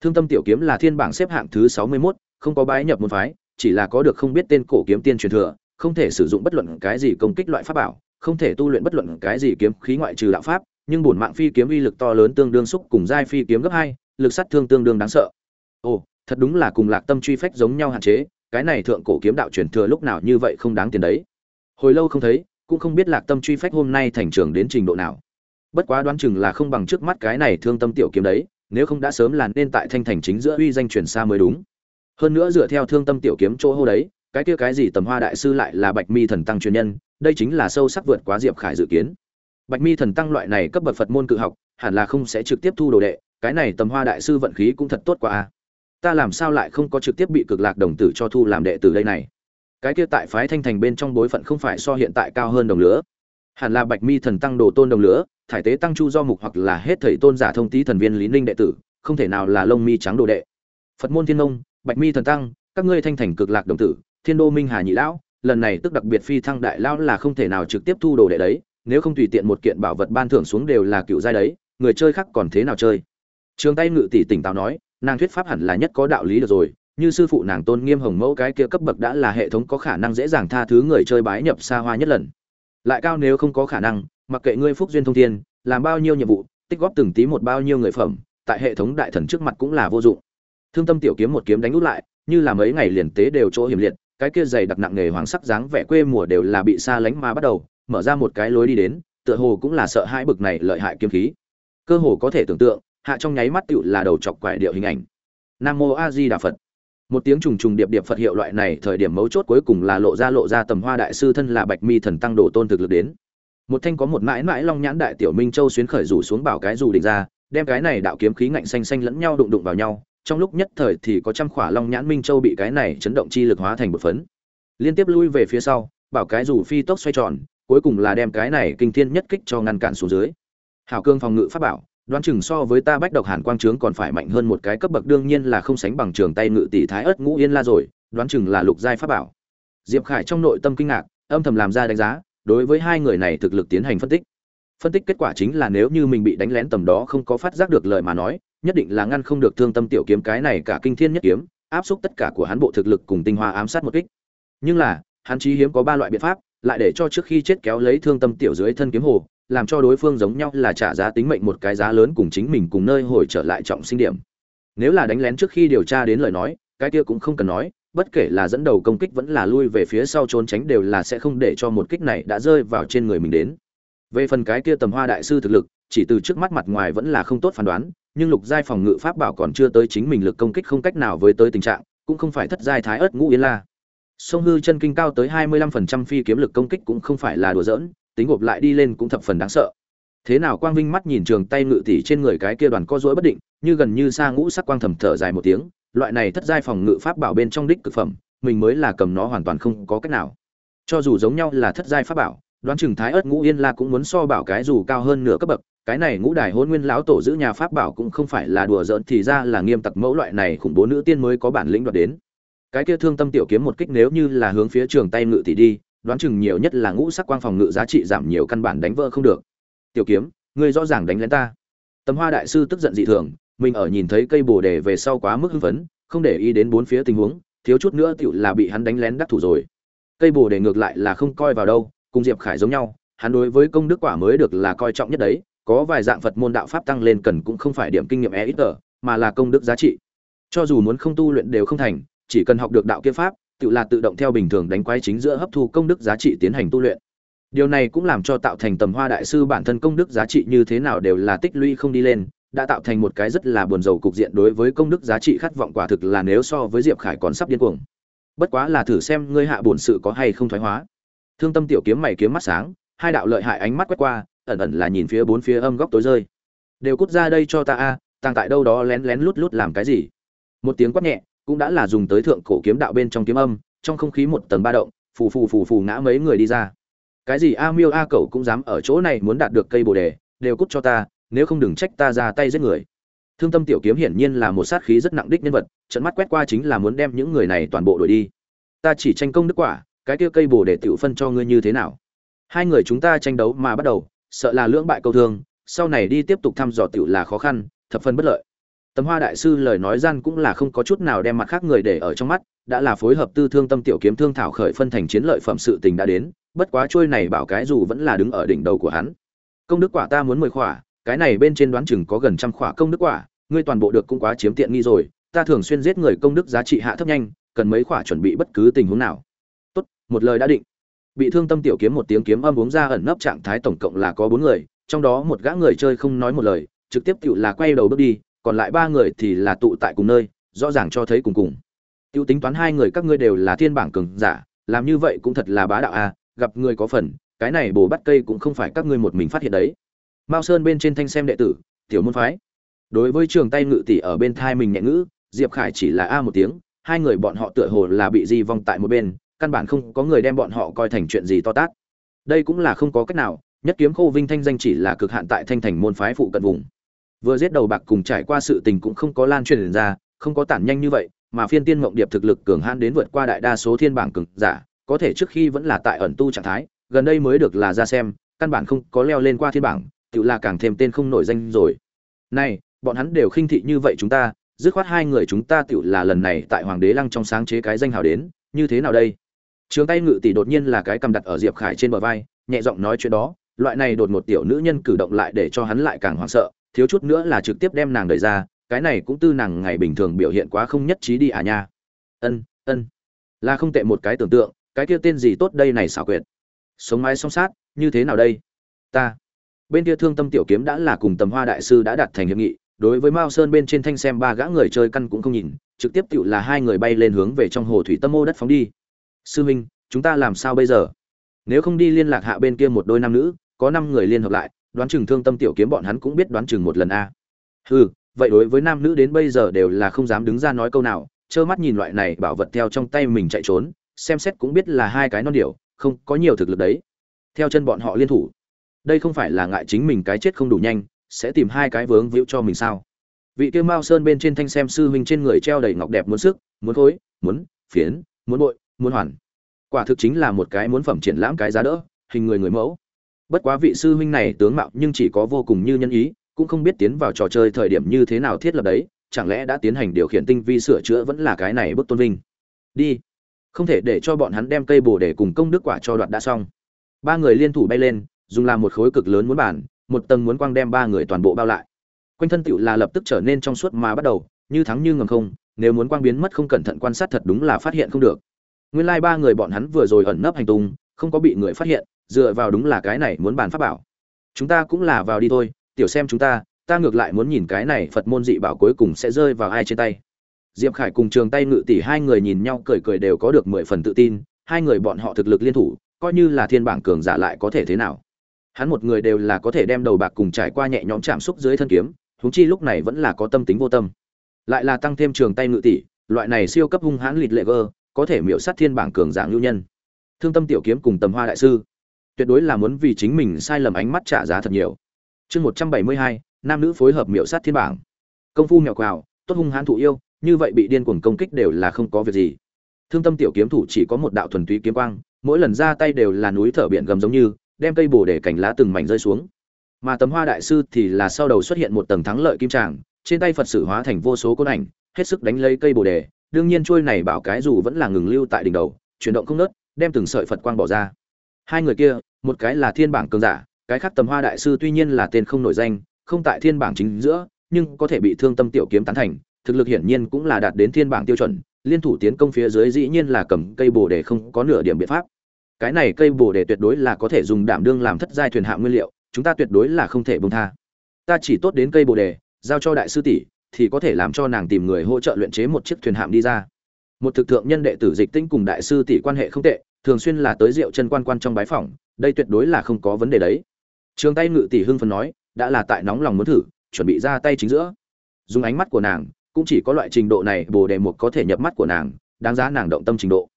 Thương Tâm tiểu kiếm là thiên bảng xếp hạng thứ 61, không có bái nhập môn phái, chỉ là có được không biết tên cổ kiếm tiên truyền thừa, không thể sử dụng bất luận cái gì công kích loại pháp bảo, không thể tu luyện bất luận cái gì kiếm khí ngoại trừ đạo pháp, nhưng bổn mạng phi kiếm uy lực to lớn tương đương xúc cùng giai phi kiếm gấp 2, lực sát thương tương đương đáng sợ. Ồ, thật đúng là cùng Lạc Tâm truy phách giống nhau hạn chế, cái này thượng cổ kiếm đạo truyền thừa lúc nào như vậy không đáng tiền đấy. Hồi lâu không thấy, cũng không biết Lạc Tâm truy phách hôm nay thành trưởng đến trình độ nào. Bất quá đoán chừng là không bằng trước mắt cái này thương tâm tiểu kiếm đấy, nếu không đã sớm làn nên tại thanh thành chính giữa uy danh truyền xa mới đúng. Hơn nữa dựa theo thương tâm tiểu kiếm chỗ hô đấy, cái kia cái gì tầm hoa đại sư lại là Bạch Mi thần tăng truyền nhân, đây chính là sâu sắc vượt quá Diệp Khải dự kiến. Bạch Mi thần tăng loại này cấp bậc Phật môn cự học, hẳn là không sẽ trực tiếp thu đồ đệ, cái này tầm hoa đại sư vận khí cũng thật tốt quá a. Ta làm sao lại không có trực tiếp bị cực lạc đồng tử cho thu làm đệ tử đây này? Cái kia tại phái thanh thành bên trong bối phận không phải so hiện tại cao hơn đồng lứa. Hẳn là Bạch Mi thần tăng đồ tôn đồng lứa, thải tế tăng chu do mục hoặc là hết thầy tôn giả thông tý thần viên lý ninh đệ tử, không thể nào là lông mi trắng đồ đệ. Phật môn thiên nông, Bạch Mi thần tăng, các ngươi thanh thành cực lạc đồng tử, thiên đô minh hà nhị lão, lần này tức đặc biệt phi thăng đại lão là không thể nào trực tiếp thu đồ đệ đấy, nếu không tùy tiện một kiện bảo vật ban thưởng xuống đều là cựu giai đấy người chơi khác còn thế nào chơi trường tay ngự tỷ tỉnh táo nói nàng thuyết pháp hẳn là nhất có đạo lý được rồi như sư phụ nàng tôn nghiêm hồng mẫu cái kia cấp bậc đã là hệ thống có khả năng dễ dàng tha thứ người chơi bái nhập xa hoa nhất lần lại cao nếu không có khả năng, mặc kệ ngươi phúc duyên thông thiên, làm bao nhiêu nhiệm vụ, tích góp từng tí một bao nhiêu người phẩm, tại hệ thống đại thần trước mặt cũng là vô dụng. Thương tâm tiểu kiếm một kiếm đánh út lại, như là mấy ngày liền tế đều chỗ hiểm liệt, cái kia dày đặc nặng nghề hoàng sắc dáng vẻ quê mùa đều là bị xa lánh mà bắt đầu, mở ra một cái lối đi đến, tựa hồ cũng là sợ hãi bực này lợi hại kiếm khí. Cơ hồ có thể tưởng tượng, hạ trong nháy mắt tựu là đầu chọc quải điệu hình ảnh. Nam mô a di đà phật một tiếng trùng trùng điệp điệp phật hiệu loại này thời điểm mấu chốt cuối cùng là lộ ra lộ ra tầm hoa đại sư thân là bạch mi thần tăng đồ tôn thực lực đến. Một thanh có một mãi mãi long nhãn đại tiểu minh châu xuyến khởi rủ xuống bảo cái dù đỉnh ra, đem cái này đạo kiếm khí ngạnh xanh xanh lẫn nhau đụng đụng vào nhau, trong lúc nhất thời thì có trăm khỏa long nhãn minh châu bị cái này chấn động chi lực hóa thành một phấn. Liên tiếp lui về phía sau, bảo cái dù phi tốc xoay tròn, cuối cùng là đem cái này kinh thiên nhất kích cho ngăn cản xuống dưới. Hảo cương phòng ngự pháp bảo đoán chừng so với ta bách độc hàn quang trướng còn phải mạnh hơn một cái cấp bậc, đương nhiên là không sánh bằng trường tay ngự tỷ thái ớt ngũ yên la rồi, đoán chừng là lục giai pháp bảo. Diệp khải trong nội tâm kinh ngạc, âm thầm làm ra đánh giá, đối với hai người này thực lực tiến hành phân tích. Phân tích kết quả chính là nếu như mình bị đánh lén tầm đó không có phát giác được lời mà nói, nhất định là ngăn không được thương tâm tiểu kiếm cái này cả kinh thiên nhất kiếm, áp xúc tất cả của hắn bộ thực lực cùng tinh hoa ám sát một kích. Nhưng là, hắn chí hiếm có ba loại biện pháp, lại để cho trước khi chết kéo lấy thương tâm tiểu dưới thân kiếm hồ làm cho đối phương giống nhau là trả giá tính mệnh một cái giá lớn cùng chính mình cùng nơi hồi trở lại trọng sinh điểm. Nếu là đánh lén trước khi điều tra đến lời nói, cái kia cũng không cần nói, bất kể là dẫn đầu công kích vẫn là lui về phía sau trốn tránh đều là sẽ không để cho một kích này đã rơi vào trên người mình đến. Về phần cái kia tầm hoa đại sư thực lực, chỉ từ trước mắt mặt ngoài vẫn là không tốt phán đoán, nhưng lục giai phòng ngự pháp bảo còn chưa tới chính mình lực công kích không cách nào với tới tình trạng, cũng không phải thất giai thái ớt ngũ yên la. Sông hư chân kinh cao tới hai mươi lăm phần trăm phi kiếm lực công kích cũng không phải là đùa giỡn tính gộp lại đi lên cũng thập phần đáng sợ. Thế nào quang vinh mắt nhìn trường tay ngự tỷ trên người cái kia đoàn co rỗi bất định, như gần như xa ngũ sắc quang thầm thở dài một tiếng, loại này thất giai phòng ngự pháp bảo bên trong đích cực phẩm, mình mới là cầm nó hoàn toàn không có cách nào. Cho dù giống nhau là thất giai pháp bảo, đoán chừng thái ớt ngũ yên la cũng muốn so bảo cái dù cao hơn nửa cấp bậc, cái này ngũ đài hôn nguyên lão tổ giữ nhà pháp bảo cũng không phải là đùa giỡn thì ra là nghiêm tặc mẫu loại này khủng bố nữ tiên mới có bản lĩnh đoạt đến. Cái kia thương tâm tiểu kiếm một kích nếu như là hướng phía trường tay ngự tỷ đi đoán chừng nhiều nhất là ngũ sắc quang phòng ngự giá trị giảm nhiều căn bản đánh vỡ không được. Tiểu kiếm ngươi rõ ràng đánh lén ta. Tầm hoa đại sư tức giận dị thường mình ở nhìn thấy cây bồ đề về sau quá mức hưng phấn không để ý đến bốn phía tình huống thiếu chút nữa tựu là bị hắn đánh lén đắc thủ rồi. Cây bồ đề ngược lại là không coi vào đâu cùng diệp khải giống nhau hắn đối với công đức quả mới được là coi trọng nhất đấy có vài dạng phật môn đạo pháp tăng lên cần cũng không phải điểm kinh nghiệm e ít tờ mà là công đức giá trị. Cho dù muốn không tu luyện đều không thành chỉ cần học được đạo kia pháp, tự là tự động theo bình thường đánh quái chính giữa hấp thu công đức giá trị tiến hành tu luyện. Điều này cũng làm cho tạo thành tầm hoa đại sư bản thân công đức giá trị như thế nào đều là tích lũy không đi lên, đã tạo thành một cái rất là buồn rầu cục diện đối với công đức giá trị khát vọng quả thực là nếu so với Diệp Khải còn sắp điên cuồng. Bất quá là thử xem ngươi hạ bổn sự có hay không thoái hóa. Thương Tâm tiểu kiếm mày kiếm mắt sáng, hai đạo lợi hại ánh mắt quét qua, ẩn ẩn là nhìn phía bốn phía âm góc tối rơi. Đều cút ra đây cho ta a, tăng tại đâu đó lén lén lút lút làm cái gì? Một tiếng quát nhẹ, cũng đã là dùng tới thượng cổ kiếm đạo bên trong kiếm âm, trong không khí một tầng ba động, phù phù phù phù ngã mấy người đi ra. Cái gì a miêu a cẩu cũng dám ở chỗ này muốn đạt được cây bồ đề, đều cút cho ta, nếu không đừng trách ta ra tay giết người. Thương tâm tiểu kiếm hiển nhiên là một sát khí rất nặng đích nhân vật, trận mắt quét qua chính là muốn đem những người này toàn bộ đuổi đi. Ta chỉ tranh công đức quả, cái kia cây bồ đề tiểu phân cho ngươi như thế nào? Hai người chúng ta tranh đấu mà bắt đầu, sợ là lưỡng bại câu thương, sau này đi tiếp tục thăm dò tiểu là khó khăn, thập phân bất lợi. Tấm Hoa đại sư lời nói gian cũng là không có chút nào đem mặt khác người để ở trong mắt, đã là phối hợp tư thương tâm tiểu kiếm thương thảo khởi phân thành chiến lợi phẩm sự tình đã đến, bất quá trôi này bảo cái dù vẫn là đứng ở đỉnh đầu của hắn. Công đức quả ta muốn mười khỏa, cái này bên trên đoán chừng có gần trăm khỏa công đức quả, ngươi toàn bộ được cũng quá chiếm tiện nghi rồi, ta thường xuyên giết người công đức giá trị hạ thấp nhanh, cần mấy khỏa chuẩn bị bất cứ tình huống nào. Tốt, một lời đã định. Bị thương tâm tiểu kiếm một tiếng kiếm âm uống ra ẩn nấp trạng thái tổng cộng là có bốn người, trong đó một gã người chơi không nói một lời, trực tiếp tiểu là quay đầu bước đi, còn lại ba người thì là tụ tại cùng nơi, rõ ràng cho thấy cùng cùng. Tiêu tính toán hai người các ngươi đều là thiên bảng cường giả, làm như vậy cũng thật là bá đạo a, gặp người có phần, cái này bồ bắt cây cũng không phải các ngươi một mình phát hiện đấy. Mao Sơn bên trên thanh xem đệ tử, tiểu môn phái. Đối với trường tay ngự tỷ ở bên thai mình nhẹ ngữ, Diệp Khải chỉ là a một tiếng, hai người bọn họ tựa hồ là bị di vong tại một bên, căn bản không có người đem bọn họ coi thành chuyện gì to tát. Đây cũng là không có cách nào, nhất kiếm khô vinh thanh danh chỉ là cực hạn tại thanh thành môn phái phụ cận vùng. Vừa giết đầu bạc cùng trải qua sự tình cũng không có lan truyền ra, không có tản nhanh như vậy, mà phiên tiên mộng điệp thực lực cường hãn đến vượt qua đại đa số thiên bảng cường giả, có thể trước khi vẫn là tại ẩn tu trạng thái, gần đây mới được là ra xem, căn bản không có leo lên qua thiên bảng, tự là càng thêm tên không nổi danh rồi. Này, bọn hắn đều khinh thị như vậy chúng ta, dứt khoát hai người chúng ta tự là lần này tại Hoàng đế lăng trong sáng chế cái danh hào đến, như thế nào đây? Trường tay ngự tỷ đột nhiên là cái cầm đặt ở Diệp Khải trên bờ vai, nhẹ giọng nói chuyện đó, loại này đột một tiểu nữ nhân cử động lại để cho hắn lại càng hoảng sợ, thiếu chút nữa là trực tiếp đem nàng đẩy ra, cái này cũng tư nàng ngày bình thường biểu hiện quá không nhất trí đi à nha. Ân ân. Là không tệ một cái tưởng tượng cái kia tên gì tốt đây này xảo quyệt. Sống mái song sát như thế nào đây? Ta. Bên kia thương tâm tiểu kiếm đã là cùng tầm hoa đại sư đã đạt thành hiệp nghị đối với mao sơn bên trên thanh xem ba gã người chơi căn cũng không nhìn trực tiếp tự là hai người bay lên hướng về trong hồ thủy tâm mô đất phóng đi. Sư huynh chúng ta làm sao bây giờ? Nếu không đi liên lạc hạ bên kia một đôi nam nữ có năm người liên hợp lại đoán chừng thương tâm tiểu kiếm bọn hắn cũng biết đoán chừng một lần a. Hừ, vậy đối với nam nữ đến bây giờ đều là không dám đứng ra nói câu nào, trơ mắt nhìn loại này bảo vật theo trong tay mình chạy trốn, xem xét cũng biết là hai cái non điểu, không có nhiều thực lực đấy. Theo chân bọn họ liên thủ, đây không phải là ngại chính mình cái chết không đủ nhanh, sẽ tìm hai cái vướng víu cho mình sao? Vị kia mao sơn bên trên thanh xem sư huynh trên người treo đầy ngọc đẹp muốn sức, muốn khối, muốn, phiến, muốn bội, muốn hoàn. Quả thực chính là một cái muốn phẩm triển lãm cái giá đỡ, hình người người mẫu bất quá vị sư huynh này tướng mạo nhưng chỉ có vô cùng như nhân ý, cũng không biết tiến vào trò chơi thời điểm như thế nào thiết lập đấy, chẳng lẽ đã tiến hành điều khiển tinh vi sửa chữa vẫn là cái này bức tôn vinh. Đi. Không thể để cho bọn hắn đem cây bồ để cùng công đức quả cho đoạn đã xong. Ba người liên thủ bay lên, dùng làm một khối cực lớn muốn bản một tầng muốn quang đem ba người toàn bộ bao lại. Quanh thân tựu là lập tức trở nên trong suốt mà bắt đầu, như thắng như ngầm không, nếu muốn quang biến mất không cẩn thận quan sát thật đúng là phát hiện không được. Nguyên lai ba người bọn hắn vừa rồi ẩn nấp hành tung, không có bị người phát hiện dựa vào đúng là cái này muốn bàn pháp bảo. Chúng ta cũng là vào đi thôi, tiểu xem chúng ta ta ngược lại muốn nhìn cái này phật môn dị bảo cuối cùng sẽ rơi vào ai trên tay. Diệp khải cùng trường tay ngự tỷ hai người nhìn nhau cười cười đều có được mười phần tự tin, hai người bọn họ thực lực liên thủ, coi như là thiên bảng cường giả lại có thể thế nào. Hắn một người đều là có thể đem đầu bạc cùng trải qua nhẹ nhõm chạm xúc dưới thân kiếm, huống chi lúc này vẫn là có tâm tính vô tâm. Lại là tăng thêm trường tay ngự tỷ, loại này siêu cấp hung hãn lịt lệ gơ có thể miễu sát thiên bảng cường giả lưu nhân. Thương tâm tiểu kiếm cùng tầm hoa đại sư tuyệt đối là muốn vì chính mình sai lầm ánh mắt trả giá thật nhiều. Chương một trăm bảy mươi hai, nam nữ phối hợp miệu sát thiên bảng. Công phu mèo quào, tốt hung hãn thụ yêu, như vậy bị điên cuồng công kích đều là không có việc gì. Thương tâm tiểu kiếm thủ chỉ có một đạo thuần túy kiếm quang, mỗi lần ra tay đều là núi thở biển gầm giống như, đem cây bồ để cành lá từng mảnh rơi xuống. Mà tấm hoa đại sư thì là sau đầu xuất hiện một tầng thắng lợi kim tràng, trên tay phật sử hóa thành vô số côn ảnh, hết sức đánh lấy cây bồ đề, đương nhiên trôi này bảo cái dù vẫn là ngừng lưu tại đỉnh đầu, chuyển động không nớt, đem từng sợi phật quang bỏ ra hai người kia, một cái là thiên bảng cường giả, cái khác tầm hoa đại sư tuy nhiên là tên không nổi danh, không tại thiên bảng chính giữa, nhưng có thể bị thương tâm tiểu kiếm tán thành, thực lực hiển nhiên cũng là đạt đến thiên bảng tiêu chuẩn, liên thủ tiến công phía dưới dĩ nhiên là cầm cây bồ đề không có nửa điểm biện pháp. Cái này cây bồ đề tuyệt đối là có thể dùng đảm đương làm thất giai thuyền hạng nguyên liệu, chúng ta tuyệt đối là không thể bông tha. Ta chỉ tốt đến cây bồ đề, giao cho đại sư tỷ, thì có thể làm cho nàng tìm người hỗ trợ luyện chế một chiếc thuyền hạm đi ra. Một thực thượng nhân đệ tử dịch tinh cùng đại sư tỷ quan hệ không tệ thường xuyên là tới rượu chân quan quan trong bái phỏng, đây tuyệt đối là không có vấn đề đấy. Trường tay ngự tỷ hưng phấn nói, đã là tại nóng lòng muốn thử, chuẩn bị ra tay chính giữa. Dùng ánh mắt của nàng, cũng chỉ có loại trình độ này, bồ đề mục có thể nhập mắt của nàng, đáng giá nàng động tâm trình độ.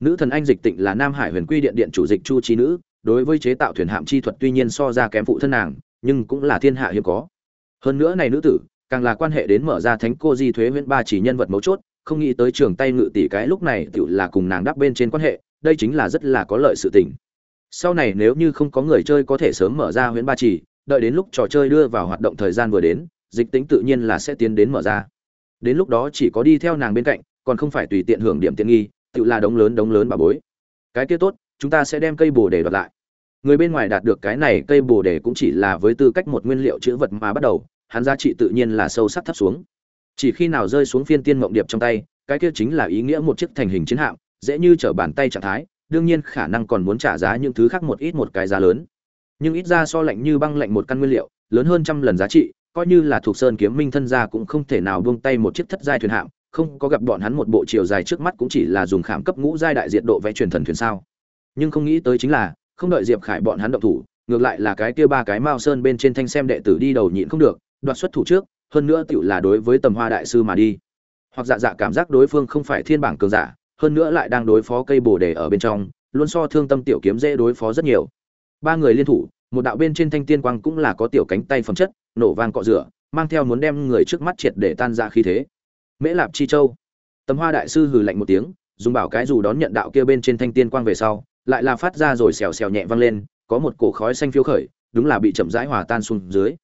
Nữ thần anh dịch tịnh là nam hải huyền quy điện điện chủ dịch chu trí nữ, đối với chế tạo thuyền hạm chi thuật tuy nhiên so ra kém phụ thân nàng, nhưng cũng là thiên hạ hiếm có. Hơn nữa này nữ tử, càng là quan hệ đến mở ra thánh cô di thuế huyện ba chỉ nhân vật mấu chốt, không nghĩ tới trường tay ngự tỷ cái lúc này tự là cùng nàng đắp bên trên quan hệ đây chính là rất là có lợi sự tình. Sau này nếu như không có người chơi có thể sớm mở ra huyễn ba chỉ đợi đến lúc trò chơi đưa vào hoạt động thời gian vừa đến, dịch tính tự nhiên là sẽ tiến đến mở ra. Đến lúc đó chỉ có đi theo nàng bên cạnh, còn không phải tùy tiện hưởng điểm tiện nghi, tự là đống lớn đống lớn bà bối. Cái kia tốt, chúng ta sẽ đem cây bồ đề đoạt lại. Người bên ngoài đạt được cái này, cây bồ đề cũng chỉ là với tư cách một nguyên liệu chữ vật mà bắt đầu, hắn giá trị tự nhiên là sâu sắc thấp xuống. Chỉ khi nào rơi xuống phiên tiên mộng điệp trong tay, cái kia chính là ý nghĩa một chiếc thành hình chiến hạm dễ như trở bàn tay trạng thái, đương nhiên khả năng còn muốn trả giá những thứ khác một ít một cái giá lớn. Nhưng ít ra so lạnh như băng lạnh một căn nguyên liệu, lớn hơn trăm lần giá trị, coi như là thuộc sơn kiếm minh thân gia cũng không thể nào buông tay một chiếc thất giai thuyền hạm, không có gặp bọn hắn một bộ chiều dài trước mắt cũng chỉ là dùng khảm cấp ngũ giai đại diện độ vẽ truyền thần thuyền sao. Nhưng không nghĩ tới chính là, không đợi diệp khải bọn hắn động thủ, ngược lại là cái kia ba cái mao sơn bên trên thanh xem đệ tử đi đầu nhịn không được, đoạt xuất thủ trước, hơn nữa tựu là đối với tầm hoa đại sư mà đi. Hoặc dạ dạ cảm giác đối phương không phải thiên bảng cường giả hơn nữa lại đang đối phó cây bồ đề ở bên trong, luôn so thương tâm tiểu kiếm dễ đối phó rất nhiều. Ba người liên thủ, một đạo bên trên thanh tiên quang cũng là có tiểu cánh tay phẩm chất, nổ vang cọ rửa, mang theo muốn đem người trước mắt triệt để tan ra khí thế. Mễ lạp chi châu. Tấm hoa đại sư hừ lạnh một tiếng, dùng bảo cái dù đón nhận đạo kia bên trên thanh tiên quang về sau, lại là phát ra rồi xèo xèo nhẹ vang lên, có một cổ khói xanh phiêu khởi, đúng là bị chậm rãi hòa tan xuống dưới.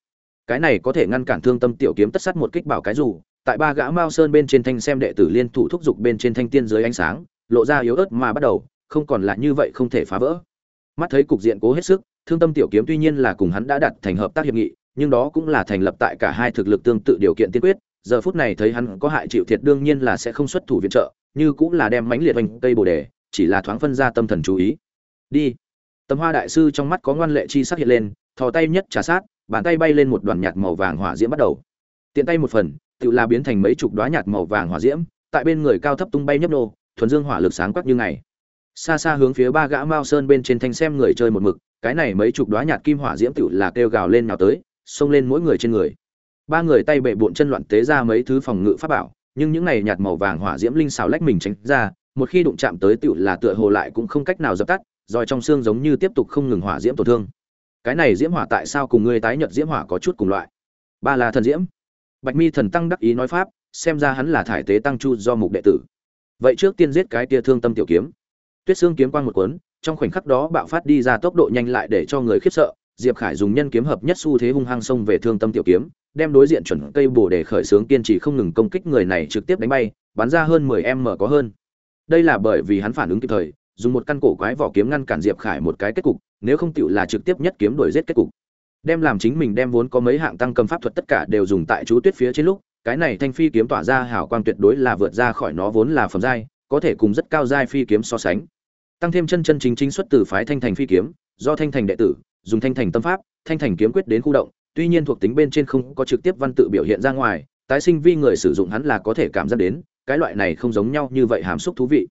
Cái này có thể ngăn cản thương tâm tiểu kiếm tất sắt một kích bảo cái dù tại ba gã mao sơn bên trên thanh xem đệ tử liên thủ thúc giục bên trên thanh tiên dưới ánh sáng, lộ ra yếu ớt mà bắt đầu, không còn là như vậy không thể phá vỡ. Mắt thấy cục diện cố hết sức, thương tâm tiểu kiếm tuy nhiên là cùng hắn đã đặt thành hợp tác hiệp nghị, nhưng đó cũng là thành lập tại cả hai thực lực tương tự điều kiện tiên quyết, giờ phút này thấy hắn có hại chịu thiệt đương nhiên là sẽ không xuất thủ viện trợ, như cũng là đem mãnh liệt hoành cây bồ đề, chỉ là thoáng phân ra tâm thần chú ý. Đi. Tầm hoa đại sư trong mắt có ngoan lệ chi sắc hiện lên, thò tay nhất trà sát, bàn tay bay lên một đoàn nhạt màu vàng hỏa diễm bắt đầu. Tiện tay một phần tự là biến thành mấy chục đóa nhạt màu vàng hỏa diễm, tại bên người cao thấp tung bay nhấp nô thuần dương hỏa lực sáng quắc như ngày. Xa xa hướng phía ba gã mao sơn bên trên thanh xem người chơi một mực, cái này mấy chục đóa nhạt kim hỏa diễm tự là kêu gào lên nào tới, xông lên mỗi người trên người. Ba người tay bệ bộn chân loạn tế ra mấy thứ phòng ngự pháp bảo, nhưng những này nhạt màu vàng hỏa diễm linh xào lách mình tránh ra, một khi đụng chạm tới tựu là tựa hồ lại cũng không cách nào dập tắt, rồi trong xương giống như tiếp tục không ngừng hỏa diễm tổn thương. Cái này diễm hỏa tại sao cùng ngươi tái nhật diễm hỏa có chút cùng loại? Ba là thần diễm bạch mi thần tăng đắc ý nói pháp, xem ra hắn là thải tế tăng chu do mục đệ tử. Vậy trước tiên giết cái tia thương tâm tiểu kiếm. Tuyết xương kiếm quang một cuốn, trong khoảnh khắc đó bạo phát đi ra tốc độ nhanh lại để cho người khiếp sợ. Diệp khải dùng nhân kiếm hợp nhất xu thế hung hăng xông về thương tâm tiểu kiếm, đem đối diện chuẩn cây bổ để khởi xướng kiên trì không ngừng công kích người này trực tiếp đánh bay, bắn ra hơn 10 m có hơn. Đây là bởi vì hắn phản ứng kịp thời, dùng một căn cổ quái vỏ kiếm ngăn cản diệp khải một cái kết cục, nếu không tựu là trực tiếp nhất kiếm đuổi giết kết cục đem làm chính mình đem vốn có mấy hạng tăng cầm pháp thuật tất cả đều dùng tại chú tuyết phía trên lúc, cái này thanh phi kiếm tỏa ra hào quang tuyệt đối là vượt ra khỏi nó vốn là phẩm giai, có thể cùng rất cao giai phi kiếm so sánh. Tăng thêm chân chân chính chính xuất từ phái thanh thành phi kiếm, do thanh thành đệ tử, dùng thanh thành tâm pháp, thanh thành kiếm quyết đến khu động, tuy nhiên thuộc tính bên trên không có trực tiếp văn tự biểu hiện ra ngoài, tái sinh vi người sử dụng hắn là có thể cảm giác đến, cái loại này không giống nhau như vậy hàm xúc thú vị.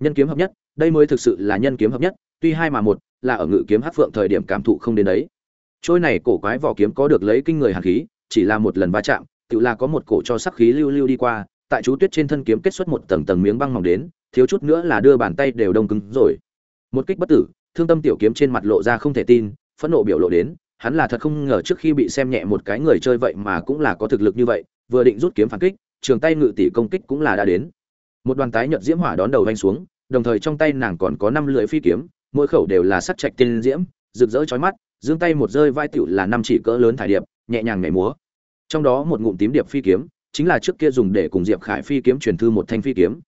Nhân kiếm hợp nhất, đây mới thực sự là nhân kiếm hợp nhất, tuy hai mà một, là ở ngự kiếm hát phượng thời điểm cảm thụ không đến đấy trôi này cổ quái vỏ kiếm có được lấy kinh người hàn khí, chỉ là một lần va chạm, tự là có một cổ cho sắc khí lưu lưu đi qua, tại chú tuyết trên thân kiếm kết xuất một tầng tầng miếng băng mỏng đến, thiếu chút nữa là đưa bàn tay đều đông cứng rồi. Một kích bất tử, thương tâm tiểu kiếm trên mặt lộ ra không thể tin, phẫn nộ biểu lộ đến, hắn là thật không ngờ trước khi bị xem nhẹ một cái người chơi vậy mà cũng là có thực lực như vậy, vừa định rút kiếm phản kích, trường tay ngự tỷ công kích cũng là đã đến. Một đoàn tái nhợt diễm hỏa đón đầu vanh xuống, đồng thời trong tay nàng còn có năm lưỡi phi kiếm, mỗi khẩu đều là sắc trạch tiên diễm, rực rỡ chói mắt giương tay một rơi vai tiểu là năm chỉ cỡ lớn thải điệp, nhẹ nhàng nhảy múa. Trong đó một ngụm tím điệp phi kiếm, chính là trước kia dùng để cùng diệp khải phi kiếm truyền thư một thanh phi kiếm.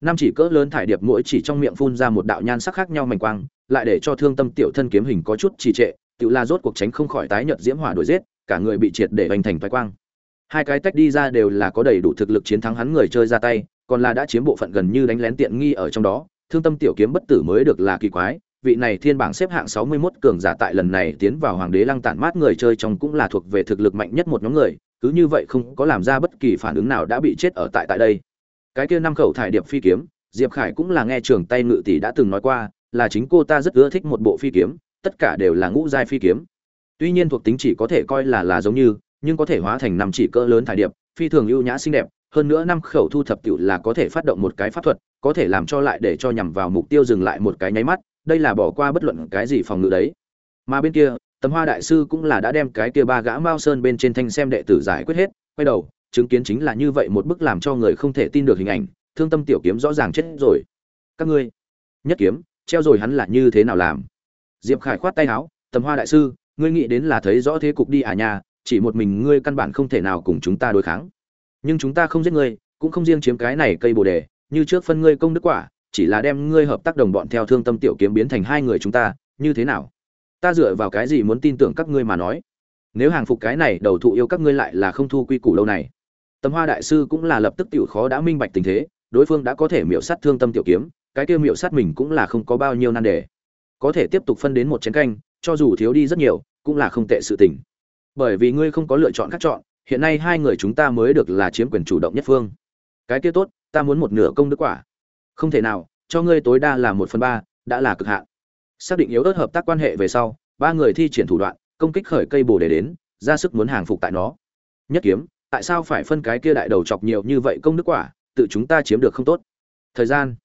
Năm chỉ cỡ lớn thải điệp mỗi chỉ trong miệng phun ra một đạo nhan sắc khác nhau mảnh quang, lại để cho thương tâm tiểu thân kiếm hình có chút trì trệ tự la rốt cuộc tránh không khỏi tái nhợt diễm hỏa đuổi giết, cả người bị triệt để hoành thành thoái quang. Hai cái tách đi ra đều là có đầy đủ thực lực chiến thắng hắn người chơi ra tay, còn là đã chiếm bộ phận gần như đánh lén tiện nghi ở trong đó, thương tâm tiểu kiếm bất tử mới được là kỳ quái vị này thiên bảng xếp hạng 61 cường giả tại lần này tiến vào hoàng đế lăng tản mát người chơi trong cũng là thuộc về thực lực mạnh nhất một nhóm người, cứ như vậy không có làm ra bất kỳ phản ứng nào đã bị chết ở tại tại đây. Cái kia năm khẩu thải điệp phi kiếm, diệp khải cũng là nghe trưởng tay ngự tỷ đã từng nói qua, là chính cô ta rất ưa thích một bộ phi kiếm, tất cả đều là ngũ giai phi kiếm. Tuy nhiên thuộc tính chỉ có thể coi là là giống như, nhưng có thể hóa thành năm chỉ cỡ lớn thải điệp, phi thường ưu nhã xinh đẹp, hơn nữa năm khẩu thu thập tiểu là có thể phát động một cái pháp thuật, có thể làm cho lại để cho nhằm vào mục tiêu dừng lại một cái nháy mắt đây là bỏ qua bất luận cái gì phòng ngự đấy. Mà bên kia tấm hoa đại sư cũng là đã đem cái kia ba gã mao sơn bên trên thanh xem đệ tử giải quyết hết, quay đầu, chứng kiến chính là như vậy một bức làm cho người không thể tin được hình ảnh, thương tâm tiểu kiếm rõ ràng chết rồi. Các ngươi, nhất kiếm, treo rồi hắn là như thế nào làm? Diệp khải khoát tay áo, tầm hoa đại sư, ngươi nghĩ đến là thấy rõ thế cục đi à nhà chỉ một mình ngươi căn bản không thể nào cùng chúng ta đối kháng. Nhưng chúng ta không giết ngươi, cũng không riêng chiếm cái này cây bồ đề, như trước phân ngươi công đức quả chỉ là đem ngươi hợp tác đồng bọn theo thương tâm tiểu kiếm biến thành hai người chúng ta, như thế nào? Ta dựa vào cái gì muốn tin tưởng các ngươi mà nói? Nếu hàng phục cái này đầu thụ yêu các ngươi lại là không thu quy củ lâu này. Tâm hoa đại sư cũng là lập tức tiểu khó đã minh bạch tình thế, đối phương đã có thể miểu sát thương tâm tiểu kiếm, cái kia miểu sát mình cũng là không có bao nhiêu nan đề. Có thể tiếp tục phân đến một chén canh, cho dù thiếu đi rất nhiều, cũng là không tệ sự tình. Bởi vì ngươi không có lựa chọn khác chọn, hiện nay hai người chúng ta mới được là chiếm quyền chủ động nhất phương. Cái kia tốt, ta muốn một nửa công đức quả không thể nào, cho ngươi tối đa là một phần ba, đã là cực hạn. Xác định yếu ớt hợp tác quan hệ về sau, ba người thi triển thủ đoạn, công kích khởi cây bồ để đến, ra sức muốn hàng phục tại nó. Nhất kiếm, tại sao phải phân cái kia đại đầu chọc nhiều như vậy công đức quả, tự chúng ta chiếm được không tốt? Thời gian.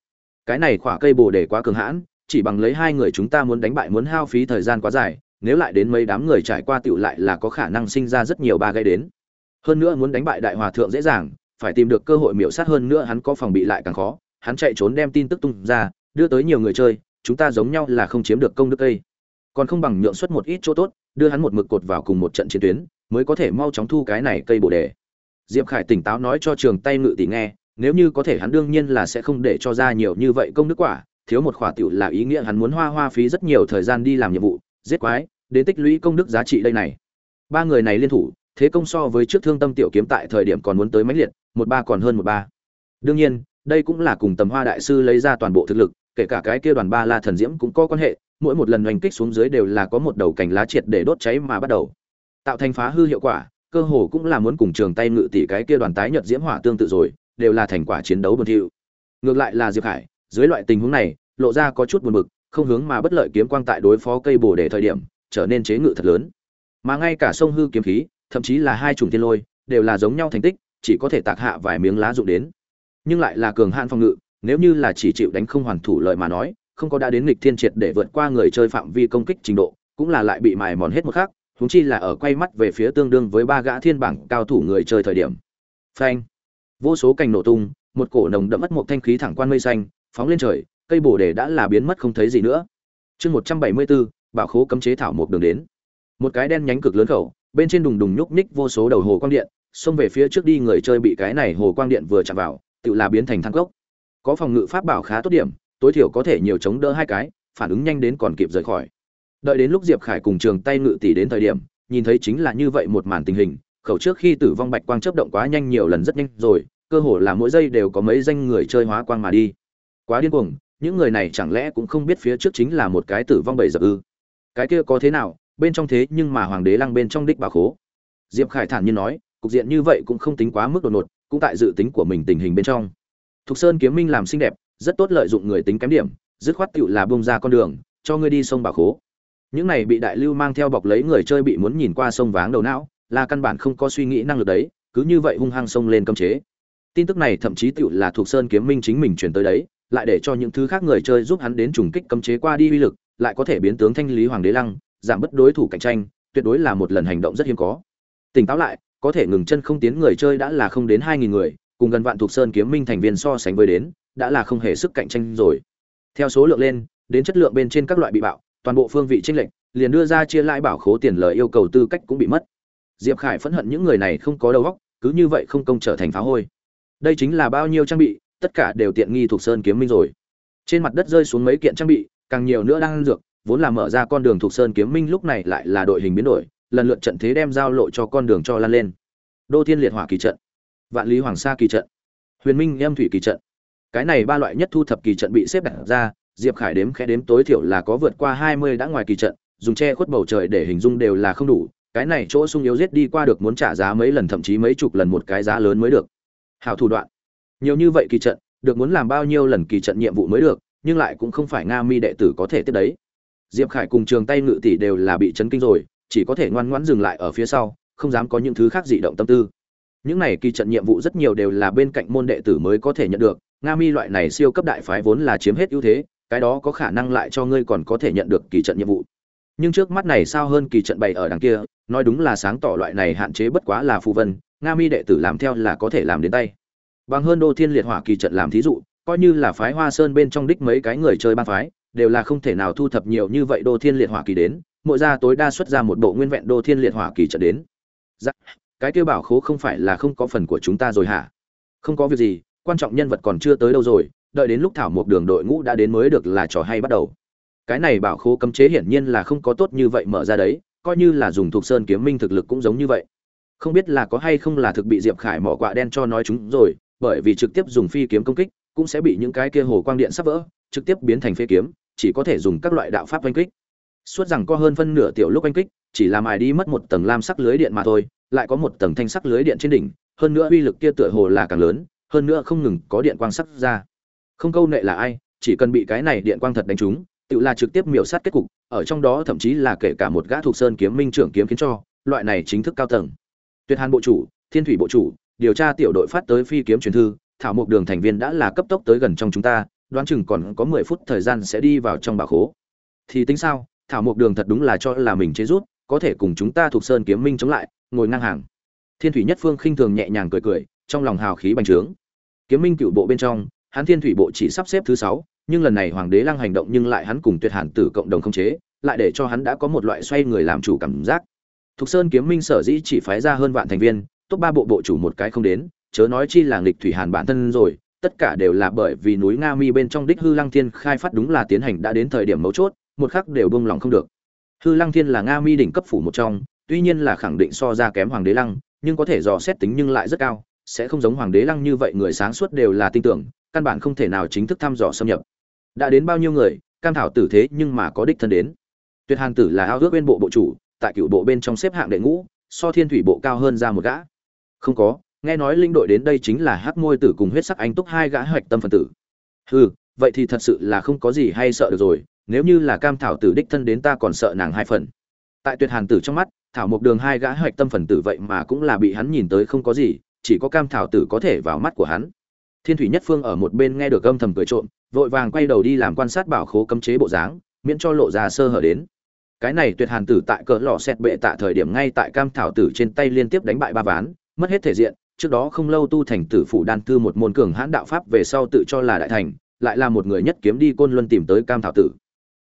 Cái này khỏa cây bồ để quá cường hãn, chỉ bằng lấy hai người chúng ta muốn đánh bại muốn hao phí thời gian quá dài, nếu lại đến mấy đám người trải qua tựu lại là có khả năng sinh ra rất nhiều ba gây đến. Hơn nữa muốn đánh bại đại hòa thượng dễ dàng, phải tìm được cơ hội miểu sát hơn nữa hắn có phòng bị lại càng khó hắn chạy trốn đem tin tức tung ra, đưa tới nhiều người chơi, chúng ta giống nhau là không chiếm được công đức cây. Còn không bằng nhượng suất một ít chỗ tốt, đưa hắn một mực cột vào cùng một trận chiến tuyến, mới có thể mau chóng thu cái này cây bồ đề. Diệp khải tỉnh táo nói cho trường tay ngự tỷ nghe, nếu như có thể hắn đương nhiên là sẽ không để cho ra nhiều như vậy công đức quả, thiếu một khỏa tiểu là ý nghĩa hắn muốn hoa hoa phí rất nhiều thời gian đi làm nhiệm vụ, giết quái, đến tích lũy công đức giá trị đây này. Ba người này liên thủ, thế công so với trước thương tâm tiểu kiếm tại thời điểm còn muốn tới mãnh liệt, một ba còn hơn một ba. Đương nhiên đây cũng là cùng tầm hoa đại sư lấy ra toàn bộ thực lực, kể cả cái kia đoàn ba la thần diễm cũng có quan hệ, mỗi một lần oanh kích xuống dưới đều là có một đầu cành lá triệt để đốt cháy mà bắt đầu. Tạo thành phá hư hiệu quả, cơ hồ cũng là muốn cùng trường tay ngự tỷ cái kia đoàn tái nhật diễm hỏa tương tự rồi, đều là thành quả chiến đấu buồn thiu. Ngược lại là diệp hải, dưới loại tình huống này, lộ ra có chút buồn bực, không hướng mà bất lợi kiếm quang tại đối phó cây bồ để thời điểm, trở nên chế ngự thật lớn. Mà ngay cả sông hư kiếm khí, thậm chí là hai chủng thiên lôi, đều là giống nhau thành tích, chỉ có thể tạc hạ vài miếng lá dụng đến nhưng lại là cường hạn phòng ngự, nếu như là chỉ chịu đánh không hoàn thủ lợi mà nói, không có đã đến nghịch thiên triệt để vượt qua người chơi phạm vi công kích trình độ, cũng là lại bị mài mòn hết một khác húng chi là ở quay mắt về phía tương đương với ba gã thiên bảng cao thủ người chơi thời điểm. Phanh! Vô số cành nổ tung, một cổ nồng đậm mất một thanh khí thẳng quan mây xanh, phóng lên trời, cây bồ đề đã là biến mất không thấy gì nữa. Chương một trăm bảy mươi bốn, bảo khố cấm chế thảo một đường đến. Một cái đen nhánh cực lớn khẩu, bên trên đùng đùng nhúc nhích vô số đầu hồ quang điện, xông về phía trước đi người chơi bị cái này hồ quang điện vừa chạm vào tự là biến thành thang cốc. Có phòng ngự pháp bảo khá tốt điểm, tối thiểu có thể nhiều chống đỡ hai cái, phản ứng nhanh đến còn kịp rời khỏi. Đợi đến lúc diệp khải cùng trường tay ngự tỷ đến thời điểm, nhìn thấy chính là như vậy một màn tình hình, khẩu trước khi tử vong bạch quang chớp động quá nhanh nhiều lần rất nhanh rồi, cơ hồ là mỗi giây đều có mấy danh người chơi hóa quang mà đi. Quá điên cuồng, những người này chẳng lẽ cũng không biết phía trước chính là một cái tử vong bầy dập ư? Cái kia có thế nào, bên trong thế nhưng mà hoàng đế lăng bên trong đích bà khố. Diệp khải thản nhiên nói, cục diện như vậy cũng không tính quá mức đột ngột cũng tại dự tính của mình tình hình bên trong. Thục sơn kiếm minh làm xinh đẹp, rất tốt lợi dụng người tính kém điểm, dứt khoát tựu là bông ra con đường, cho ngươi đi sông bà khố. Những này bị đại lưu mang theo bọc lấy người chơi bị muốn nhìn qua sông váng đầu não, là căn bản không có suy nghĩ năng lực đấy, cứ như vậy hung hăng sông lên cấm chế. Tin tức này thậm chí tựu là thuộc sơn kiếm minh chính mình truyền tới đấy, lại để cho những thứ khác người chơi giúp hắn đến trùng kích cấm chế qua đi uy lực, lại có thể biến tướng thanh lý hoàng đế lăng, giảm bất đối thủ cạnh tranh, tuyệt đối là một lần hành động rất hiếm có. Tỉnh táo lại có thể ngừng chân không tiến người chơi đã là không đến hai nghìn người, cùng gần vạn thuộc sơn kiếm minh thành viên so sánh với đến, đã là không hề sức cạnh tranh rồi. Theo số lượng lên, đến chất lượng bên trên các loại bị bạo, toàn bộ phương vị chênh lệch, liền đưa ra chia lãi bảo khố tiền lời yêu cầu tư cách cũng bị mất. Diệp khải phẫn hận những người này không có đầu óc, cứ như vậy không công trở thành phá hôi. Đây chính là bao nhiêu trang bị, tất cả đều tiện nghi thuộc sơn kiếm minh rồi. Trên mặt đất rơi xuống mấy kiện trang bị, càng nhiều nữa đang dược, vốn là mở ra con đường thuộc sơn kiếm minh lúc này lại là đội hình biến đổi lần lượt trận thế đem giao lộ cho con đường cho lan lên. Đô thiên liệt hỏa kỳ trận, vạn lý hoàng sa kỳ trận, huyền minh em thủy kỳ trận. Cái này ba loại nhất thu thập kỳ trận bị xếp đặt ra, diệp khải đếm khẽ đếm tối thiểu là có vượt qua hai mươi đã ngoài kỳ trận, dùng che khuất bầu trời để hình dung đều là không đủ, cái này chỗ sung yếu giết đi qua được muốn trả giá mấy lần thậm chí mấy chục lần một cái giá lớn mới được. Hảo thủ đoạn. Nhiều như vậy kỳ trận, được muốn làm bao nhiêu lần kỳ trận nhiệm vụ mới được, nhưng lại cũng không phải nga mi đệ tử có thể tiếp đấy. Diệp khải cùng trường tay ngự tỷ đều là bị chấn kinh rồi chỉ có thể ngoan ngoãn dừng lại ở phía sau, không dám có những thứ khác dị động tâm tư. Những này kỳ trận nhiệm vụ rất nhiều đều là bên cạnh môn đệ tử mới có thể nhận được, nga mi loại này siêu cấp đại phái vốn là chiếm hết ưu thế, cái đó có khả năng lại cho ngươi còn có thể nhận được kỳ trận nhiệm vụ. Nhưng trước mắt này sao hơn kỳ trận bày ở đằng kia, nói đúng là sáng tỏ loại này hạn chế bất quá là phù vân, nga mi đệ tử làm theo là có thể làm đến tay. Bằng hơn đô thiên liệt hỏa kỳ trận làm thí dụ, coi như là phái hoa sơn bên trong đích mấy cái người chơi ba phái, đều là không thể nào thu thập nhiều như vậy đô thiên liệt hỏa kỳ đến mỗi ra tối đa xuất ra một bộ nguyên vẹn đô thiên liệt hỏa kỳ trận đến. Dạ cái kêu bảo khố không phải là không có phần của chúng ta rồi hả? Không có việc gì, quan trọng nhân vật còn chưa tới đâu rồi, đợi đến lúc thảo một đường đội ngũ đã đến mới được là trò hay bắt đầu. Cái này bảo khố cấm chế hiển nhiên là không có tốt như vậy mở ra đấy, coi như là dùng thuộc sơn kiếm minh thực lực cũng giống như vậy. Không biết là có hay không là thực bị diệp khải mỏ quạ đen cho nói chúng rồi, bởi vì trực tiếp dùng phi kiếm công kích, cũng sẽ bị những cái kia hồ quang điện sắp vỡ, trực tiếp biến thành phế kiếm, chỉ có thể dùng các loại đạo pháp oanh kích suốt rằng có hơn phân nửa tiểu lúc oanh kích, chỉ làm ai đi mất một tầng lam sắc lưới điện mà thôi, lại có một tầng thanh sắc lưới điện trên đỉnh, hơn nữa uy lực kia tựa hồ là càng lớn, hơn nữa không ngừng có điện quang sắc ra. Không câu nệ là ai, chỉ cần bị cái này điện quang thật đánh trúng, tự là trực tiếp miểu sát kết cục, ở trong đó thậm chí là kể cả một gã thuộc sơn kiếm minh trưởng kiếm khiến cho, loại này chính thức cao tầng. Tuyệt hàn bộ chủ, thiên thủy bộ chủ, điều tra tiểu đội phát tới phi kiếm truyền thư, thảo mục đường thành viên đã là cấp tốc tới gần trong chúng ta, đoán chừng còn có mười phút thời gian sẽ đi vào trong bảo khố. Thì tính sao? Thảo mộc đường thật đúng là cho là mình chế rút, có thể cùng chúng ta thuộc sơn kiếm minh chống lại, ngồi ngang hàng. Thiên thủy nhất phương khinh thường nhẹ nhàng cười cười, trong lòng hào khí bành trướng. Kiếm minh cựu bộ bên trong, hắn thiên thủy bộ chỉ sắp xếp thứ sáu, nhưng lần này hoàng đế lăng hành động nhưng lại hắn cùng tuyệt hàn tử cộng đồng không chế, lại để cho hắn đã có một loại xoay người làm chủ cảm giác. Thục sơn kiếm minh sở dĩ chỉ phái ra hơn vạn thành viên top ba bộ bộ chủ một cái không đến, chớ nói chi là nghịch thủy hàn bản thân rồi, tất cả đều là bởi vì núi nga mi bên trong đích hư lăng thiên khai phát đúng là tiến hành đã đến thời điểm mấu chốt một khắc đều buông lòng không được. Hư lăng thiên là nga mi đỉnh cấp phủ một trong, tuy nhiên là khẳng định so ra kém hoàng đế lăng, nhưng có thể dò xét tính nhưng lại rất cao, sẽ không giống hoàng đế lăng như vậy người sáng suốt đều là tin tưởng, căn bản không thể nào chính thức thăm dò xâm nhập. Đã đến bao nhiêu người, cam thảo tử thế nhưng mà có đích thân đến. Tuyệt hàn tử là ao ước bên bộ bộ chủ, tại cựu bộ bên trong xếp hạng đệ ngũ, so thiên thủy bộ cao hơn ra một gã. Không có, nghe nói linh đội đến đây chính là hắc môi tử cùng huyết sắc anh túc hai gã hoạch tâm phần tử. Hừ, vậy thì thật sự là không có gì hay sợ được rồi nếu như là cam thảo tử đích thân đến ta còn sợ nàng hai phần. Tại tuyệt hàn tử trong mắt, thảo một đường hai gã hoạch tâm phần tử vậy mà cũng là bị hắn nhìn tới không có gì, chỉ có cam thảo tử có thể vào mắt của hắn. Thiên thủy nhất phương ở một bên nghe được âm thầm cười trộm, vội vàng quay đầu đi làm quan sát bảo khố cấm chế bộ dáng, miễn cho lộ ra sơ hở đến. Cái này tuyệt hàn tử tại cỡ lò xét bệ tạ thời điểm ngay tại cam thảo tử trên tay liên tiếp đánh bại ba ván, mất hết thể diện, trước đó không lâu tu thành tử phủ đan thư một môn cường hãn đạo pháp về sau tự cho là đại thành, lại là một người nhất kiếm đi côn luân tìm tới cam thảo tử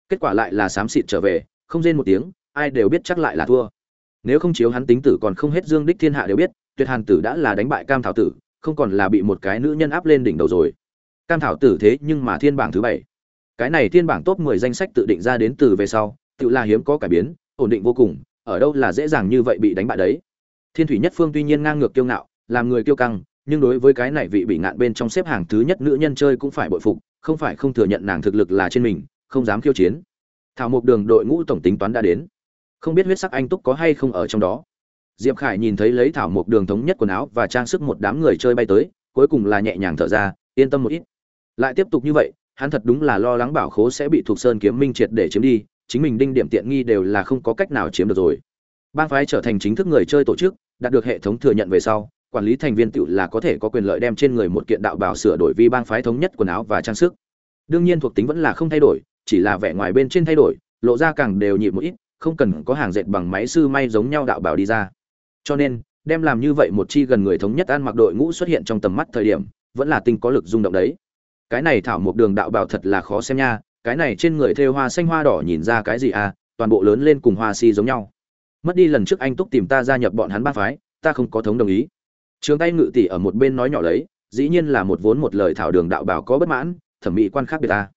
kết quả lại là xám xịt trở về, không rên một tiếng, ai đều biết chắc lại là thua. Nếu không chiếu hắn tính tử còn không hết dương đích thiên hạ đều biết, tuyệt hàn tử đã là đánh bại cam thảo tử, không còn là bị một cái nữ nhân áp lên đỉnh đầu rồi. Cam thảo tử thế nhưng mà thiên bảng thứ bảy. Cái này thiên bảng top mười danh sách tự định ra đến từ về sau, tự là hiếm có cải biến, ổn định vô cùng, ở đâu là dễ dàng như vậy bị đánh bại đấy. Thiên thủy nhất phương tuy nhiên ngang ngược kiêu ngạo, làm người kiêu căng, nhưng đối với cái này vị bị ngạn bên trong xếp hàng thứ nhất nữ nhân chơi cũng phải bội phục, không phải không thừa nhận nàng thực lực là trên mình không dám khiêu chiến. Thảo mộc đường đội ngũ tổng tính toán đã đến. Không biết huyết sắc anh túc có hay không ở trong đó. Diệp khải nhìn thấy lấy thảo mộc đường thống nhất quần áo và trang sức một đám người chơi bay tới, cuối cùng là nhẹ nhàng thở ra, yên tâm một ít. Lại tiếp tục như vậy, hắn thật đúng là lo lắng bảo khố sẽ bị thuộc sơn kiếm minh triệt để chiếm đi, chính mình đinh điểm tiện nghi đều là không có cách nào chiếm được rồi. Bang phái trở thành chính thức người chơi tổ chức, đạt được hệ thống thừa nhận về sau, quản lý thành viên tự là có thể có quyền lợi đem trên người một kiện đạo bảo sửa đổi vi bang phái thống nhất quần áo và trang sức. Đương nhiên thuộc tính vẫn là không thay đổi chỉ là vẻ ngoài bên trên thay đổi, lộ ra càng đều nhịp một ít, không cần có hàng dệt bằng máy sư may giống nhau đạo bảo đi ra. Cho nên, đem làm như vậy một chi gần người thống nhất ăn mặc đội ngũ xuất hiện trong tầm mắt thời điểm, vẫn là tinh có lực rung động đấy. Cái này thảo một đường đạo bảo thật là khó xem nha, cái này trên người thêu hoa xanh hoa đỏ nhìn ra cái gì à toàn bộ lớn lên cùng hoa si giống nhau. Mất đi lần trước anh túc tìm ta gia nhập bọn hắn ba phái, ta không có thống đồng ý. Trường tay ngự tỷ ở một bên nói nhỏ lấy dĩ nhiên là một vốn một lời thảo đường đạo bảo có bất mãn, thẩm mỹ quan khác biệt ta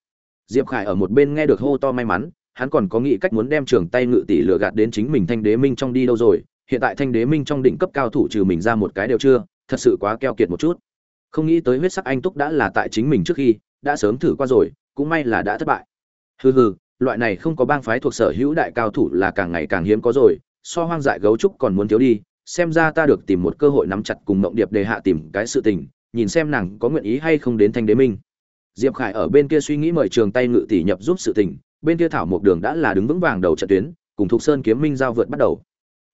diệp khải ở một bên nghe được hô to may mắn, hắn còn có nghĩ cách muốn đem trường tay ngự tỷ lừa gạt đến chính mình thanh đế minh trong đi đâu rồi, hiện tại thanh đế minh trong đỉnh cấp cao thủ trừ mình ra một cái đều chưa, thật sự quá keo kiệt một chút. Không nghĩ tới huyết sắc anh túc đã là tại chính mình trước khi, đã sớm thử qua rồi, cũng may là đã thất bại. Hừ hừ, loại này không có bang phái thuộc sở hữu đại cao thủ là càng ngày càng hiếm có rồi, so hoang dại gấu trúc còn muốn thiếu đi, xem ra ta được tìm một cơ hội nắm chặt cùng mộng điệp đề hạ tìm cái sự tình, nhìn xem nàng có nguyện ý hay không đến thanh đế minh diệp khải ở bên kia suy nghĩ mời trường tay ngự tỷ nhập giúp sự tình, bên kia thảo Mộc đường đã là đứng vững vàng đầu trận tuyến, cùng thục sơn kiếm minh giao vượt bắt đầu.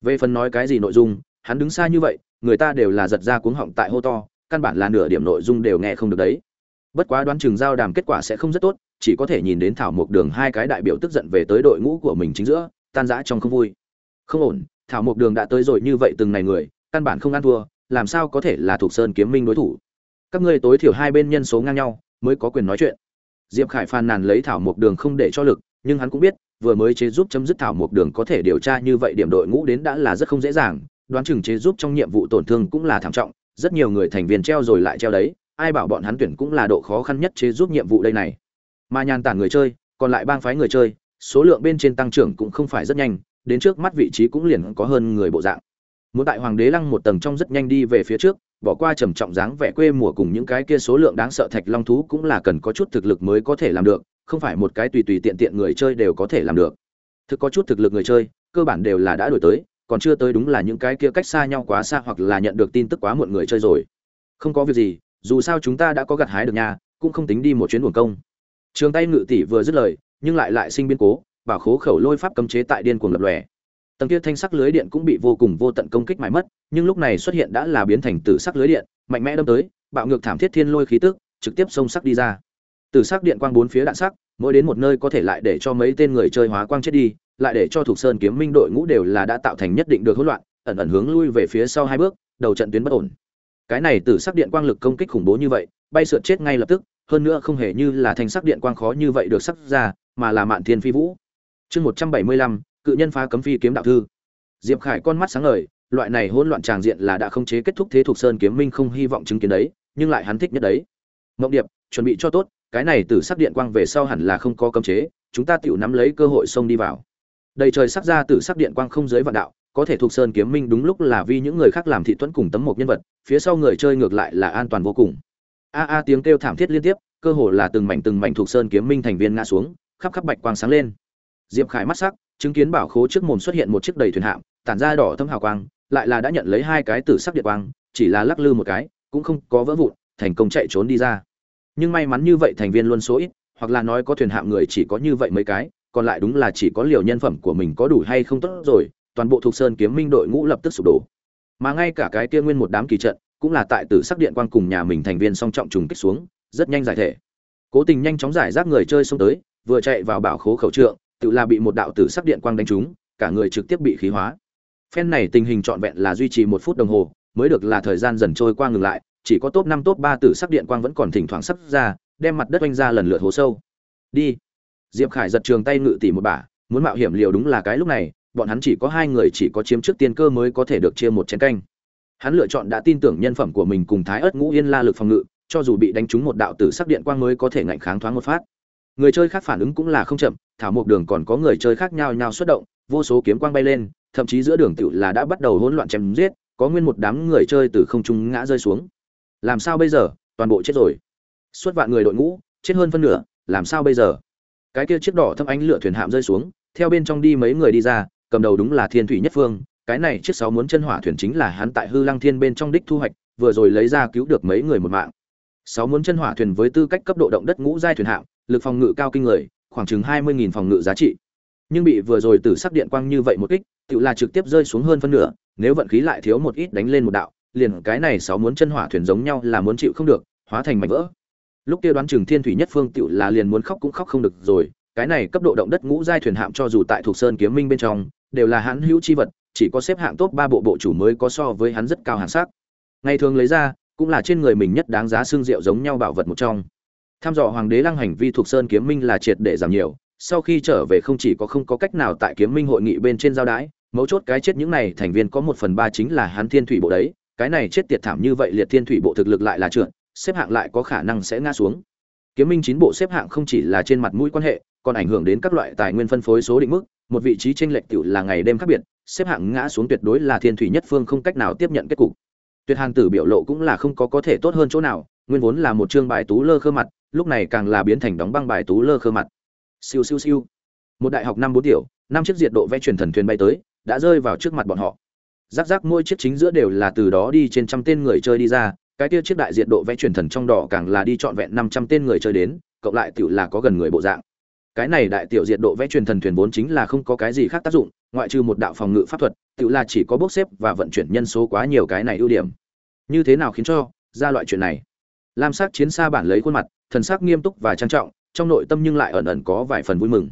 Về phần nói cái gì nội dung, hắn đứng xa như vậy, người ta đều là giật ra cuống họng tại hô to, căn bản là nửa điểm nội dung đều nghe không được đấy. Bất quá đoán chừng giao đàm kết quả sẽ không rất tốt, chỉ có thể nhìn đến thảo mộc đường hai cái đại biểu tức giận về tới đội ngũ của mình chính giữa, tan rã trong không vui. Không ổn, thảo mộc đường đã tới rồi như vậy từng này người, căn bản không ăn thua, làm sao có thể là thuộc sơn kiếm minh đối thủ? Các ngươi tối thiểu hai bên nhân số ngang nhau mới có quyền nói chuyện. Diệp khải phàn nàn lấy thảo mộc đường không để cho lực, nhưng hắn cũng biết, vừa mới chế giúp chấm dứt thảo mộc đường có thể điều tra như vậy điểm đội ngũ đến đã là rất không dễ dàng, đoán chừng chế giúp trong nhiệm vụ tổn thương cũng là thảm trọng, rất nhiều người thành viên treo rồi lại treo đấy, ai bảo bọn hắn tuyển cũng là độ khó khăn nhất chế giúp nhiệm vụ đây này. Mà nhàn tản người chơi, còn lại bang phái người chơi, số lượng bên trên tăng trưởng cũng không phải rất nhanh, đến trước mắt vị trí cũng liền có hơn người bộ dạng. Muốn tại hoàng đế lăng một tầng trong rất nhanh đi về phía trước bỏ qua trầm trọng dáng vẻ quê mùa cùng những cái kia số lượng đáng sợ thạch long thú cũng là cần có chút thực lực mới có thể làm được, không phải một cái tùy tùy tiện tiện người chơi đều có thể làm được. Thực có chút thực lực người chơi, cơ bản đều là đã đổi tới, còn chưa tới đúng là những cái kia cách xa nhau quá xa hoặc là nhận được tin tức quá muộn người chơi rồi. Không có việc gì, dù sao chúng ta đã có gặt hái được nhà, cũng không tính đi một chuyến uổng công. Trường tay ngự tỷ vừa dứt lời, nhưng lại lại sinh biến cố, bảo khố khẩu lôi pháp cấm chế tại điên cuồng lập lòe tầng kia thanh sắc lưới điện cũng bị vô cùng vô tận công kích mãi mất, nhưng lúc này xuất hiện đã là biến thành tử sắc lưới điện, mạnh mẽ đâm tới, bạo ngược thảm thiết thiên lôi khí tức, trực tiếp xông sắc đi ra. Tử sắc điện quang bốn phía đạn sắc, mỗi đến một nơi có thể lại để cho mấy tên người chơi hóa quang chết đi, lại để cho thuộc sơn kiếm minh đội ngũ đều là đã tạo thành nhất định được hỗn loạn, ẩn ẩn hướng lui về phía sau hai bước, đầu trận tuyến bất ổn. Cái này tử sắc điện quang lực công kích khủng bố như vậy, bay sượt chết ngay lập tức, hơn nữa không hề như là thanh sắc điện quang khó như vậy được sắc ra, mà là mạn thiên phi vũ. Chương một trăm bảy mươi lăm cự nhân phá cấm phi kiếm đạo thư. Diệp khải con mắt sáng ngời, loại này hỗn loạn tràng diện là đã không chế kết thúc thế thuộc sơn kiếm minh không hy vọng chứng kiến đấy, nhưng lại hắn thích nhất đấy. Mộng điệp, chuẩn bị cho tốt, cái này từ sắc điện quang về sau hẳn là không có cấm chế, chúng ta tự nắm lấy cơ hội xông đi vào. Đầy trời sắc ra từ sắc điện quang không giới vạn đạo, có thể thuộc sơn kiếm minh đúng lúc là vì những người khác làm thị tuấn cùng tấm một nhân vật, phía sau người chơi ngược lại là an toàn vô cùng. A a tiếng kêu thảm thiết liên tiếp, cơ hồ là từng mảnh từng mảnh thuộc sơn kiếm minh thành viên ngã xuống, khắp khắp bạch quang sáng lên. Diệp khải mắt sắc chứng kiến bảo khố trước mồm xuất hiện một chiếc đầy thuyền hạm, tản ra đỏ thâm hào quang, lại là đã nhận lấy hai cái tử sắc điện quang, chỉ là lắc lư một cái, cũng không có vỡ vụn, thành công chạy trốn đi ra. Nhưng may mắn như vậy thành viên luôn số ít, hoặc là nói có thuyền hạm người chỉ có như vậy mấy cái, còn lại đúng là chỉ có liều nhân phẩm của mình có đủ hay không tốt rồi, toàn bộ thuộc sơn kiếm minh đội ngũ lập tức sụp đổ. Mà ngay cả cái kia nguyên một đám kỳ trận, cũng là tại tử sắc điện quang cùng nhà mình thành viên song trọng trùng kích xuống, rất nhanh giải thể. Cố tình nhanh chóng giải rác người chơi xông tới, vừa chạy vào bảo khố khẩu trượng tự là bị một đạo tử sắc điện quang đánh trúng, cả người trực tiếp bị khí hóa. Phen này tình hình trọn vẹn là duy trì một phút đồng hồ, mới được là thời gian dần trôi qua ngừng lại, chỉ có top năm, top ba tử sắc điện quang vẫn còn thỉnh thoảng sắp ra, đem mặt đất oanh ra lần lượt hố sâu. Đi. Diệp khải giật trường tay ngự tỷ một bả, muốn mạo hiểm liều đúng là cái lúc này, bọn hắn chỉ có hai người chỉ có chiếm trước tiên cơ mới có thể được chia một chén canh. Hắn lựa chọn đã tin tưởng nhân phẩm của mình cùng thái Ức ngũ yên la lực phòng ngự, cho dù bị đánh trúng một đạo tử sắc điện quang mới có thể ngăn kháng thoáng một phát người chơi khác phản ứng cũng là không chậm, thảo một đường còn có người chơi khác nhau nhau xuất động, vô số kiếm quang bay lên, thậm chí giữa đường tựu là đã bắt đầu hỗn loạn chém giết, có nguyên một đám người chơi từ không trung ngã rơi xuống. Làm sao bây giờ? Toàn bộ chết rồi. Suốt vạn người đội ngũ, chết hơn phân nửa, làm sao bây giờ? Cái kia chiếc đỏ thâm ánh lửa thuyền hạm rơi xuống, theo bên trong đi mấy người đi ra, cầm đầu đúng là thiên thủy nhất phương, cái này chiếc sáu muốn chân hỏa thuyền chính là hắn tại hư lăng thiên bên trong đích thu hoạch, vừa rồi lấy ra cứu được mấy người một mạng. Sáu muốn chân hỏa thuyền với tư cách cấp độ động đất ngũ giai thuyền hạm lực phòng ngự cao kinh người, khoảng chừng hai mươi nghìn phòng ngự giá trị. Nhưng bị vừa rồi tử sắc điện quang như vậy một kích, tựu là trực tiếp rơi xuống hơn phân nửa, nếu vận khí lại thiếu một ít đánh lên một đạo, liền cái này sáu muốn chân hỏa thuyền giống nhau là muốn chịu không được, hóa thành mảnh vỡ. Lúc kia đoán chừng thiên thủy nhất phương tựu là liền muốn khóc cũng khóc không được rồi, cái này cấp độ động đất ngũ giai thuyền hạm cho dù tại thuộc sơn kiếm minh bên trong, đều là hắn hữu chi vật, chỉ có xếp hạng top ba bộ bộ chủ mới có so với hắn rất cao hàng sắc ngày thường lấy ra, cũng là trên người mình nhất đáng giá xương rượu giống nhau bảo vật một trong tham dò hoàng đế lăng hành vi thuộc sơn kiếm minh là triệt để giảm nhiều, sau khi trở về không chỉ có không có cách nào tại kiếm minh hội nghị bên trên giao đái, mấu chốt cái chết những này thành viên có một phần ba chính là hắn thiên thủy bộ đấy, cái này chết tiệt thảm như vậy liệt thiên thủy bộ thực lực lại là trượt, xếp hạng lại có khả năng sẽ ngã xuống. Kiếm minh chín bộ xếp hạng không chỉ là trên mặt mũi quan hệ, còn ảnh hưởng đến các loại tài nguyên phân phối số định mức, một vị trí tranh lệch tiểu là ngày đêm khác biệt, xếp hạng ngã xuống tuyệt đối là thiên thủy nhất phương không cách nào tiếp nhận kết cục. Tuyệt hàng tử biểu lộ cũng là không có có thể tốt hơn chỗ nào, nguyên vốn là một chương bài tú lơ khơ mặt lúc này càng là biến thành đóng băng bài tú lơ khơ mặt. Siêu siêu siêu. Một đại học năm bốn tiểu, năm chiếc diệt độ vẽ truyền thần thuyền bay tới, đã rơi vào trước mặt bọn họ. Rắc rắc, mỗi chiếc chính giữa đều là từ đó đi trên trăm tên người chơi đi ra, cái kia chiếc đại diệt độ vẽ truyền thần trong đỏ càng là đi trọn vẹn năm trăm tên người chơi đến, cộng lại tiểu là có gần người bộ dạng. Cái này đại tiểu diệt độ vẽ truyền thần thuyền vốn chính là không có cái gì khác tác dụng, ngoại trừ một đạo phòng ngự pháp thuật, tiểu là chỉ có bốc xếp và vận chuyển nhân số quá nhiều cái này ưu điểm. Như thế nào khiến cho, ra loại chuyện này? Lam sắc chiến xa bản lấy khuôn mặt, thần sắc nghiêm túc và trang trọng, trong nội tâm nhưng lại ẩn ẩn có vài phần vui mừng.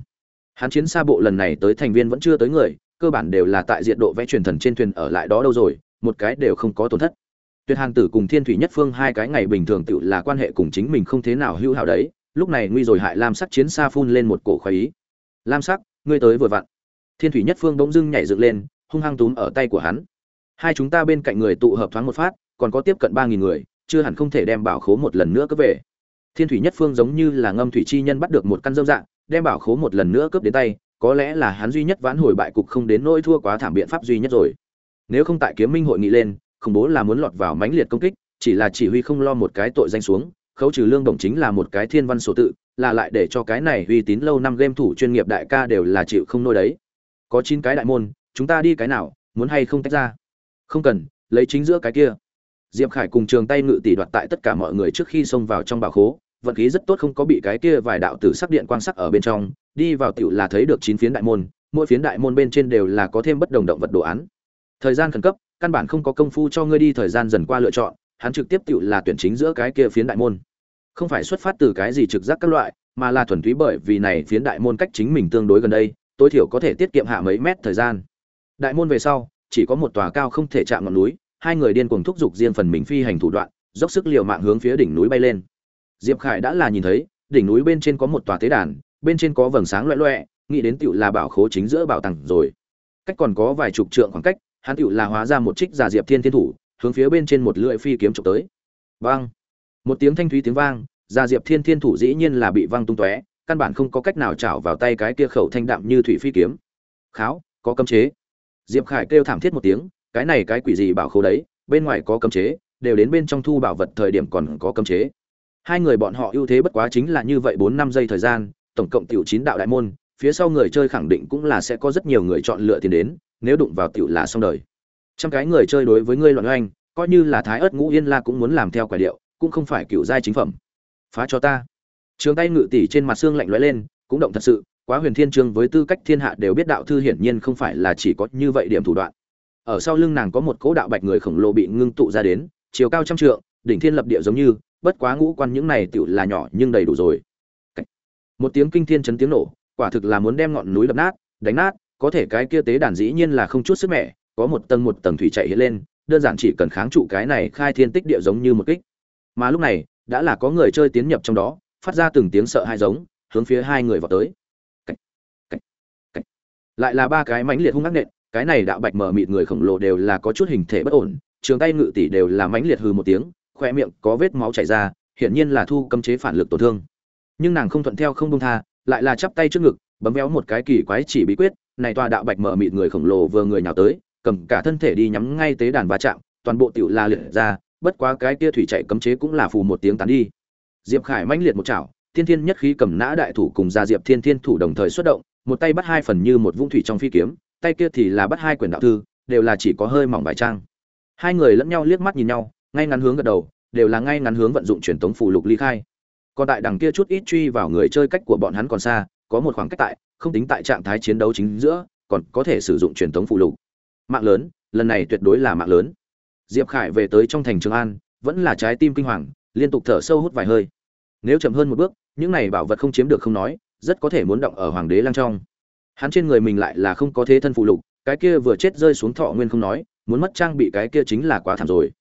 Hắn chiến xa bộ lần này tới thành viên vẫn chưa tới người, cơ bản đều là tại diện độ vẽ truyền thần trên thuyền ở lại đó đâu rồi, một cái đều không có tổn thất. Tuyệt hàn tử cùng thiên thủy nhất phương hai cái ngày bình thường tự là quan hệ cùng chính mình không thế nào hữu hảo đấy, lúc này nguy rồi hại lam sắc chiến xa phun lên một cổ khoái ý. Lam sắc, ngươi tới vừa vặn. Thiên thủy nhất phương bỗng dưng nhảy dựng lên, hung hăng túm ở tay của hắn. Hai chúng ta bên cạnh người tụ hợp thoáng một phát, còn có tiếp cận ba nghìn người chưa hẳn không thể đem bảo khố một lần nữa cướp về. Thiên thủy nhất phương giống như là ngâm thủy chi nhân bắt được một căn dâm dạng, đem bảo khố một lần nữa cướp đến tay, có lẽ là hắn duy nhất vãn hồi bại cục không đến nỗi thua quá thảm biện pháp duy nhất rồi. Nếu không tại kiếm minh hội nghị lên, khủng bố là muốn lọt vào mãnh liệt công kích, chỉ là chỉ huy không lo một cái tội danh xuống, khấu trừ lương đồng chính là một cái thiên văn sổ tự, là lại để cho cái này uy tín lâu năm game thủ chuyên nghiệp đại ca đều là chịu không nôi đấy. Có chín cái đại môn, chúng ta đi cái nào, muốn hay không tách ra? Không cần, lấy chính giữa cái kia diệp khải cùng trường tay ngự tỷ đoạt tại tất cả mọi người trước khi xông vào trong bảo khố, vận khí rất tốt không có bị cái kia vài đạo tử sắc điện quang sắc ở bên trong, đi vào tiểu là thấy được chín phiến đại môn, mỗi phiến đại môn bên trên đều là có thêm bất đồng động vật đồ án. Thời gian khẩn cấp, căn bản không có công phu cho ngươi đi thời gian dần qua lựa chọn, hắn trực tiếp tiểu là tuyển chính giữa cái kia phiến đại môn. Không phải xuất phát từ cái gì trực giác các loại, mà là thuần túy bởi vì này phiến đại môn cách chính mình tương đối gần đây, tối thiểu có thể tiết kiệm hạ mấy mét thời gian. Đại môn về sau, chỉ có một tòa cao không thể chạm ngọn núi hai người điên cuồng thúc giục riêng phần mình phi hành thủ đoạn, dốc sức liều mạng hướng phía đỉnh núi bay lên. Diệp khải đã là nhìn thấy, đỉnh núi bên trên có một tòa tế đàn, bên trên có vầng sáng loẹ loẹ, nghĩ đến tựu là bảo khố chính giữa bảo tàng rồi. Cách còn có vài chục trượng khoảng cách, hắn tựu là hóa ra một trích giả diệp thiên thiên thủ, hướng phía bên trên một lưỡi phi kiếm trục tới. Vang! Một tiếng thanh thúy tiếng vang, giả diệp thiên thiên thủ dĩ nhiên là bị văng tung tóe, căn bản không có cách nào chảo vào tay cái kia khẩu thanh đạm như thủy phi kiếm. Kháo, có cấm chế. Diệp khải kêu thảm thiết một tiếng cái này cái quỷ gì bảo khố đấy, bên ngoài có cấm chế, đều đến bên trong thu bảo vật thời điểm còn có cấm chế. Hai người bọn họ ưu thế bất quá chính là như vậy bốn năm giây thời gian, tổng cộng tiểu chín đạo đại môn, phía sau người chơi khẳng định cũng là sẽ có rất nhiều người chọn lựa tiền đến, nếu đụng vào tiểu là xong đời. Trăm cái người chơi đối với ngươi loạn oanh, coi như là thái ớt ngũ yên la cũng muốn làm theo quả điệu, cũng không phải cựu giai chính phẩm. Phá cho ta. Trường tay ngự tỷ trên mặt xương lạnh lóe lên, cũng động thật sự, quá huyền thiên trương với tư cách thiên hạ đều biết đạo thư hiển nhiên không phải là chỉ có như vậy điểm thủ đoạn ở sau lưng nàng có một cỗ đạo bạch người khổng lồ bị ngưng tụ ra đến chiều cao trăm trượng đỉnh thiên lập địa giống như bất quá ngũ quan những này tựu là nhỏ nhưng đầy đủ rồi. Một tiếng kinh thiên chấn tiếng nổ quả thực là muốn đem ngọn núi đập nát đánh nát có thể cái kia tế đàn dĩ nhiên là không chút sức mẻ có một tầng một tầng thủy chạy hiện lên đơn giản chỉ cần kháng trụ cái này khai thiên tích địa giống như một kích. Mà lúc này đã là có người chơi tiến nhập trong đó phát ra từng tiếng sợ hai giống hướng phía hai người vào tới. Cách, cách, cách. lại là ba cái mãnh liệt hung ác nện cái này đạo bạch mở mịt người khổng lồ đều là có chút hình thể bất ổn, trường tay ngự tỷ đều là mãnh liệt hừ một tiếng khoe miệng có vết máu chảy ra, hiển nhiên là thu cấm chế phản lực tổn thương. Nhưng nàng không thuận theo không buông tha, lại là chắp tay trước ngực, bấm véo một cái kỳ quái chỉ bí quyết, này tòa đạo bạch mở mịt người khổng lồ vừa người nhào tới, cầm cả thân thể đi nhắm ngay tế đàn va chạm, toàn bộ tiểu la liệt ra, bất quá cái kia thủy chạy cấm chế cũng là phù một tiếng tán đi. Diệp khải mãnh liệt một chảo, thiên thiên nhất khí cầm nã đại thủ cùng ra diệp thiên thiên thủ đồng thời xuất động, một tay bắt hai phần như một vũng thủy trong phi kiếm tay kia thì là bắt hai quyển đạo thư, đều là chỉ có hơi mỏng vài trang. Hai người lẫn nhau liếc mắt nhìn nhau, ngay ngắn hướng gật đầu, đều là ngay ngắn hướng vận dụng truyền tống phù lục ly khai. Còn tại đằng kia chút ít truy vào người chơi cách của bọn hắn còn xa, có một khoảng cách tại, không tính tại trạng thái chiến đấu chính giữa, còn có thể sử dụng truyền tống phù lục. Mạng lớn, lần này tuyệt đối là mạng lớn. Diệp khải về tới trong thành trường an, vẫn là trái tim kinh hoàng, liên tục thở sâu hút vài hơi. Nếu chậm hơn một bước, những này bảo vật không chiếm được không nói, rất có thể muốn động ở hoàng đế lang trong hắn trên người mình lại là không có thế thân phụ lục, cái kia vừa chết rơi xuống thọ nguyên không nói, muốn mất trang bị cái kia chính là quá thảm rồi.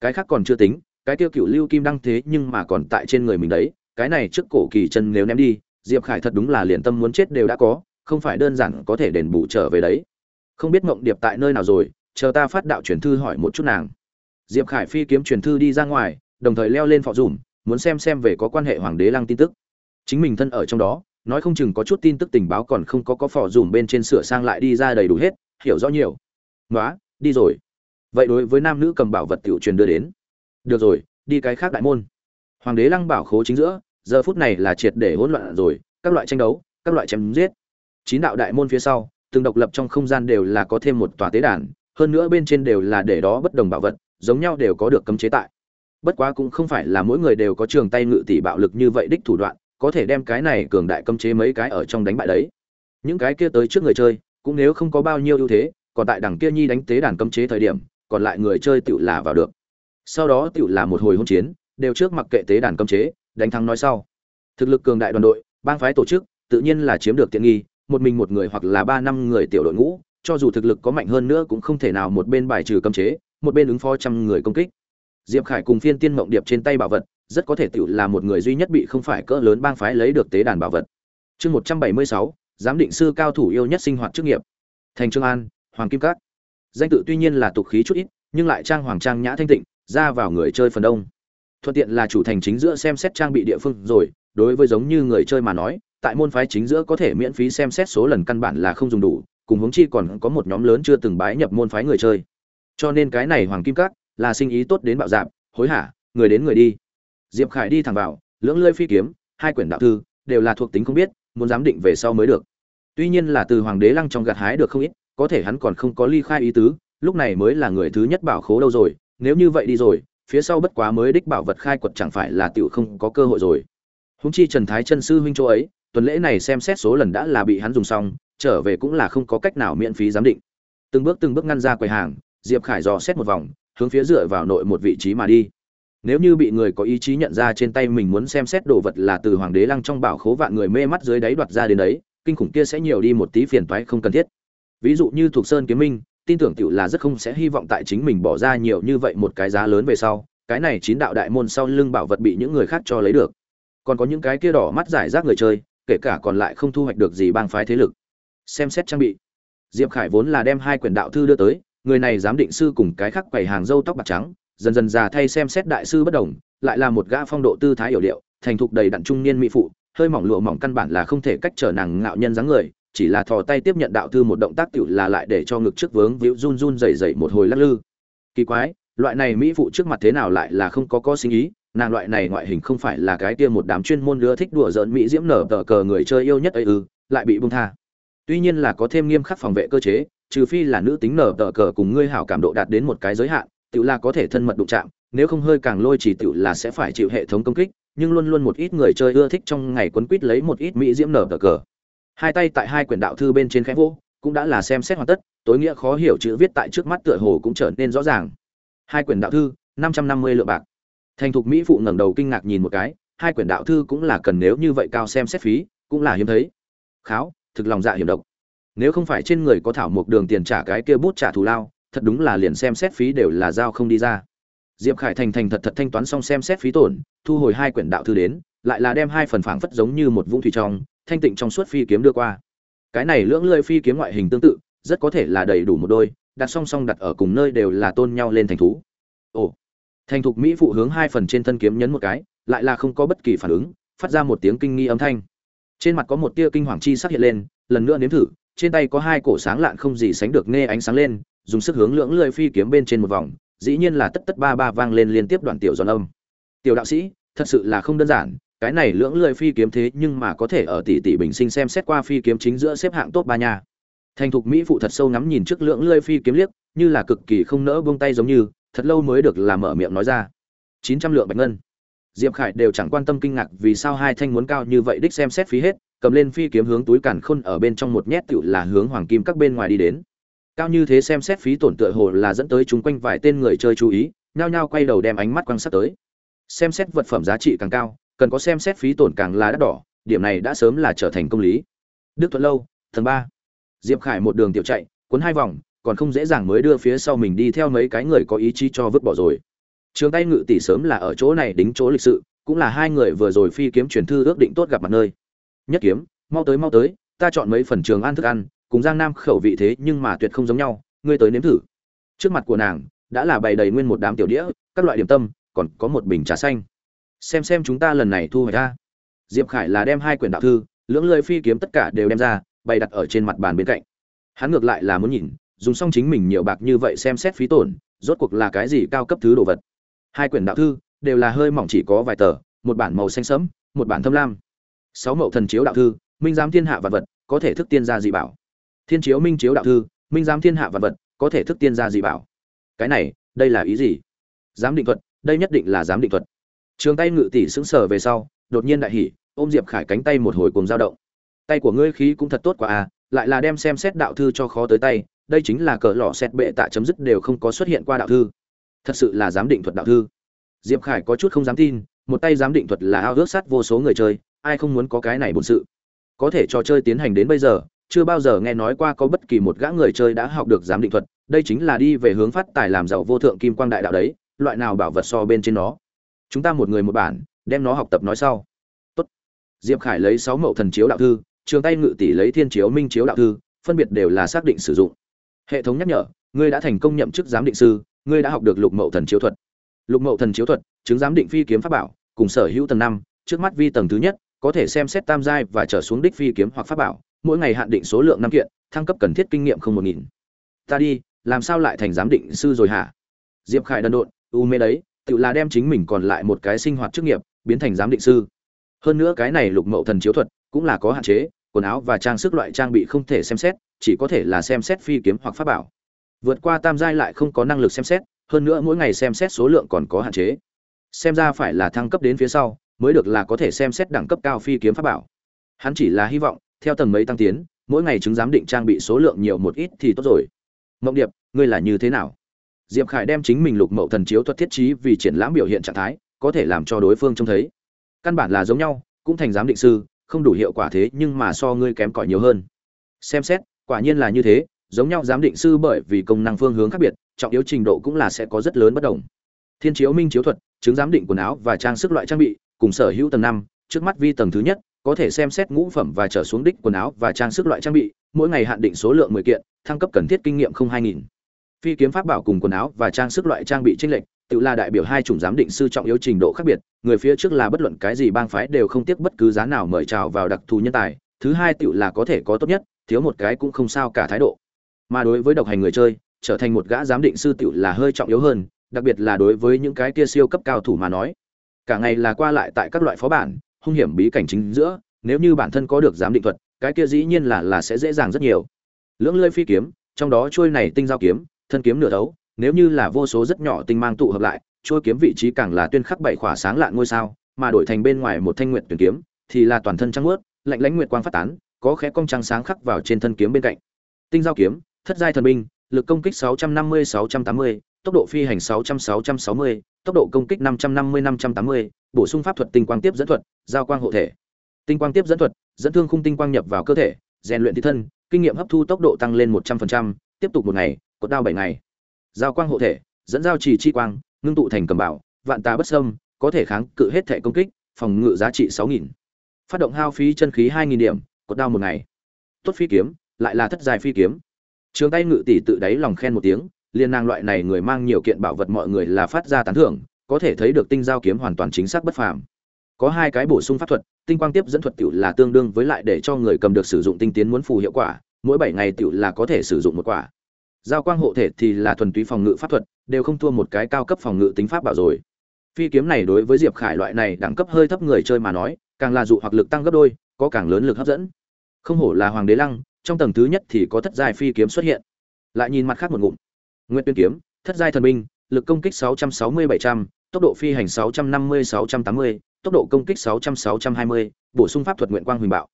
Cái khác còn chưa tính, cái kia cựu lưu kim đăng thế nhưng mà còn tại trên người mình đấy, cái này trước cổ kỳ chân nếu ném đi, diệp khải thật đúng là liền tâm muốn chết đều đã có, không phải đơn giản có thể đền bù trở về đấy. Không biết mộng điệp tại nơi nào rồi, chờ ta phát đạo truyền thư hỏi một chút nàng. Diệp khải phi kiếm truyền thư đi ra ngoài, đồng thời leo lên phò dùm, muốn xem xem về có quan hệ hoàng đế lăng tin tức. Chính mình thân ở trong đó nói không chừng có chút tin tức tình báo còn không có có phò dùm bên trên sửa sang lại đi ra đầy đủ hết, hiểu rõ nhiều. Nói đi rồi. Vậy đối với nam nữ cầm bảo vật tiểu truyền đưa đến. Được rồi, đi cái khác đại môn. Hoàng đế lăng bảo khố chính giữa, giờ phút này là triệt để hỗn loạn rồi, các loại tranh đấu, các loại chém giết. Chín đạo đại môn phía sau, từng độc lập trong không gian đều là có thêm một tòa tế đàn, hơn nữa bên trên đều là để đó bất đồng bảo vật, giống nhau đều có được cấm chế tại. Bất quá cũng không phải là mỗi người đều có trường tay ngự tỷ bạo lực như vậy đích thủ đoạn có thể đem cái này cường đại cấm chế mấy cái ở trong đánh bại đấy. Những cái kia tới trước người chơi, cũng nếu không có bao nhiêu ưu thế, còn tại đằng kia nhi đánh tế đàn cấm chế thời điểm, còn lại người chơi tựu là vào được. Sau đó tựu là một hồi hôn chiến, đều trước mặc kệ tế đàn cấm chế, đánh thắng nói sau. Thực lực cường đại đoàn đội, bang phái tổ chức, tự nhiên là chiếm được tiện nghi, một mình một người hoặc là ba năm người tiểu đội ngũ, cho dù thực lực có mạnh hơn nữa cũng không thể nào một bên bài trừ cấm chế, một bên ứng phó trăm người công kích. Diệp khải cùng phiên tiên mộng điệp trên tay bảo vật rất có thể tự là một người duy nhất bị không phải cỡ lớn bang phái lấy được tế đàn bảo vật. Chương một trăm bảy mươi sáu giám định sư cao thủ yêu nhất sinh hoạt chức nghiệp. Thành trương an hoàng kim cát danh tự tuy nhiên là tục khí chút ít nhưng lại trang hoàng trang nhã thanh tịnh ra vào người chơi phần đông. Thuận tiện là chủ thành chính giữa xem xét trang bị địa phương rồi đối với giống như người chơi mà nói tại môn phái chính giữa có thể miễn phí xem xét số lần căn bản là không dùng đủ cùng hướng chi còn có một nhóm lớn chưa từng bái nhập môn phái người chơi. Cho nên cái này hoàng kim các là sinh ý tốt đến bạo dạ, hối hả người đến người đi diệp khải đi thẳng vào, lưỡng lơi phi kiếm, hai quyển đạo thư, đều là thuộc tính không biết, muốn giám định về sau mới được. Tuy nhiên là từ hoàng đế lăng trong gặt hái được không ít, có thể hắn còn không có ly khai ý tứ, lúc này mới là người thứ nhất bảo khố đâu rồi, nếu như vậy đi rồi, phía sau bất quá mới đích bảo vật khai quật chẳng phải là tiểu không có cơ hội rồi. Húng chi trần thái chân sư huynh chỗ ấy, tuần lễ này xem xét số lần đã là bị hắn dùng xong, trở về cũng là không có cách nào miễn phí giám định. Từng bước từng bước ngăn ra quầy hàng, diệp khải dò xét một vòng, hướng phía dựa vào nội một vị trí mà đi nếu như bị người có ý chí nhận ra trên tay mình muốn xem xét đồ vật là từ hoàng đế lăng trong bảo khố vạn người mê mắt dưới đáy đoạt ra đến đấy, kinh khủng kia sẽ nhiều đi một tí phiền toái không cần thiết. Ví dụ như thuộc sơn kiếm minh, tin tưởng tiểu là rất không sẽ hy vọng tại chính mình bỏ ra nhiều như vậy một cái giá lớn về sau, cái này chín đạo đại môn sau lưng bảo vật bị những người khác cho lấy được. Còn có những cái kia đỏ mắt giải rác người chơi, kể cả còn lại không thu hoạch được gì bang phái thế lực. Xem xét trang bị. Diệp khải vốn là đem hai quyển đạo thư đưa tới, người này giám định sư cùng cái khác quầy hàng dâu tóc bạc trắng dần dần già thay xem xét đại sư bất đồng, lại là một gã phong độ tư thái hiểu điệu, thành thục đầy đặn trung niên mỹ phụ, hơi mỏng lụa mỏng căn bản là không thể cách trở nàng ngạo nhân dáng người, chỉ là thò tay tiếp nhận đạo thư một động tác tựu là lại để cho ngực trước vướng víu run run rẩy rẩy một hồi lắc lư. Kỳ quái, loại này mỹ phụ trước mặt thế nào lại là không có có sinh ý, nàng loại này ngoại hình không phải là cái kia một đám chuyên môn lứa thích đùa giỡn mỹ diễm nở tờ cờ người chơi yêu nhất ấy ư, lại bị bung tha. Tuy nhiên là có thêm nghiêm khắc phòng vệ cơ chế, trừ phi là nữ tính nở tờ cờ cùng ngươi hảo cảm độ đạt đến một cái giới hạn tự là có thể thân mật đụng chạm, nếu không hơi càng lôi chỉ tự là sẽ phải chịu hệ thống công kích, nhưng luôn luôn một ít người chơi ưa thích trong ngày quấn quýt lấy một ít mỹ diễm nở tờ cờ. Hai tay tại hai quyển đạo thư bên trên khẽ vô cũng đã là xem xét hoàn tất, tối nghĩa khó hiểu chữ viết tại trước mắt tựa hồ cũng trở nên rõ ràng. Hai quyển đạo thư, năm trăm năm mươi lượng bạc. Thành thục mỹ phụ ngẩng đầu kinh ngạc nhìn một cái, hai quyển đạo thư cũng là cần nếu như vậy cao xem xét phí, cũng là hiếm thấy. Kháo, thực lòng dạ hiểm độc. Nếu không phải trên người có thảo một đường tiền trả cái kia bút trả thù lao thật đúng là liền xem xét phí đều là giao không đi ra. Diệp khải thành thành thật thật thanh toán xong xem xét phí tổn, thu hồi hai quyển đạo thư đến, lại là đem hai phần phảng phất giống như một vũng thủy trong, thanh tịnh trong suốt phi kiếm đưa qua. Cái này lưỡng lơi phi kiếm ngoại hình tương tự, rất có thể là đầy đủ một đôi, đặt song song đặt ở cùng nơi đều là tôn nhau lên thành thú. Ồ, thành thục mỹ phụ hướng hai phần trên thân kiếm nhấn một cái, lại là không có bất kỳ phản ứng, phát ra một tiếng kinh nghi âm thanh. Trên mặt có một tia kinh hoàng chi sắc hiện lên, lần nữa nếm thử, trên tay có hai cổ sáng lạn không gì sánh được nghe ánh sáng lên dùng sức hướng lưỡng lưỡi phi kiếm bên trên một vòng, dĩ nhiên là tất tất ba ba vang lên liên tiếp đoạn tiểu giòn âm. Tiểu đạo sĩ, thật sự là không đơn giản, cái này lưỡng lưỡi phi kiếm thế nhưng mà có thể ở tỷ tỷ bình sinh xem xét qua phi kiếm chính giữa xếp hạng top ba nhà thành thục mỹ phụ thật sâu ngắm nhìn trước lưỡng lưỡi phi kiếm liếc, như là cực kỳ không nỡ buông tay giống như, thật lâu mới được làm mở miệng nói ra. Chín trăm lượng bạch ngân. Diệp khải đều chẳng quan tâm kinh ngạc vì sao hai thanh muốn cao như vậy đích xem xét phí hết, cầm lên phi kiếm hướng túi cản khôn ở bên trong một nhét tựu là hướng hoàng kim các bên ngoài đi đến cao như thế xem xét phí tổn tựa hồ là dẫn tới chúng quanh vài tên người chơi chú ý, nhao nhao quay đầu đem ánh mắt quan sát tới. Xem xét vật phẩm giá trị càng cao, cần có xem xét phí tổn càng là đắt đỏ, điểm này đã sớm là trở thành công lý. Đức thuận lâu thần ba. Diệp khải một đường tiểu chạy, cuốn hai vòng, còn không dễ dàng mới đưa phía sau mình đi theo mấy cái người có ý chí cho vứt bỏ rồi. Trường tay ngự tỷ sớm là ở chỗ này đính chỗ lịch sự, cũng là hai người vừa rồi phi kiếm truyền thư ước định tốt gặp mặt nơi. Nhất kiếm, mau tới mau tới, ta chọn mấy phần trường ăn thức ăn cùng giang nam khẩu vị thế nhưng mà tuyệt không giống nhau, ngươi tới nếm thử. Trước mặt của nàng, đã là bày đầy nguyên một đám tiểu đĩa, các loại điểm tâm, còn có một bình trà xanh. Xem xem chúng ta lần này thu hoạch ra. Diệp khải là đem hai quyển đạo thư, lưỡng lơi phi kiếm tất cả đều đem ra, bày đặt ở trên mặt bàn bên cạnh. Hắn ngược lại là muốn nhìn, dùng xong chính mình nhiều bạc như vậy xem xét phí tổn, rốt cuộc là cái gì cao cấp thứ đồ vật. Hai quyển đạo thư, đều là hơi mỏng chỉ có vài tờ, một bản màu xanh sẫm, một bản thâm lam. Sáu mậu thần chiếu đạo thư, minh giám thiên hạ vật vật, có thể thức tiên gia dị bảo thiên chiếu minh chiếu đạo thư, minh giám thiên hạ vật vật, có thể thức tiên ra gì bảo. Cái này, đây là ý gì? Giám định thuật, đây nhất định là giám định thuật. Trường tay ngự tỷ sững sờ về sau, đột nhiên đại hỉ, ôm diệp khải cánh tay một hồi cùng dao động. Tay của ngươi khí cũng thật tốt quá à lại là đem xem xét đạo thư cho khó tới tay, đây chính là cờ lọ xét bệ tạ chấm dứt đều không có xuất hiện qua đạo thư. Thật sự là giám định thuật đạo thư. Diệp khải có chút không dám tin, một tay giám định thuật là ao ước sát vô số người chơi, ai không muốn có cái này bổn sự? Có thể trò chơi tiến hành đến bây giờ chưa bao giờ nghe nói qua có bất kỳ một gã người chơi đã học được giám định thuật, đây chính là đi về hướng phát tài làm giàu vô thượng kim quang đại đạo đấy, loại nào bảo vật so bên trên nó. Chúng ta một người một bản, đem nó học tập nói sau. Tốt. diệp khải lấy sáu mẫu thần chiếu đạo thư, trường tay ngự tỷ lấy thiên chiếu minh chiếu đạo thư, phân biệt đều là xác định sử dụng. Hệ thống nhắc nhở, ngươi đã thành công nhậm chức giám định sư, ngươi đã học được lục mậu thần chiếu thuật. Lục mậu thần chiếu thuật, chứng giám định phi kiếm pháp bảo, cùng sở hữu tầng năm, trước mắt vi tầng thứ nhất, có thể xem xét tam giai và trở xuống đích phi kiếm hoặc pháp bảo mỗi ngày hạn định số lượng năm kiện, thăng cấp cần thiết kinh nghiệm không một nghìn. Ta đi, làm sao lại thành giám định sư rồi hả? Diệp khải đần độn, u mê đấy, tự là đem chính mình còn lại một cái sinh hoạt chức nghiệp, biến thành giám định sư. Hơn nữa cái này lục mậu thần chiếu thuật, cũng là có hạn chế, quần áo và trang sức loại trang bị không thể xem xét, chỉ có thể là xem xét phi kiếm hoặc pháp bảo. Vượt qua tam giai lại không có năng lực xem xét, hơn nữa mỗi ngày xem xét số lượng còn có hạn chế. Xem ra phải là thăng cấp đến phía sau, mới được là có thể xem xét đẳng cấp cao phi kiếm pháp bảo. Hắn chỉ là hy vọng theo tầng mấy tăng tiến, mỗi ngày chứng giám định trang bị số lượng nhiều một ít thì tốt rồi. Mộng điệp, ngươi là như thế nào? Diệp khải đem chính mình lục mậu thần chiếu thuật thiết trí vì triển lãm biểu hiện trạng thái, có thể làm cho đối phương trông thấy. Căn bản là giống nhau, cũng thành giám định sư, không đủ hiệu quả thế nhưng mà so ngươi kém cỏi nhiều hơn. Xem xét, quả nhiên là như thế, giống nhau giám định sư bởi vì công năng phương hướng khác biệt, trọng yếu trình độ cũng là sẽ có rất lớn bất đồng. Thiên chiếu minh chiếu thuật, chứng giám định quần áo và trang sức loại trang bị, cùng sở hữu tầng năm, trước mắt vi tầng thứ nhất có thể xem xét ngũ phẩm và trở xuống đích quần áo và trang sức loại trang bị, mỗi ngày hạn định số lượng mười kiện, thăng cấp cần thiết kinh nghiệm không hai nghìn. Phi kiếm pháp bảo cùng quần áo và trang sức loại trang bị tranh lệch, tự là đại biểu hai chủng giám định sư trọng yếu trình độ khác biệt, người phía trước là bất luận cái gì bang phái đều không tiếc bất cứ giá nào mời chào vào đặc thù nhân tài, thứ hai tự là có thể có tốt nhất, thiếu một cái cũng không sao cả thái độ. Mà đối với độc hành người chơi, trở thành một gã giám định sư tự là hơi trọng yếu hơn, đặc biệt là đối với những cái kia siêu cấp cao thủ mà nói. Cả ngày là qua lại tại các loại phó bản hung hiểm bí cảnh chính giữa nếu như bản thân có được giám định thuật cái kia dĩ nhiên là là sẽ dễ dàng rất nhiều. Lưỡng lơi phi kiếm trong đó trôi này tinh giao kiếm thân kiếm nửa thấu nếu như là vô số rất nhỏ tinh mang tụ hợp lại trôi kiếm vị trí càng là tuyên khắc bảy khỏa sáng lạn ngôi sao mà đổi thành bên ngoài một thanh nguyệt tuyển kiếm thì là toàn thân trắng muốt lạnh lãnh nguyệt quang phát tán có khẽ cong trăng sáng khắc vào trên thân kiếm bên cạnh. Tinh giao kiếm thất giai thần binh lực công kích 650-680, tốc độ phi hành 600-660, tốc độ công kích 550-580, bổ sung pháp thuật tinh quang tiếp dẫn thuật, giao quang hộ thể. Tinh quang tiếp dẫn thuật, dẫn thương khung tinh quang nhập vào cơ thể, rèn luyện thị thân, kinh nghiệm hấp thu tốc độ tăng lên 100%, tiếp tục một ngày, cột đao 7 ngày. Giao quang hộ thể, dẫn giao trì chi quang, ngưng tụ thành cầm bảo, vạn tà bất xâm, có thể kháng cự hết thể công kích, phòng ngự giá trị 6000. Phát động hao phí chân khí 2000 điểm, cột đao một ngày. Tốt phi kiếm, lại là thất dài phi kiếm. Trường tay ngự tỷ tự đáy lòng khen một tiếng, liên nàng loại này người mang nhiều kiện bảo vật mọi người là phát ra tán thưởng, có thể thấy được tinh giao kiếm hoàn toàn chính xác bất phàm. Có hai cái bổ sung pháp thuật, tinh quang tiếp dẫn thuật tiểu là tương đương với lại để cho người cầm được sử dụng tinh tiến muốn phù hiệu quả, mỗi 7 ngày tiểu là có thể sử dụng một quả. Giao quang hộ thể thì là thuần túy phòng ngự pháp thuật, đều không thua một cái cao cấp phòng ngự tính pháp bảo rồi. Phi kiếm này đối với Diệp Khải loại này đẳng cấp hơi thấp người chơi mà nói, càng là dụ hoặc lực tăng gấp đôi, có càng lớn lực hấp dẫn. Không hổ là hoàng đế lăng, trong tầng thứ nhất thì có thất giai phi kiếm xuất hiện. Lại nhìn mặt khác một ngụm. Nguyệt Tuyên kiếm, thất giai thần binh, lực công kích 660-700, tốc độ phi hành 650-680, tốc độ công kích 600-620, bổ sung pháp thuật nguyện quang huỳnh bạo.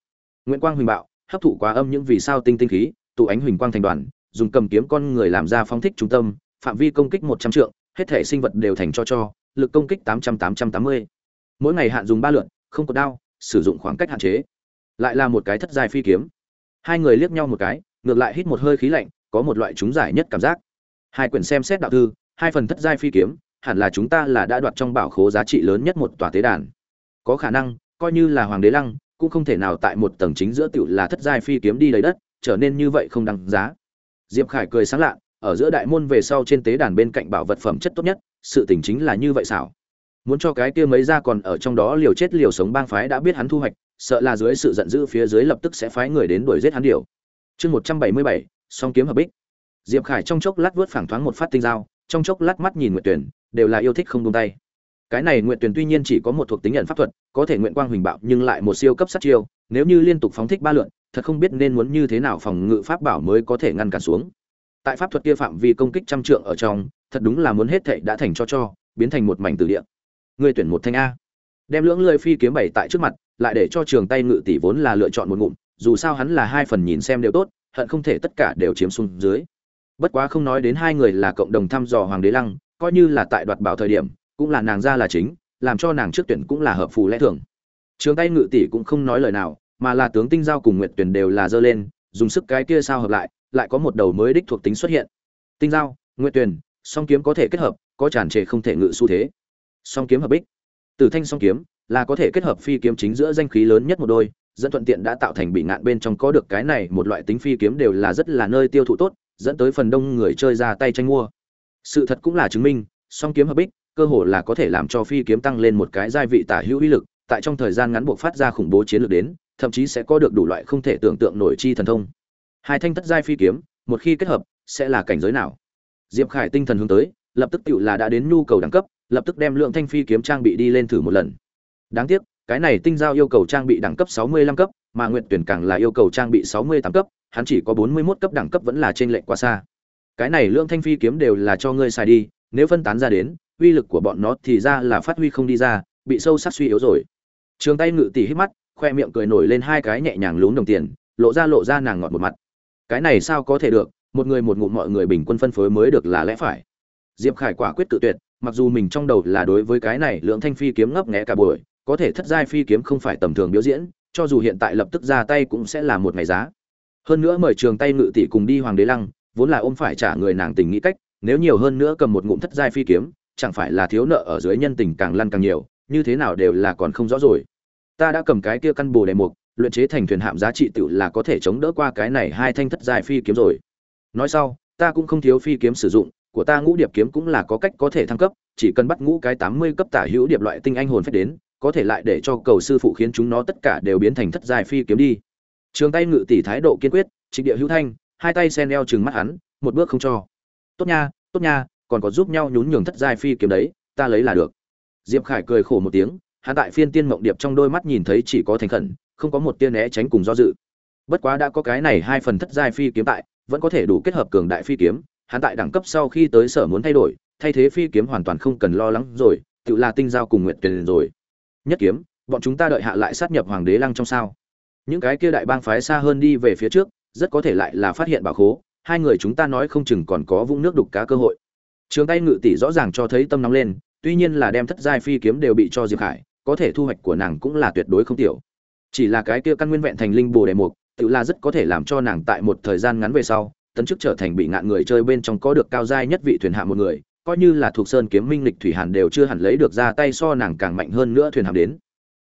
Nguyện quang huỳnh bạo, hấp thụ quá âm những vì sao tinh tinh khí, tụ ánh huỳnh quang thành đoàn, dùng cầm kiếm con người làm ra phóng thích trung tâm, phạm vi công kích 100 trượng, hết thể sinh vật đều thành cho cho, lực công kích 800-880. Mỗi ngày hạn dùng 3 lượt, không có đao, sử dụng khoảng cách hạn chế. Lại là một cái thất giai phi kiếm. Hai người liếc nhau một cái, ngược lại hít một hơi khí lạnh, có một loại chúng giải nhất cảm giác hai quyển xem xét đạo thư hai phần thất giai phi kiếm hẳn là chúng ta là đã đoạt trong bảo khố giá trị lớn nhất một tòa tế đàn. Có khả năng, coi như là hoàng đế lăng, cũng không thể nào tại một tầng chính giữa tiểu là thất giai phi kiếm đi lấy đất, trở nên như vậy không đáng giá. Diệp khải cười sáng lạ ở giữa đại môn về sau trên tế đàn bên cạnh bảo vật phẩm chất tốt nhất, sự tình chính là như vậy xảo. Muốn cho cái kia mấy ra còn ở trong đó liều chết liều sống bang phái đã biết hắn thu hoạch, sợ là dưới sự giận dữ phía dưới lập tức sẽ phái người đến đuổi giết hắn điều. Chương một trăm bảy mươi bảy, song kiếm hợp bích. Diệp khải trong chốc lát vớt phẳng thoáng một phát tinh dao trong chốc lát mắt nhìn nguyện tuyển đều là yêu thích không buông tay. Cái này nguyện tuyển tuy nhiên chỉ có một thuộc tính nhận pháp thuật, có thể nguyện quang huỳnh bạo, nhưng lại một siêu cấp sát chiêu, nếu như liên tục phóng thích ba lượn, thật không biết nên muốn như thế nào phòng ngự pháp bảo mới có thể ngăn cản xuống. Tại pháp thuật kia phạm vi công kích trăm trượng ở trong, thật đúng là muốn hết thệ đã thành cho cho, biến thành một mảnh từ địa. Người tuyển một thanh a. Đem lưỡng lưỡi phi kiếm bảy tại trước mặt, lại để cho trường tay ngự tỷ vốn là lựa chọn một ngụm, dù sao hắn là hai phần nhìn xem đều tốt, hận không thể tất cả đều chiếm xuống dưới bất quá không nói đến hai người là cộng đồng thăm dò hoàng đế lăng, coi như là tại đoạt bảo thời điểm, cũng là nàng ra là chính, làm cho nàng trước tuyển cũng là hợp phù lẽ thường. Trường tay ngự tỷ cũng không nói lời nào, mà là tướng tinh giao cùng nguyệt tuyển đều là dơ lên, dùng sức cái kia sao hợp lại lại có một đầu mới đích thuộc tính xuất hiện. Tinh giao, nguyệt tuyển song kiếm có thể kết hợp, có tràn trề không thể ngự xu thế. Song kiếm hợp bích. Tử thanh song kiếm là có thể kết hợp phi kiếm chính giữa danh khí lớn nhất một đôi, dẫn thuận tiện đã tạo thành bị ngạn bên trong có được cái này, một loại tính phi kiếm đều là rất là nơi tiêu thụ tốt dẫn tới phần đông người chơi ra tay tranh mua. Sự thật cũng là chứng minh, song kiếm hợp bích, cơ hồ là có thể làm cho phi kiếm tăng lên một cái giai vị tả hữu uy lực, tại trong thời gian ngắn buộc phát ra khủng bố chiến lược đến, thậm chí sẽ có được đủ loại không thể tưởng tượng nổi chi thần thông. Hai thanh thất giai phi kiếm, một khi kết hợp, sẽ là cảnh giới nào? Diệp khải tinh thần hướng tới, lập tức tự là đã đến nhu cầu đẳng cấp, lập tức đem lượng thanh phi kiếm trang bị đi lên thử một lần. Đáng tiếc, cái này tinh giao yêu cầu trang bị đẳng cấp 65 cấp, mà nguyện tuyển càng là yêu cầu trang bị 68 cấp hắn chỉ có 41 cấp đẳng cấp vẫn là trên lệnh quá xa. Cái này lượng thanh phi kiếm đều là cho ngươi xài đi, nếu phân tán ra đến, uy lực của bọn nó thì ra là phát huy không đi ra, bị sâu sắc suy yếu rồi. Trường tay ngự tỷ hít mắt, khoe miệng cười nổi lên hai cái nhẹ nhàng lún đồng tiền, lộ ra lộ ra nàng ngọt một mặt. Cái này sao có thể được, một người một ngụm mọi người bình quân phân phối mới được là lẽ phải. Diệp khải quả quyết tự tuyệt, mặc dù mình trong đầu là đối với cái này lượng thanh phi kiếm ngấp nghé cả buổi, có thể thất giai phi kiếm không phải tầm thường biểu diễn, cho dù hiện tại lập tức ra tay cũng sẽ là một ngày giá hơn nữa mời trường tay ngự tỷ cùng đi hoàng đế lăng, vốn là ôm phải trả người nàng tình nghĩ cách, nếu nhiều hơn nữa cầm một ngụm thất giai phi kiếm, chẳng phải là thiếu nợ ở dưới nhân tình càng lăn càng nhiều, như thế nào đều là còn không rõ rồi. Ta đã cầm cái kia căn bồ đề mục, luyện chế thành thuyền hạm giá trị tự là có thể chống đỡ qua cái này hai thanh thất giai phi kiếm rồi. Nói sau, ta cũng không thiếu phi kiếm sử dụng, của ta ngũ điệp kiếm cũng là có cách có thể thăng cấp, chỉ cần bắt ngũ cái tám mươi cấp tả hữu điệp loại tinh anh hồn phép đến, có thể lại để cho cầu sư phụ khiến chúng nó tất cả đều biến thành thất giai phi kiếm đi trường tay ngự tỷ thái độ kiên quyết, trịnh địa hữu thanh, hai tay sen eo chừng mắt hắn, một bước không cho. Tốt nha tốt nha, còn có giúp nhau nhún nhường thất giai phi kiếm đấy, ta lấy là được. Diệp khải cười khổ một tiếng, hắn tại phiên tiên mộng điệp trong đôi mắt nhìn thấy chỉ có thành khẩn, không có một tia né tránh cùng do dự. Bất quá đã có cái này hai phần thất giai phi kiếm tại, vẫn có thể đủ kết hợp cường đại phi kiếm, hắn tại đẳng cấp sau khi tới sở muốn thay đổi, thay thế phi kiếm hoàn toàn không cần lo lắng rồi, tự là tinh giao cùng nguyện tiền rồi. Nhất kiếm, bọn chúng ta đợi hạ lại sát nhập hoàng đế lăng trong sao những cái kia đại bang phái xa hơn đi về phía trước, rất có thể lại là phát hiện bảo khố, hai người chúng ta nói không chừng còn có vũng nước đục cá cơ hội. Trường tay ngự tỷ rõ ràng cho thấy tâm nóng lên, tuy nhiên là đem thất giai phi kiếm đều bị cho diệp khải, có thể thu hoạch của nàng cũng là tuyệt đối không tiểu. Chỉ là cái kia căn nguyên vẹn thành linh bồ đề mục, tự là rất có thể làm cho nàng tại một thời gian ngắn về sau, tấn chức trở thành bị ngạn người chơi bên trong có được cao giai nhất vị thuyền hạ một người, coi như là thuộc sơn kiếm minh lịch thủy hàn đều chưa hẳn lấy được ra tay so nàng càng mạnh hơn nữa thuyền hạm đến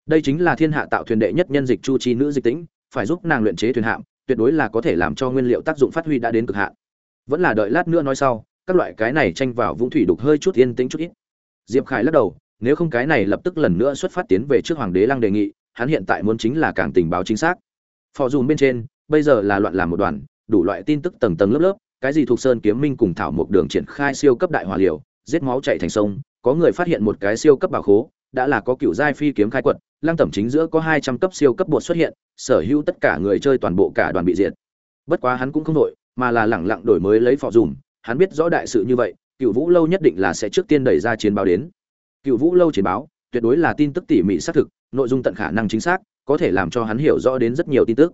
đây chính là thiên hạ tạo thuyền đệ nhất nhân dịch chu chi nữ dịch tĩnh, phải giúp nàng luyện chế thuyền hạm, tuyệt đối là có thể làm cho nguyên liệu tác dụng phát huy đã đến cực hạn. Vẫn là đợi lát nữa nói sau, các loại cái này tranh vào vũng thủy đục hơi chút yên tĩnh chút ít. Diệp khải lắc đầu, nếu không cái này lập tức lần nữa xuất phát tiến về trước hoàng đế lăng đề nghị, hắn hiện tại muốn chính là càng tình báo chính xác. Phò dùm bên trên, bây giờ là loạn làm một đoàn, đủ loại tin tức tầng tầng lớp lớp, cái gì thuộc sơn kiếm minh cùng thảo một đường triển khai siêu cấp đại hỏa liều, giết máu chạy thành sông, có người phát hiện một cái siêu cấp bảo khố đã là có cựu giai phi kiếm khai quật, lăng tẩm chính giữa có hai trăm cấp siêu cấp bột xuất hiện, sở hữu tất cả người chơi toàn bộ cả đoàn bị diệt. Bất quá hắn cũng không đội mà là lẳng lặng đổi mới lấy phò dùm hắn biết rõ đại sự như vậy cựu vũ lâu nhất định là sẽ trước tiên đẩy ra chiến báo đến. Cựu vũ lâu chiến báo, tuyệt đối là tin tức tỉ mỉ xác thực, nội dung tận khả năng chính xác, có thể làm cho hắn hiểu rõ đến rất nhiều tin tức.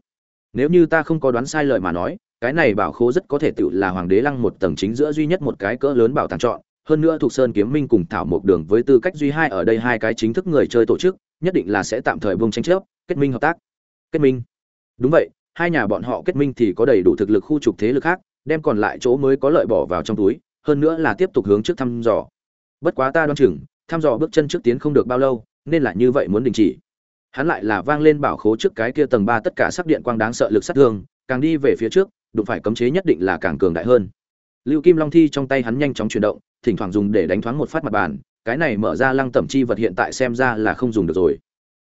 Nếu như ta không có đoán sai lời mà nói, cái này bảo khố rất có thể tự là hoàng đế lăng một tầng chính giữa duy nhất một cái cỡ lớn bảo tàng chọn hơn nữa thuộc sơn kiếm minh cùng thảo một đường với tư cách duy hai ở đây hai cái chính thức người chơi tổ chức, nhất định là sẽ tạm thời buông tranh chấp, kết minh hợp tác. Kết minh. Đúng vậy, hai nhà bọn họ kết minh thì có đầy đủ thực lực khu trục thế lực khác, đem còn lại chỗ mới có lợi bỏ vào trong túi, hơn nữa là tiếp tục hướng trước thăm dò. Bất quá ta đoán chừng, thăm dò bước chân trước tiến không được bao lâu, nên là như vậy muốn đình chỉ. Hắn lại là vang lên bảo khố trước cái kia tầng ba tất cả sắc điện quang đáng sợ lực sát thương, càng đi về phía trước, đụng phải cấm chế nhất định là càng cường đại hơn. Lưu kim long thi trong tay hắn nhanh chóng chuyển động thỉnh thoảng dùng để đánh thoáng một phát mặt bàn, cái này mở ra lăng tẩm chi vật hiện tại xem ra là không dùng được rồi.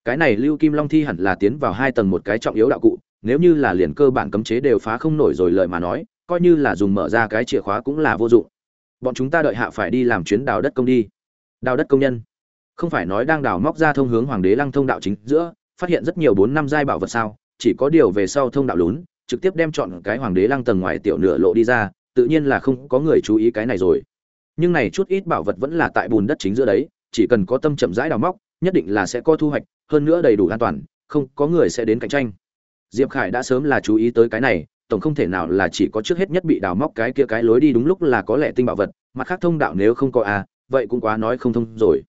Cái này lưu kim long thi hẳn là tiến vào hai tầng một cái trọng yếu đạo cụ, nếu như là liền cơ bản cấm chế đều phá không nổi rồi lời mà nói, coi như là dùng mở ra cái chìa khóa cũng là vô dụng. Bọn chúng ta đợi hạ phải đi làm chuyến đào đất công đi. Đào đất công nhân. Không phải nói đang đào móc ra thông hướng hoàng đế lăng thông đạo chính giữa, phát hiện rất nhiều bốn năm giai bảo vật sao, chỉ có điều về sau thông đạo lún, trực tiếp đem chọn cái hoàng đế lăng tầng ngoài tiểu nửa lộ đi ra, tự nhiên là không có người chú ý cái này rồi nhưng này chút ít bảo vật vẫn là tại bùn đất chính giữa đấy chỉ cần có tâm chậm rãi đào móc nhất định là sẽ có thu hoạch hơn nữa đầy đủ an toàn không có người sẽ đến cạnh tranh. Diệp khải đã sớm là chú ý tới cái này tổng không thể nào là chỉ có trước hết nhất bị đào móc cái kia cái lối đi đúng lúc là có lẽ tinh bảo vật mặt khác thông đạo nếu không có a à, vậy cũng quá nói không thông rồi.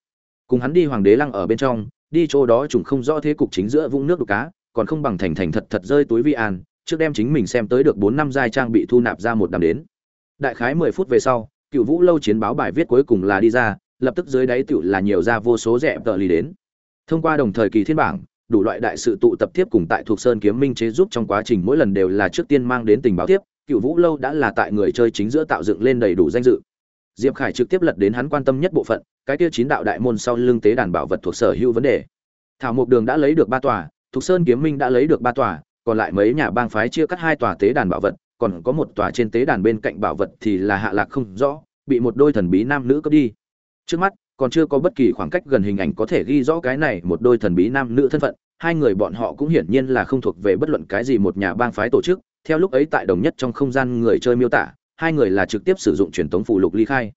Cùng hắn đi hoàng đế lăng ở bên trong đi chỗ đó chúng không rõ thế cục chính giữa vũng nước đục cá còn không bằng thành thành thật thật rơi túi vi an trước đem chính mình xem tới được bốn năm giai trang bị thu nạp ra một đàm đến. Đại khái mười phút về sau cựu vũ lâu chiến báo bài viết cuối cùng là đi ra, lập tức dưới đáy tựu là nhiều ra vô số rẻ tờ lì đến. Thông qua đồng thời kỳ thiên bảng, đủ loại đại sự tụ tập tiếp cùng tại thuộc sơn kiếm minh chế giúp trong quá trình mỗi lần đều là trước tiên mang đến tình báo tiếp, cựu vũ lâu đã là tại người chơi chính giữa tạo dựng lên đầy đủ danh dự. Diệp khải trực tiếp lật đến hắn quan tâm nhất bộ phận, cái kia chín đạo đại môn sau lưng tế đàn bảo vật thuộc sở hữu vấn đề. Thảo mộc đường đã lấy được ba tòa thuộc sơn kiếm minh đã lấy được ba tòa, còn lại mấy nhà bang phái chia cắt hai tòa tế đàn bảo vật còn có một tòa trên tế đàn bên cạnh bảo vật thì là hạ lạc không rõ, bị một đôi thần bí nam nữ cướp đi. Trước mắt, còn chưa có bất kỳ khoảng cách gần hình ảnh có thể ghi rõ cái này một đôi thần bí nam nữ thân phận, hai người bọn họ cũng hiển nhiên là không thuộc về bất luận cái gì một nhà bang phái tổ chức, theo lúc ấy tại đồng nhất trong không gian người chơi miêu tả, hai người là trực tiếp sử dụng truyền thống phụ lục ly khai.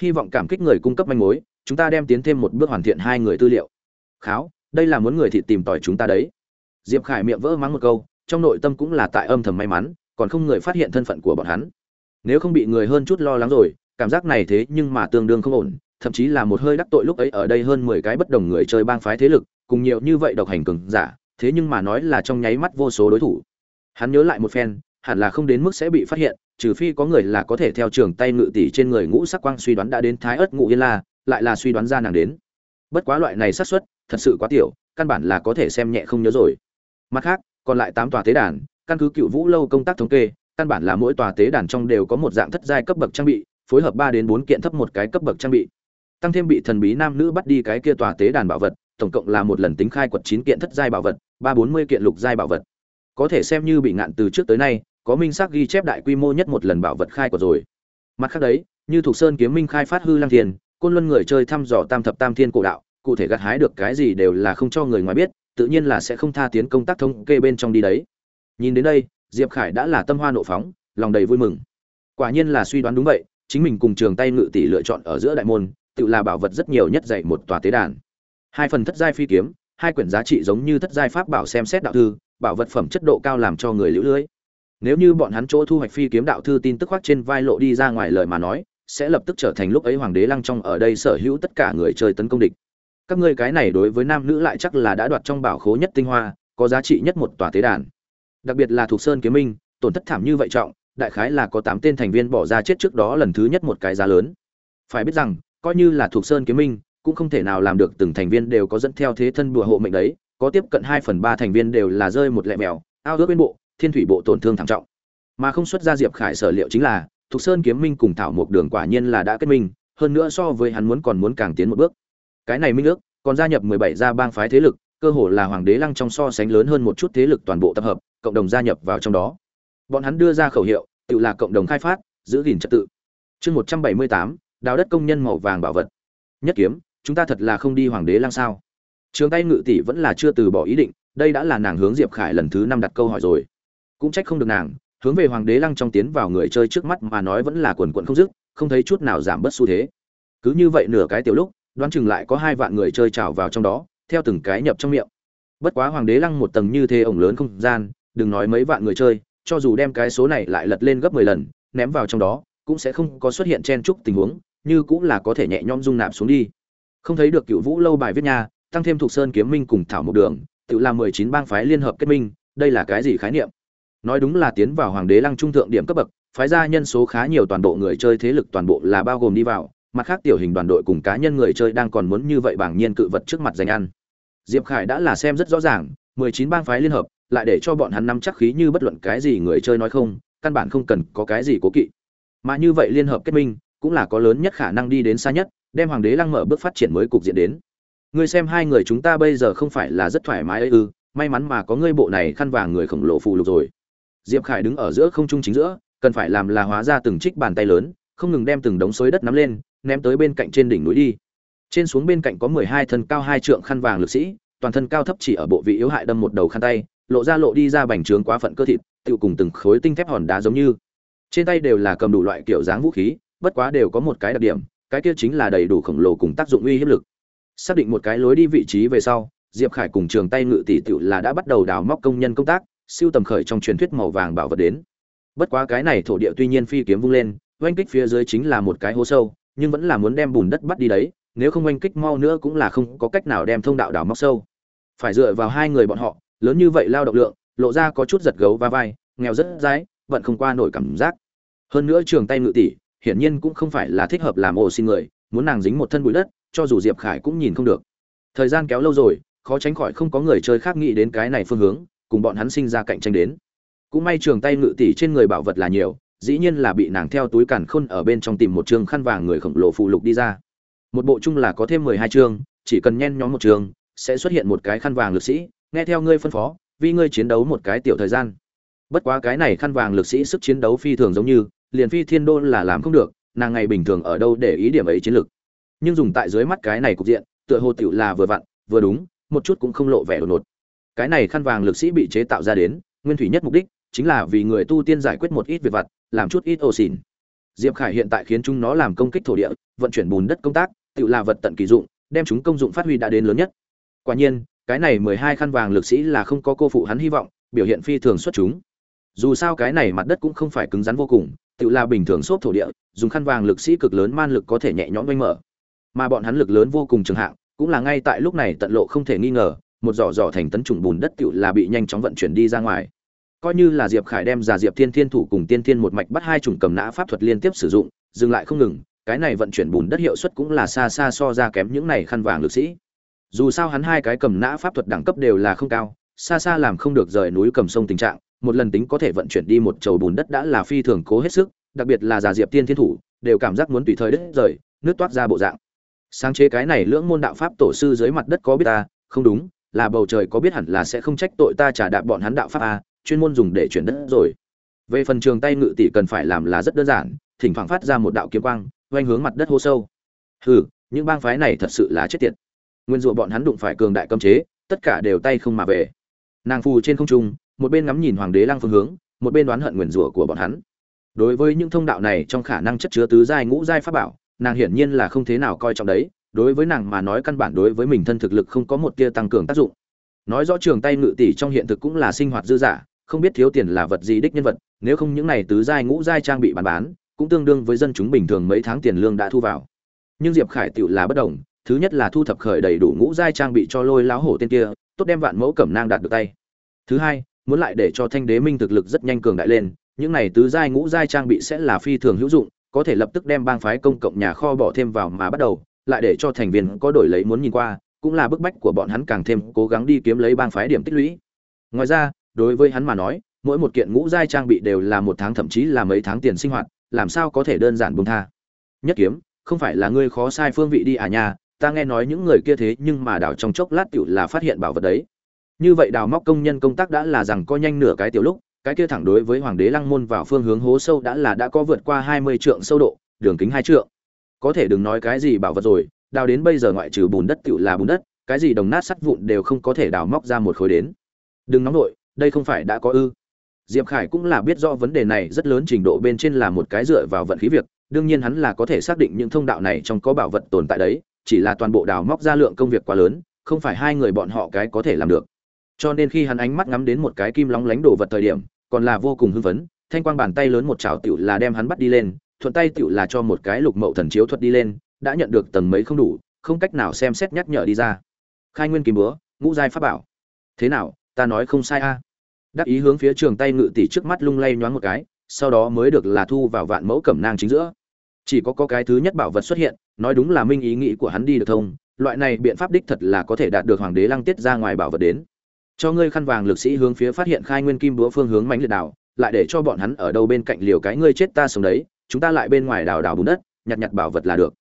Hy vọng cảm kích người cung cấp manh mối, chúng ta đem tiến thêm một bước hoàn thiện hai người tư liệu. Kháo, đây là muốn người thị tìm tòi chúng ta đấy. Diệp khải miệng vỡ mắng một câu, trong nội tâm cũng là tại âm thầm may mắn còn không người phát hiện thân phận của bọn hắn. Nếu không bị người hơn chút lo lắng rồi, cảm giác này thế nhưng mà tương đương không ổn, thậm chí là một hơi đắc tội lúc ấy ở đây hơn mười cái bất đồng người chơi bang phái thế lực, cùng nhiều như vậy độc hành cường giả, thế nhưng mà nói là trong nháy mắt vô số đối thủ. Hắn nhớ lại một phen, hẳn là không đến mức sẽ bị phát hiện, trừ phi có người là có thể theo trường tay ngự tỷ trên người ngũ sắc quang suy đoán đã đến thái ớt ngũ yên la, lại là suy đoán ra nàng đến. Bất quá loại này xác suất, thật sự quá tiểu, căn bản là có thể xem nhẹ không nhớ rồi. Mặt khác, còn lại tám tòa tế đàn căn cứ cựu vũ lâu công tác thống kê, căn bản là mỗi tòa tế đàn trong đều có một dạng thất giai cấp bậc trang bị, phối hợp ba đến bốn kiện thấp một cái cấp bậc trang bị. Tăng thêm bị thần bí nam nữ bắt đi cái kia tòa tế đàn bảo vật, tổng cộng là một lần tính khai quật chín kiện thất giai bảo vật, ba bốn mươi kiện lục giai bảo vật. Có thể xem như bị ngạn từ trước tới nay, có minh xác ghi chép đại quy mô nhất một lần bảo vật khai quật rồi. Mặt khác đấy, như thuộc sơn kiếm minh khai phát hư lăng thiền, côn luân người chơi thăm dò tam thập tam thiên cổ đạo, cụ thể gặt hái được cái gì đều là không cho người ngoài biết, tự nhiên là sẽ không tha tiến công tác thống kê bên trong đi đấy nhìn đến đây, diệp khải đã là tâm hoa nộ phóng, lòng đầy vui mừng. Quả nhiên là suy đoán đúng vậy, chính mình cùng trường tay ngự tỷ lựa chọn ở giữa đại môn, tự là bảo vật rất nhiều nhất dạy một tòa tế đàn. Hai phần thất giai phi kiếm, hai quyển giá trị giống như thất giai pháp bảo xem xét đạo thư, bảo vật phẩm chất độ cao làm cho người lũ lưới. Nếu như bọn hắn chỗ thu hoạch phi kiếm đạo thư tin tức khoác trên vai lộ đi ra ngoài lời mà nói, sẽ lập tức trở thành lúc ấy hoàng đế lăng trong ở đây sở hữu tất cả người chơi tấn công địch. Các ngươi cái này đối với nam nữ lại chắc là đã đoạt trong bảo khố nhất tinh hoa, có giá trị nhất một tòa tế đàn đặc biệt là thuộc sơn kiếm minh, tổn thất thảm như vậy trọng, đại khái là có tám tên thành viên bỏ ra chết trước đó lần thứ nhất một cái giá lớn. Phải biết rằng, coi như là thuộc sơn kiếm minh, cũng không thể nào làm được từng thành viên đều có dẫn theo thế thân bùa hộ mệnh đấy, có tiếp cận hai phần ba thành viên đều là rơi một lẹ mèo, ao ước bên bộ, thiên thủy bộ tổn thương thảm trọng. Mà không xuất ra diệp khải sở liệu chính là, thuộc sơn kiếm minh cùng thảo một đường quả nhiên là đã kết minh, hơn nữa so với hắn muốn còn muốn càng tiến một bước. Cái này minh ước, còn gia nhập mười bảy gia bang phái thế lực, cơ hồ là hoàng đế lăng trong so sánh lớn hơn một chút thế lực toàn bộ tập hợp cộng đồng gia nhập vào trong đó. Bọn hắn đưa ra khẩu hiệu, tự là cộng đồng khai phát, giữ gìn trật tự. Chương một trăm bảy mươi tám, đào đất công nhân màu vàng bảo vật. Nhất kiếm, chúng ta thật là không đi hoàng đế lăng sao? Trường tay ngự tỷ vẫn là chưa từ bỏ ý định, đây đã là nàng hướng diệp khải lần thứ năm đặt câu hỏi rồi. Cũng trách không được nàng, hướng về hoàng đế lăng trong tiến vào người chơi trước mắt mà nói vẫn là quần quận không dứt, không thấy chút nào giảm bớt xu thế. Cứ như vậy nửa cái tiểu lúc, đoán chừng lại có hai vạn người chơi trào vào trong đó, theo từng cái nhập trong miệng. Bất quá hoàng đế lăng một tầng như thế ổng lớn không gian đừng nói mấy vạn người chơi, cho dù đem cái số này lại lật lên gấp mười lần, ném vào trong đó, cũng sẽ không có xuất hiện chen chúc tình huống, như cũng là có thể nhẹ nhõm dung nạp xuống đi. Không thấy được cựu vũ lâu bài viết nha, tăng thêm thuộc sơn kiếm minh cùng thảo một đường, tự làm mười chín bang phái liên hợp kết minh, đây là cái gì khái niệm? Nói đúng là tiến vào hoàng đế lăng trung thượng điểm cấp bậc, phái ra nhân số khá nhiều toàn bộ người chơi thế lực toàn bộ là bao gồm đi vào, mặt khác tiểu hình đoàn đội cùng cá nhân người chơi đang còn muốn như vậy bảng nhiên cự vật trước mặt giành ăn. Diệp khải đã là xem rất rõ ràng, mười chín bang phái liên hợp lại để cho bọn hắn nắm chắc khí như bất luận cái gì người chơi nói không, căn bản không cần có cái gì cố kỵ. Mà như vậy liên hợp kết minh, cũng là có lớn nhất khả năng đi đến xa nhất, đem hoàng đế lăng mở bước phát triển mới cục diện đến. Ngươi xem hai người chúng ta bây giờ không phải là rất thoải mái ấy ư, may mắn mà có ngươi bộ này khăn vàng người khổng lồ phù lục rồi. Diệp khải đứng ở giữa không trung chính giữa, cần phải làm là hóa ra từng trích bàn tay lớn, không ngừng đem từng đống xối đất nắm lên, ném tới bên cạnh trên đỉnh núi đi. Trên xuống bên cạnh có mười hai thân cao hai trượng khăn vàng lực sĩ, toàn thân cao thấp chỉ ở bộ vị yếu hại đâm một đầu khăn tay lộ ra lộ đi ra bành trướng quá phận cơ thịt tự cùng từng khối tinh thép hòn đá giống như. Trên tay đều là cầm đủ loại kiểu dáng vũ khí, bất quá đều có một cái đặc điểm, cái kia chính là đầy đủ khổng lồ cùng tác dụng uy hiếp lực. Xác định một cái lối đi vị trí về sau, diệp khải cùng trường tay ngự tỷ tựu là đã bắt đầu đào móc công nhân công tác, siêu tầm khởi trong truyền thuyết màu vàng bảo vật đến. Bất quá cái này thổ địa tuy nhiên phi kiếm vung lên, oanh kích phía dưới chính là một cái hố sâu, nhưng vẫn là muốn đem bùn đất bắt đi đấy, nếu không oanh kích mau nữa cũng là không có cách nào đem thông đạo đào móc sâu. Phải dựa vào hai người bọn họ lớn như vậy lao động lượng, lộ ra có chút giật gấu va vai, nghèo rất dãi vẫn không qua nổi cảm giác. Hơn nữa trường tay ngự tỷ, hiển nhiên cũng không phải là thích hợp làm ổ xin người, muốn nàng dính một thân bụi đất, cho dù diệp khải cũng nhìn không được. Thời gian kéo lâu rồi, khó tránh khỏi không có người chơi khác nghĩ đến cái này phương hướng, cùng bọn hắn sinh ra cạnh tranh đến. Cũng may trường tay ngự tỷ trên người bảo vật là nhiều, dĩ nhiên là bị nàng theo túi càn khôn ở bên trong tìm một chương khăn vàng người khổng lồ phụ lục đi ra. Một bộ chung là có thêm mười hai chương chỉ cần nhen nhóm một chương sẽ xuất hiện một cái khăn vàng lực sĩ nghe theo ngươi phân phó, vì ngươi chiến đấu một cái tiểu thời gian. Bất quá cái này khăn vàng lực sĩ sức chiến đấu phi thường giống như, liền phi thiên đô là làm không được, nàng ngày bình thường ở đâu để ý điểm ấy chiến lược nhưng dùng tại dưới mắt cái này cục diện, tựa hồ tiểu là vừa vặn, vừa đúng, một chút cũng không lộ vẻ đột ngột. Cái này khăn vàng lực sĩ bị chế tạo ra đến, nguyên thủy nhất mục đích chính là vì người tu tiên giải quyết một ít việc vặt, làm chút ít ô xỉn. Diệp khải hiện tại khiến chúng nó làm công kích thổ địa, vận chuyển bùn đất công tác tự là vật tận kỳ dụng, đem chúng công dụng phát huy đã đến lớn nhất. Quả nhiên cái này mười hai khăn vàng lực sĩ là không có cô phụ hắn hy vọng, biểu hiện phi thường xuất chúng. Dù sao cái này mặt đất cũng không phải cứng rắn vô cùng, tự là bình thường xốp thổ địa, dùng khăn vàng lực sĩ cực lớn man lực có thể nhẹ nhõm oanh mở. Mà bọn hắn lực lớn vô cùng trường hạng, cũng là ngay tại lúc này tận lộ không thể nghi ngờ, một giỏ giỏ thành tấn trùng bùn đất tựu là bị nhanh chóng vận chuyển đi ra ngoài. Coi như là diệp khải đem giả diệp thiên thiên thủ cùng tiên thiên một mạch bắt hai chủng cầm nã pháp thuật liên tiếp sử dụng, dừng lại không ngừng, cái này vận chuyển bùn đất hiệu suất cũng là xa xa so ra kém những này khăn vàng lực sĩ dù sao hắn hai cái cầm nã pháp thuật đẳng cấp đều là không cao, xa xa làm không được rời núi cầm sông tình trạng, một lần tính có thể vận chuyển đi một chầu bùn đất đã là phi thường cố hết sức, đặc biệt là giả diệp tiên thiên thủ, đều cảm giác muốn tùy thời đứt rời, nước toát ra bộ dạng. Sáng chế cái này lưỡng môn đạo pháp tổ sư dưới mặt đất có biết ta? Không đúng, là bầu trời có biết hẳn là sẽ không trách tội ta trả đạp bọn hắn đạo pháp a, chuyên môn dùng để chuyển đất rồi. Về phần trường tay ngự tỷ cần phải làm là rất đơn giản, thỉnh thoảng phát ra một đạo kiếm quang oanh hướng mặt đất hô sâu. Hừ, những bang phái này thật sự là chết tiệt nguyên rủa bọn hắn đụng phải cường đại cấm chế, tất cả đều tay không mà về. Nàng phù trên không trung, một bên ngắm nhìn hoàng đế lăng phương hướng, một bên đoán hận Nguyên rủa của bọn hắn. Đối với những thông đạo này trong khả năng chất chứa tứ giai ngũ giai pháp bảo, nàng hiển nhiên là không thế nào coi trọng đấy, đối với nàng mà nói căn bản đối với mình thân thực lực không có một tia tăng cường tác dụng. Nói rõ trường tay ngự tỷ trong hiện thực cũng là sinh hoạt dư giả không biết thiếu tiền là vật gì đích nhân vật, nếu không những này tứ giai ngũ giai trang bị bán bán, cũng tương đương với dân chúng bình thường mấy tháng tiền lương đã thu vào. Nhưng diệp khải tiểu là bất đồng thứ nhất là thu thập khởi đầy đủ ngũ giai trang bị cho lôi láo hổ tên kia, tốt đem vạn mẫu cẩm nang đạt được tay thứ hai, muốn lại để cho thanh đế minh thực lực rất nhanh cường đại lên, những này tứ giai ngũ giai trang bị sẽ là phi thường hữu dụng, có thể lập tức đem bang phái công cộng nhà kho bỏ thêm vào mà bắt đầu, lại để cho thành viên có đổi lấy muốn nhìn qua, cũng là bức bách của bọn hắn càng thêm cố gắng đi kiếm lấy bang phái điểm tích lũy ngoài ra, đối với hắn mà nói, mỗi một kiện ngũ giai trang bị đều là một tháng thậm chí là mấy tháng tiền sinh hoạt, làm sao có thể đơn giản buông tha nhất kiếm, không phải là ngươi khó sai phương vị đi à nhà? Ta nghe nói những người kia thế nhưng mà đào trong chốc lát tiểu là phát hiện bảo vật đấy. Như vậy đào móc công nhân công tác đã là rằng có nhanh nửa cái tiểu lúc, cái kia thẳng đối với hoàng đế lăng môn vào phương hướng hố sâu đã là đã có vượt qua hai mươi trượng sâu độ, đường kính hai trượng. Có thể đừng nói cái gì bảo vật rồi, đào đến bây giờ ngoại trừ bùn đất tiểu là bùn đất, cái gì đồng nát sắt vụn đều không có thể đào móc ra một khối đến. Đừng nóng nổi đây không phải đã có ư. Diệp khải cũng là biết rõ vấn đề này rất lớn trình độ bên trên là một cái dựa vào vận khí việc, đương nhiên hắn là có thể xác định những thông đạo này trong có bảo vật tồn tại đấy chỉ là toàn bộ đào móc ra lượng công việc quá lớn, không phải hai người bọn họ cái có thể làm được. Cho nên khi hắn ánh mắt ngắm đến một cái kim lóng lánh đồ vật thời điểm, còn là vô cùng hưng phấn, thanh quang bàn tay lớn một chảo tiểu là đem hắn bắt đi lên, thuận tay tiểu là cho một cái lục mậu thần chiếu thuật đi lên, đã nhận được tầng mấy không đủ, không cách nào xem xét nhắc nhở đi ra. Khai nguyên kìm búa, ngũ giai pháp bảo. Thế nào, ta nói không sai a? À. đắc ý hướng phía trường tay ngự tỷ trước mắt lung lay nhoáng một cái, sau đó mới được là thu vào vạn mẫu cẩm nang chính giữa chỉ có có cái thứ nhất bảo vật xuất hiện, nói đúng là minh ý nghĩ của hắn đi được thông, loại này biện pháp đích thật là có thể đạt được hoàng đế lăng tiết ra ngoài bảo vật đến. Cho ngươi khăn vàng lực sĩ hướng phía phát hiện khai nguyên kim đũa phương hướng mánh liệt đảo, lại để cho bọn hắn ở đâu bên cạnh liều cái ngươi chết ta sống đấy, chúng ta lại bên ngoài đào đào bùn đất, nhặt nhặt bảo vật là được.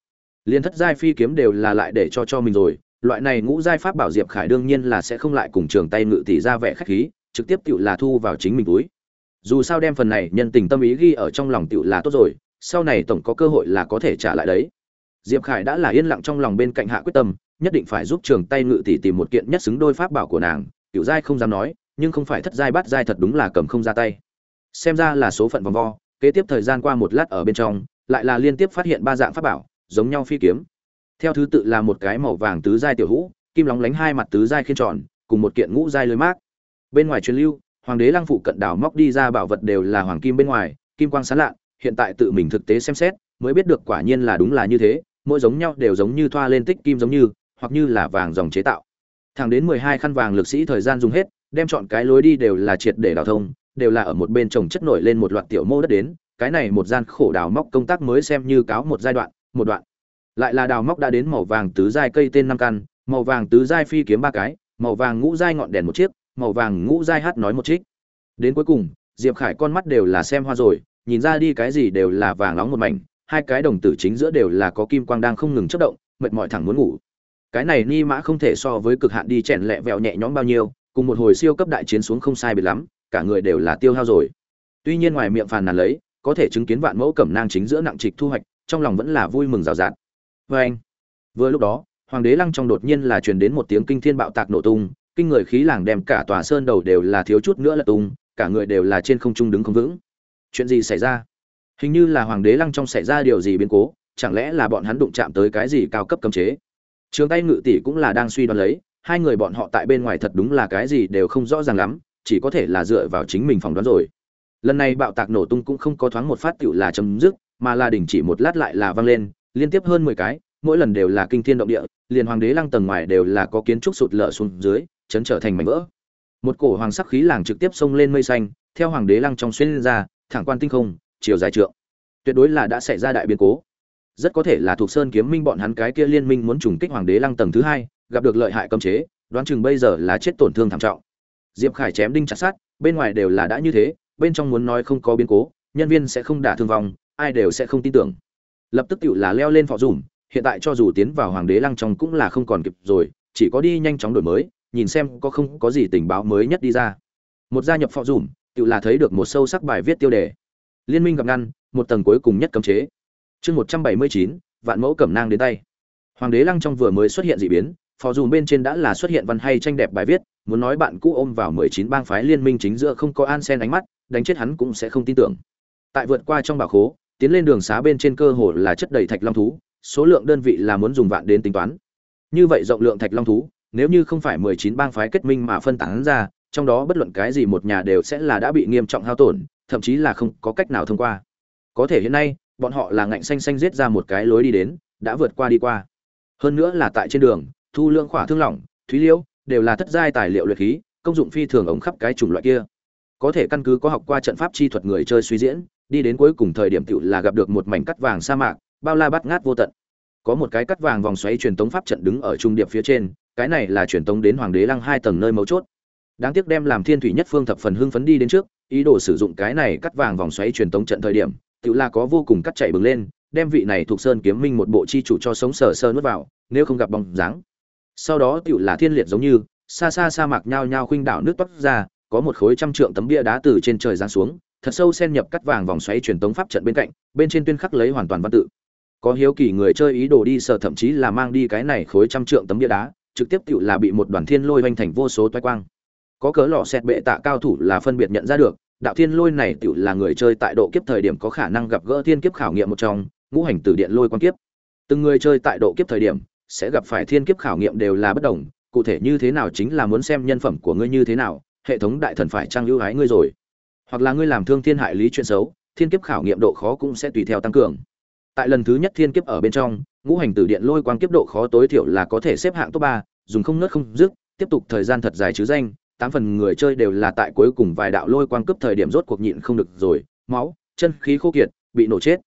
Liên thất giai phi kiếm đều là lại để cho cho mình rồi, loại này ngũ giai pháp bảo diệp khải đương nhiên là sẽ không lại cùng trường tay ngự tỷ ra vẻ khách khí, trực tiếp tựu là thu vào chính mình túi. Dù sao đem phần này nhân tình tâm ý ghi ở trong lòng tựu là tốt rồi sau này tổng có cơ hội là có thể trả lại đấy. Diệp khải đã là yên lặng trong lòng bên cạnh hạ quyết tâm, nhất định phải giúp trường tay ngự tỷ tìm một kiện nhất xứng đôi pháp bảo của nàng cựu giai không dám nói, nhưng không phải thất giai bắt giai thật đúng là cầm không ra tay. Xem ra là số phận vòng vo, kế tiếp thời gian qua một lát ở bên trong, lại là liên tiếp phát hiện ba dạng pháp bảo, giống nhau phi kiếm. Theo thứ tự là một cái màu vàng tứ giai tiểu hũ, kim lóng lánh hai mặt tứ giai khiên tròn, cùng một kiện ngũ giai lưới mát bên ngoài truyền lưu, hoàng đế lăng phụ cận đảo móc đi ra bảo vật đều là hoàng kim bên ngoài, kim quang sáng lạ hiện tại tự mình thực tế xem xét, mới biết được quả nhiên là đúng là như thế, mỗi giống nhau đều giống như thoa lên tích kim giống như, hoặc như là vàng dòng chế tạo. Thẳng đến mười hai khăn vàng lực sĩ thời gian dùng hết, đem chọn cái lối đi đều là triệt để đào thông, đều là ở một bên trồng chất nổi lên một loạt tiểu mô đất đến, cái này một gian khổ đào móc công tác mới xem như cáo một giai đoạn, một đoạn. Lại là đào móc đã đến màu vàng tứ giai cây tên năm căn, màu vàng tứ giai phi kiếm ba cái, màu vàng ngũ giai ngọn đèn một chiếc, màu vàng ngũ giai hát nói một trích đến cuối cùng, diệp khải con mắt đều là xem hoa rồi nhìn ra đi cái gì đều là vàng nóng một mảnh, hai cái đồng tử chính giữa đều là có kim quang đang không ngừng chất động, mệt mỏi thẳng muốn ngủ. Cái này ni mã không thể so với cực hạn đi chèn lẹ vẹo nhẹ nhõm bao nhiêu, cùng một hồi siêu cấp đại chiến xuống không sai biệt lắm, cả người đều là tiêu hao rồi. Tuy nhiên ngoài miệng phàn nàn lấy, có thể chứng kiến vạn mẫu cẩm nang chính giữa nặng trịch thu hoạch, trong lòng vẫn là vui mừng rào rạt. Vê anh. Vừa lúc đó, hoàng đế lăng trong đột nhiên là truyền đến một tiếng kinh thiên bạo tạc nổ tung, kinh người khí làng đem cả tòa sơn đầu đều là thiếu chút nữa là tung, cả người đều là trên không trung đứng không vững chuyện gì xảy ra? Hình như là hoàng đế lăng trong xảy ra điều gì biến cố, chẳng lẽ là bọn hắn đụng chạm tới cái gì cao cấp cấm chế? Trường tay ngự tỷ cũng là đang suy đoán lấy, hai người bọn họ tại bên ngoài thật đúng là cái gì đều không rõ ràng lắm, chỉ có thể là dựa vào chính mình phỏng đoán rồi. Lần này bạo tạc nổ tung cũng không có thoáng một phát tựu là chấm dứt, mà là đình chỉ một lát lại là vang lên, liên tiếp hơn mười cái, mỗi lần đều là kinh thiên động địa, liền hoàng đế lăng tầng ngoài đều là có kiến trúc sụt lở xuống dưới, chấn trở thành mảnh vỡ. Một cổ hoàng sắc khí làng trực tiếp xông lên mây xanh, theo hoàng đế lăng trong xuyên ra thẳng quan tinh không, chiều dài trượng. Tuyệt đối là đã xảy ra đại biến cố. Rất có thể là thuộc sơn kiếm minh bọn hắn cái kia liên minh muốn trùng kích hoàng đế lăng tầng thứ hai, gặp được lợi hại cấm chế, đoán chừng bây giờ là chết tổn thương thảm trọng. Diệp khải chém đinh chặt sát bên ngoài đều là đã như thế, bên trong muốn nói không có biến cố, nhân viên sẽ không đả thương vong, ai đều sẽ không tin tưởng. Lập tức tựu là leo lên phò dùm, hiện tại cho dù tiến vào hoàng đế lăng trong cũng là không còn kịp rồi, chỉ có đi nhanh chóng đổi mới, nhìn xem có không có gì tình báo mới nhất đi ra. Một gia nhập phò dùm tự là thấy được một sâu sắc bài viết tiêu đề. Liên minh gặp ngăn, một tầng cuối cùng nhất cấm chế. Chương một trăm bảy mươi chín, vạn mẫu cẩm nang đến tay. Hoàng đế lăng trong vừa mới xuất hiện d ị biến, phò dù bên trên đã là xuất hiện văn hay tranh đẹp bài viết, muốn nói bạn cũ ôm vào mười chín bang phái liên minh chính giữa không có an sen ánh mắt, đánh chết hắn cũng sẽ không tin tưởng. Tại vượt qua trong bảo khố, tiến lên đường xá bên trên cơ hồ là chất đầy thạch long thú, số lượng đơn vị là muốn dùng vạn đến tính toán. Như vậy rộng lượng thạch long thú, nếu như không phải mười chín bang phái kết minh mà phân tán ra trong đó bất luận cái gì một nhà đều sẽ là đã bị nghiêm trọng hao tổn, thậm chí là không có cách nào thông qua. Có thể hiện nay, bọn họ là ngạnh xanh xanh giết ra một cái lối đi đến, đã vượt qua đi qua. Hơn nữa là tại trên đường, thu lượng khỏa thương lỏng, thúy liễu đều là thất giai tài liệu luyện khí, công dụng phi thường ống khắp cái chủng loại kia. Có thể căn cứ có học qua trận pháp chi thuật người chơi suy diễn, đi đến cuối cùng thời điểm tựu là gặp được một mảnh cắt vàng sa mạc, bao la bát ngát vô tận. Có một cái cắt vàng vòng xoáy truyền tống pháp trận đứng ở trung điểm phía trên, cái này là truyền tống đến hoàng đế lăng hai tầng nơi mấu chốt đáng tiếc đem làm thiên thủy nhất phương thập phần hưng phấn đi đến trước, ý đồ sử dụng cái này cắt vàng vòng xoáy truyền tống trận thời điểm, tự là có vô cùng cắt chạy bừng lên, đem vị này thuộc sơn kiếm minh một bộ chi chủ cho sống sờ sơ nuốt vào, nếu không gặp bóng dáng. Sau đó tự là thiên liệt giống như, xa xa sa mạc nhao nhao khuynh đảo nước toát ra, có một khối trăm trượng tấm bia đá từ trên trời giáng xuống, thật sâu xen nhập cắt vàng vòng xoáy truyền tống pháp trận bên cạnh, bên trên tuyên khắc lấy hoàn toàn văn tự. Có hiếu kỳ người chơi ý đồ đi sờ thậm chí là mang đi cái này khối trăm trượng tấm bia đá, trực tiếp tự là bị một đoàn thiên lôi vanh thành vô số toái quang có cớ lò xét bệ tạ cao thủ là phân biệt nhận ra được, đạo thiên lôi này tự là người chơi tại độ kiếp thời điểm có khả năng gặp gỡ thiên kiếp khảo nghiệm một trong, ngũ hành tử điện lôi quan kiếp. Từng người chơi tại độ kiếp thời điểm, sẽ gặp phải thiên kiếp khảo nghiệm đều là bất đồng, cụ thể như thế nào chính là muốn xem nhân phẩm của ngươi như thế nào, hệ thống đại thần phải trang ưu hái ngươi rồi. Hoặc là ngươi làm thương thiên hại lý chuyện xấu, thiên kiếp khảo nghiệm độ khó cũng sẽ tùy theo tăng cường. Tại lần thứ nhất thiên kiếp ở bên trong, ngũ hành tử điện lôi quang kiếp độ khó tối thiểu là có thể xếp hạng top ba, dùng không nớt không dứt, tiếp tục thời gian thật dài chứ danh tám phần người chơi đều là tại cuối cùng vài đạo lôi quang cấp thời điểm rốt cuộc nhịn không được rồi, máu, chân khí khô kiệt, bị nổ chết.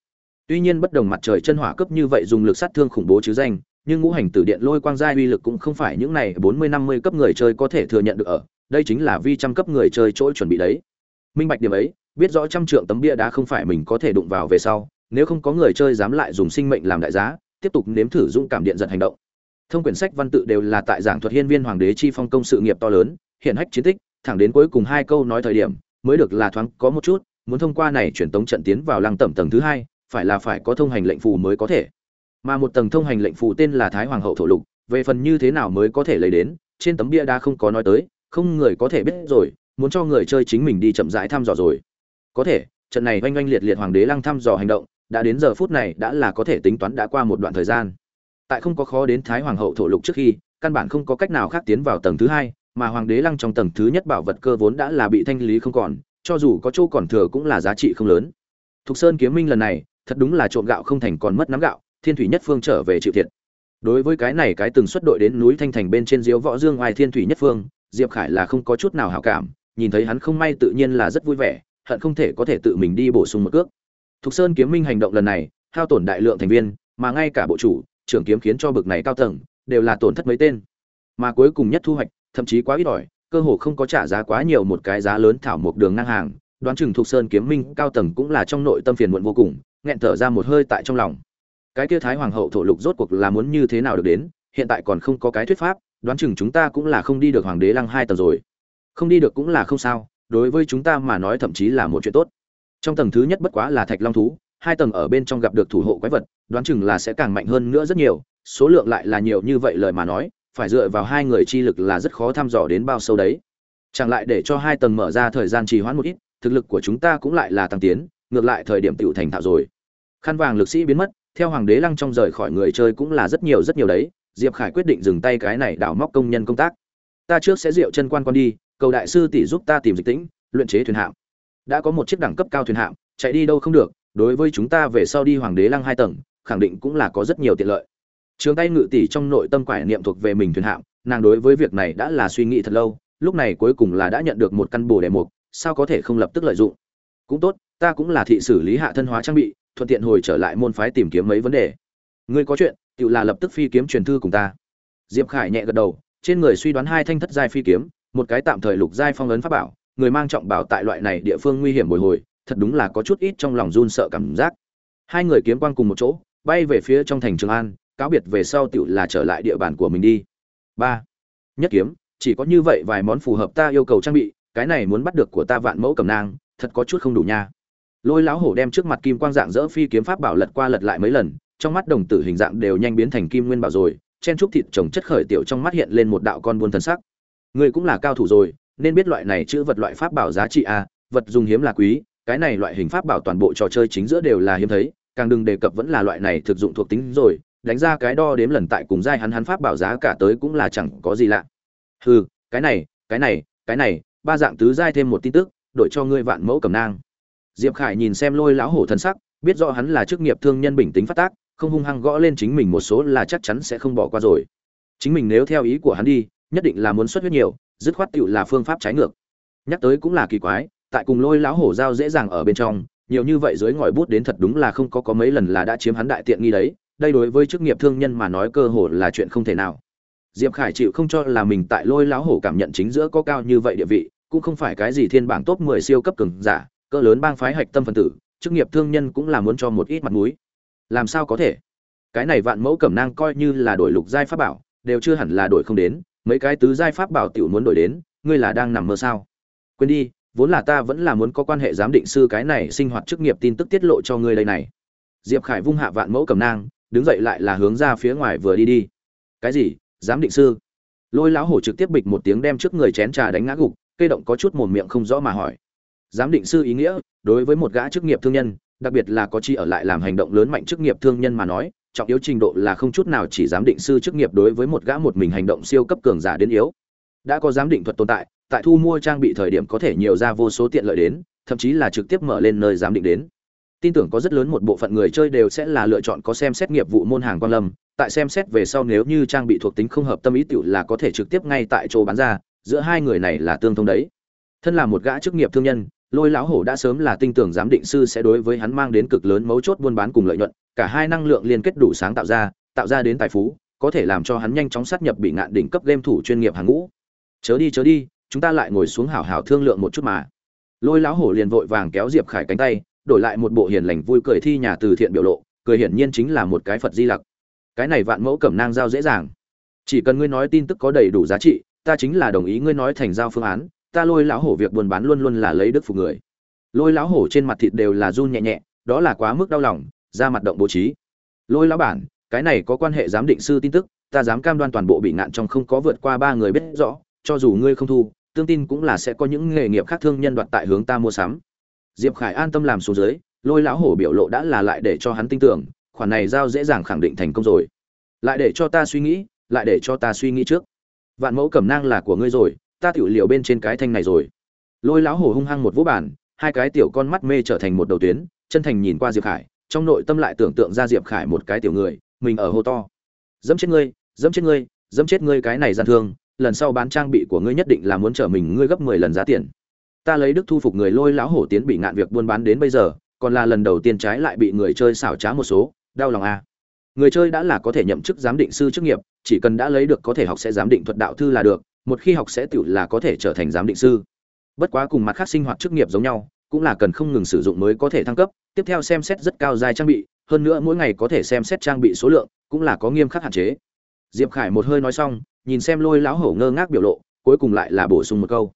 Tuy nhiên bất đồng mặt trời chân hỏa cấp như vậy dùng lực sát thương khủng bố chứ danh, nhưng ngũ hành tử điện lôi quang giai uy lực cũng không phải những này bốn mươi năm mươi cấp người chơi có thể thừa nhận được ở, đây chính là vi trăm cấp người chơi chỗ chuẩn bị đấy. Minh bạch điểm ấy, biết rõ trăm trượng tấm bia đá không phải mình có thể đụng vào về sau, nếu không có người chơi dám lại dùng sinh mệnh làm đại giá, tiếp tục nếm thử dũng cảm điện giật hành động. Thông quyển sách văn tự đều là tại giảng thuật hiên viên hoàng đế chi phong công sự nghiệp to lớn hiện hách chiến tích, thẳng đến cuối cùng hai câu nói thời điểm, mới được là thoáng có một chút, muốn thông qua này truyền tống trận tiến vào lăng tẩm tầng thứ hai, phải là phải có thông hành lệnh phù mới có thể. Mà một tầng thông hành lệnh phù tên là thái hoàng hậu thổ lục, về phần như thế nào mới có thể lấy đến, trên tấm bia đá không có nói tới, không người có thể biết rồi, muốn cho người chơi chính mình đi chậm rãi thăm dò rồi. Có thể, trận này oanh oanh liệt liệt hoàng đế lăng thăm dò hành động, đã đến giờ phút này đã là có thể tính toán đã qua một đoạn thời gian. Tại không có khó đến thái hoàng hậu thổ lục trước khi, căn bản không có cách nào khác tiến vào tầng thứ hai mà hoàng đế lăng trong tầng thứ nhất bảo vật cơ vốn đã là bị thanh lý không còn, cho dù có chỗ còn thừa cũng là giá trị không lớn. Thục sơn kiếm minh lần này, thật đúng là trộm gạo không thành còn mất nắm gạo, thiên thủy nhất phương trở về chịu thiệt. Đối với cái này cái từng xuất đội đến núi thanh thành bên trên diếu võ dương ngoài thiên thủy nhất phương, diệp khải là không có chút nào hảo cảm, nhìn thấy hắn không may tự nhiên là rất vui vẻ, hận không thể có thể tự mình đi bổ sung một cước. Thục sơn kiếm minh hành động lần này, hao tổn đại lượng thành viên, mà ngay cả bộ chủ, trưởng kiếm khiến cho bực này cao tầng, đều là tổn thất mấy tên. Mà cuối cùng nhất thu hoạch thậm chí quá ít ỏi, cơ hồ không có trả giá quá nhiều một cái giá lớn thảo một đường ngang hàng, đoán chừng thuộc sơn kiếm minh cao tầng cũng là trong nội tâm phiền muộn vô cùng, nghẹn thở ra một hơi tại trong lòng. Cái kia thái hoàng hậu thổ lục rốt cuộc là muốn như thế nào được đến, hiện tại còn không có cái thuyết pháp, đoán chừng chúng ta cũng là không đi được hoàng đế lăng hai tầng rồi. Không đi được cũng là không sao, đối với chúng ta mà nói thậm chí là một chuyện tốt. Trong tầng thứ nhất bất quá là thạch long thú, hai tầng ở bên trong gặp được thủ hộ quái vật, đoán chừng là sẽ càng mạnh hơn nữa rất nhiều, số lượng lại là nhiều như vậy lời mà nói phải dựa vào hai người chi lực là rất khó thăm dò đến bao sâu đấy. Chẳng lại để cho hai tầng mở ra thời gian trì hoãn một ít, thực lực của chúng ta cũng lại là tăng tiến, ngược lại thời điểm tiểu thành thạo rồi. Khăn vàng lực sĩ biến mất, theo hoàng đế lăng trong rời khỏi người chơi cũng là rất nhiều rất nhiều đấy, diệp khải quyết định dừng tay cái này đảo móc công nhân công tác. Ta trước sẽ rượu chân quan quan đi, cầu đại sư tỷ giúp ta tìm dịch tĩnh, luyện chế thuyền hạm. Đã có một chiếc đẳng cấp cao thuyền hạm, chạy đi đâu không được, đối với chúng ta về sau đi hoàng đế lăng hai tầng, khẳng định cũng là có rất nhiều tiện lợi trường tay ngự tỷ trong nội tâm quải niệm thuộc về mình thuyền hạm, nàng đối với việc này đã là suy nghĩ thật lâu, lúc này cuối cùng là đã nhận được một căn bồ đề mục, sao có thể không lập tức lợi dụng? Cũng tốt, ta cũng là thị xử lý hạ thân hóa trang bị, thuận tiện hồi trở lại môn phái tìm kiếm mấy vấn đề. Ngươi có chuyện, tự là lập tức phi kiếm truyền thư cùng ta. Diệp khải nhẹ gật đầu, trên người suy đoán hai thanh thất giai phi kiếm, một cái tạm thời lục giai phong ấn pháp bảo, người mang trọng bảo tại loại này địa phương nguy hiểm bồi hồi, thật đúng là có chút ít trong lòng run sợ cảm giác. Hai người kiếm quang cùng một chỗ, bay về phía trong thành trường an cáo biệt về sau tựu là trở lại địa bàn của mình đi. Ba, nhất kiếm, chỉ có như vậy vài món phù hợp ta yêu cầu trang bị, cái này muốn bắt được của ta vạn mẫu cầm nang, thật có chút không đủ nha. Lôi lão hổ đem trước mặt kim quang dạng dỡ phi kiếm pháp bảo lật qua lật lại mấy lần, trong mắt đồng tử hình dạng đều nhanh biến thành kim nguyên bảo rồi, chen trúc thịt trồng chất khởi tiểu trong mắt hiện lên một đạo con buôn thần sắc. Người cũng là cao thủ rồi, nên biết loại này chữ vật loại pháp bảo giá trị a, vật dùng hiếm là quý, cái này loại hình pháp bảo toàn bộ trò chơi chính giữa đều là hiếm thấy, càng đừng đề cập vẫn là loại này thực dụng thuộc tính rồi đánh ra cái đo đếm lần tại cùng giai hắn hắn pháp bảo giá cả tới cũng là chẳng có gì lạ. Hừ, cái này cái này cái này, ba dạng tứ giai thêm một tin tức, đổi cho ngươi vạn mẫu cầm nang. Diệp khải nhìn xem lôi lão hổ thần sắc, biết rõ hắn là chức nghiệp thương nhân bình tĩnh phát tác, không hung hăng gõ lên chính mình một số là chắc chắn sẽ không bỏ qua rồi. Chính mình nếu theo ý của hắn đi, nhất định là muốn xuất huyết nhiều, dứt khoát tiểu là phương pháp trái ngược. Nhắc tới cũng là kỳ quái, tại cùng lôi lão hổ giao dễ dàng ở bên trong, nhiều như vậy dưới ngòi bút đến thật đúng là không có có mấy lần là đã chiếm hắn đại tiện nghi đấy đây đối với chức nghiệp thương nhân mà nói cơ hồ là chuyện không thể nào. Diệp khải chịu không cho là mình tại lôi lão hổ cảm nhận chính giữa có cao như vậy địa vị, cũng không phải cái gì thiên bảng top 10 siêu cấp cường giả, cỡ lớn bang phái hạch tâm phân tử, chức nghiệp thương nhân cũng là muốn cho một ít mặt mũi. Làm sao có thể? Cái này vạn mẫu cẩm nang coi như là đổi lục giai pháp bảo, đều chưa hẳn là đổi không đến, mấy cái tứ giai pháp bảo tiểu muốn đổi đến, ngươi là đang nằm mơ sao? Quên đi, vốn là ta vẫn là muốn có quan hệ giám định sư cái này sinh hoạt chức nghiệp tin tức tiết lộ cho ngươi đây này. Diệp khải vung hạ vạn mẫu cẩm nang đứng dậy lại là hướng ra phía ngoài vừa đi đi. Cái gì? Giám định sư? Lôi lão hổ trực tiếp bịch một tiếng đem trước người chén trà đánh ngã gục cây động có chút mồm miệng không rõ mà hỏi. Giám định sư ý nghĩa, đối với một gã chức nghiệp thương nhân, đặc biệt là có chi ở lại làm hành động lớn mạnh chức nghiệp thương nhân mà nói, trọng yếu trình độ là không chút nào chỉ giám định sư chức nghiệp đối với một gã một mình hành động siêu cấp cường giả đến yếu. Đã có giám định thuật tồn tại tại thu mua trang bị thời điểm có thể nhiều ra vô số tiện lợi đến, thậm chí là trực tiếp mở lên nơi giám định đến tin tưởng có rất lớn một bộ phận người chơi đều sẽ là lựa chọn có xem xét nghiệp vụ môn hàng quan lâm. Tại xem xét về sau nếu như trang bị thuộc tính không hợp tâm ý tiểu là có thể trực tiếp ngay tại chỗ bán ra, giữa hai người này là tương thông đấy. Thân là một gã chức nghiệp thương nhân, lôi lão hổ đã sớm là tin tưởng giám định sư sẽ đối với hắn mang đến cực lớn mấu chốt buôn bán cùng lợi nhuận, cả hai năng lượng liên kết đủ sáng tạo ra tạo ra đến tài phú, có thể làm cho hắn nhanh chóng sát nhập bị ngạn đỉnh cấp game thủ chuyên nghiệp hàng ngũ. Chớ đi chớ đi, chúng ta lại ngồi xuống hảo hảo thương lượng một chút mà. Lôi lão hổ liền vội vàng kéo diệp khải cánh tay đổi lại một bộ hiền lành vui cười thi nhà từ thiện biểu lộ, cười hiển nhiên chính là một cái phật di lặc. Cái này vạn mẫu cẩm nang giao dễ dàng. Chỉ cần ngươi nói tin tức có đầy đủ giá trị, ta chính là đồng ý ngươi nói thành giao phương án, ta lôi lão hổ việc buôn bán luôn luôn là lấy đức phục người. Lôi lão hổ trên mặt thịt đều là run nhẹ nhẹ, đó là quá mức đau lòng, ra mặt động bố trí. Lôi lão bản, cái này có quan hệ giám định sư tin tức, ta dám cam đoan toàn bộ bị ngạn trong không có vượt qua ba người biết rõ, cho dù ngươi không thu, tương tin cũng là sẽ có những nghề nghiệp khác thương nhân đoạt tại hướng ta mua sắm diệp khải an tâm làm xuống dưới, lôi lão hổ biểu lộ đã là lại để cho hắn tin tưởng, khoản này giao dễ dàng khẳng định thành công rồi. Lại để cho ta suy nghĩ, lại để cho ta suy nghĩ trước. Vạn mẫu cẩm nang là của ngươi rồi, ta tiểu liệu bên trên cái thanh này rồi. Lôi lão hổ hung hăng một vũ bản hai cái tiểu con mắt mê trở thành một đầu tuyến, chân thành nhìn qua diệp khải, trong nội tâm lại tưởng tượng ra diệp khải một cái tiểu người, mình ở hô to. Dẫm chết ngươi, dẫm chết ngươi, dẫm chết ngươi cái này gian thương, lần sau bán trang bị của ngươi nhất định là muốn trở mình ngươi gấp mười lần giá tiền ta lấy đức thu phục người lôi lão hổ tiến bị ngạn việc buôn bán đến bây giờ, còn là lần đầu tiên trái lại bị người chơi xảo trá một số, đau lòng a à. người chơi đã là có thể nhậm chức giám định sư chức nghiệp, chỉ cần đã lấy được có thể học sẽ giám định thuật đạo thư là được, một khi học sẽ tự là có thể trở thành giám định sư. Bất quá cùng mặt khác sinh hoạt chức nghiệp giống nhau, cũng là cần không ngừng sử dụng mới có thể thăng cấp, tiếp theo xem xét rất cao dài trang bị, hơn nữa mỗi ngày có thể xem xét trang bị số lượng cũng là có nghiêm khắc hạn chế. Diệp khải một hơi nói xong, nhìn xem lôi lão hổ ngơ ngác biểu lộ, cuối cùng lại là bổ sung một câu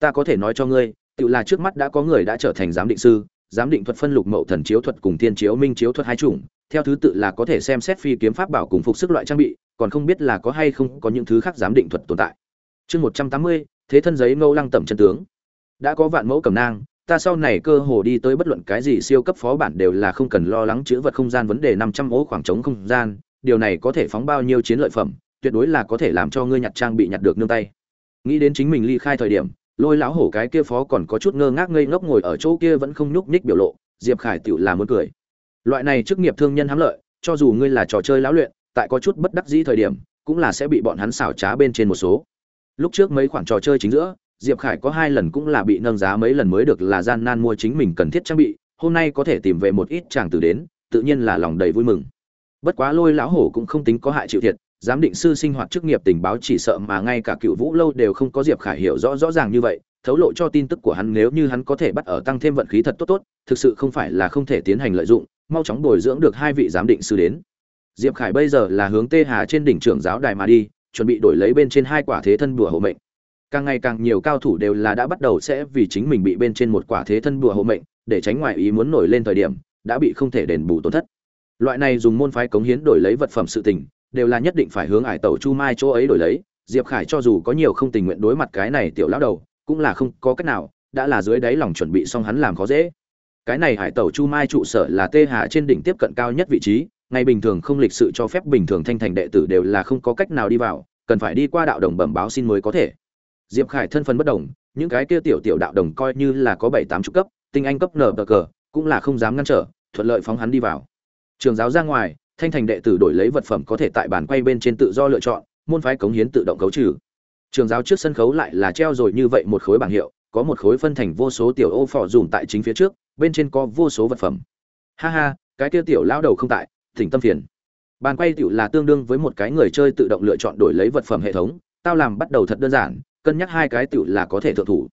ta có thể nói cho ngươi, tự là trước mắt đã có người đã trở thành giám định sư, giám định thuật phân lục mậu thần chiếu thuật cùng tiên chiếu minh chiếu thuật hai chủng, theo thứ tự là có thể xem xét phi kiếm pháp bảo cùng phục sức loại trang bị, còn không biết là có hay không có những thứ khác giám định thuật tồn tại. Chương một trăm tám mươi, thế thân giấy ngâu lăng tẩm chân tướng. Đã có vạn mẫu cầm nang, ta sau này cơ hồ đi tới bất luận cái gì siêu cấp phó bản đều là không cần lo lắng chữ vật không gian vấn đề năm trăm ố khoảng trống không gian, điều này có thể phóng bao nhiêu chiến lợi phẩm, tuyệt đối là có thể làm cho ngươi nhặt trang bị nhặt được nương tay. Nghĩ đến chính mình ly khai thời điểm lôi lão hổ cái kia phó còn có chút ngơ ngác ngây ngốc ngồi ở chỗ kia vẫn không nhúc nhích biểu lộ, diệp khải tựu là muốn cười. Loại này chức nghiệp thương nhân hám lợi, cho dù ngươi là trò chơi lão luyện, tại có chút bất đắc dĩ thời điểm, cũng là sẽ bị bọn hắn xảo trá bên trên một số. Lúc trước mấy khoản trò chơi chính giữa, diệp khải có hai lần cũng là bị nâng giá mấy lần mới được là gian nan mua chính mình cần thiết trang bị, hôm nay có thể tìm về một ít chàng từ đến, tự nhiên là lòng đầy vui mừng. Bất quá lôi lão hổ cũng không tính có hại chịu thiệt giám định sư sinh hoạt chức nghiệp tình báo chỉ sợ mà ngay cả cựu vũ lâu đều không có diệp khải hiểu rõ rõ ràng như vậy thấu lộ cho tin tức của hắn nếu như hắn có thể bắt ở tăng thêm vận khí thật tốt tốt thực sự không phải là không thể tiến hành lợi dụng mau chóng bồi dưỡng được hai vị giám định sư đến diệp khải bây giờ là hướng tê hà trên đỉnh trưởng giáo đài mà đi chuẩn bị đổi lấy bên trên hai quả thế thân bùa hộ mệnh càng ngày càng nhiều cao thủ đều là đã bắt đầu sẽ vì chính mình bị bên trên một quả thế thân bùa hộ mệnh để tránh ngoại ý muốn nổi lên thời điểm đã bị không thể đền bù tổn thất loại này dùng môn phái cống hiến đổi lấy vật phẩm sự tình đều là nhất định phải hướng ải tẩu chu mai chỗ ấy đổi lấy. Diệp khải cho dù có nhiều không tình nguyện đối mặt cái này tiểu lão đầu, cũng là không có cách nào, đã là dưới đáy lòng chuẩn bị xong hắn làm khó dễ. Cái này hải tẩu chu mai trụ sở là tê hà trên đỉnh tiếp cận cao nhất vị trí, ngày bình thường không lịch sự cho phép bình thường thanh thành đệ tử đều là không có cách nào đi vào, cần phải đi qua đạo đồng bẩm báo xin mới có thể. Diệp khải thân phận bất đồng, những cái kia tiểu tiểu đạo đồng coi như là có bảy tám chục cấp, tinh anh cấp nở cờ, cũng là không dám ngăn trở, thuận lợi phóng hắn đi vào. Trường giáo ra ngoài thanh thành đệ tử đổi lấy vật phẩm có thể tại bàn quay bên trên tự do lựa chọn, môn phái cống hiến tự động cấu trừ. Trường giáo trước sân khấu lại là treo rồi như vậy một khối bảng hiệu, có một khối phân thành vô số tiểu ô phỏ dùm tại chính phía trước, bên trên có vô số vật phẩm. Ha ha, cái tiêu tiểu lão đầu không tại, thỉnh tâm phiền. Bàn quay tiểu là tương đương với một cái người chơi tự động lựa chọn đổi lấy vật phẩm hệ thống, tao làm bắt đầu thật đơn giản, cân nhắc hai cái tiểu là có thể thượng thủ.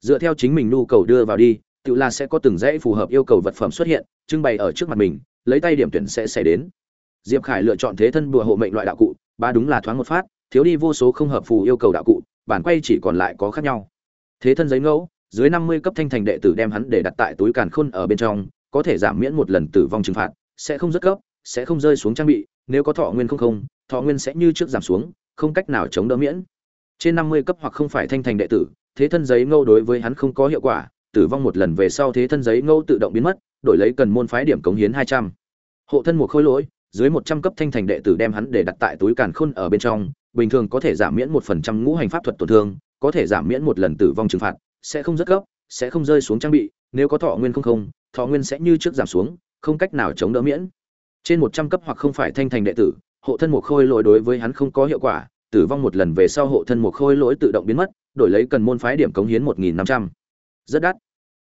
Dựa theo chính mình nhu cầu đưa vào đi, tiểu là sẽ có từng dãy phù hợp yêu cầu vật phẩm xuất hiện, trưng bày ở trước mặt mình, lấy tay điểm tuyển sẽ xảy đến diệp khải lựa chọn thế thân bùa hộ mệnh loại đạo cụ, ba đúng là thoáng một phát, thiếu đi vô số không hợp phù yêu cầu đạo cụ, bản quay chỉ còn lại có khác nhau. Thế thân giấy ngẫu, dưới năm mươi cấp thanh thành đệ tử đem hắn để đặt tại túi càn khôn ở bên trong, có thể giảm miễn một lần tử vong trừng phạt, sẽ không rất cấp sẽ không rơi xuống trang bị, nếu có thọ nguyên không không, thọ nguyên sẽ như trước giảm xuống, không cách nào chống đỡ miễn. Trên năm mươi cấp hoặc không phải thanh thành đệ tử, thế thân giấy ngẫu đối với hắn không có hiệu quả, tử vong một lần về sau thế thân giấy ngẫu tự động biến mất, đổi lấy cần môn phái điểm cống hiến hai trăm. Hộ thân một khối lỗi dưới một trăm cấp thanh thành đệ tử đem hắn để đặt tại túi càn khôn ở bên trong, bình thường có thể giảm miễn một phần trăm ngũ hành pháp thuật tổn thương, có thể giảm miễn một lần tử vong trừng phạt, sẽ không rất gấp, sẽ không rơi xuống trang bị, nếu có thọ nguyên không không, thọ nguyên sẽ như trước giảm xuống, không cách nào chống đỡ miễn. Trên một trăm cấp hoặc không phải thanh thành đệ tử, hộ thân một khôi lỗi đối với hắn không có hiệu quả, tử vong một lần về sau hộ thân một khôi lỗi tự động biến mất, đổi lấy cần môn phái điểm cống hiến một nghìn năm trăm. Rất đắt.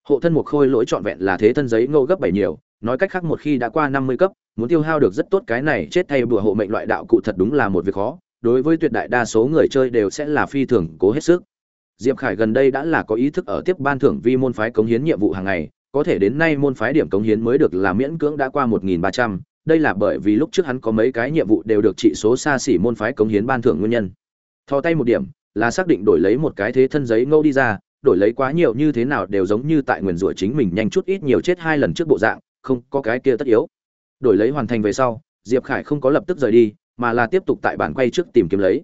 Hộ thân một khôi lỗi trọn vẹn là thế thân giấy ngô gấp bảy nhiều nói cách khác một khi đã qua năm mươi cấp, muốn tiêu hao được rất tốt cái này chết thay bùa hộ mệnh loại đạo cụ thật đúng là một việc khó, đối với tuyệt đại đa số người chơi đều sẽ là phi thường cố hết sức. Diệp khải gần đây đã là có ý thức ở tiếp ban thưởng vi môn phái cống hiến nhiệm vụ hàng ngày, có thể đến nay môn phái điểm cống hiến mới được là miễn cưỡng đã qua một nghìn ba trăm, đây là bởi vì lúc trước hắn có mấy cái nhiệm vụ đều được trị số xa xỉ môn phái cống hiến ban thưởng nguyên nhân. Thò tay một điểm, là xác định đổi lấy một cái thế thân giấy ngâu đi ra, đổi lấy quá nhiều như thế nào đều giống như tại nguyền rủa chính mình nhanh chút ít nhiều chết hai lần trước bộ dạng không có cái kia tất yếu. Đổi lấy hoàn thành về sau, diệp khải không có lập tức rời đi, mà là tiếp tục tại bản quay trước tìm kiếm lấy.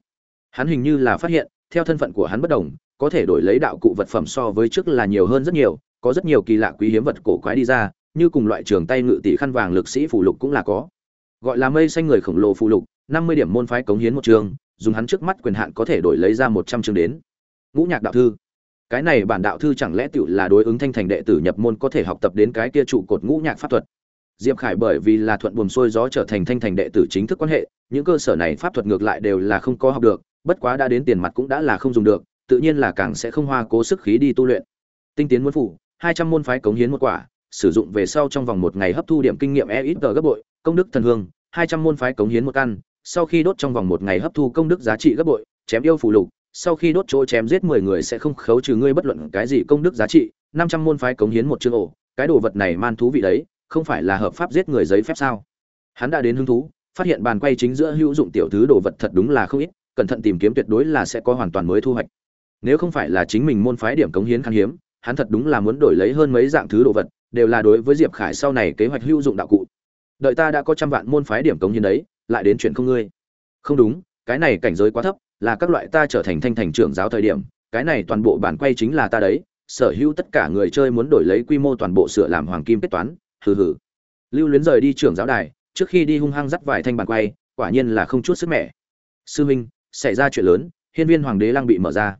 Hắn hình như là phát hiện, theo thân phận của hắn bất đồng, có thể đổi lấy đạo cụ vật phẩm so với trước là nhiều hơn rất nhiều, có rất nhiều kỳ lạ quý hiếm vật cổ quái đi ra, như cùng loại trường tay ngự tỷ khăn vàng lực sĩ phù lục cũng là có. Gọi là mây xanh người khổng lồ phù lục, năm mươi điểm môn phái cống hiến một trường, dùng hắn trước mắt quyền hạn có thể đổi lấy ra một trăm chương đến. Ngũ nhạc đạo thư cái này bản đạo thư chẳng lẽ tựu là đối ứng thanh thành đệ tử nhập môn có thể học tập đến cái kia trụ cột ngũ nhạc pháp thuật? Diệp khải bởi vì là thuận buồm xuôi gió trở thành thanh thành đệ tử chính thức quan hệ, những cơ sở này pháp thuật ngược lại đều là không có học được, bất quá đã đến tiền mặt cũng đã là không dùng được, tự nhiên là càng sẽ không hoa cố sức khí đi tu luyện. Tinh tiến muốn phủ, hai trăm môn phái cống hiến một quả, sử dụng về sau trong vòng một ngày hấp thu điểm kinh nghiệm e ít gấp bội, công đức thần hương, hai trăm môn phái cống hiến một căn, sau khi đốt trong vòng một ngày hấp thu công đức giá trị gấp bội, chém yêu phù lục sau khi đốt chỗ chém giết mười người sẽ không khấu trừ ngươi bất luận cái gì công đức giá trị, năm trăm môn phái cống hiến một chương ổ, cái đồ vật này man thú vị đấy, không phải là hợp pháp giết người giấy phép sao? Hắn đã đến hứng thú, phát hiện bàn quay chính giữa hữu dụng tiểu thứ đồ vật thật đúng là không ít, cẩn thận tìm kiếm tuyệt đối là sẽ có hoàn toàn mới thu hoạch. Nếu không phải là chính mình môn phái điểm cống hiến khan hiếm, hắn thật đúng là muốn đổi lấy hơn mấy dạng thứ đồ vật, đều là đối với diệp khải sau này kế hoạch hữu dụng đạo cụ. Đợi ta đã có trăm vạn môn phái điểm cống hiến đấy, lại đến chuyện không ngươi. Không đúng, cái này cảnh giới quá thấp là các loại ta trở thành thanh thành trưởng giáo thời điểm, cái này toàn bộ bản quay chính là ta đấy, sở hữu tất cả người chơi muốn đổi lấy quy mô toàn bộ sửa làm hoàng kim kết toán, hừ hừ. Lưu luyến rời đi trưởng giáo đài, trước khi đi hung hăng dắt vài thanh bản quay, quả nhiên là không chút sức mẻ. Sư minh, xảy ra chuyện lớn, hiên viên hoàng đế lang bị mở ra.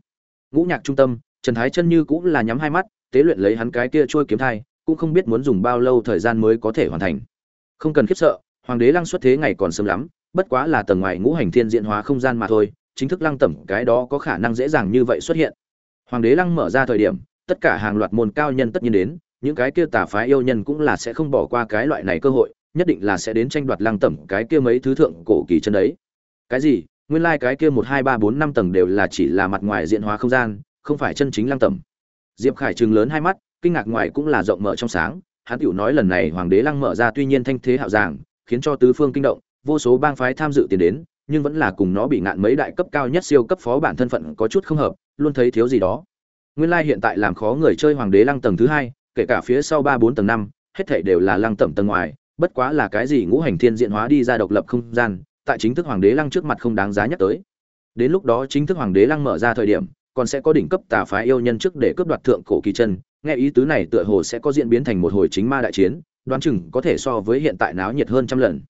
Ngũ nhạc trung tâm, trần thái chân như cũng là nhắm hai mắt, tế luyện lấy hắn cái kia trôi kiếm thai, cũng không biết muốn dùng bao lâu thời gian mới có thể hoàn thành. Không cần khiếp sợ, hoàng đế lăng xuất thế ngày còn sớm lắm, bất quá là tầng ngoài ngũ hành thiên diện hóa không gian mà thôi chính thức lăng tẩm cái đó có khả năng dễ dàng như vậy xuất hiện. Hoàng đế lăng mở ra thời điểm, tất cả hàng loạt môn cao nhân tất nhiên đến, những cái kia tà phái yêu nhân cũng là sẽ không bỏ qua cái loại này cơ hội, nhất định là sẽ đến tranh đoạt lăng tẩm cái kia mấy thứ thượng cổ kỳ chân đấy. Cái gì? Nguyên lai like cái kia một, hai, ba, bốn, năm tầng đều là chỉ là mặt ngoài diện hóa không gian, không phải chân chính lăng tẩm. Diệp khải trừng lớn hai mắt, kinh ngạc ngoài cũng là rộng mở trong sáng, hắn tiểu nói lần này hoàng đế lăng mở ra tuy nhiên thanh thế hạo giảng, khiến cho tứ phương kinh động, vô số bang phái tham dự tiền đến nhưng vẫn là cùng nó bị ngạn mấy đại cấp cao nhất siêu cấp phó bản thân phận có chút không hợp, luôn thấy thiếu gì đó. Nguyên lai hiện tại làm khó người chơi hoàng đế lăng tầng thứ hai, kể cả phía sau ba bốn tầng năm, hết thảy đều là lăng tẩm tầng ngoài, bất quá là cái gì ngũ hành thiên diện hóa đi ra độc lập không gian, tại chính thức hoàng đế lăng trước mặt không đáng giá nhắc tới. Đến lúc đó chính thức hoàng đế lăng mở ra thời điểm, còn sẽ có đỉnh cấp tà phái yêu nhân trước để cướp đoạt thượng cổ kỳ chân, nghe ý tứ này tựa hồ sẽ có diễn biến thành một hồi chính ma đại chiến, đoán chừng có thể so với hiện tại náo nhiệt hơn trăm lần.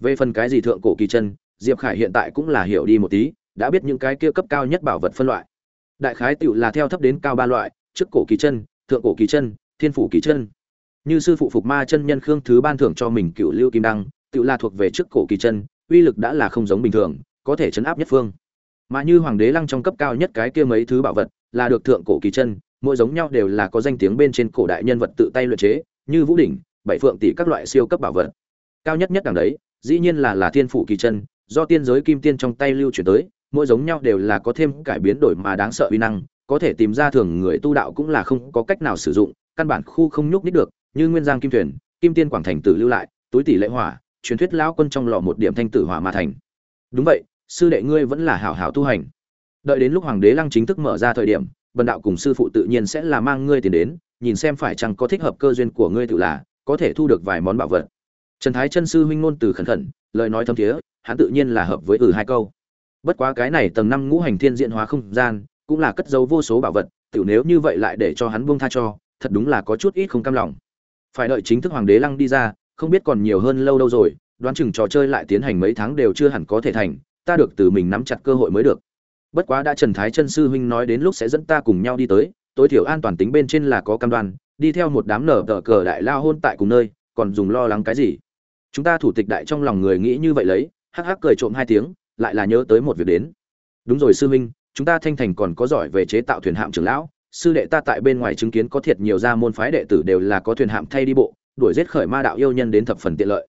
Về phần cái gì thượng cổ kỳ chân diệp khải hiện tại cũng là hiểu đi một tí, đã biết những cái kia cấp cao nhất bảo vật phân loại. Đại khái tựu là theo thấp đến cao ba loại, trước cổ kỳ chân, thượng cổ kỳ chân, thiên phủ kỳ chân. Như sư phụ phục ma chân nhân khương thứ ban thưởng cho mình cựu lưu kim đăng tựu là thuộc về trước cổ kỳ chân, uy lực đã là không giống bình thường, có thể chấn áp nhất phương. Mà như hoàng đế lăng trong cấp cao nhất cái kia mấy thứ bảo vật, là được thượng cổ kỳ chân, mỗi giống nhau đều là có danh tiếng bên trên cổ đại nhân vật tự tay luyện chế, như vũ đỉnh, bảy phượng tỷ các loại siêu cấp bảo vật. Cao nhất nhất đẳng đấy, dĩ nhiên là là thiên phủ kỳ chân do tiên giới kim tiên trong tay lưu chuyển tới, mỗi giống nhau đều là có thêm cải biến đổi mà đáng sợ uy năng, có thể tìm ra thường người tu đạo cũng là không có cách nào sử dụng, căn bản khu không nhúc nít được, như nguyên giang kim thuyền, kim tiên quảng thành tử lưu lại, túi tỷ lệ hỏa, truyền thuyết lão quân trong lò một điểm thanh tử hỏa mà thành. Đúng vậy, sư đệ ngươi vẫn là hảo hảo tu hành. Đợi đến lúc hoàng đế lăng chính thức mở ra thời điểm, bần đạo cùng sư phụ tự nhiên sẽ là mang ngươi tiền đến, nhìn xem phải chăng có thích hợp cơ duyên của ngươi tự là, có thể thu được vài món bảo vật. Trần thái chân sư huynh ngôn từ khẩn khẩn lời nói thâm thiế, hắn tự nhiên là hợp với ừ hai câu. Bất quá cái này tầng năm ngũ hành thiên diện hóa không gian, cũng là cất giấu vô số bảo vật, tiểu nếu như vậy lại để cho hắn buông tha cho, thật đúng là có chút ít không cam lòng. Phải đợi chính thức hoàng đế lăng đi ra, không biết còn nhiều hơn lâu đâu rồi, đoán chừng trò chơi lại tiến hành mấy tháng đều chưa hẳn có thể thành, ta được từ mình nắm chặt cơ hội mới được. Bất quá đã trần thái chân sư huynh nói đến lúc sẽ dẫn ta cùng nhau đi tới, tối thiểu an toàn tính bên trên là có cam đoan, đi theo một đám nở tờ cờ đại lao hôn tại cùng nơi, còn dùng lo lắng cái gì? Chúng ta thủ tịch đại trong lòng người nghĩ như vậy lấy, hắc hắc cười trộm hai tiếng, lại là nhớ tới một việc đến. Đúng rồi sư huynh, chúng ta thanh thành còn có giỏi về chế tạo thuyền hạm trưởng lão, sư đệ ta tại bên ngoài chứng kiến có thiệt nhiều gia môn phái đệ tử đều là có thuyền hạm thay đi bộ, đuổi giết khởi ma đạo yêu nhân đến thập phần tiện lợi.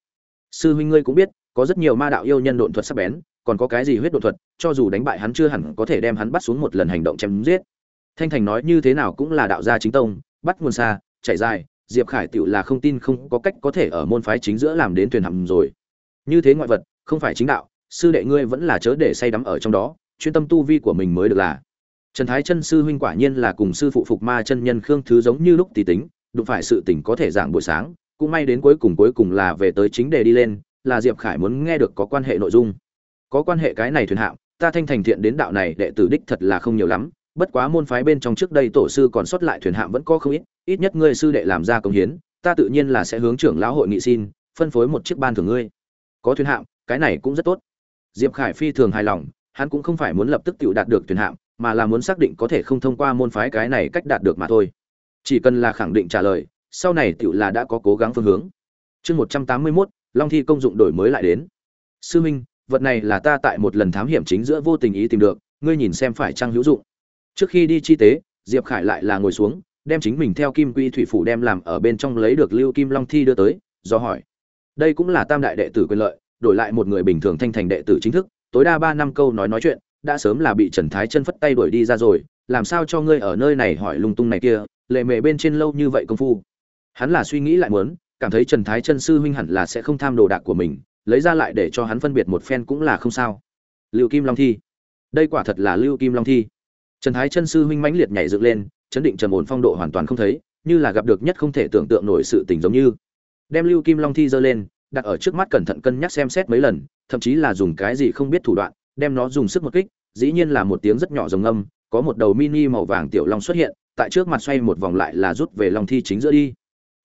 Sư huynh ngươi cũng biết, có rất nhiều ma đạo yêu nhân độn thuật sắc bén, còn có cái gì huyết độn thuật, cho dù đánh bại hắn chưa hẳn có thể đem hắn bắt xuống một lần hành động chém giết. Thanh thành nói như thế nào cũng là đạo gia chính tông, bắt nguồn xa chạy dài diệp khải tựu là không tin không có cách có thể ở môn phái chính giữa làm đến thuyền hầm rồi. Như thế ngoại vật, không phải chính đạo, sư đệ ngươi vẫn là chớ để say đắm ở trong đó, chuyên tâm tu vi của mình mới được là. Trần thái chân sư huynh quả nhiên là cùng sư phụ phục ma chân nhân khương thứ giống như lúc tỷ tính, đụng phải sự tỉnh có thể giảng buổi sáng, cũng may đến cuối cùng cuối cùng là về tới chính đề đi lên, là diệp khải muốn nghe được có quan hệ nội dung. Có quan hệ cái này thuyền hạm ta thanh thành thiện đến đạo này đệ tử đích thật là không nhiều lắm bất quá môn phái bên trong trước đây tổ sư còn sót lại thuyền hạm vẫn có không ít ít nhất ngươi sư đệ làm ra công hiến, ta tự nhiên là sẽ hướng trưởng lão hội nghị xin, phân phối một chiếc ban thưởng ngươi. Có thuyền hạm, cái này cũng rất tốt. Diệp khải phi thường hài lòng, hắn cũng không phải muốn lập tức tự đạt được thuyền hạm, mà là muốn xác định có thể không thông qua môn phái cái này cách đạt được mà thôi. Chỉ cần là khẳng định trả lời, sau này tự là đã có cố gắng phương hướng. Chương một trăm tám mươi mốt, long thi công dụng đổi mới lại đến. Sư minh, vật này là ta tại một lần thám hiểm chính giữa vô tình ý tìm được, ngươi nhìn xem phải trang hữu dụng trước khi đi chi tế, diệp khải lại là ngồi xuống, đem chính mình theo kim quy thủy phủ đem làm ở bên trong lấy được lưu kim long thi đưa tới, do hỏi. Đây cũng là tam đại đệ tử quyền lợi, đổi lại một người bình thường thanh thành đệ tử chính thức, tối đa ba năm câu nói nói chuyện, đã sớm là bị trần thái chân phất tay đuổi đi ra rồi, làm sao cho ngươi ở nơi này hỏi lung tung này kia, lệ mề bên trên lâu như vậy công phu. Hắn là suy nghĩ lại muốn, cảm thấy trần thái chân sư huynh hẳn là sẽ không tham đồ đạc của mình, lấy ra lại để cho hắn phân biệt một phen cũng là không sao. Lưu kim long thi. Đây quả thật là lưu kim long thi trần thái chân sư huynh mãnh liệt nhảy dựng lên, chấn định trầm ổn phong độ hoàn toàn không thấy, như là gặp được nhất không thể tưởng tượng nổi sự tình giống như. Đem lưu kim long thi giơ lên, đặt ở trước mắt cẩn thận cân nhắc xem xét mấy lần, thậm chí là dùng cái gì không biết thủ đoạn, đem nó dùng sức một kích, dĩ nhiên là một tiếng rất nhỏ rồng âm có một đầu mini màu vàng tiểu long xuất hiện, tại trước mặt xoay một vòng lại là rút về long thi chính giữa đi.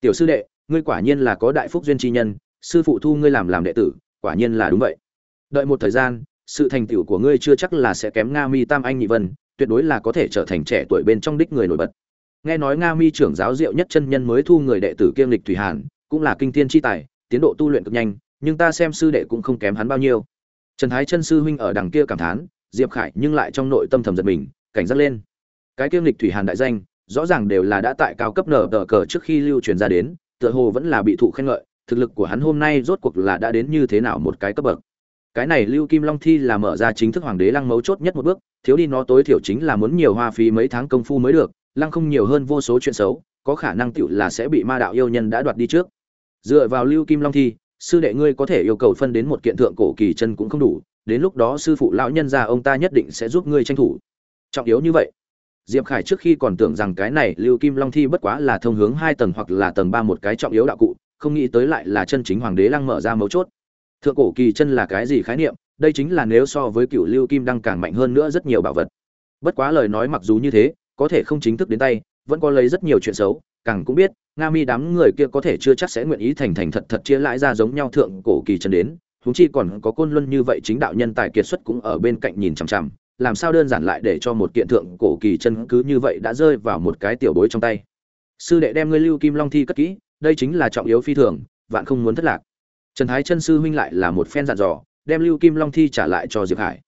Tiểu sư đệ, ngươi quả nhiên là có đại phúc duyên chi nhân, sư phụ thu ngươi làm làm đệ tử, quả nhiên là đúng vậy. Đợi một thời gian, sự thành tựu của ngươi chưa chắc là sẽ kém nga mi tam anh nhị vân tuyệt đối là có thể trở thành trẻ tuổi bên trong đích người nổi bật. Nghe nói nga mi trưởng giáo diệu nhất chân nhân mới thu người đệ tử kiêm lịch thủy hàn, cũng là kinh thiên chi tài, tiến độ tu luyện cực nhanh, nhưng ta xem sư đệ cũng không kém hắn bao nhiêu. Trần thái chân sư huynh ở đằng kia cảm thán, diệp khải nhưng lại trong nội tâm thầm giật mình, cảnh giác lên. Cái kiêm lịch thủy hàn đại danh, rõ ràng đều là đã tại cao cấp nở tờ cờ trước khi lưu truyền ra đến, tựa hồ vẫn là bị thụ khen ngợi, thực lực của hắn hôm nay rốt cuộc là đã đến như thế nào một cái cấp bậc cái này lưu kim long thi là mở ra chính thức hoàng đế lăng mấu chốt nhất một bước, thiếu đi nó tối thiểu chính là muốn nhiều hoa phí mấy tháng công phu mới được, lăng không nhiều hơn vô số chuyện xấu, có khả năng tựu là sẽ bị ma đạo yêu nhân đã đoạt đi trước. Dựa vào lưu kim long thi, sư đệ ngươi có thể yêu cầu phân đến một kiện thượng cổ kỳ chân cũng không đủ, đến lúc đó sư phụ lão nhân gia ông ta nhất định sẽ giúp ngươi tranh thủ. Trọng yếu như vậy. Diệp khải trước khi còn tưởng rằng cái này lưu kim long thi bất quá là thông hướng hai tầng hoặc là tầng ba một cái trọng yếu đạo cụ, không nghĩ tới lại là chân chính hoàng đế lăng mở ra mấu chốt thượng cổ kỳ chân là cái gì khái niệm, đây chính là nếu so với cựu lưu kim đăng càng mạnh hơn nữa rất nhiều bảo vật. Bất quá lời nói mặc dù như thế, có thể không chính thức đến tay, vẫn có lấy rất nhiều chuyện xấu, càng cũng biết, nga mi đám người kia có thể chưa chắc sẽ nguyện ý thành thành thật thật chia lãi ra giống nhau thượng cổ kỳ chân đến húng chi còn có côn luân như vậy chính đạo nhân tài kiệt xuất cũng ở bên cạnh nhìn chằm chằm, làm sao đơn giản lại để cho một kiện thượng cổ kỳ chân cứ như vậy đã rơi vào một cái tiểu bối trong tay. Sư đệ đem ngươi lưu kim long thi cất kỹ, đây chính là trọng yếu phi thường, vạn không muốn thất lạc trần thái chân sư huynh lại là một phen dặn dò, đem lưu kim long thi trả lại cho diệp khải.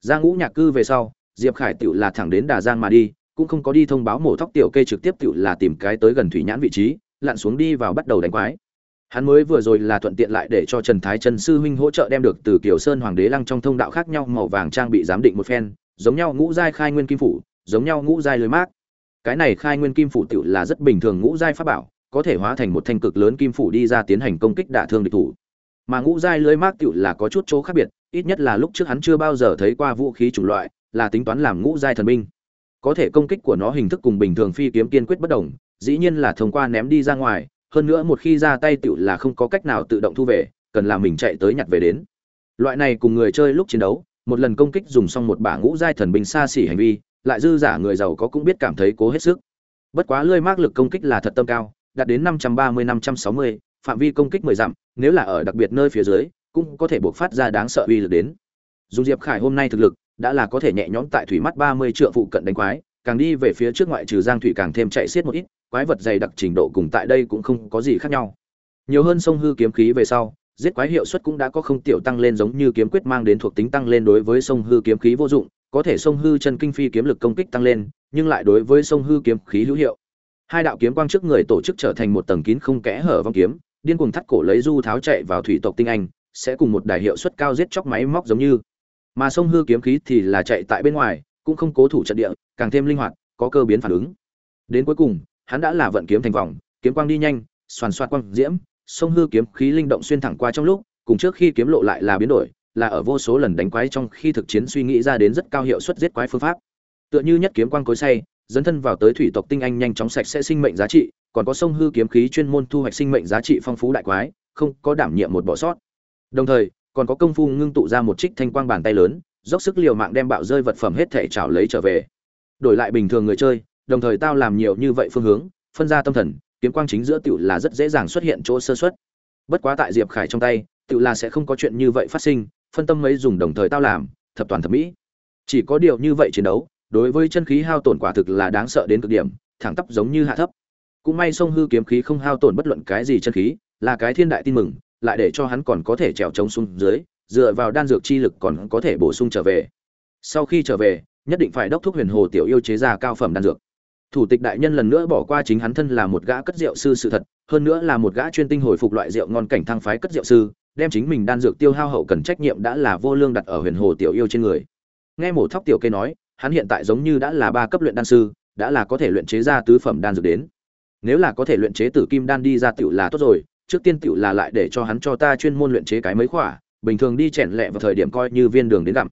Ra ngũ nhạc cư về sau, diệp khải tự là thẳng đến đà giang mà đi, cũng không có đi thông báo mổ thóc tiểu kê trực tiếp tự là tìm cái tới gần thủy nhãn vị trí, lặn xuống đi vào bắt đầu đánh quái. Hắn mới vừa rồi là thuận tiện lại để cho trần thái chân sư huynh hỗ trợ đem được từ kiều sơn hoàng đế lăng trong thông đạo khác nhau màu vàng trang bị giám định một phen, giống nhau ngũ giai khai nguyên kim phủ, giống nhau ngũ giai lưới mát cái này khai nguyên kim phủ tự là rất bình thường ngũ giai pháp bảo, có thể hóa thành một thanh cực lớn kim phủ đi ra tiến hành công kích đả thương địch thủ mà ngũ giai lưới mác tựu là có chút chỗ khác biệt ít nhất là lúc trước hắn chưa bao giờ thấy qua vũ khí chủng loại là tính toán làm ngũ giai thần binh. Có thể công kích của nó hình thức cùng bình thường phi kiếm kiên quyết bất đồng dĩ nhiên là thông qua ném đi ra ngoài hơn nữa một khi ra tay tựu là không có cách nào tự động thu về cần là mình chạy tới nhặt về đến. Loại này cùng người chơi lúc chiến đấu một lần công kích dùng xong một bả ngũ giai thần binh xa xỉ hành vi lại dư giả người giàu có cũng biết cảm thấy cố hết sức. Bất quá lơi mác lực công kích là thật tâm cao đạt đến 530-560, phạm vi công kích 10 dặm, nếu là ở đặc biệt nơi phía dưới, cũng có thể bộc phát ra đáng sợ uy lực đến. Dung Diệp Khải hôm nay thực lực đã là có thể nhẹ nhõm tại thủy mắt ba mươi triệu phụ cận đánh quái, càng đi về phía trước ngoại trừ giang thủy càng thêm chạy xiết một ít, quái vật dày đặc trình độ cùng tại đây cũng không có gì khác nhau. Nhiều hơn sông hư kiếm khí về sau, giết quái hiệu suất cũng đã có không tiểu tăng lên giống như kiếm quyết mang đến thuộc tính tăng lên đối với sông hư kiếm khí vô dụng, có thể sông hư chân kinh phi kiếm lực công kích tăng lên, nhưng lại đối với sông hư kiếm khí hữu hiệu hai đạo kiếm quang trước người tổ chức trở thành một tầng kín không kẽ hở vong kiếm điên cuồng thắt cổ lấy du tháo chạy vào thủy tộc tinh anh, sẽ cùng một đài hiệu suất cao giết chóc máy móc giống như. Mà sông hư kiếm khí thì là chạy tại bên ngoài, cũng không cố thủ trận địa, càng thêm linh hoạt, có cơ biến phản ứng. Đến cuối cùng, hắn đã là vận kiếm thành vòng, kiếm quang đi nhanh, xoàn xoạt quang diễm, sông hư kiếm khí linh động xuyên thẳng qua trong lúc, cùng trước khi kiếm lộ lại là biến đổi, là ở vô số lần đánh quái trong khi thực chiến suy nghĩ ra đến rất cao hiệu suất giết quái phương pháp. Tựa như nhất kiếm quang cối say, dấn thân vào tới thủy tộc tinh anh nhanh chóng sạch sẽ sinh mệnh giá trị còn có sông hư kiếm khí chuyên môn thu hoạch sinh mệnh giá trị phong phú đại quái, không có đảm nhiệm một bỏ sót. Đồng thời, còn có công phu ngưng tụ ra một trích thanh quang bàn tay lớn, dốc sức liều mạng đem bạo rơi vật phẩm hết thể trảo lấy trở về. Đổi lại bình thường người chơi, đồng thời tao làm nhiều như vậy phương hướng, phân ra tâm thần, kiếm quang chính giữa tiểu là rất dễ dàng xuất hiện chỗ sơ suất. bất quá tại diệp khải trong tay tiểu là sẽ không có chuyện như vậy phát sinh, phân tâm mấy dùng đồng thời tao làm, thập toàn thập mỹ. Chỉ có điều như vậy chiến đấu, đối với chân khí hao tổn quả thực là đáng sợ đến cực điểm, thẳng tắp giống như hạ thấp cũng may sông hư kiếm khí không hao tổn bất luận cái gì chân khí, là cái thiên đại tin mừng, lại để cho hắn còn có thể trèo trống xuống dưới, dựa vào đan dược chi lực còn có thể bổ sung trở về. Sau khi trở về, nhất định phải đốc thúc huyền hồ tiểu yêu chế ra cao phẩm đan dược. Thủ tịch đại nhân lần nữa bỏ qua chính hắn thân là một gã cất rượu sư sự thật, hơn nữa là một gã chuyên tinh hồi phục loại rượu ngon cảnh thăng phái cất rượu sư, đem chính mình đan dược tiêu hao hậu cần trách nhiệm đã là vô lương đặt ở huyền hồ tiểu yêu trên người. Nghe mổ thóc tiểu kê nói, hắn hiện tại giống như đã là ba cấp luyện đan sư, đã là có thể luyện chế ra tứ phẩm đan dược đến nếu là có thể luyện chế tử kim đan đi ra tiểu là tốt rồi, trước tiên tiểu là lại để cho hắn cho ta chuyên môn luyện chế cái mấy khỏa, bình thường đi chèn lẹ vào thời điểm coi như viên đường đến gặm.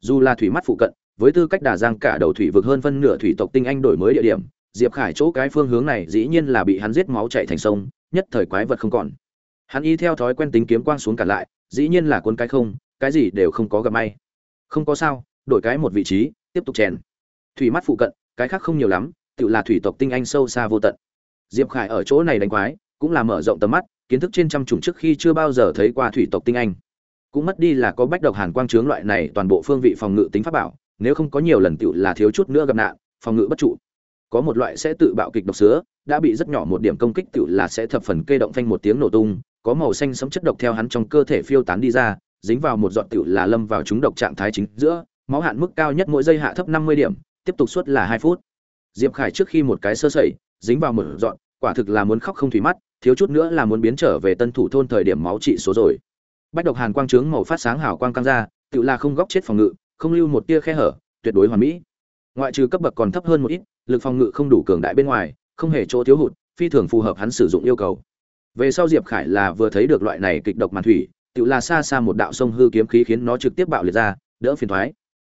Dù là thủy mắt phụ cận, với tư cách đà giang cả đầu thủy vực hơn phân nửa thủy tộc tinh anh đổi mới địa điểm, diệp khải chỗ cái phương hướng này dĩ nhiên là bị hắn giết máu chạy thành sông, nhất thời quái vật không còn. Hắn y theo thói quen tính kiếm quang xuống cả lại, dĩ nhiên là quân cái không, cái gì đều không có gặp may. Không có sao, đổi cái một vị trí, tiếp tục chèn. Thủy mắt phụ cận, cái khác không nhiều lắm tự là thủy tộc tinh anh sâu xa vô tận diệp khải ở chỗ này đánh quái, cũng là mở rộng tầm mắt, kiến thức trên trăm chủng trước khi chưa bao giờ thấy qua thủy tộc tinh anh. Cũng mất đi là có bách độc hàn quang trướng loại này toàn bộ phương vị phòng ngự tính pháp bảo, nếu không có nhiều lần tựu là thiếu chút nữa gặp nạn, phòng ngự bất trụ. Có một loại sẽ tự bạo kịch độc sữa đã bị rất nhỏ một điểm công kích tựu là sẽ thập phần kê động phanh một tiếng nổ tung, có màu xanh sẫm chất độc theo hắn trong cơ thể phiêu tán đi ra, dính vào một giọt tựu là lâm vào chúng độc trạng thái chính giữa, máu hạn mức cao nhất mỗi giây hạ thấp năm mươi điểm, tiếp tục suốt là hai phút. Diệp khải trước khi một cái sơ sẩy dính vào một dọn, quả thực là muốn khóc không thủy mắt, thiếu chút nữa là muốn biến trở về tân thủ thôn thời điểm máu trị số rồi. Bách độc hàn quang trướng màu phát sáng hào quang căng ra, tự là không góc chết phòng ngự, không lưu một tia khe hở, tuyệt đối hoàn mỹ. Ngoại trừ cấp bậc còn thấp hơn một ít, lực phòng ngự không đủ cường đại bên ngoài, không hề chỗ thiếu hụt, phi thường phù hợp hắn sử dụng yêu cầu. Về sau diệp khải là vừa thấy được loại này kịch độc màn thủy, tự là xa xa một đạo sông hư kiếm khí khiến nó trực tiếp bạo liệt ra, đỡ phiền thoái.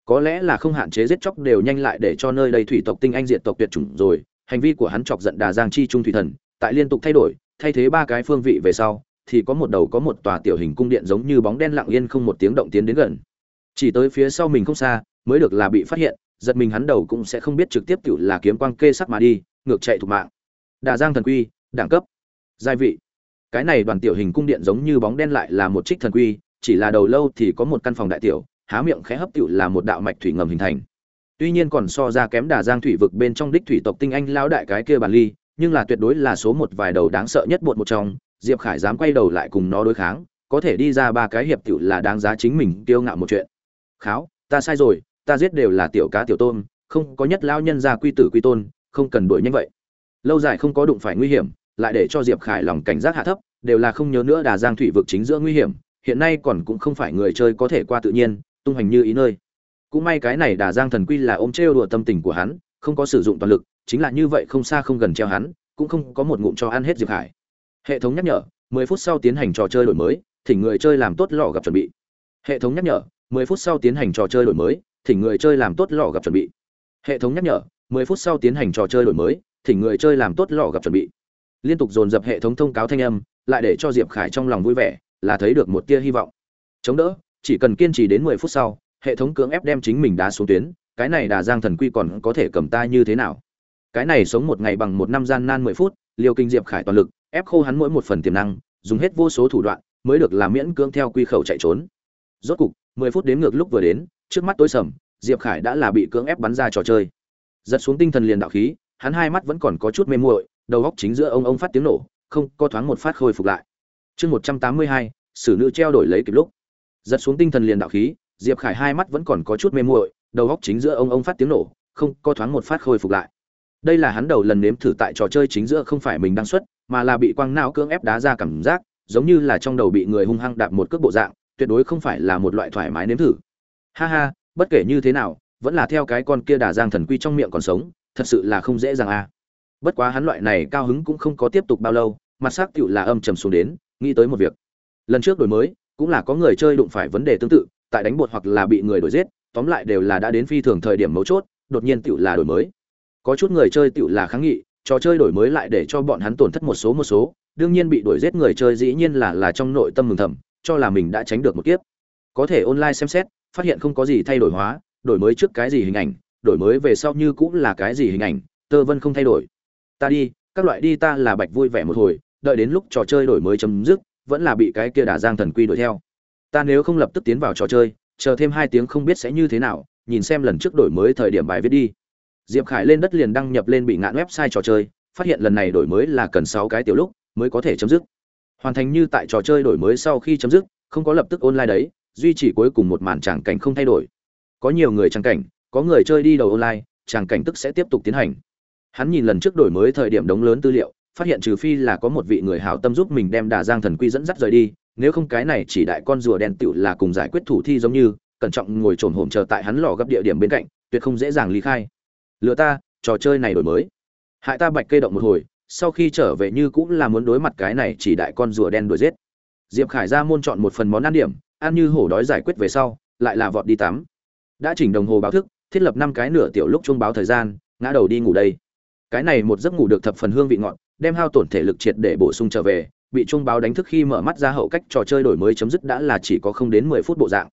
Có lẽ là không hạn chế giết chóc đều nhanh lại để cho nơi đây thủy tộc tinh anh diệt tộc tuyệt chủng rồi hành vi của hắn chọc giận đà giang chi trung thủy thần, tại liên tục thay đổi, thay thế ba cái phương vị về sau, thì có một đầu có một tòa tiểu hình cung điện giống như bóng đen lặng yên không một tiếng động tiến đến gần. Chỉ tới phía sau mình không xa, mới được là bị phát hiện, giật mình hắn đầu cũng sẽ không biết trực tiếp tự là kiếm quang kê sắc mà đi, ngược chạy thục mạng. Đà giang thần quy, đẳng cấp, giai vị. Cái này đoàn tiểu hình cung điện giống như bóng đen lại là một trích thần quy, chỉ là đầu lâu thì có một căn phòng đại tiểu, há miệng khẽ hấp tiểu là một đạo mạch thủy ngầm hình thành tuy nhiên còn so ra kém đà giang thủy vực bên trong đích thủy tộc tinh anh lão đại cái kia bản ly, nhưng là tuyệt đối là số một vài đầu đáng sợ nhất bột một trong, diệp khải dám quay đầu lại cùng nó đối kháng, có thể đi ra ba cái hiệp tiểu là đáng giá chính mình tiêu ngạo một chuyện. Kháo, ta sai rồi, ta giết đều là tiểu cá tiểu tôn không có nhất lao nhân ra quy tử quy tôn, không cần đuổi nhanh vậy. Lâu dài không có đụng phải nguy hiểm, lại để cho diệp khải lòng cảnh giác hạ thấp, đều là không nhớ nữa đà giang thủy vực chính giữa nguy hiểm, hiện nay còn cũng không phải người chơi có thể qua tự nhiên, tung hành như ý nơi cũng may cái này đà giang thần quy là ôm trêu đùa tâm tình của hắn, không có sử dụng toàn lực, chính là như vậy không xa không gần treo hắn, cũng không có một ngụm cho ăn hết diệp hải. Hệ thống nhắc nhở 10 phút sau tiến hành trò chơi đổi mới, thỉnh người chơi làm tốt lọ gặp chuẩn bị. Hệ thống nhắc nhở 10 phút sau tiến hành trò chơi đổi mới, thỉnh người chơi làm tốt lọ gặp chuẩn bị. Hệ thống nhắc nhở 10 phút sau tiến hành trò chơi đổi mới, thỉnh người chơi làm tốt lọ gặp chuẩn bị. Liên tục dồn dập hệ thống thông cáo thanh âm, lại để cho diệp khải trong lòng vui vẻ, là thấy được một tia hy vọng. Chống đỡ, chỉ cần kiên trì đến 10 phút sau hệ thống cưỡng ép đem chính mình đá xuống tuyến cái này đà giang thần quy còn có thể cầm ta như thế nào? Cái này sống một ngày bằng một năm gian nan 10 phút liều kinh diệp khải toàn lực ép khô hắn mỗi một phần tiềm năng dùng hết vô số thủ đoạn mới được làm miễn cưỡng theo quy khẩu chạy trốn. Rốt cục 10 phút đến ngược lúc vừa đến trước mắt tối sầm diệp khải đã là bị cưỡng ép bắn ra trò chơi. Giật xuống tinh thần liền đạo khí hắn hai mắt vẫn còn có chút mê muội đầu góc chính giữa ông ông phát tiếng nổ không có thoáng một phát khôi phục lại. Chương 182, sử nữ treo đổi lấy kịp lúc. Giật xuống tinh thần liền đạo khí diệp khải hai mắt vẫn còn có chút mê muội, đầu góc chính giữa ông ông phát tiếng nổ, không có thoáng một phát khôi phục lại. Đây là hắn đầu lần nếm thử tại trò chơi chính giữa không phải mình đang xuất, mà là bị quang não cưỡng ép đá ra cảm giác, giống như là trong đầu bị người hung hăng đạp một cước bộ dạng, tuyệt đối không phải là một loại thoải mái nếm thử. Ha ha, bất kể như thế nào, vẫn là theo cái con kia đà giang thần quy trong miệng còn sống, thật sự là không dễ dàng a bất quá hắn loại này cao hứng cũng không có tiếp tục bao lâu, mặt sắc tựu là âm trầm xuống đến, nghĩ tới một việc. Lần trước đổi mới, cũng là có người chơi đụng phải vấn đề tương tự tại đánh bột hoặc là bị người đuổi giết, tóm lại đều là đã đến phi thường thời điểm mấu chốt, đột nhiên tựu là đổi mới. Có chút người chơi tựu là kháng nghị, trò chơi đổi mới lại để cho bọn hắn tổn thất một số một số, đương nhiên bị đuổi giết người chơi dĩ nhiên là là trong nội tâm mừng thầm, cho là mình đã tránh được một kiếp. Có thể online xem xét, phát hiện không có gì thay đổi hóa, đổi mới trước cái gì hình ảnh, đổi mới về sau như cũng là cái gì hình ảnh, tơ vân không thay đổi. Ta đi, các loại đi ta là bạch vui vẻ một hồi, đợi đến lúc trò chơi đổi mới chấm dứt, vẫn là bị cái kia đả giang thần quy đuổi theo ta nếu không lập tức tiến vào trò chơi, chờ thêm hai tiếng không biết sẽ như thế nào, nhìn xem lần trước đổi mới thời điểm bài viết đi. Diệp khải lên đất liền đăng nhập lên bị ngạn website trò chơi, phát hiện lần này đổi mới là cần sáu cái tiểu lúc mới có thể chấm dứt. Hoàn thành như tại trò chơi đổi mới sau khi chấm dứt, không có lập tức online đấy, duy trì cuối cùng một màn tràng cảnh không thay đổi. Có nhiều người tràng cảnh, có người chơi đi đầu online, tràng cảnh tức sẽ tiếp tục tiến hành. Hắn nhìn lần trước đổi mới thời điểm đống lớn tư liệu, phát hiện trừ phi là có một vị người hảo tâm giúp mình đem đà giang thần quy dẫn dắt rời đi nếu không cái này chỉ đại con rùa đen tựu là cùng giải quyết thủ thi giống như, cẩn trọng ngồi trồn hổm chờ tại hắn lò gấp địa điểm bên cạnh, tuyệt không dễ dàng ly khai. Lựa ta, trò chơi này đổi mới. Hại ta bạch kê động một hồi, sau khi trở về như cũng là muốn đối mặt cái này chỉ đại con rùa đen đuổi giết. Diệp khải ra môn chọn một phần món ăn điểm, ăn như hổ đói giải quyết về sau, lại là vọt đi tắm. Đã chỉnh đồng hồ báo thức, thiết lập năm cái nửa tiểu lúc chuông báo thời gian, ngã đầu đi ngủ đây. Cái này một giấc ngủ được thập phần hương vị ngọt, đem hao tổn thể lực triệt để bổ sung trở về bị chuông báo đánh thức khi mở mắt ra hậu cách trò chơi đổi mới chấm dứt đã là chỉ có không đến mười phút bộ dạng.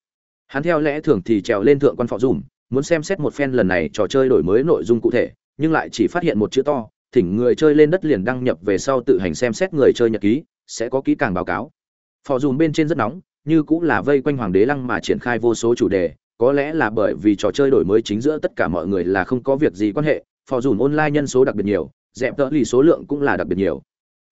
Hắn theo lẽ thường thì trèo lên thượng quan phó dùm, muốn xem xét một phen lần này trò chơi đổi mới nội dung cụ thể, nhưng lại chỉ phát hiện một chữ to, thỉnh người chơi lên đất liền đăng nhập về sau tự hành xem xét người chơi nhật ký, sẽ có kỹ càng báo cáo. Phò dùm bên trên rất nóng, như cũng là vây quanh hoàng đế lăng mà triển khai vô số chủ đề, có lẽ là bởi vì trò chơi đổi mới chính giữa tất cả mọi người là không có việc gì quan hệ, phò dùm online nhân số đặc biệt nhiều, dẹp tợ lì số lượng cũng là đặc biệt nhiều.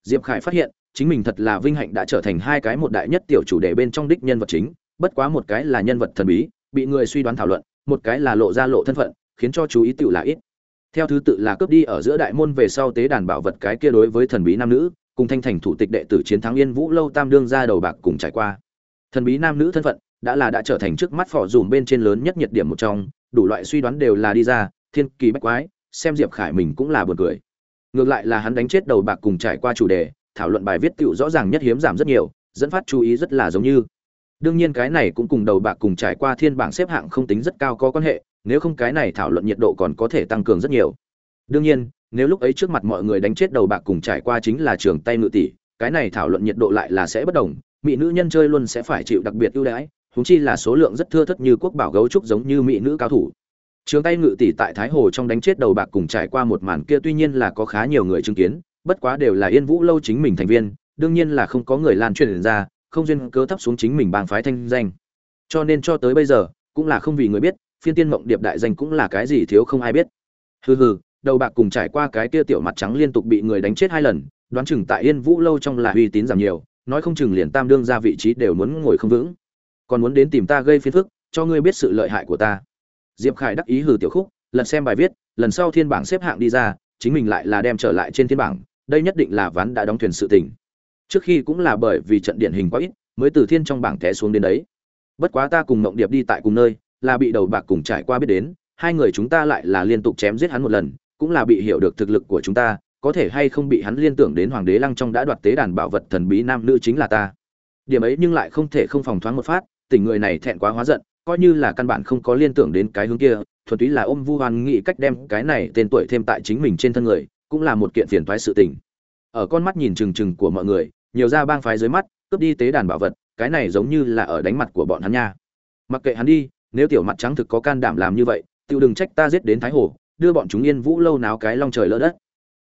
Diệp khải phát hiện chính mình thật là vinh hạnh đã trở thành hai cái một đại nhất tiểu chủ đề bên trong đích nhân vật chính, bất quá một cái là nhân vật thần bí, bị người suy đoán thảo luận, một cái là lộ ra lộ thân phận, khiến cho chú ý tựu là ít. Theo thứ tự là cướp đi ở giữa đại môn về sau tế đàn bảo vật cái kia đối với thần bí nam nữ, cùng thanh thành thủ tịch đệ tử chiến thắng yên vũ lâu tam đương ra đầu bạc cùng trải qua. Thần bí nam nữ thân phận đã là đã trở thành trước mắt phỏ dùm bên trên lớn nhất nhiệt điểm một trong, đủ loại suy đoán đều là đi ra, thiên kỳ bách quái, xem diệp khải mình cũng là buồn cười. Ngược lại là hắn đánh chết đầu bạc cùng trải qua chủ đề thảo luận bài viết tựu rõ ràng nhất hiếm giảm rất nhiều, dẫn phát chú ý rất là giống như. Đương nhiên cái này cũng cùng đầu bạc cùng trải qua thiên bảng xếp hạng không tính rất cao có quan hệ, nếu không cái này thảo luận nhiệt độ còn có thể tăng cường rất nhiều. Đương nhiên, nếu lúc ấy trước mặt mọi người đánh chết đầu bạc cùng trải qua chính là trường tay ngự tỷ, cái này thảo luận nhiệt độ lại là sẽ bất đồng, mỹ nữ nhân chơi luôn sẽ phải chịu đặc biệt ưu đãi húng chi là số lượng rất thưa thất như quốc bảo gấu trúc giống như mỹ nữ cao thủ. Trường tay ngự tỷ tại thái hồ trong đánh chết đầu bạc cùng trải qua một màn kia tuy nhiên là có khá nhiều người chứng kiến bất quá đều là yên vũ lâu chính mình thành viên, đương nhiên là không có người lan truyền ra, không duyên cớ thấp xuống chính mình bang phái thanh danh. Cho nên cho tới bây giờ, cũng là không vì người biết, phiên tiên mộng điệp đại danh cũng là cái gì thiếu không ai biết. Hừ hừ, đầu bạc cùng trải qua cái kia tiểu mặt trắng liên tục bị người đánh chết hai lần, đoán chừng tại yên vũ lâu trong là uy tín giảm nhiều, nói không chừng liền tam đương ra vị trí đều muốn ngồi không vững. Còn muốn đến tìm ta gây phiền phức, cho ngươi biết sự lợi hại của ta. Diệp khải đắc ý hừ tiểu khúc, lần xem bài viết, lần sau thiên bảng xếp hạng đi ra, chính mình lại là đem trở lại trên thiên bảng đây nhất định là ván đã đóng thuyền sự tình. Trước khi cũng là bởi vì trận điển hình quá ít, mới từ thiên trong bảng té xuống đến đấy. Bất quá ta cùng mộng điệp đi tại cùng nơi, là bị đầu bạc cùng trải qua biết đến, hai người chúng ta lại là liên tục chém giết hắn một lần, cũng là bị hiểu được thực lực của chúng ta, có thể hay không bị hắn liên tưởng đến hoàng đế lăng trong đã đoạt tế đàn bảo vật thần bí nam nữ chính là ta. Điểm ấy nhưng lại không thể không phòng thoáng một phát, tình người này thẹn quá hóa giận, coi như là căn bản không có liên tưởng đến cái hướng kia, thuần túy là ôm vu hoan nghĩ cách đem cái này tên tuổi thêm tại chính mình trên thân người cũng là một kiện phiền toái sự tình. Ở con mắt nhìn chừng chừng của mọi người, nhiều ra bang phái dưới mắt, cướp đi tế đàn bảo vật, cái này giống như là ở đánh mặt của bọn hắn nha. Mặc kệ hắn đi, nếu tiểu mặt trắng thực có can đảm làm như vậy tiêu đừng trách ta giết đến thái hồ, đưa bọn chúng yên vũ lâu náo cái long trời lỡ đất.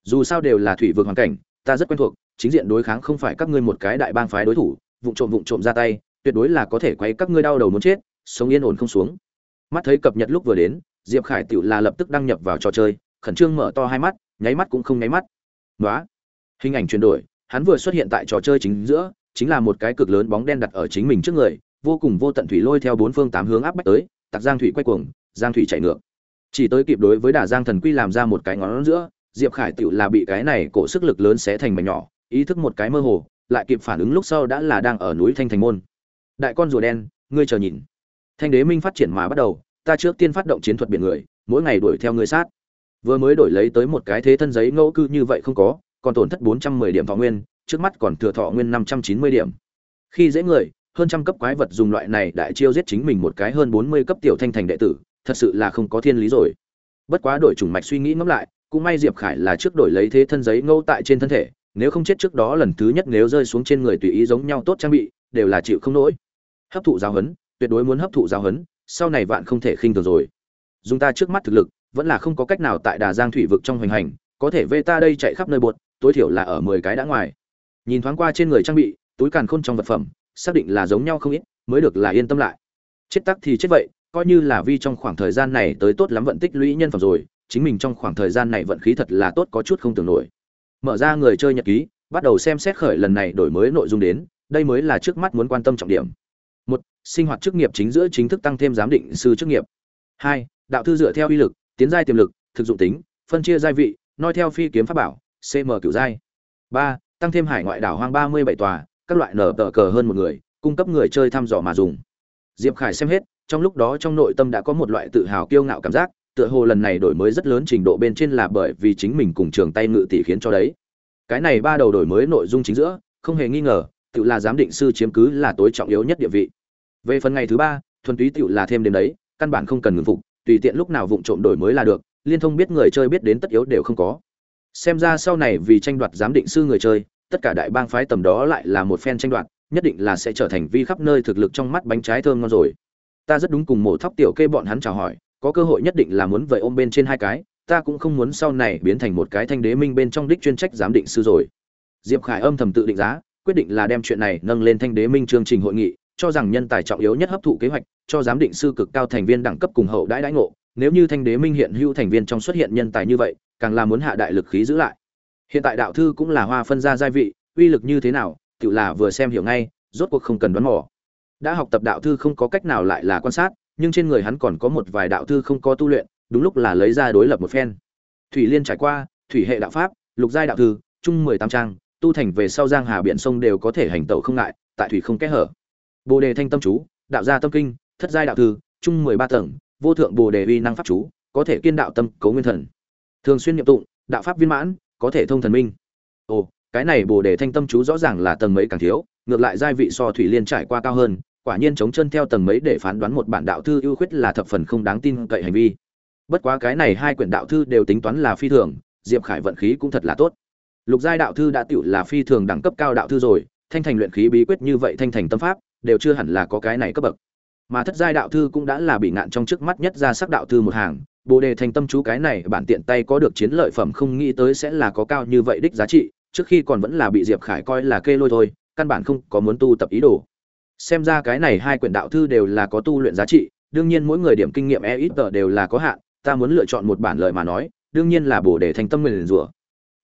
Dù sao đều là thủy vực hoàn cảnh, ta rất quen thuộc, chính diện đối kháng không phải các ngươi một cái đại bang phái đối thủ, vụng trộm vụng trộm ra tay, tuyệt đối là có thể quấy các ngươi đau đầu muốn chết, sống yên ổn không xuống. Mắt thấy cập nhật lúc vừa đến, diệp khải tiểu là lập tức đăng nhập vào trò chơi, khẩn trương mở to hai mắt nháy mắt cũng không nháy mắt. Nói hình ảnh chuyển đổi, hắn vừa xuất hiện tại trò chơi chính giữa, chính là một cái cực lớn bóng đen đặt ở chính mình trước người, vô cùng vô tận thủy lôi theo bốn phương tám hướng áp bách tới tặc giang thủy quay cuồng, giang thủy chạy ngược. Chỉ tới kịp đối với đà giang thần quy làm ra một cái ngón giữa, diệp khải tựu là bị cái này cổ sức lực lớn xé thành mảnh nhỏ, ý thức một cái mơ hồ, lại kịp phản ứng lúc sau đã là đang ở núi thanh thành môn. Đại con rùa đen, ngươi chờ nhìn. Thanh đế minh phát triển mà bắt đầu, ta trước tiên phát động chiến thuật biển người, mỗi ngày đuổi theo ngươi sát vừa mới đổi lấy tới một cái thế thân giấy ngẫu cư như vậy không có, còn tổn thất bốn trăm mười điểm thọ nguyên, trước mắt còn thừa thọ nguyên năm trăm chín mươi điểm. Khi dễ người, hơn trăm cấp quái vật dùng loại này đại chiêu giết chính mình một cái hơn bốn mươi cấp tiểu thanh thành đệ tử, thật sự là không có thiên lý rồi. Bất quá đổi chủng mạch suy nghĩ ngẫm lại, cũng may diệp khải là trước đổi lấy thế thân giấy ngẫu tại trên thân thể, nếu không chết trước đó lần thứ nhất nếu rơi xuống trên người tùy ý giống nhau tốt trang bị, đều là chịu không nổi. Hấp thụ giáo huấn, tuyệt đối muốn hấp thụ giáo huấn, sau này vạn không thể khinh thường rồi. Dùng ta trước mắt thực lực vẫn là không có cách nào tại đà giang thủy vực trong hoành hành, có thể vê ta đây chạy khắp nơi bột tối thiểu là ở mười cái đã ngoài. Nhìn thoáng qua trên người trang bị, túi càn khôn trong vật phẩm, xác định là giống nhau không ít, mới được là yên tâm lại. Chết tắc thì chết vậy, coi như là vi trong khoảng thời gian này tới tốt lắm vận tích lũy nhân phẩm rồi, chính mình trong khoảng thời gian này vận khí thật là tốt có chút không tưởng nổi. Mở ra người chơi nhật ký, bắt đầu xem xét khởi lần này đổi mới nội dung đến, đây mới là trước mắt muốn quan tâm trọng điểm. Một, sinh hoạt chức nghiệp chính giữa chính thức tăng thêm giám định sư chức nghiệp. Hai, đạo thư dựa theo uy lực tiến giai tiềm lực, thực dụng tính, phân chia giai vị, noi theo phi kiếm pháp bảo cm cửu giai. Ba, tăng thêm hải ngoại đảo hoang ba mươi bảy tòa, các loại nở tờ cờ hơn một người, cung cấp người chơi thăm dò mà dùng. Diệp khải xem hết, trong lúc đó trong nội tâm đã có một loại tự hào kiêu ngạo cảm giác, tựa hồ lần này đổi mới rất lớn trình độ bên trên là bởi vì chính mình cùng trường tay ngự tỷ khiến cho đấy. Cái này ba đầu đổi mới nội dung chính giữa, không hề nghi ngờ tự là giám định sư chiếm cứ là tối trọng yếu nhất địa vị. Về phần ngày thứ ba, thuần túy tự là thêm đến đấy, căn bản không cần ngừng phục tùy tiện lúc nào vụng trộm đổi mới là được, liên thông biết người chơi biết đến tất yếu đều không có. Xem ra sau này vì tranh đoạt giám định sư người chơi, tất cả đại bang phái tầm đó lại là một phen tranh đoạt, nhất định là sẽ trở thành vi khắp nơi thực lực trong mắt bánh trái thơm ngon rồi. Ta rất đúng cùng mổ thóc tiểu kê bọn hắn chào hỏi, có cơ hội nhất định là muốn vậy ôm bên trên hai cái, ta cũng không muốn sau này biến thành một cái thanh đế minh bên trong đích chuyên trách giám định sư rồi. Diệp khải âm thầm tự định giá, quyết định là đem chuyện này nâng lên thanh đế minh chương trình hội nghị, cho rằng nhân tài trọng yếu nhất hấp thụ kế hoạch cho giám định sư cực cao thành viên đẳng cấp cùng hậu đãi đãi ngộ, nếu như thanh đế minh hiện hữu thành viên trong xuất hiện nhân tài như vậy, càng là muốn hạ đại lực khí giữ lại. Hiện tại đạo thư cũng là hoa phân ra giai vị, uy lực như thế nào, tự là vừa xem hiểu ngay, rốt cuộc không cần đoán mò. Đã học tập đạo thư không có cách nào lại là quan sát, nhưng trên người hắn còn có một vài đạo thư không có tu luyện, đúng lúc là lấy ra đối lập một phen. Thủy liên trải qua, thủy hệ đạo pháp, lục giai đạo thư, chung mười tám trang, tu thành về sau giang hà biển sông đều có thể hành tẩu không ngại, tại thủy không kẽ hở. Bồ đề thanh tâm chú, đạo gia tâm kinh thất giai đạo thư, chung mười ba tầng, vô thượng bồ đề uy năng pháp chú, có thể kiên đạo tâm cấu nguyên thần. Thường xuyên niệm tụng, đạo pháp viên mãn, có thể thông thần minh. Ồ, cái này bồ đề thanh tâm chú rõ ràng là tầng mấy càng thiếu, ngược lại giai vị so thủy liên trải qua cao hơn, quả nhiên chống chân theo tầng mấy để phán đoán một bản đạo thư ưu khuyết là thập phần không đáng tin cậy hành vi. Bất quá cái này hai quyển đạo thư đều tính toán là phi thường, diệp khải vận khí cũng thật là tốt. Lục giai đạo thư đã tựu là phi thường đẳng cấp cao đạo thư rồi, thanh thành luyện khí bí quyết như vậy thanh thành tâm pháp, đều chưa hẳn là có cái này cấp bậc mà thất giai đạo thư cũng đã là bị ngạn trong trước mắt nhất ra sắc đạo thư một hàng. Bồ đề thành tâm chú cái này bản tiện tay có được chiến lợi phẩm không nghĩ tới sẽ là có cao như vậy đích giá trị, trước khi còn vẫn là bị diệp khải coi là kê lôi thôi, căn bản không có muốn tu tập ý đồ. Xem ra cái này hai quyển đạo thư đều là có tu luyện giá trị, đương nhiên mỗi người điểm kinh nghiệm e ít tờ đều là có hạn, ta muốn lựa chọn một bản lợi mà nói, đương nhiên là bổ đề thành tâm nguyền rủa.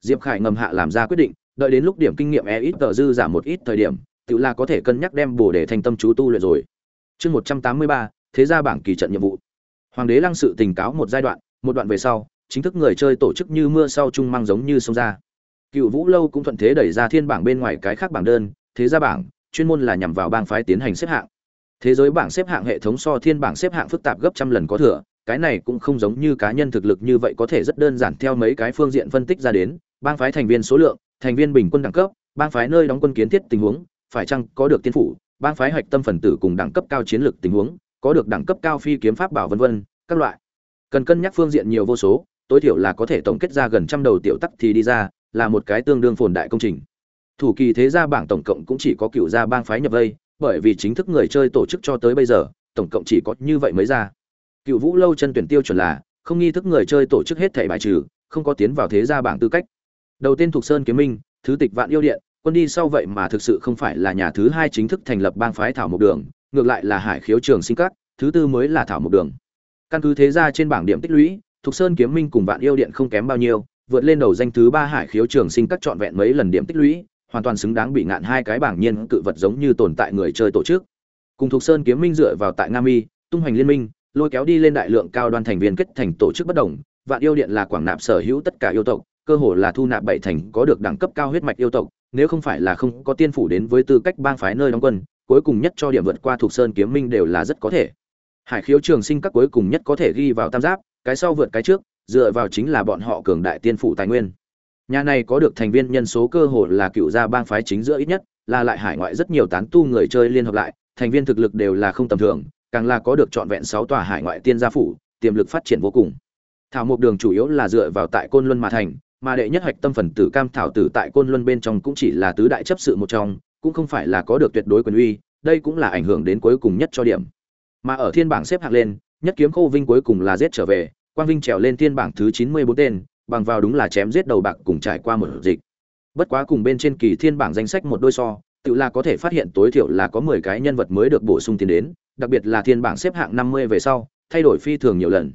Diệp khải ngầm hạ làm ra quyết định, đợi đến lúc điểm kinh nghiệm e ít tờ dư giảm một ít thời điểm, tự là có thể cân nhắc đem bổ đề thành tâm chú tu luyện rồi chương một trăm tám mươi ba, thế ra bảng kỳ trận nhiệm vụ. Hoàng đế lăng sự tình cáo một giai đoạn, một đoạn về sau, chính thức người chơi tổ chức như mưa sau trung mang giống như sông ra. Cựu vũ lâu cũng thuận thế đẩy ra thiên bảng bên ngoài cái khác bảng đơn, thế ra bảng, chuyên môn là nhằm vào bang phái tiến hành xếp hạng. Thế giới bảng xếp hạng hệ thống so thiên bảng xếp hạng phức tạp gấp trăm lần có thừa, cái này cũng không giống như cá nhân thực lực như vậy có thể rất đơn giản theo mấy cái phương diện phân tích ra đến, bang phái thành viên số lượng, thành viên bình quân đẳng cấp, bang phái nơi đóng quân kiến thiết tình huống, phải chăng có được tiên phủ bang phái hoạch tâm phần tử cùng đẳng cấp cao chiến lược tình huống, có được đẳng cấp cao phi kiếm pháp bảo vân vân, các loại. Cần cân nhắc phương diện nhiều vô số, tối thiểu là có thể tổng kết ra gần trăm đầu tiểu tắc thì đi ra, là một cái tương đương phồn đại công trình. Thủ kỳ thế gia bảng tổng cộng cũng chỉ có cựu gia bang phái nhập vây, bởi vì chính thức người chơi tổ chức cho tới bây giờ, tổng cộng chỉ có như vậy mới ra. Cựu vũ lâu chân tuyển tiêu chuẩn là, không nghi thức người chơi tổ chức hết thẻ bài trừ, không có tiến vào thế gia bảng tư cách. Đầu tiên thuộc sơn kiếm minh, thứ tịch vạn yêu điện quân đi sau vậy mà thực sự không phải là nhà thứ hai chính thức thành lập bang phái thảo mộc đường, ngược lại là hải khiếu trường sinh các, thứ tư mới là thảo mộc đường. Căn cứ thế gia trên bảng điểm tích lũy, Thục sơn kiếm minh cùng vạn yêu điện không kém bao nhiêu, vượt lên đầu danh thứ ba hải khiếu trường sinh các trọn vẹn mấy lần điểm tích lũy, hoàn toàn xứng đáng bị ngạn hai cái bảng nhiên cự vật giống như tồn tại người chơi tổ chức. Cùng Thục sơn kiếm minh dựa vào tại nga mi, tung hoành liên minh, lôi kéo đi lên đại lượng cao đoàn thành viên kết thành tổ chức bất đồng, vạn yêu điện là quảng nạp sở hữu tất cả yêu tộc, cơ hồ là thu nạp bảy thành có được đẳng cấp cao huyết mạch yêu tộc nếu không phải là không có tiên phủ đến với tư cách bang phái nơi đóng quân, cuối cùng nhất cho điểm vượt qua thuộc sơn kiếm minh đều là rất có thể. Hải khiếu trường sinh các cuối cùng nhất có thể ghi vào tam giáp, cái sau vượt cái trước, dựa vào chính là bọn họ cường đại tiên phủ tài nguyên. Nhà này có được thành viên nhân số cơ hồ là cựu gia bang phái chính giữa ít nhất, là lại hải ngoại rất nhiều tán tu người chơi liên hợp lại, thành viên thực lực đều là không tầm thường, càng là có được trọn vẹn sáu tòa hải ngoại tiên gia phủ, tiềm lực phát triển vô cùng. Thảo mộc đường chủ yếu là dựa vào tại côn luân mà thành mà đệ nhất hạch tâm phần tử cam thảo tử tại côn luân bên trong cũng chỉ là tứ đại chấp sự một trong cũng không phải là có được tuyệt đối quyền uy đây cũng là ảnh hưởng đến cuối cùng nhất cho điểm mà ở thiên bảng xếp hạng lên nhất kiếm khô vinh cuối cùng là giết trở về quang vinh trèo lên thiên bảng thứ chín mươi bốn tên bằng vào đúng là chém giết đầu bạc cùng trải qua một dịch. Bất quá cùng bên trên kỳ thiên bảng danh sách một đôi so, tự là có thể phát hiện tối thiểu là có 10 cái nhân vật mới được bổ sung tiến đến, đặc biệt là thiên bảng xếp hạng 50 về sau, thay đổi phi thường nhiều lần.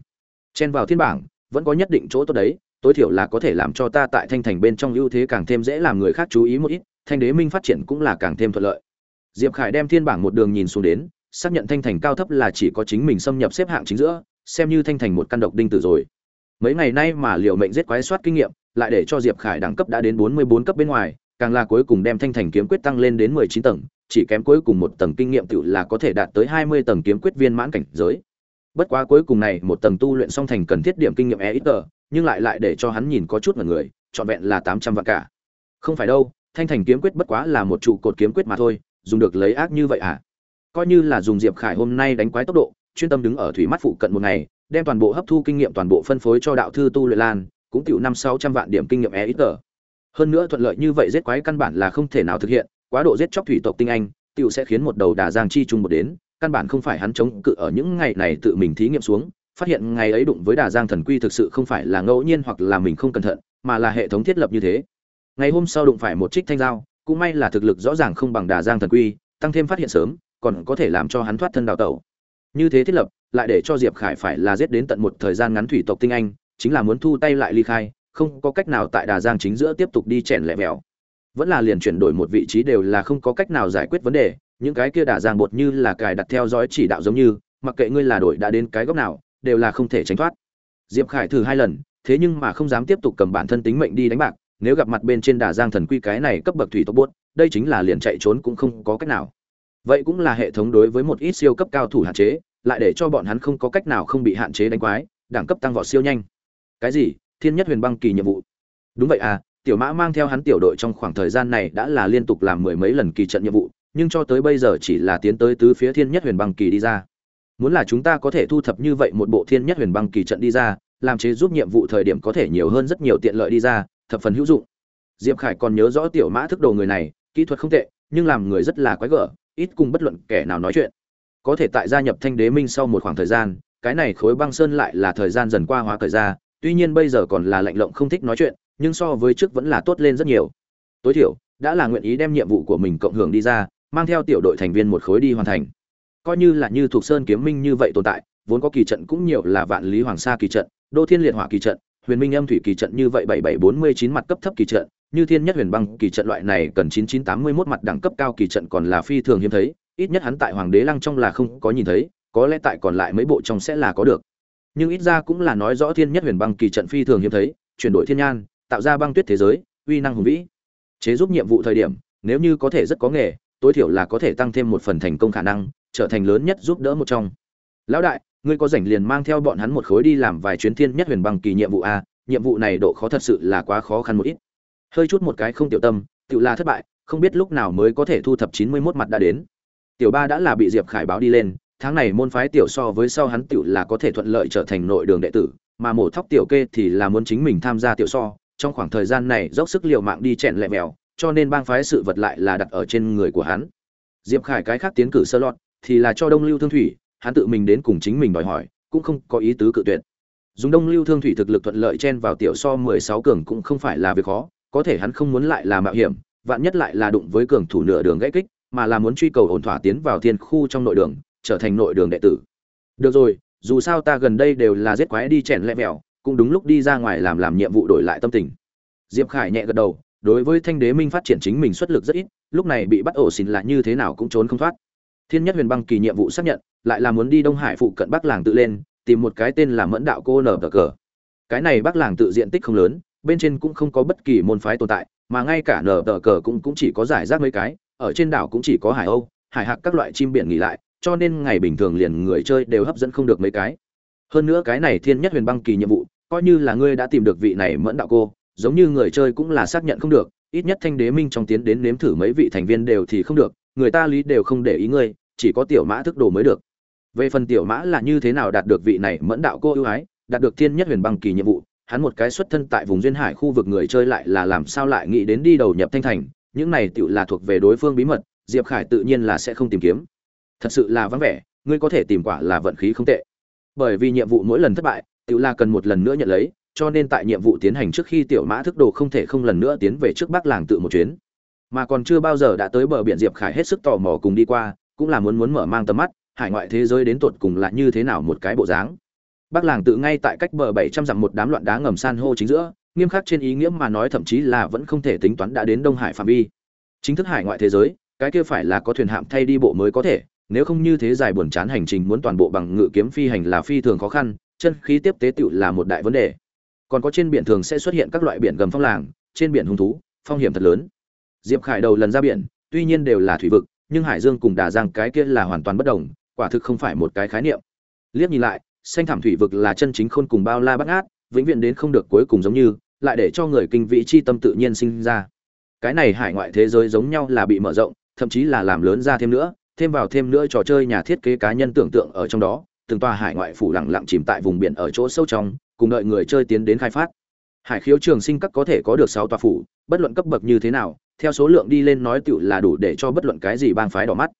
Chen vào thiên bảng, vẫn có nhất định chỗ tốt đấy, tối thiểu là có thể làm cho ta tại thanh thành bên trong ưu thế càng thêm dễ làm người khác chú ý một ít, thanh đế minh phát triển cũng là càng thêm thuận lợi. Diệp Khải đem thiên bảng một đường nhìn xuống đến, xác nhận thanh thành cao thấp là chỉ có chính mình xâm nhập xếp hạng chính giữa, xem như thanh thành một căn độc đinh tử rồi mấy ngày nay mà liều mệnh giết quái soát kinh nghiệm lại để cho diệp khải đẳng cấp đã đến bốn mươi bốn cấp bên ngoài càng là cuối cùng đem thanh thành kiếm quyết tăng lên đến mười chín tầng chỉ kém cuối cùng một tầng kinh nghiệm tự là có thể đạt tới hai mươi tầng kiếm quyết viên mãn cảnh giới bất quá cuối cùng này, một tầng tu luyện song thành cần thiết điểm kinh nghiệm e ít tờ nhưng lại lại để cho hắn nhìn có chút mà người, trọn vẹn là tám trăm vạn cả. Không phải đâu, thanh thành kiếm quyết bất quá là một trụ cột kiếm quyết mà thôi, dùng được lấy ác như vậy à? Coi như là dùng diệp khải hôm nay đánh quái tốc độ, chuyên tâm đứng ở thủy mắt phụ cận một ngày, đem toàn bộ hấp thu kinh nghiệm, toàn bộ phân phối cho đạo thư tu luyện lan, cũng tiểu năm sáu trăm vạn điểm kinh nghiệm e ít tờ hơn nữa thuận lợi như vậy giết quái căn bản là không thể nào thực hiện, quá độ giết chóc thủy tộc tinh anh, tiểu sẽ khiến một đầu đà giang chi trung một đến căn bản không phải hắn chống cự ở những ngày này tự mình thí nghiệm xuống, phát hiện ngày ấy đụng với đà giang thần quy thực sự không phải là ngẫu nhiên hoặc là mình không cẩn thận, mà là hệ thống thiết lập như thế. Ngày hôm sau đụng phải một trích thanh dao, cũng may là thực lực rõ ràng không bằng đà giang thần quy, tăng thêm phát hiện sớm, còn có thể làm cho hắn thoát thân đào tẩu. Như thế thiết lập, lại để cho diệp khải phải là giết đến tận một thời gian ngắn thủy tộc tinh anh, chính là muốn thu tay lại ly khai, không có cách nào tại đà giang chính giữa tiếp tục đi chèn lẹ mèo vẫn là liền chuyển đổi một vị trí đều là không có cách nào giải quyết vấn đề những cái kia đả giang bột như là cài đặt theo dõi chỉ đạo giống như, mặc kệ ngươi là đổi đã đến cái góc nào, đều là không thể tránh thoát. Diệp khải thử hai lần, thế nhưng mà không dám tiếp tục cầm bản thân tính mệnh đi đánh bạc, nếu gặp mặt bên trên đà giang thần quy cái này cấp bậc thủy tộc bốt đây chính là liền chạy trốn cũng không có cách nào. Vậy cũng là hệ thống đối với một ít siêu cấp cao thủ hạn chế, lại để cho bọn hắn không có cách nào không bị hạn chế đánh quái, đẳng cấp tăng vọt siêu nhanh. Cái gì? Thiên nhất huyền băng kỳ nhiệm vụ. Đúng vậy à tiểu mã mang theo hắn tiểu đội trong khoảng thời gian này đã là liên tục làm mười mấy lần kỳ trận nhiệm vụ nhưng cho tới bây giờ chỉ là tiến tới tứ phía thiên nhất huyền băng kỳ đi ra. Muốn là chúng ta có thể thu thập như vậy một bộ thiên nhất huyền băng kỳ trận đi ra, làm chế giúp nhiệm vụ thời điểm có thể nhiều hơn rất nhiều tiện lợi đi ra, thập phần hữu dụng. Diệp khải còn nhớ rõ tiểu mã thức đồ người này, kỹ thuật không tệ, nhưng làm người rất là quái gở, ít cùng bất luận kẻ nào nói chuyện. Có thể tại gia nhập thanh đế minh sau một khoảng thời gian, cái này khối băng sơn lại là thời gian dần qua hóa thời ra, tuy nhiên bây giờ còn là lạnh lộng không thích nói chuyện, nhưng so với trước vẫn là tốt lên rất nhiều. Tối thiểu, đã là nguyện ý đem nhiệm vụ của mình cộng hưởng đi ra mang theo tiểu đội thành viên một khối đi hoàn thành. Coi như là như thuộc sơn kiếm minh như vậy tồn tại, vốn có kỳ trận cũng nhiều là vạn lý hoàng sa kỳ trận, đô thiên liệt hỏa kỳ trận, huyền minh âm thủy kỳ trận như vậy bảy bảy bốn mươi chín mặt cấp thấp kỳ trận, như thiên nhất huyền băng kỳ trận loại này cần chín chín tám mươi mốt mặt đẳng cấp cao kỳ trận còn là phi thường hiếm thấy, ít nhất hắn tại hoàng đế lăng trong là không có nhìn thấy, có lẽ tại còn lại mấy bộ trong sẽ là có được. Nhưng ít ra cũng là nói rõ thiên nhất huyền băng kỳ trận phi thường hiếm thấy, chuyển đổi thiên nhan, tạo ra băng tuyết thế giới, uy năng hùng vĩ. Chế giúp nhiệm vụ thời điểm, nếu như có thể rất có nghề tối thiểu là có thể tăng thêm một phần thành công khả năng, trở thành lớn nhất giúp đỡ một trong. Lão đại, ngươi có rảnh liền mang theo bọn hắn một khối đi làm vài chuyến thiên nhất huyền băng kỳ nhiệm vụ a, nhiệm vụ này độ khó thật sự là quá khó khăn một ít. Hơi chút một cái không tiểu tâm, tự là thất bại, không biết lúc nào mới có thể thu thập chín mươi 91 mặt đã đến. Tiểu ba đã là bị diệp khải báo đi lên, tháng này môn phái tiểu so với sau hắn tiểu là có thể thuận lợi trở thành nội đường đệ tử, mà mổ thóc tiểu kê thì là muốn chính mình tham gia tiểu so, trong khoảng thời gian này dốc sức liều mạng đi chèn lẹ mèo cho nên bang phái sự vật lại là đặt ở trên người của hắn. Diệp khải cái khác tiến cử sơ lọt, thì là cho đông lưu thương thủy, hắn tự mình đến cùng chính mình đòi hỏi, cũng không có ý tứ cự tuyệt. Dùng đông lưu thương thủy thực lực thuận lợi chen vào tiểu so mười sáu cường cũng không phải là việc khó, có thể hắn không muốn lại là mạo hiểm, vạn nhất lại là đụng với cường thủ nửa đường gãy kích, mà là muốn truy cầu ổn thỏa tiến vào thiên khu trong nội đường, trở thành nội đường đệ tử. Được rồi, dù sao ta gần đây đều là giết quái đi chèn lẹ mèo cũng đúng lúc đi ra ngoài làm làm nhiệm vụ đổi lại tâm tình. Diệp khải nhẹ gật đầu đối với thanh đế minh phát triển chính mình xuất lực rất ít, lúc này bị bắt ổ xin là như thế nào cũng trốn không thoát. Thiên nhất huyền băng kỳ nhiệm vụ xác nhận, lại là muốn đi đông hải phụ cận bắc làng tự lên, tìm một cái tên là mẫn đạo cô nở cờ cờ. Cái này bắc làng tự diện tích không lớn, bên trên cũng không có bất kỳ môn phái tồn tại, mà ngay cả nở tờ cờ cũng cũng chỉ có giải rác mấy cái, ở trên đảo cũng chỉ có hải âu, hải hạc các loại chim biển nghỉ lại, cho nên ngày bình thường liền người chơi đều hấp dẫn không được mấy cái. Hơn nữa cái này thiên nhất huyền băng kỳ nhiệm vụ, coi như là ngươi đã tìm được vị này mẫn đạo cô giống như người chơi cũng là xác nhận không được, ít nhất thanh đế minh trong tiến đến nếm thử mấy vị thành viên đều thì không được, người ta lý đều không để ý ngươi, chỉ có tiểu mã thức đồ mới được. Về phần tiểu mã là như thế nào đạt được vị này mẫn đạo cô ưu ái, đạt được thiên nhất huyền băng kỳ nhiệm vụ, hắn một cái xuất thân tại vùng duyên hải khu vực người chơi lại là làm sao lại nghĩ đến đi đầu nhập thanh thành, những này tựu là thuộc về đối phương bí mật, diệp khải tự nhiên là sẽ không tìm kiếm. Thật sự là vắng vẻ, ngươi có thể tìm quả là vận khí không tệ. Bởi vì nhiệm vụ mỗi lần thất bại tựu là cần một lần nữa nhận lấy cho nên tại nhiệm vụ tiến hành trước khi tiểu mã thức đồ không thể không lần nữa tiến về trước bắc làng tự một chuyến. Mà còn chưa bao giờ đã tới bờ biển diệp khải hết sức tò mò cùng đi qua, cũng là muốn muốn mở mang tầm mắt, hải ngoại thế giới đến tột cùng là như thế nào một cái bộ dáng. Bắc làng tự ngay tại cách bờ bảy trăm dặm một đám loạn đá ngầm san hô chính giữa, nghiêm khắc trên ý nghĩa mà nói thậm chí là vẫn không thể tính toán đã đến đông hải phạm vi. Chính thức hải ngoại thế giới, cái kia phải là có thuyền hạm thay đi bộ mới có thể, nếu không như thế dài buồn chán hành trình muốn toàn bộ bằng ngự kiếm phi hành là phi thường khó khăn, chân khí tiếp tế tựu là một đại vấn đề còn có trên biển thường sẽ xuất hiện các loại biển gầm phong làng, trên biển hung thú, phong hiểm thật lớn. Diệp khải đầu lần ra biển, tuy nhiên đều là thủy vực, nhưng hải dương cùng đà giang cái kia là hoàn toàn bất đồng, quả thực không phải một cái khái niệm. Liếc nhìn lại, xanh thảm thủy vực là chân chính khôn cùng bao la bắt ngát, vĩnh viễn đến không được cuối cùng giống như, lại để cho người kinh vĩ chi tâm tự nhiên sinh ra. Cái này hải ngoại thế giới giống nhau là bị mở rộng, thậm chí là làm lớn ra thêm nữa, thêm vào thêm nữa trò chơi nhà thiết kế cá nhân tưởng tượng ở trong đó, từng tòa hải ngoại phủ lặng lặng chìm tại vùng biển ở chỗ sâu trong cùng đợi người chơi tiến đến khai phát. Hải khiếu trường sinh các có thể có được sáu tòa phủ bất luận cấp bậc như thế nào theo số lượng đi lên nói tựu là đủ để cho bất luận cái gì bang phái đỏ mắt.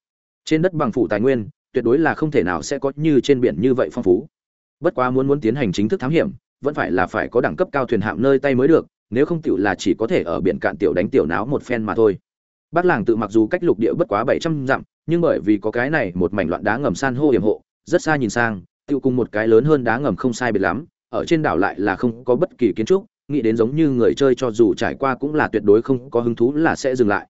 Trên đất bằng phủ tài nguyên tuyệt đối là không thể nào sẽ có như trên biển như vậy phong phú. Bất quá muốn muốn tiến hành chính thức thám hiểm vẫn phải là phải có đẳng cấp cao thuyền hạm nơi tay mới được nếu không tựu là chỉ có thể ở biển cạn tiểu đánh tiểu náo một phen mà thôi. Bắc Làng tự mặc dù cách lục địa bất quá 700 dặm, nhưng bởi vì có cái này một mảnh loạn đá ngầm san hô hiểm hộ, rất xa nhìn sang, tựu cùng một cái lớn hơn đá ngầm không sai biệt lắm, ở trên đảo lại là không có bất kỳ kiến trúc, nghĩ đến giống như người chơi cho dù trải qua cũng là tuyệt đối không có hứng thú là sẽ dừng lại.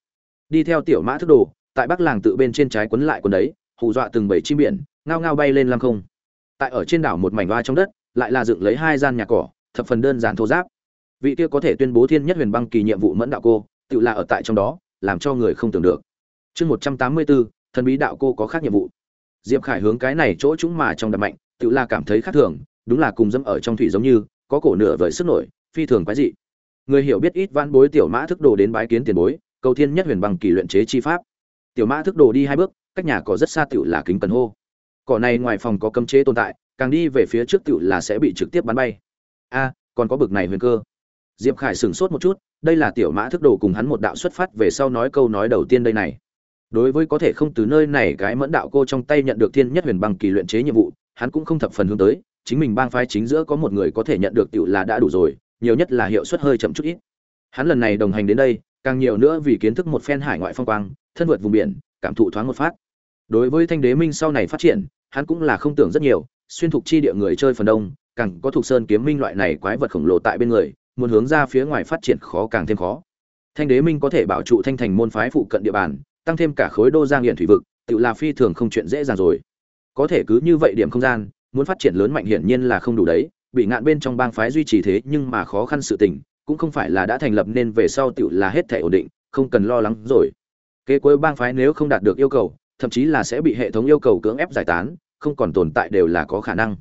Đi theo tiểu mã thức đồ, tại Bắc Làng tự bên trên trái quấn lại quần đấy, hù dọa từng bảy chim biển, ngao ngao bay lên lam không. Tại ở trên đảo một mảnh hoa trong đất, lại là dựng lấy hai gian nhà cỏ, thập phần đơn giản thô giáp. Vị kia có thể tuyên bố thiên nhất huyền băng kỳ nhiệm vụ mẫn đạo cô, tự là ở tại trong đó, làm cho người không tưởng được chương một trăm tám mươi bốn thần bí đạo cô có khác nhiệm vụ diệp khải hướng cái này chỗ chúng mà trong đập mạnh tự là cảm thấy khác thường đúng là cùng dâm ở trong thủy giống như, có cổ nửa vời sức nổi, phi thường quái dị. Người hiểu biết ít van bối tiểu mã thức đồ đến bái kiến tiền bối, cầu thiên nhất huyền bằng kỳ luyện chế chi pháp. Tiểu mã thức đồ đi hai bước, cách nhà có rất xa tiểu là kính cần hô. Cỏ này ngoài phòng có cấm chế tồn tại, càng đi về phía trước tiểu là sẽ bị trực tiếp bắn bay. A, còn có bực này huyền cơ. Diệp khải sửng sốt một chút, đây là tiểu mã thức đồ cùng hắn một đạo xuất phát về sau nói câu nói đầu tiên đây này. Đối với có thể không từ nơi này cái mẫn đạo cô trong tay nhận được thiên nhất huyền băng kỳ luyện chế nhiệm vụ, hắn cũng không thập phần hướng tới chính mình bang phái chính giữa có một người có thể nhận được tiểu là đã đủ rồi, nhiều nhất là hiệu suất hơi chậm chút ít. Hắn lần này đồng hành đến đây, càng nhiều nữa vì kiến thức một phen hải ngoại phong quang, thân vượt vùng biển, cảm thụ thoáng một phát. Đối với thanh đế minh sau này phát triển, hắn cũng là không tưởng rất nhiều, xuyên thục chi địa người chơi phần đông, càng có thuộc sơn kiếm minh loại này quái vật khổng lồ tại bên người, muốn hướng ra phía ngoài phát triển khó càng thêm khó. Thanh đế minh có thể bảo trụ thanh thành môn phái phụ cận địa bàn, tăng thêm cả khối đô giang hiện thủy vực tự là phi thường không chuyện dễ dàng rồi. Có thể cứ như vậy điểm không gian muốn phát triển lớn mạnh hiển nhiên là không đủ đấy, bị ngạn bên trong bang phái duy trì thế nhưng mà khó khăn sự tình, cũng không phải là đã thành lập nên về sau tựu là hết thể ổn định, không cần lo lắng rồi. Kế cuối bang phái nếu không đạt được yêu cầu, thậm chí là sẽ bị hệ thống yêu cầu cưỡng ép giải tán, không còn tồn tại đều là có khả năng.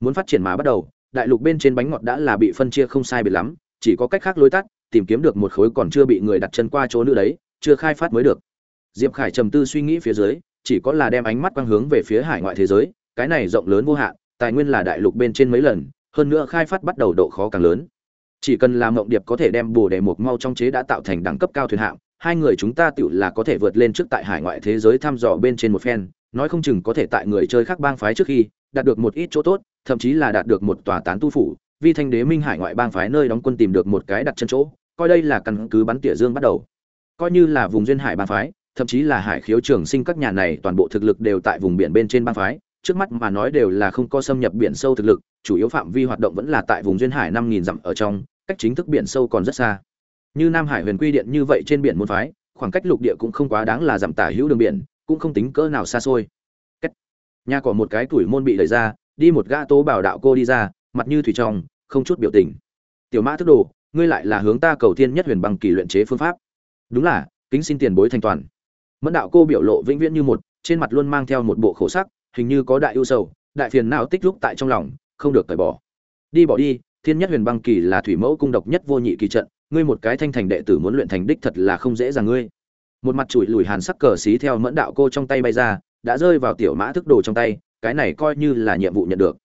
Muốn phát triển mà bắt đầu, đại lục bên trên bánh ngọt đã là bị phân chia không sai biệt lắm, chỉ có cách khác lối tắt, tìm kiếm được một khối còn chưa bị người đặt chân qua chỗ nữa đấy, chưa khai phát mới được. Diệp khải trầm tư suy nghĩ phía dưới, chỉ có là đem ánh mắt quang hướng về phía hải ngoại thế giới cái này rộng lớn vô hạn, tài nguyên là đại lục bên trên mấy lần, hơn nữa khai phát bắt đầu độ khó càng lớn. Chỉ cần làm mộng điệp có thể đem bồ đề một mau trong chế đã tạo thành đẳng cấp cao thuyền hạng, hai người chúng ta tự là có thể vượt lên trước tại hải ngoại thế giới thăm dò bên trên một phen, nói không chừng có thể tại người chơi khác bang phái trước khi, đạt được một ít chỗ tốt, thậm chí là đạt được một tòa tán tu phủ, vi thanh đế minh hải ngoại bang phái nơi đóng quân tìm được một cái đặt chân chỗ, coi đây là căn cứ bắn tỉa dương bắt đầu. Coi như là vùng duyên hải bang phái, thậm chí là hải khiếu trường sinh các nhà này toàn bộ thực lực đều tại vùng biển bên trên bang phái trước mắt mà nói đều là không có xâm nhập biển sâu thực lực, chủ yếu phạm vi hoạt động vẫn là tại vùng duyên hải năm nghìn dặm ở trong, cách chính thức biển sâu còn rất xa. Như nam hải huyền quy điện như vậy trên biển môn phái, khoảng cách lục địa cũng không quá đáng là giảm tả hữu đường biển, cũng không tính cỡ nào xa xôi. Cách. nhà có một cái tuổi môn bị đẩy ra, đi một gã tố bảo đạo cô đi ra, mặt như thủy trong không chút biểu tình. Tiểu mã thức đồ, ngươi lại là hướng ta cầu thiên nhất huyền bằng kỳ luyện chế phương pháp. Đúng là, kính xin tiền bối thanh toàn. Mẫn đạo cô biểu lộ vĩnh viễn như một, trên mặt luôn mang theo một bộ khổ sắc hình như có đại ưu sầu, đại phiền não tích lúc tại trong lòng, không được cởi bỏ. Đi bỏ đi, thiên nhất huyền băng kỳ là thủy mẫu cung độc nhất vô nhị kỳ trận, ngươi một cái thanh thành đệ tử muốn luyện thành đích thật là không dễ dàng ngươi. Một mặt chùi lùi hàn sắc cờ xí theo mẫn đạo cô trong tay bay ra, đã rơi vào tiểu mã thức đồ trong tay, cái này coi như là nhiệm vụ nhận được.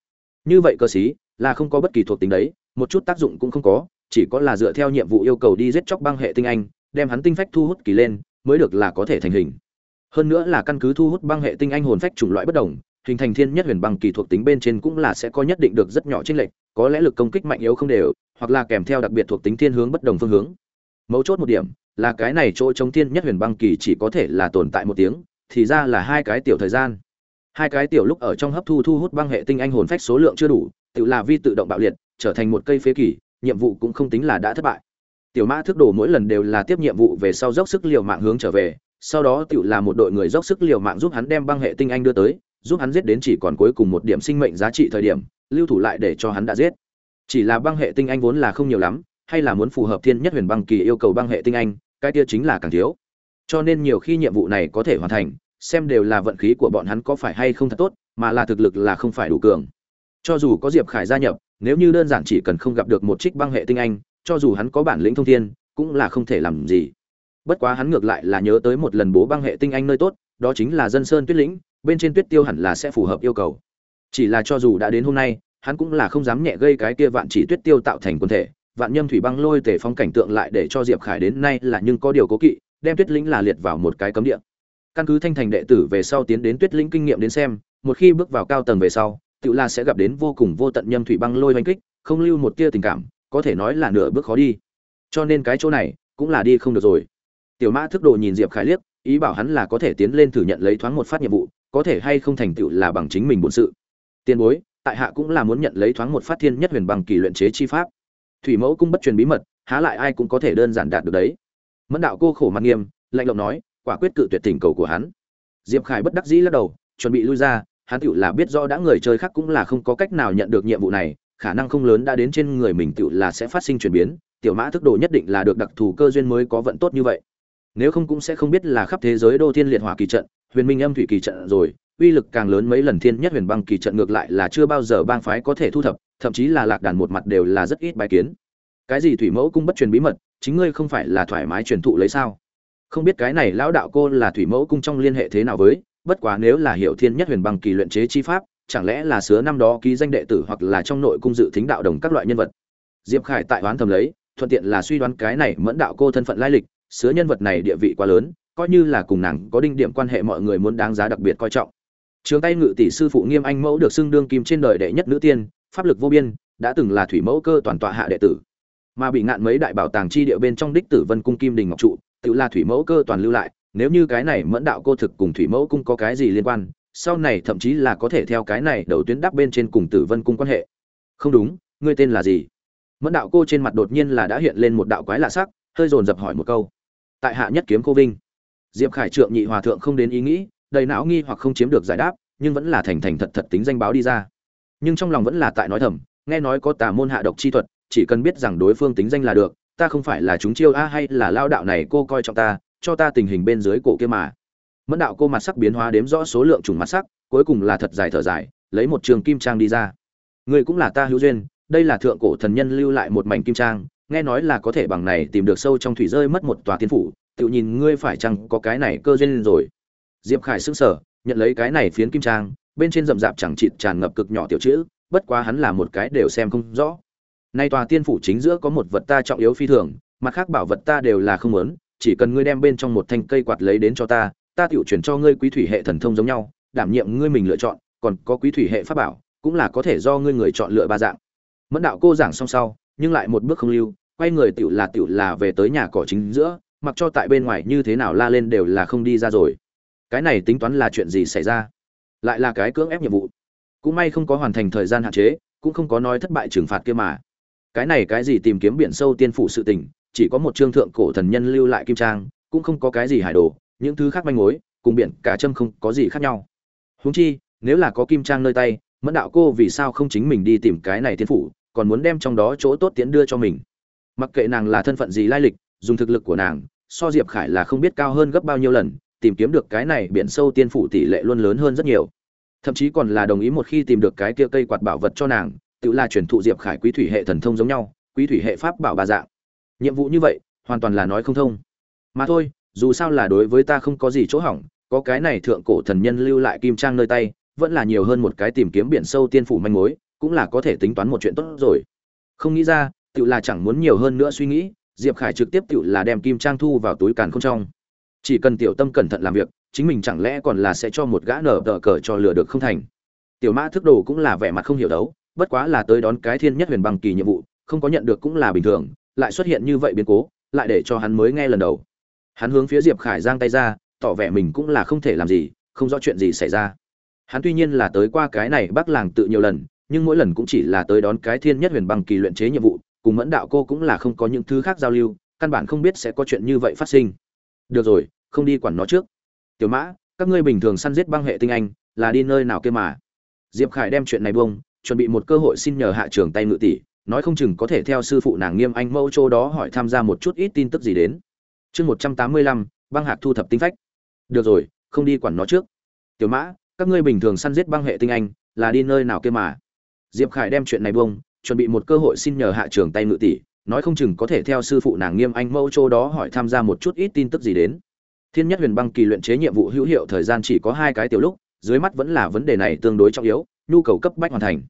Như vậy cờ xí là không có bất kỳ thuộc tính đấy, một chút tác dụng cũng không có, chỉ có là dựa theo nhiệm vụ yêu cầu đi giết chóc băng hệ tinh anh, đem hắn tinh phách thu hút kỳ lên, mới được là có thể thành hình hơn nữa là căn cứ thu hút băng hệ tinh anh hồn phách chủng loại bất đồng, hình thành thiên nhất huyền băng kỳ thuộc tính bên trên cũng là sẽ có nhất định được rất nhỏ trên lệch, có lẽ lực công kích mạnh yếu không đều, hoặc là kèm theo đặc biệt thuộc tính thiên hướng bất đồng phương hướng. Mấu chốt một điểm, là cái này chỗ chống thiên nhất huyền băng kỳ chỉ có thể là tồn tại một tiếng, thì ra là hai cái tiểu thời gian. Hai cái tiểu lúc ở trong hấp thu thu hút băng hệ tinh anh hồn phách số lượng chưa đủ, tự là vi tự động bạo liệt, trở thành một cây phế kỳ, nhiệm vụ cũng không tính là đã thất bại. Tiểu mã thước đồ mỗi lần đều là tiếp nhiệm vụ về sau dốc sức liều mạng hướng trở về sau đó Tựu là một đội người dốc sức liều mạng giúp hắn đem băng hệ tinh anh đưa tới, giúp hắn giết đến chỉ còn cuối cùng một điểm sinh mệnh giá trị thời điểm, lưu thủ lại để cho hắn đã giết. Chỉ là băng hệ tinh anh vốn là không nhiều lắm, hay là muốn phù hợp thiên nhất huyền băng kỳ yêu cầu băng hệ tinh anh, cái kia chính là càng thiếu. Cho nên nhiều khi nhiệm vụ này có thể hoàn thành, xem đều là vận khí của bọn hắn có phải hay không thật tốt, mà là thực lực là không phải đủ cường. Cho dù có diệp khải gia nhập, nếu như đơn giản chỉ cần không gặp được một trích băng hệ tinh anh, cho dù hắn có bản lĩnh thông thiên, cũng là không thể làm gì bất quá hắn ngược lại là nhớ tới một lần bố băng hệ tinh anh nơi tốt, đó chính là dân sơn tuyết lĩnh, bên trên tuyết tiêu hẳn là sẽ phù hợp yêu cầu. Chỉ là cho dù đã đến hôm nay, hắn cũng là không dám nhẹ gây cái kia vạn chỉ tuyết tiêu tạo thành quân thể, vạn nhâm thủy băng lôi tể phong cảnh tượng lại để cho diệp khải đến nay là nhưng có điều cố kỵ, đem tuyết lĩnh là liệt vào một cái cấm địa. Căn cứ thanh thành đệ tử về sau tiến đến tuyết lĩnh kinh nghiệm đến xem, một khi bước vào cao tầng về sau, tự la sẽ gặp đến vô cùng vô tận nhâm thủy băng lôi oanh kích, không lưu một tia tình cảm, có thể nói là nửa bước khó đi. Cho nên cái chỗ này, cũng là đi không được rồi tiểu mã thức độ nhìn diệp khải liếc, ý bảo hắn là có thể tiến lên thử nhận lấy thoáng một phát nhiệm vụ, có thể hay không thành tựu là bằng chính mình bổn sự. Tiền bối, tại hạ cũng là muốn nhận lấy thoáng một phát thiên nhất huyền bằng kỳ luyện chế chi pháp. Thủy mẫu cũng bất truyền bí mật, há lại ai cũng có thể đơn giản đạt được đấy. Mẫn đạo cô khổ mặt nghiêm, lạnh lộng nói, quả quyết cự tuyệt tình cầu của hắn. Diệp khải bất đắc dĩ lắc đầu, chuẩn bị lui ra, hắn tựu là biết rõ đã người chơi khác cũng là không có cách nào nhận được nhiệm vụ này, khả năng không lớn đã đến trên người mình tựu là sẽ phát sinh chuyển biến, tiểu mã thức độ nhất định là được đặc thù cơ duyên mới có vận tốt như vậy nếu không cũng sẽ không biết là khắp thế giới đô thiên liệt hỏa kỳ trận, huyền minh âm thủy kỳ trận rồi, uy lực càng lớn mấy lần thiên nhất huyền băng kỳ trận ngược lại là chưa bao giờ bang phái có thể thu thập, thậm chí là lạc đàn một mặt đều là rất ít bài kiến. Cái gì thủy mẫu cung bất truyền bí mật, chính ngươi không phải là thoải mái truyền thụ lấy sao? Không biết cái này lão đạo cô là thủy mẫu cung trong liên hệ thế nào với, bất quá nếu là hiệu thiên nhất huyền băng kỳ luyện chế chi pháp, chẳng lẽ là sứa năm đó ký danh đệ tử hoặc là trong nội cung dự thính đạo đồng các loại nhân vật? Diệp khải tại oán thầm lấy, thuận tiện là suy đoán cái này mẫn đạo cô thân phận lai lịch sứa nhân vật này địa vị quá lớn, coi như là cùng nàng có đinh điểm quan hệ mọi người muốn đáng giá đặc biệt coi trọng. Trường tay ngự tỷ sư phụ nghiêm anh mẫu được xưng đương kim trên đời đệ nhất nữ tiên, pháp lực vô biên, đã từng là thủy mẫu cơ toàn tọa hạ đệ tử. Mà bị ngạn mấy đại bảo tàng chi địa bên trong đích tử vân cung kim đình ngọc trụ, tự là thủy mẫu cơ toàn lưu lại, nếu như cái này mẫn đạo cô thực cùng thủy mẫu cung có cái gì liên quan, sau này thậm chí là có thể theo cái này đầu tuyến đắp bên trên cùng tử vân cung quan hệ. Không đúng, ngươi tên là gì? Mẫn đạo cô trên mặt đột nhiên là đã hiện lên một đạo quái lạ sắc, hơi dồn dập hỏi một câu tại hạ nhất kiếm cô vinh. Diệp khải trượng nhị hòa thượng không đến ý nghĩ, đầy não nghi hoặc không chiếm được giải đáp, nhưng vẫn là thành thành thật thật tính danh báo đi ra. Nhưng trong lòng vẫn là tại nói thầm, nghe nói có tà môn hạ độc chi thuật, chỉ cần biết rằng đối phương tính danh là được, ta không phải là chúng chiêu a hay là lao đạo này cô coi trọng ta, cho ta tình hình bên dưới cổ kia mà. Mẫn đạo cô mặt sắc biến hóa đếm rõ số lượng trùng mặt sắc, cuối cùng là thật dài thở dài, lấy một trường kim trang đi ra. Người cũng là ta hữu duyên, đây là thượng cổ thần nhân lưu lại một mảnh kim trang nghe nói là có thể bằng này tìm được sâu trong thủy rơi mất một tòa tiên phủ, tự nhìn ngươi phải chăng có cái này cơ duyên rồi. Diệp khải sững sờ, nhận lấy cái này phiến kim trang, bên trên rậm rạp chẳng chịt tràn ngập cực nhỏ tiểu chữ, bất quá hắn là một cái đều xem không rõ. Nay tòa tiên phủ chính giữa có một vật ta trọng yếu phi thường, mặt khác bảo vật ta đều là không muốn, chỉ cần ngươi đem bên trong một thanh cây quạt lấy đến cho ta ta tiểu chuyển cho ngươi quý thủy hệ thần thông giống nhau, đảm nhiệm ngươi mình lựa chọn, còn có quý thủy hệ pháp bảo, cũng là có thể do ngươi người chọn lựa ba dạng. Mẫn đạo cô giảng xong sau, nhưng lại một bước không lưu quay người tiểu là tiểu là về tới nhà cỏ chính giữa, mặc cho tại bên ngoài như thế nào la lên đều là không đi ra rồi. Cái này tính toán là chuyện gì xảy ra? Lại là cái cưỡng ép nhiệm vụ. Cũng may không có hoàn thành thời gian hạn chế, cũng không có nói thất bại trừng phạt kia mà. Cái này cái gì tìm kiếm biển sâu tiên phủ sự tình, chỉ có một trương thượng cổ thần nhân lưu lại kim trang, cũng không có cái gì hải đồ, những thứ khác manh mối, cùng biển cả châm không có gì khác nhau. Huống chi, nếu là có kim trang nơi tay, mẫn đạo cô vì sao không chính mình đi tìm cái này tiên phủ, còn muốn đem trong đó chỗ tốt tiến đưa cho mình? Mặc kệ nàng là thân phận gì lai lịch, dùng thực lực của nàng, so diệp khải là không biết cao hơn gấp bao nhiêu lần, tìm kiếm được cái này biển sâu tiên phủ tỷ lệ luôn lớn hơn rất nhiều. Thậm chí còn là đồng ý một khi tìm được cái kia cây quạt bảo vật cho nàng, tự là truyền thụ diệp khải quý thủy hệ thần thông giống nhau, quý thủy hệ pháp bảo ba dạng. Nhiệm vụ như vậy, hoàn toàn là nói không thông. Mà thôi, dù sao là đối với ta không có gì chỗ hỏng, có cái này thượng cổ thần nhân lưu lại kim trang nơi tay, vẫn là nhiều hơn một cái tìm kiếm biển sâu tiên phủ manh mối, cũng là có thể tính toán một chuyện tốt rồi. Không nghĩ ra tự là chẳng muốn nhiều hơn nữa suy nghĩ, diệp khải trực tiếp tự là đem kim trang thu vào túi càn không trong. Chỉ cần tiểu tâm cẩn thận làm việc, chính mình chẳng lẽ còn là sẽ cho một gã nở tờ cờ cho lừa được không thành. Tiểu mã thức đồ cũng là vẻ mặt không hiểu đấu, bất quá là tới đón cái thiên nhất huyền bằng kỳ nhiệm vụ, không có nhận được cũng là bình thường, lại xuất hiện như vậy biến cố, lại để cho hắn mới nghe lần đầu. Hắn hướng phía diệp khải giang tay ra, tỏ vẻ mình cũng là không thể làm gì, không rõ chuyện gì xảy ra. Hắn tuy nhiên là tới qua cái này bác làng tự nhiều lần, nhưng mỗi lần cũng chỉ là tới đón cái thiên nhất huyền bằng kỳ luyện chế nhiệm vụ cùng mẫn đạo cô cũng là không có những thứ khác giao lưu, căn bản không biết sẽ có chuyện như vậy phát sinh. Được rồi, không đi quản nó trước. Tiểu mã, các ngươi bình thường săn giết băng hệ tinh anh, là đi nơi nào kia mà? Diệp khải đem chuyện này bông chuẩn bị một cơ hội xin nhờ hạ trưởng tay ngự tỷ, nói không chừng có thể theo sư phụ nàng nghiêm anh mẫu châu đó hỏi tham gia một chút ít tin tức gì đến. Chương một trăm tám mươi lăm, băng hạc thu thập tinh phách. Được rồi, không đi quản nó trước. Tiểu mã, các ngươi bình thường săn giết băng hệ tinh anh, là đi nơi nào kia mà? Diệp khải đem chuyện này bông chuẩn bị một cơ hội xin nhờ hạ trưởng tay ngự tỷ, nói không chừng có thể theo sư phụ nàng nghiêm anh mẫu châu đó hỏi tham gia một chút ít tin tức gì đến. Thiên nhất huyền băng kỳ luyện chế nhiệm vụ hữu hiệu thời gian chỉ có hai cái tiểu lúc, dưới mắt vẫn là vấn đề này tương đối trọng yếu, nhu cầu cấp bách hoàn thành.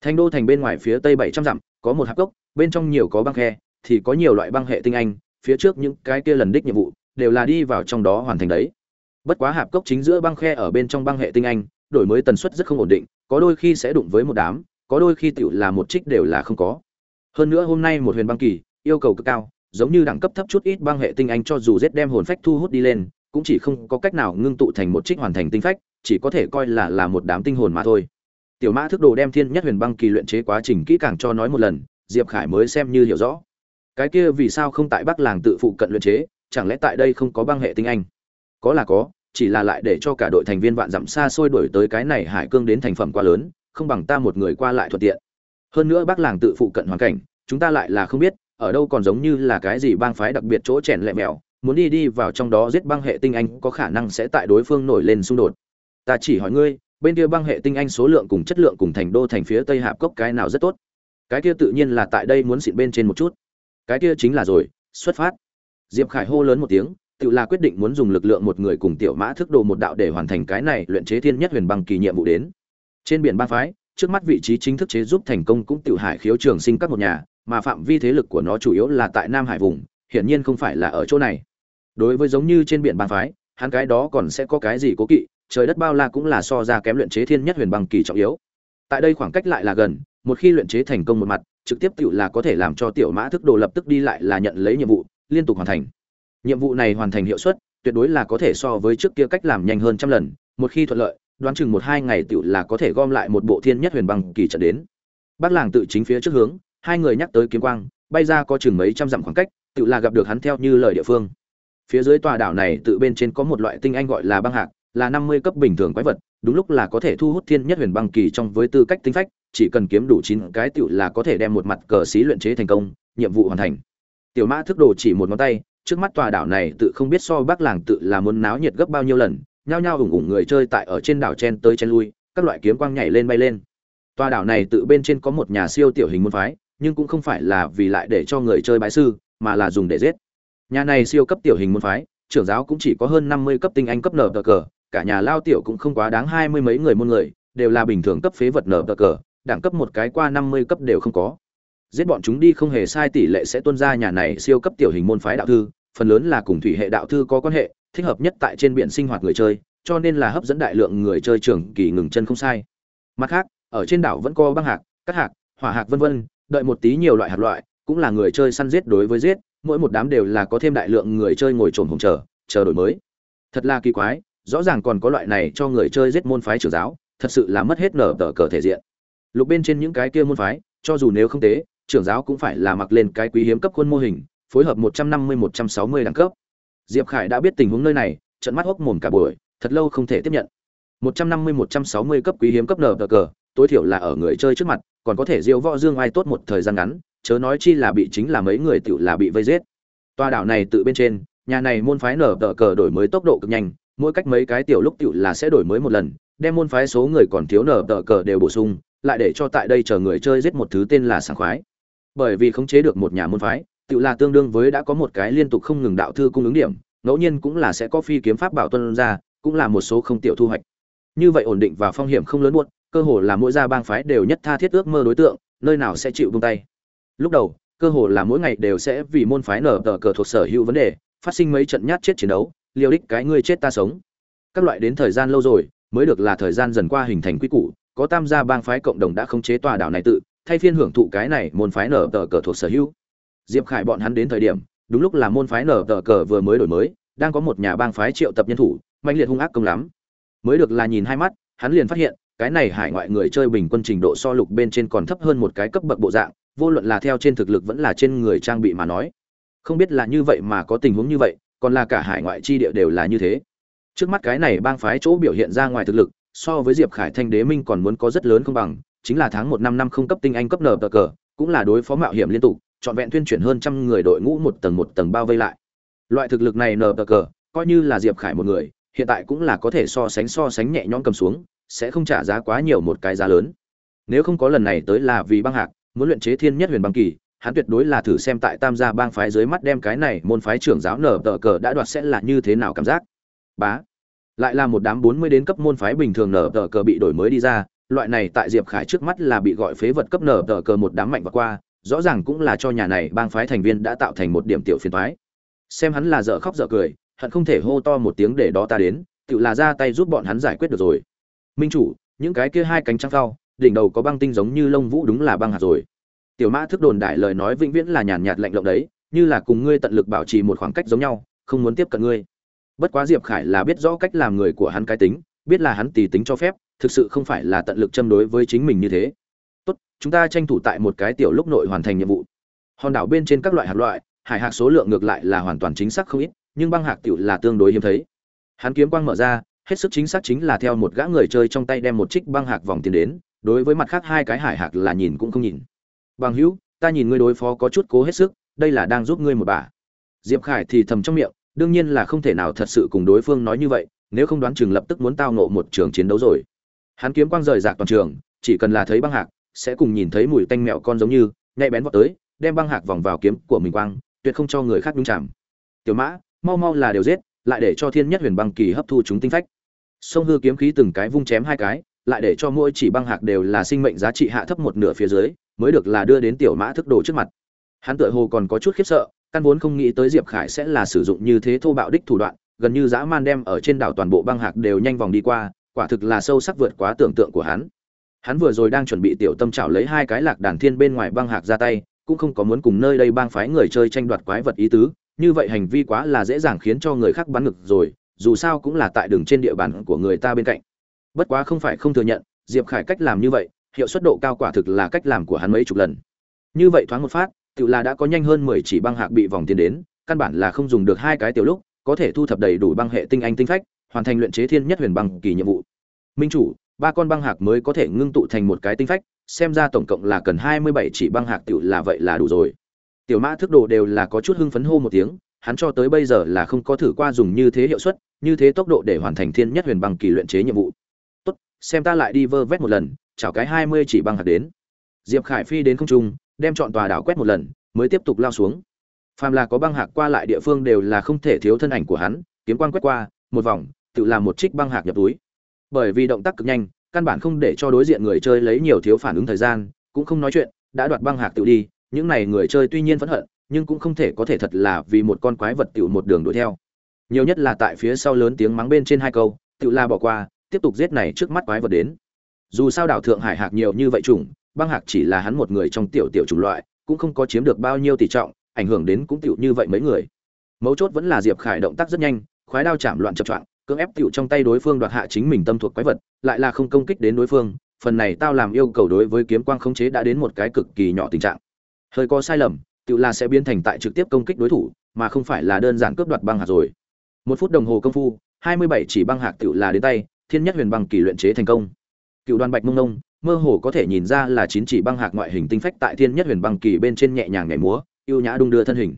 Thành đô thành bên ngoài phía tây bảy trăm dặm, có một hạp cốc, bên trong nhiều có băng khe, thì có nhiều loại băng hệ tinh anh, phía trước những cái kia lần đích nhiệm vụ, đều là đi vào trong đó hoàn thành đấy. Bất quá hạp cốc chính giữa băng khe ở bên trong băng hệ tinh anh, đổi mới tần suất rất không ổn định, có đôi khi sẽ đụng với một đám có đôi khi tiểu là một trích đều là không có. Hơn nữa hôm nay một huyền băng kỳ, yêu cầu cực cao, giống như đẳng cấp thấp chút ít băng hệ tinh anh cho dù giết đem hồn phách thu hút đi lên, cũng chỉ không có cách nào ngưng tụ thành một trích hoàn thành tinh phách, chỉ có thể coi là là một đám tinh hồn mà thôi. Tiểu mã thức đồ đem thiên nhất huyền băng kỳ luyện chế quá trình kỹ càng cho nói một lần, diệp khải mới xem như hiểu rõ. Cái kia vì sao không tại bắc làng tự phụ cận luyện chế, chẳng lẽ tại đây không có băng hệ tinh anh? Có là có, chỉ là lại để cho cả đội thành viên vạn dặm xa xôi đuổi tới cái này hải cương đến thành phẩm quá lớn không bằng ta một người qua lại thuận tiện. Hơn nữa bắc làng tự phụ cận hoàn cảnh, chúng ta lại là không biết, ở đâu còn giống như là cái gì bang phái đặc biệt chỗ chèn lẹ mèo muốn đi đi vào trong đó giết băng hệ tinh anh có khả năng sẽ tại đối phương nổi lên xung đột. Ta chỉ hỏi ngươi, bên kia băng hệ tinh anh số lượng cùng chất lượng cùng thành đô thành phía tây hạp cốc cái nào rất tốt? Cái kia tự nhiên là tại đây muốn xịn bên trên một chút. Cái kia chính là rồi, xuất phát. Diệp khải hô lớn một tiếng, tự là quyết định muốn dùng lực lượng một người cùng tiểu mã thức đồ một đạo để hoàn thành cái này luyện chế thiên nhất huyền băng kỳ nhiệm vụ đến trên biển ba phái, trước mắt vị trí chính thức chế giúp thành công cũng tiểu hải khiếu trường sinh các một nhà, mà phạm vi thế lực của nó chủ yếu là tại nam hải vùng, hiển nhiên không phải là ở chỗ này. Đối với giống như trên biển ba phái, hắn cái đó còn sẽ có cái gì cố kỵ, trời đất bao la cũng là so ra kém luyện chế thiên nhất huyền băng kỳ trọng yếu. Tại đây khoảng cách lại là gần, một khi luyện chế thành công một mặt, trực tiếp tiểu là có thể làm cho tiểu mã thức đồ lập tức đi lại là nhận lấy nhiệm vụ, liên tục hoàn thành. Nhiệm vụ này hoàn thành hiệu suất, tuyệt đối là có thể so với trước kia cách làm nhanh hơn trăm lần, một khi thuận lợi đoán chừng một hai ngày tiểu là có thể gom lại một bộ thiên nhất huyền băng kỳ trận đến. Bác làng tự chính phía trước hướng, hai người nhắc tới kiếm quang, bay ra có chừng mấy trăm dặm khoảng cách tự là gặp được hắn theo như lời địa phương. Phía dưới tòa đảo này tự bên trên có một loại tinh anh gọi là băng hạc, là năm mươi cấp bình thường quái vật, đúng lúc là có thể thu hút thiên nhất huyền băng kỳ trong với tư cách tinh phách, chỉ cần kiếm đủ chín cái tiểu là có thể đem một mặt cờ xí luyện chế thành công, nhiệm vụ hoàn thành. Tiểu mã thức đồ chỉ một ngón tay, trước mắt tòa đảo này tự không biết so Bác làng tự là muốn náo nhiệt gấp bao nhiêu lần nhao nhao ủng ủng người chơi tại ở trên đảo chen tới chen lui, các loại kiếm quang nhảy lên bay lên. Tòa đảo này tự bên trên có một nhà siêu tiểu hình môn phái, nhưng cũng không phải là vì lại để cho người chơi bái sư, mà là dùng để giết. Nhà này siêu cấp tiểu hình môn phái, trưởng giáo cũng chỉ có hơn năm mươi cấp tinh anh cấp nở cờ, cả nhà lao tiểu cũng không quá đáng hai mươi mấy người môn người, đều là bình thường cấp phế vật nở cờ, đẳng cấp một cái qua năm mươi cấp đều không có. Giết bọn chúng đi không hề sai tỷ lệ sẽ tuân ra nhà này siêu cấp tiểu hình môn phái đạo thư, phần lớn là cùng thủy hệ đạo thư có quan hệ thích hợp nhất tại trên biển sinh hoạt người chơi, cho nên là hấp dẫn đại lượng người chơi trưởng kỳ ngừng chân không sai. Mặt khác, ở trên đảo vẫn có băng hạc cắt hạc, hỏa hạc vân vân, đợi một tí nhiều loại hạt loại, cũng là người chơi săn giết đối với giết, mỗi một đám đều là có thêm đại lượng người chơi ngồi trồn hùng chờ chờ đổi mới. Thật là kỳ quái, rõ ràng còn có loại này cho người chơi giết môn phái trưởng giáo, thật sự là mất hết nở tờ cờ thể diện. Lục bên trên những cái kia môn phái, cho dù nếu không tế, trưởng giáo cũng phải là mặc lên cái quý hiếm cấp khuôn mô hình, phối hợp một trăm năm mươi, một trăm sáu mươi đẳng cấp diệp khải đã biết tình huống nơi này trận mắt hốc mồm cả buổi, thật lâu không thể tiếp nhận. một trăm năm mươi, một trăm sáu mươi cấp quý hiếm cấp nở tờ cờ, tối thiểu là ở người chơi trước mặt, còn có thể diêu võ dương ai tốt một thời gian ngắn, chớ nói chi là bị chính là mấy người tiểu là bị vây giết. Toa đảo này tự bên trên, nhà này môn phái nở tờ cờ đổi mới tốc độ cực nhanh, mỗi cách mấy cái tiểu lúc tiểu là sẽ đổi mới một lần, đem môn phái số người còn thiếu nở tờ cờ đều bổ sung, lại để cho tại đây chờ người chơi giết một thứ tên là sảng khoái. Bởi vì khống chế được một nhà môn phái tự là tương đương với đã có một cái liên tục không ngừng đạo thư cung ứng điểm, ngẫu nhiên cũng là sẽ có phi kiếm pháp bảo tuân ra, cũng là một số không tiểu thu hoạch. Như vậy ổn định và phong hiểm không lớn muộn, cơ hồ là mỗi gia bang phái đều nhất tha thiết ước mơ đối tượng, nơi nào sẽ chịu buông tay. Lúc đầu, cơ hồ là mỗi ngày đều sẽ vì môn phái nở tờ cờ thuộc sở hữu vấn đề, phát sinh mấy trận nhát chết chiến đấu, liều đích cái ngươi chết ta sống. Các loại đến thời gian lâu rồi, mới được là thời gian dần qua hình thành quy củ, có tam gia bang phái cộng đồng đã khống chế tòa đảo này tự, thay phiên hưởng thụ cái này môn phái nở tờ cờ thuộc sở hữu diệp khải bọn hắn đến thời điểm, đúng lúc là môn phái nở tờ cờ vừa mới đổi mới, đang có một nhà bang phái triệu tập nhân thủ mạnh liệt hung ác công lắm. Mới được là nhìn hai mắt, hắn liền phát hiện, cái này hải ngoại người chơi bình quân trình độ so lục bên trên còn thấp hơn một cái cấp bậc bộ dạng, vô luận là theo trên thực lực vẫn là trên người trang bị mà nói. Không biết là như vậy mà có tình huống như vậy, còn là cả hải ngoại chi địa đều là như thế. Trước mắt cái này bang phái chỗ biểu hiện ra ngoài thực lực, so với diệp khải thanh đế minh còn muốn có rất lớn không bằng, chính là tháng một năm năm không cấp tinh anh cấp nở cờ, cũng là đối phó mạo hiểm liên tục trọn vẹn tuyên chuyển hơn trăm người đội ngũ một tầng một tầng bao vây lại. Loại thực lực này nở tờ cờ coi như là diệp khải một người, hiện tại cũng là có thể so sánh so sánh nhẹ nhõm cầm xuống, sẽ không trả giá quá nhiều một cái giá lớn. Nếu không có lần này tới là vì băng hạc, muốn luyện chế thiên nhất huyền băng kỳ, hắn tuyệt đối là thử xem tại tam gia bang phái dưới mắt đem cái này môn phái trưởng giáo nở tờ cờ đã đoạt sẽ là như thế nào cảm giác. Bá, lại là một đám bốn mươi đến cấp môn phái bình thường nở tờ cờ bị đổi mới đi ra, loại này tại diệp khải trước mắt là bị gọi phế vật cấp nở tờ cờ một đám mạnh và qua rõ ràng cũng là cho nhà này bang phái thành viên đã tạo thành một điểm tiểu phiền toái. xem hắn là dở khóc dở cười, hận không thể hô to một tiếng để đó ta đến, tự là ra tay giúp bọn hắn giải quyết được rồi. Minh chủ, những cái kia hai cánh trắng phao, đỉnh đầu có băng tinh giống như lông vũ đúng là băng hạt rồi. Tiểu mã thức đồn đại lời nói vĩnh viễn là nhàn nhạt lạnh lộng đấy, như là cùng ngươi tận lực bảo trì một khoảng cách giống nhau, không muốn tiếp cận ngươi. Bất quá diệp khải là biết rõ cách làm người của hắn cái tính, biết là hắn tùy tính cho phép, thực sự không phải là tận lực châm đối với chính mình như thế tốt, chúng ta tranh thủ tại một cái tiểu lúc nội hoàn thành nhiệm vụ. Hòn đảo bên trên các loại hạt loại, hải hạc số lượng ngược lại là hoàn toàn chính xác không ít, nhưng băng hạc tiểu là tương đối hiếm thấy. Hắn kiếm quang mở ra, hết sức chính xác chính là theo một gã người chơi trong tay đem một trích băng hạc vòng tiền đến, đối với mặt khác hai cái hải hạc là nhìn cũng không nhìn. Bằng hữu, ta nhìn ngươi đối phó có chút cố hết sức, đây là đang giúp ngươi một bà. Diệp khải thì thầm trong miệng, đương nhiên là không thể nào thật sự cùng đối phương nói như vậy, nếu không đoán chừng lập tức muốn tao nộ một trường chiến đấu rồi. Hắn kiếm quang rời rạc toàn trường, chỉ cần là thấy băng hạc sẽ cùng nhìn thấy mùi tanh mẹo con giống như, nhạy bén vọt tới, đem băng hạc vòng vào kiếm của mình quang, tuyệt không cho người khác đúng chạm tiểu mã, mau mau là đều giết, lại để cho thiên nhất huyền băng kỳ hấp thu chúng tinh phách. Sông hư kiếm khí từng cái vung chém hai cái, lại để cho mỗi chỉ băng hạc đều là sinh mệnh giá trị hạ thấp một nửa phía dưới, mới được là đưa đến tiểu mã thức đồ trước mặt. Hắn tựa hồ còn có chút khiếp sợ, căn vốn không nghĩ tới diệp khải sẽ là sử dụng như thế thô bạo đích thủ đoạn, gần như dã man đem ở trên đảo toàn bộ băng hạc đều nhanh vòng đi qua, quả thực là sâu sắc vượt quá tưởng tượng của hắn hắn vừa rồi đang chuẩn bị tiểu tâm trảo lấy hai cái lạc đàn thiên bên ngoài băng hạc ra tay, cũng không có muốn cùng nơi đây bang phái người chơi tranh đoạt quái vật ý tứ, như vậy hành vi quá là dễ dàng khiến cho người khác bắn ngực rồi, dù sao cũng là tại đường trên địa bàn của người ta bên cạnh. Bất quá không phải không thừa nhận, diệp khải cách làm như vậy, hiệu suất độ cao quả thực là cách làm của hắn mấy chục lần. Như vậy thoáng một phát, tự là đã có nhanh hơn mười chỉ băng hạc bị vòng tiền đến, căn bản là không dùng được hai cái tiểu lúc, có thể thu thập đầy đủ băng hệ tinh anh tinh phách, hoàn thành luyện chế thiên nhất huyền băng kỳ nhiệm vụ. Minh chủ ba con băng hạc mới có thể ngưng tụ thành một cái tinh phách, xem ra tổng cộng là cần hai mươi bảy chỉ băng hạc tiểu là vậy là đủ rồi. Tiểu mã thức đồ đều là có chút hưng phấn hô một tiếng, hắn cho tới bây giờ là không có thử qua dùng như thế hiệu suất, như thế tốc độ để hoàn thành thiên nhất huyền băng kỳ luyện chế nhiệm vụ. Tốt, xem ta lại đi vơ vét một lần chào cái hai mươi chỉ băng hạt đến. Diệp khải phi đến không trung, đem chọn tòa đảo quét một lần, mới tiếp tục lao xuống. Phàm là có băng hạc qua lại địa phương đều là không thể thiếu thân ảnh của hắn, kiếm quan quét qua, một vòng, tự làm một trích băng hạc nhập túi bởi vì động tác cực nhanh, căn bản không để cho đối diện người chơi lấy nhiều thiếu phản ứng thời gian, cũng không nói chuyện, đã đoạt băng hạc tự đi, những này người chơi tuy nhiên phẫn hận, nhưng cũng không thể có thể thật là vì một con quái vật tiểu một đường đuổi theo. Nhiều nhất là tại phía sau lớn tiếng mắng bên trên hai câu tự la bỏ qua, tiếp tục giết này trước mắt quái vật đến. Dù sao đảo thượng hải hạc nhiều như vậy trùng băng hạc chỉ là hắn một người trong tiểu tiểu chủng loại, cũng không có chiếm được bao nhiêu tỷ trọng, ảnh hưởng đến cũng tiểu như vậy mấy người. Mấu chốt vẫn là diệp khải động tác rất nhanh, khoái đao chạm loạn chập choạng cưỡng ép tiểu trong tay đối phương đoạt hạ chính mình tâm thuộc quái vật, lại là không công kích đến đối phương, phần này tao làm yêu cầu đối với kiếm quang khống chế đã đến một cái cực kỳ nhỏ tình trạng. Hơi có sai lầm, tiểu là sẽ biến thành tại trực tiếp công kích đối thủ, mà không phải là đơn giản cướp đoạt băng hạt rồi. Một phút đồng hồ công phu, hai mươi bảy chỉ băng hạt tiểu là đến tay, thiên nhất huyền băng kỳ luyện chế thành công. Cựu đoàn bạch mông nông mơ hồ có thể nhìn ra là chín chỉ băng hạt ngoại hình tinh phách tại thiên nhất huyền băng kỳ bên trên nhẹ nhàng nhảy múa, yêu nhã đung đưa thân hình.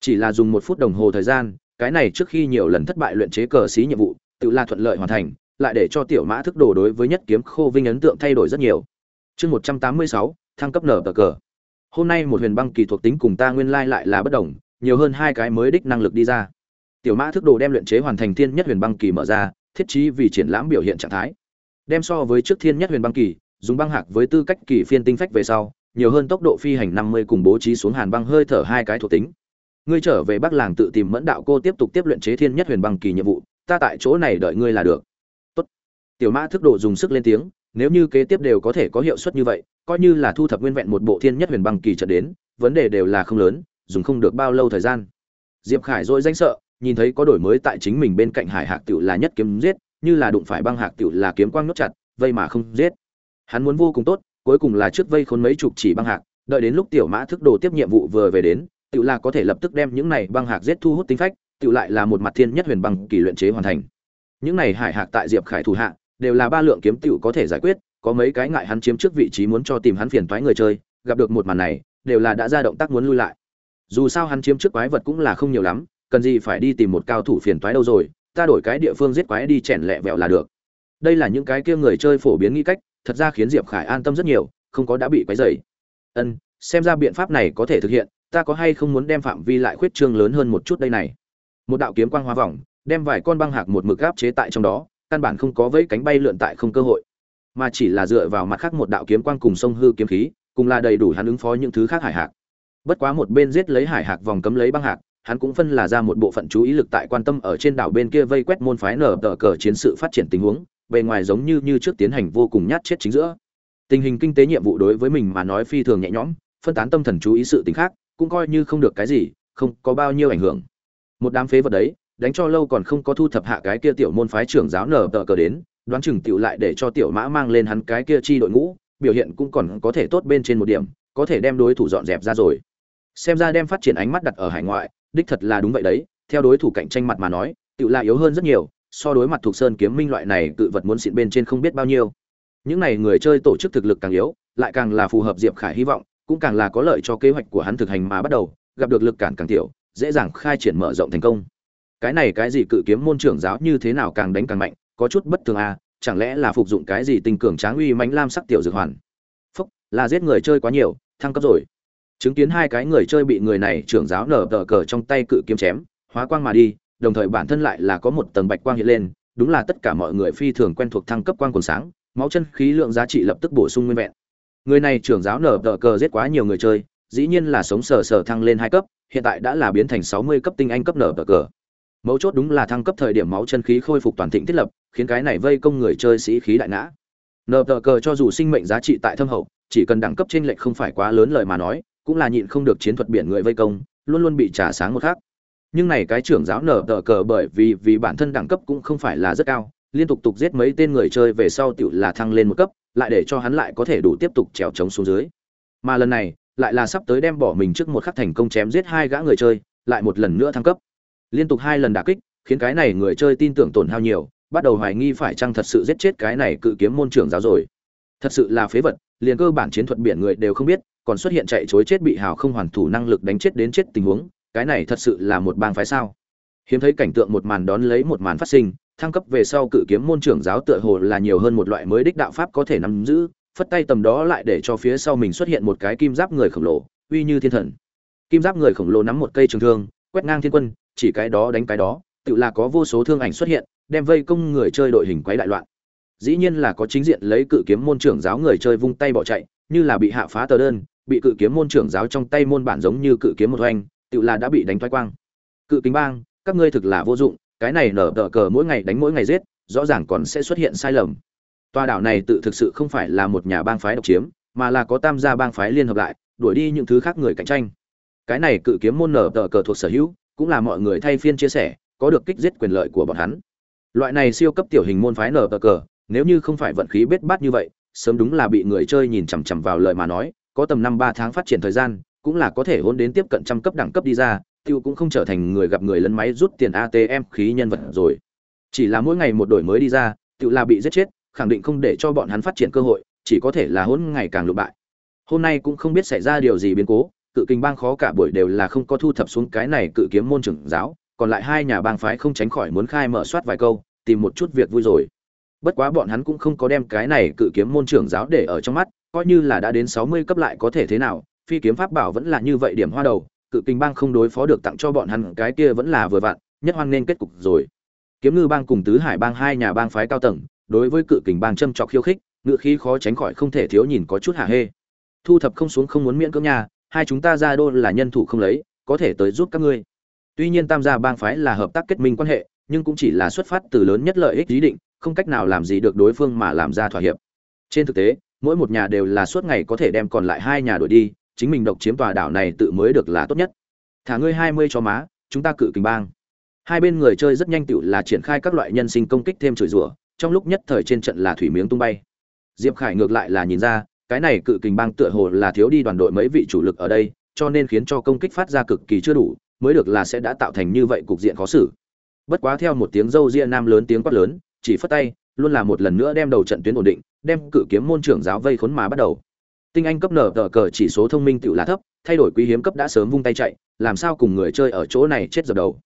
Chỉ là dùng một phút đồng hồ thời gian cái này trước khi nhiều lần thất bại luyện chế cờ xí nhiệm vụ, tự là thuận lợi hoàn thành, lại để cho tiểu mã thức đồ đối với nhất kiếm khô vinh ấn tượng thay đổi rất nhiều. Chương một trăm tám mươi sáu, thăng cấp nở cờ cờ. Hôm nay một huyền băng kỳ thuộc tính cùng ta nguyên lai lại là bất đồng, nhiều hơn hai cái mới đích năng lực đi ra. Tiểu mã thức đồ đem luyện chế hoàn thành thiên nhất huyền băng kỳ mở ra, thiết trí vì triển lãm biểu hiện trạng thái. Đem so với trước thiên nhất huyền băng kỳ, dùng băng hạc với tư cách kỳ phiên tinh phách về sau, nhiều hơn tốc độ phi hành năm mươi cùng bố trí xuống hàn băng hơi thở hai cái thuộc tính ngươi trở về bắc làng tự tìm mẫn đạo cô tiếp tục tiếp luyện chế thiên nhất huyền băng kỳ nhiệm vụ, ta tại chỗ này đợi ngươi là được. Tốt. tiểu mã thức độ dùng sức lên tiếng, nếu như kế tiếp đều có thể có hiệu suất như vậy, coi như là thu thập nguyên vẹn một bộ thiên nhất huyền băng kỳ trận đến, vấn đề đều là không lớn, dùng không được bao lâu thời gian. Diệp khải dội danh sợ, nhìn thấy có đổi mới tại chính mình bên cạnh hải hạc tiểu là nhất kiếm giết, như là đụng phải băng hạc tiểu là kiếm quang nhốt chặt, vây mà không giết. Hắn muốn vô cùng tốt, cuối cùng là trước vây khốn mấy chục chỉ băng hạc, đợi đến lúc tiểu mã thức đồ tiếp nhiệm vụ vừa về đến tiểu là có thể lập tức đem những này băng hạc giết thu hút tính phách, tiểu lại là một mặt thiên nhất huyền băng kỳ luyện chế hoàn thành. Những này hải hạc tại diệp khải thủ hạ, đều là ba lượng kiếm tiểu có thể giải quyết, có mấy cái ngại hắn chiếm trước vị trí muốn cho tìm hắn phiền toái người chơi, gặp được một màn này, đều là đã ra động tác muốn lui lại. Dù sao hắn chiếm trước quái vật cũng là không nhiều lắm, cần gì phải đi tìm một cao thủ phiền toái đâu rồi, ta đổi cái địa phương giết quái đi chèn lẹ vẹo là được. Đây là những cái kia người chơi phổ biến nghĩ cách, thật ra khiến diệp khải an tâm rất nhiều, không có đã bị quấy rầy. ân, xem ra biện pháp này có thể thực hiện ta có hay không muốn đem phạm vi lại khuyết trương lớn hơn một chút đây này? Một đạo kiếm quang hóa vòng, đem vài con băng hạc một mực gáp chế tại trong đó, căn bản không có vẫy cánh bay lượn tại không cơ hội. Mà chỉ là dựa vào mặt khác một đạo kiếm quang cùng sông hư kiếm khí, cùng là đầy đủ hắn ứng phó những thứ khác hải hạc. Bất quá một bên giết lấy hải hạc vòng cấm lấy băng hạc, hắn cũng phân là ra một bộ phận chú ý lực tại quan tâm ở trên đảo bên kia vây quét môn phái nở tờ cờ chiến sự phát triển tình huống, bề ngoài giống như như trước tiến hành vô cùng nhát chết chính giữa. Tình hình kinh tế nhiệm vụ đối với mình mà nói phi thường nhẹ nhõm, phân tán tâm thần chú ý sự tình khác cũng coi như không được cái gì, không có bao nhiêu ảnh hưởng. Một đám phế vật đấy, đánh cho lâu còn không có thu thập hạ cái kia tiểu môn phái trưởng giáo nở tờ cờ đến, đoán chừng tiểu lại để cho tiểu mã mang lên hắn cái kia chi đội ngũ, biểu hiện cũng còn có thể tốt bên trên một điểm, có thể đem đối thủ dọn dẹp ra rồi. Xem ra đem phát triển ánh mắt đặt ở hải ngoại, đích thật là đúng vậy đấy, theo đối thủ cạnh tranh mặt mà nói, tiểu lại yếu hơn rất nhiều, so đối mặt thuộc sơn kiếm minh loại này cự vật muốn xịn bên trên không biết bao nhiêu. Những này người chơi tổ chức thực lực càng yếu, lại càng là phù hợp diệp khải hy vọng cũng càng là có lợi cho kế hoạch của hắn thực hành mà bắt đầu, gặp được lực cản càng tiểu, dễ dàng khai triển mở rộng thành công. Cái này cái gì cự kiếm môn trưởng giáo như thế nào càng đánh càng mạnh, có chút bất thường à chẳng lẽ là phục dụng cái gì tình cường tráng uy mãnh lam sắc tiểu dược hoàn? Phúc, là giết người chơi quá nhiều, thăng cấp rồi. Chứng kiến hai cái người chơi bị người này trưởng giáo nở tờ cờ trong tay cự kiếm chém, hóa quang mà đi, đồng thời bản thân lại là có một tầng bạch quang hiện lên, đúng là tất cả mọi người phi thường quen thuộc thăng cấp quang quần sáng, máu chân khí lượng giá trị lập tức bổ sung nguyên vẹn người này trưởng giáo nở tờ cờ giết quá nhiều người chơi, dĩ nhiên là sống sờ sờ thăng lên hai cấp, hiện tại đã là biến thành sáu mươi cấp tinh anh cấp nở tờ cờ. Mấu chốt đúng là thăng cấp thời điểm máu chân khí khôi phục toàn thịnh thiết lập, khiến cái này vây công người chơi sĩ khí đại ngã. Nở tờ cờ cho dù sinh mệnh giá trị tại thâm hậu, chỉ cần đẳng cấp trên lệch không phải quá lớn lời mà nói, cũng là nhịn không được chiến thuật biển người vây công, luôn luôn bị trả sáng một khác nhưng này cái trưởng giáo nở tờ cờ bởi vì vì bản thân đẳng cấp cũng không phải là rất cao, liên tục tục giết mấy tên người chơi về sau tiểu là thăng lên một cấp lại để cho hắn lại có thể đủ tiếp tục trèo trống xuống dưới. Mà lần này, lại là sắp tới đem bỏ mình trước một khắc thành công chém giết hai gã người chơi, lại một lần nữa thăng cấp. Liên tục hai lần đả kích, khiến cái này người chơi tin tưởng tổn hao nhiều, bắt đầu hoài nghi phải chăng thật sự giết chết cái này cự kiếm môn trưởng giáo rồi. Thật sự là phế vật, liền cơ bản chiến thuật biển người đều không biết, còn xuất hiện chạy chối chết bị hào không hoàn thủ năng lực đánh chết đến chết tình huống, cái này thật sự là một bang phái sao? Hiếm thấy cảnh tượng một màn đón lấy một màn phát sinh thăng cấp về sau cự kiếm môn trưởng giáo tựa hồ là nhiều hơn một loại mới đích đạo pháp có thể nắm giữ phất tay tầm đó lại để cho phía sau mình xuất hiện một cái kim giáp người khổng lồ uy như thiên thần. Kim giáp người khổng lồ nắm một cây trường thương quét ngang thiên quân chỉ cái đó đánh cái đó tự là có vô số thương ảnh xuất hiện đem vây công người chơi đội hình quấy đại loạn. Dĩ nhiên là có chính diện lấy cự kiếm môn trưởng giáo người chơi vung tay bỏ chạy như là bị hạ phá tờ đơn bị cự kiếm môn trưởng giáo trong tay môn bản giống như cự kiếm một hoành, tự là đã bị đánh thoái quang. Cự kính bang các ngươi thực là vô dụng cái này nở tờ cờ mỗi ngày đánh mỗi ngày giết, rõ ràng còn sẽ xuất hiện sai lầm. Tòa đảo này tự thực sự không phải là một nhà bang phái độc chiếm, mà là có tam gia bang phái liên hợp lại, đuổi đi những thứ khác người cạnh tranh. Cái này cự kiếm môn nở tờ cờ thuộc sở hữu, cũng là mọi người thay phiên chia sẻ, có được kích giết quyền lợi của bọn hắn. Loại này siêu cấp tiểu hình môn phái nở tờ cờ, nếu như không phải vận khí bết bát như vậy, sớm đúng là bị người chơi nhìn chằm chằm vào lời mà nói, có tầm năm ba tháng phát triển thời gian, cũng là có thể hôn đến tiếp cận trăm cấp đẳng cấp đi ra tiêu cũng không trở thành người gặp người lấn máy rút tiền atm khí nhân vật rồi. Chỉ là mỗi ngày một đổi mới đi ra, Tiêu là bị giết chết, khẳng định không để cho bọn hắn phát triển cơ hội, chỉ có thể là hỗn ngày càng lụ bại. Hôm nay cũng không biết xảy ra điều gì biến cố, cự kinh bang khó cả buổi đều là không có thu thập xuống cái này cự kiếm môn trưởng giáo, còn lại hai nhà bang phái không tránh khỏi muốn khai mở soát vài câu, tìm một chút việc vui rồi. Bất quá bọn hắn cũng không có đem cái này cự kiếm môn trưởng giáo để ở trong mắt, coi như là đã đến sáu mươi cấp lại có thể thế nào, phi kiếm pháp bảo vẫn là như vậy điểm hoa đầu cự kinh bang không đối phó được tặng cho bọn hắn, cái kia vẫn là vừa vặn, nhất hoan nên kết cục rồi. Kiếm ngư bang cùng tứ hải bang hai nhà bang phái cao tầng, đối với cự kình bang châm trọc khiêu khích ngự khí khó tránh khỏi không thể thiếu nhìn có chút hạ hê. Thu thập không xuống không muốn miễn cưỡng nhà hai chúng ta ra đô là nhân thủ không lấy, có thể tới giúp các ngươi. Tuy nhiên tam gia bang phái là hợp tác kết minh quan hệ, nhưng cũng chỉ là xuất phát từ lớn nhất lợi ích ý định, không cách nào làm gì được đối phương mà làm ra thỏa hiệp. Trên thực tế, mỗi một nhà đều là suốt ngày có thể đem còn lại hai nhà đuổi đi chính mình độc chiếm tòa đảo này tự mới được là tốt nhất. Thả ngươi hai mươi cho má, chúng ta cự kình bang. Hai bên người chơi rất nhanh tựu là triển khai các loại nhân sinh công kích thêm chửi rủa, trong lúc nhất thời trên trận là thủy miếng tung bay. Diệp khải ngược lại là nhìn ra, cái này cự kình bang tựa hồ là thiếu đi đoàn đội mấy vị chủ lực ở đây, cho nên khiến cho công kích phát ra cực kỳ chưa đủ, mới được là sẽ đã tạo thành như vậy cục diện khó xử. Bất quá theo một tiếng râu ria nam lớn tiếng quát lớn, chỉ phất tay, luôn là một lần nữa đem đầu trận tuyến ổn định, đem cự kiếm môn trưởng giáo vây khốn mà bắt đầu tinh anh cấp nở tờ cờ chỉ số thông minh tự là thấp, thay đổi quý hiếm cấp đã sớm vung tay chạy, làm sao cùng người chơi ở chỗ này chết dập đầu.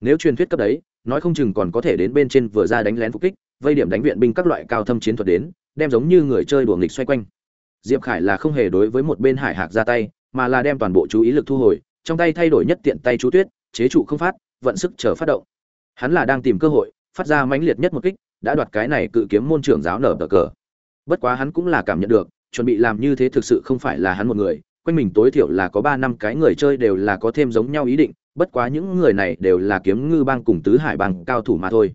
Nếu truyền thuyết cấp đấy, nói không chừng còn có thể đến bên trên vừa ra đánh lén phục kích, vây điểm đánh viện binh các loại cao thâm chiến thuật đến, đem giống như người chơi đùa nghịch xoay quanh. Diệp khải là không hề đối với một bên hải hạc ra tay, mà là đem toàn bộ chú ý lực thu hồi, trong tay thay đổi nhất tiện tay chú tuyết, chế trụ không phát, vận sức chờ phát động. Hắn là đang tìm cơ hội, phát ra mãnh liệt nhất một kích, đã đoạt cái này cự kiếm môn trưởng giáo nở tờ cờ. Bất quá hắn cũng là cảm nhận được chuẩn bị làm như thế thực sự không phải là hắn một người, quanh mình tối thiểu là có ba năm cái người chơi đều là có thêm giống nhau ý định, bất quá những người này đều là kiếm ngư bang cùng tứ hải bang cao thủ mà thôi.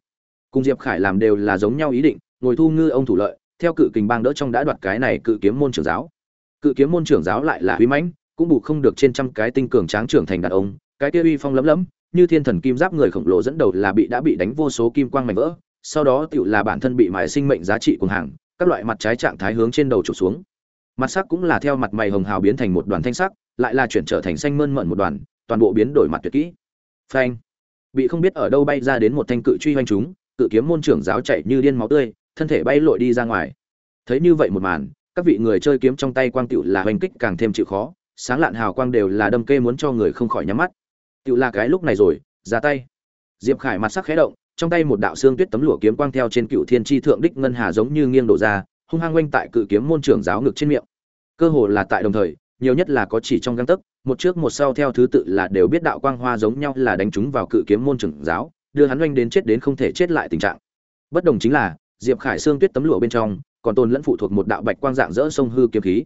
Cùng diệp khải làm đều là giống nhau ý định, ngồi thu ngư ông thủ lợi, theo cự kình bang đỡ trong đã đoạt cái này cự kiếm môn trưởng giáo. Cự kiếm môn trưởng giáo lại là huy mãnh, cũng bù không được trên trăm cái tinh cường tráng trưởng thành đàn ông, cái kia uy phong lấm lấm, như thiên thần kim giáp người khổng lồ dẫn đầu là bị đã bị đánh vô số kim quang mảnh vỡ, sau đó tựu là bản thân bị mài sinh mệnh giá trị cùng hàng các loại mặt trái trạng thái hướng trên đầu trục xuống. Mặt sắc cũng là theo mặt mày hồng hào biến thành một đoàn thanh sắc, lại là chuyển trở thành xanh mơn mận một đoàn, toàn bộ biến đổi mặt tuyệt kỹ. Phanh. Bị không biết ở đâu bay ra đến một thanh cự truy hoành chúng, cự kiếm môn trưởng giáo chạy như điên máu tươi, thân thể bay lội đi ra ngoài. Thấy như vậy một màn, các vị người chơi kiếm trong tay quang tựu là hoành kích càng thêm chịu khó, sáng lạn hào quang đều là đâm kê muốn cho người không khỏi nhắm mắt. Tựu là cái lúc này rồi, ra tay. Diệp khải mặt sắc khẽ động trong tay một đạo xương tuyết tấm lụa kiếm quang theo trên cựu thiên tri thượng đích ngân hà giống như nghiêng đổ ra, hung hăng quanh tại cự kiếm môn trưởng giáo ngực trên miệng. Cơ hồ là tại đồng thời, nhiều nhất là có chỉ trong găng tấc, một trước một sau theo thứ tự là đều biết đạo quang hoa giống nhau là đánh chúng vào cự kiếm môn trưởng giáo, đưa hắn oanh đến chết đến không thể chết lại tình trạng. Bất đồng chính là, diệp khải xương tuyết tấm lụa bên trong, còn tồn lẫn phụ thuộc một đạo bạch quang dạng dỡ sông hư kiếm khí.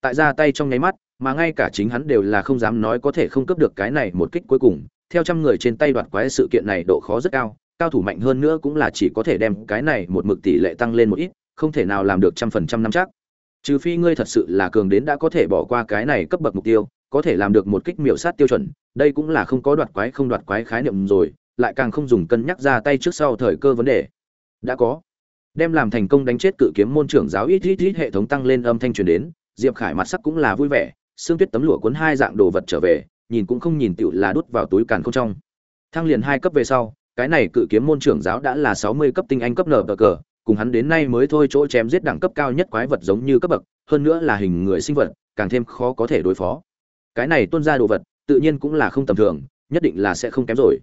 Tại ra tay trong nháy mắt, mà ngay cả chính hắn đều là không dám nói có thể không cướp được cái này một kích cuối cùng, theo trăm người trên tay đoạt quái sự kiện này độ khó rất cao cao thủ mạnh hơn nữa cũng là chỉ có thể đem cái này một mực tỷ lệ tăng lên một ít, không thể nào làm được trăm phần trăm năm chắc. Trừ phi ngươi thật sự là cường đến đã có thể bỏ qua cái này cấp bậc mục tiêu, có thể làm được một kích miểu sát tiêu chuẩn, đây cũng là không có đoạt quái không đoạt quái khái niệm rồi, lại càng không dùng cân nhắc ra tay trước sau thời cơ vấn đề. Đã có. Đem làm thành công đánh chết cự kiếm môn trưởng giáo ít ít ít hệ thống tăng lên âm thanh truyền đến, diệp khải mặt sắc cũng là vui vẻ xương tuyết tấm lụa cuốn hai dạng đồ vật trở về, nhìn cũng không nhìn tựu là đút vào túi càn không trong. Thăng liền hai cấp về sau cái này cự kiếm môn trưởng giáo đã là sáu mươi cấp tinh anh cấp nở cờ cùng hắn đến nay mới thôi chỗ chém giết đẳng cấp cao nhất quái vật giống như cấp bậc, hơn nữa là hình người sinh vật, càng thêm khó có thể đối phó. Cái này tuôn ra đồ vật, tự nhiên cũng là không tầm thường, nhất định là sẽ không kém rồi.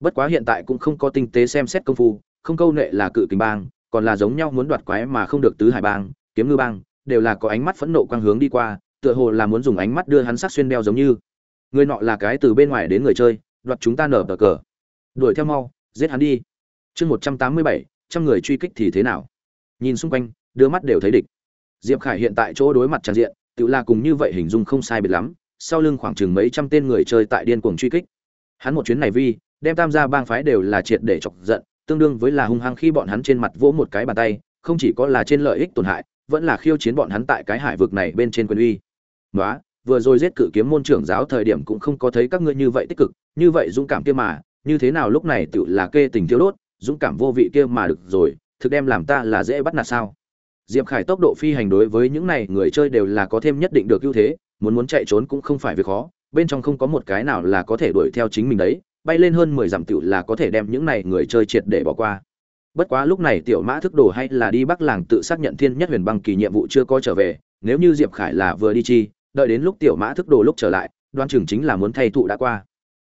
Bất quá hiện tại cũng không có tinh tế xem xét công phu, không câu nệ là cự kình bang, còn là giống nhau muốn đoạt quái mà không được tứ hải bang, kiếm ngư bang, đều là có ánh mắt phẫn nộ quang hướng đi qua, tựa hồ là muốn dùng ánh mắt đưa hắn sát xuyên đeo giống như. Người nọ là cái từ bên ngoài đến người chơi, đoạt chúng ta nở cờ đuổi theo mau, giết hắn đi. Chương một trăm tám mươi bảy, trăm người truy kích thì thế nào? Nhìn xung quanh đưa mắt đều thấy địch. Diệp khải hiện tại chỗ đối mặt tràn diện, tự là cùng như vậy hình dung không sai biệt lắm, sau lưng khoảng chừng mấy trăm tên người chơi tại điên cuồng truy kích. Hắn một chuyến này vi, đem tam gia bang phái đều là triệt để chọc giận, tương đương với là hung hăng khi bọn hắn trên mặt vỗ một cái bàn tay, không chỉ có là trên lợi ích tổn hại, vẫn là khiêu chiến bọn hắn tại cái hải vực này bên trên quyền uy. Nói vừa rồi giết cự kiếm môn trưởng giáo thời điểm cũng không có thấy các ngươi như vậy tích cực, như vậy dũng cảm kia mà như thế nào lúc này tự là kê tình thiếu đốt, dũng cảm vô vị kia mà được rồi, thực đem làm ta là dễ bắt nạt sao? Diệp khải tốc độ phi hành đối với những này người chơi đều là có thêm nhất định được ưu thế, muốn muốn chạy trốn cũng không phải việc khó, bên trong không có một cái nào là có thể đuổi theo chính mình đấy, bay lên hơn mười dặm tiểu là có thể đem những này người chơi triệt để bỏ qua. Bất quá lúc này tiểu mã thức đồ hay là đi bắc làng tự xác nhận thiên nhất huyền băng kỳ nhiệm vụ chưa có trở về, nếu như diệp khải là vừa đi chi, đợi đến lúc tiểu mã thức đồ lúc trở lại, đoan chừng chính là muốn thay thụ đã qua.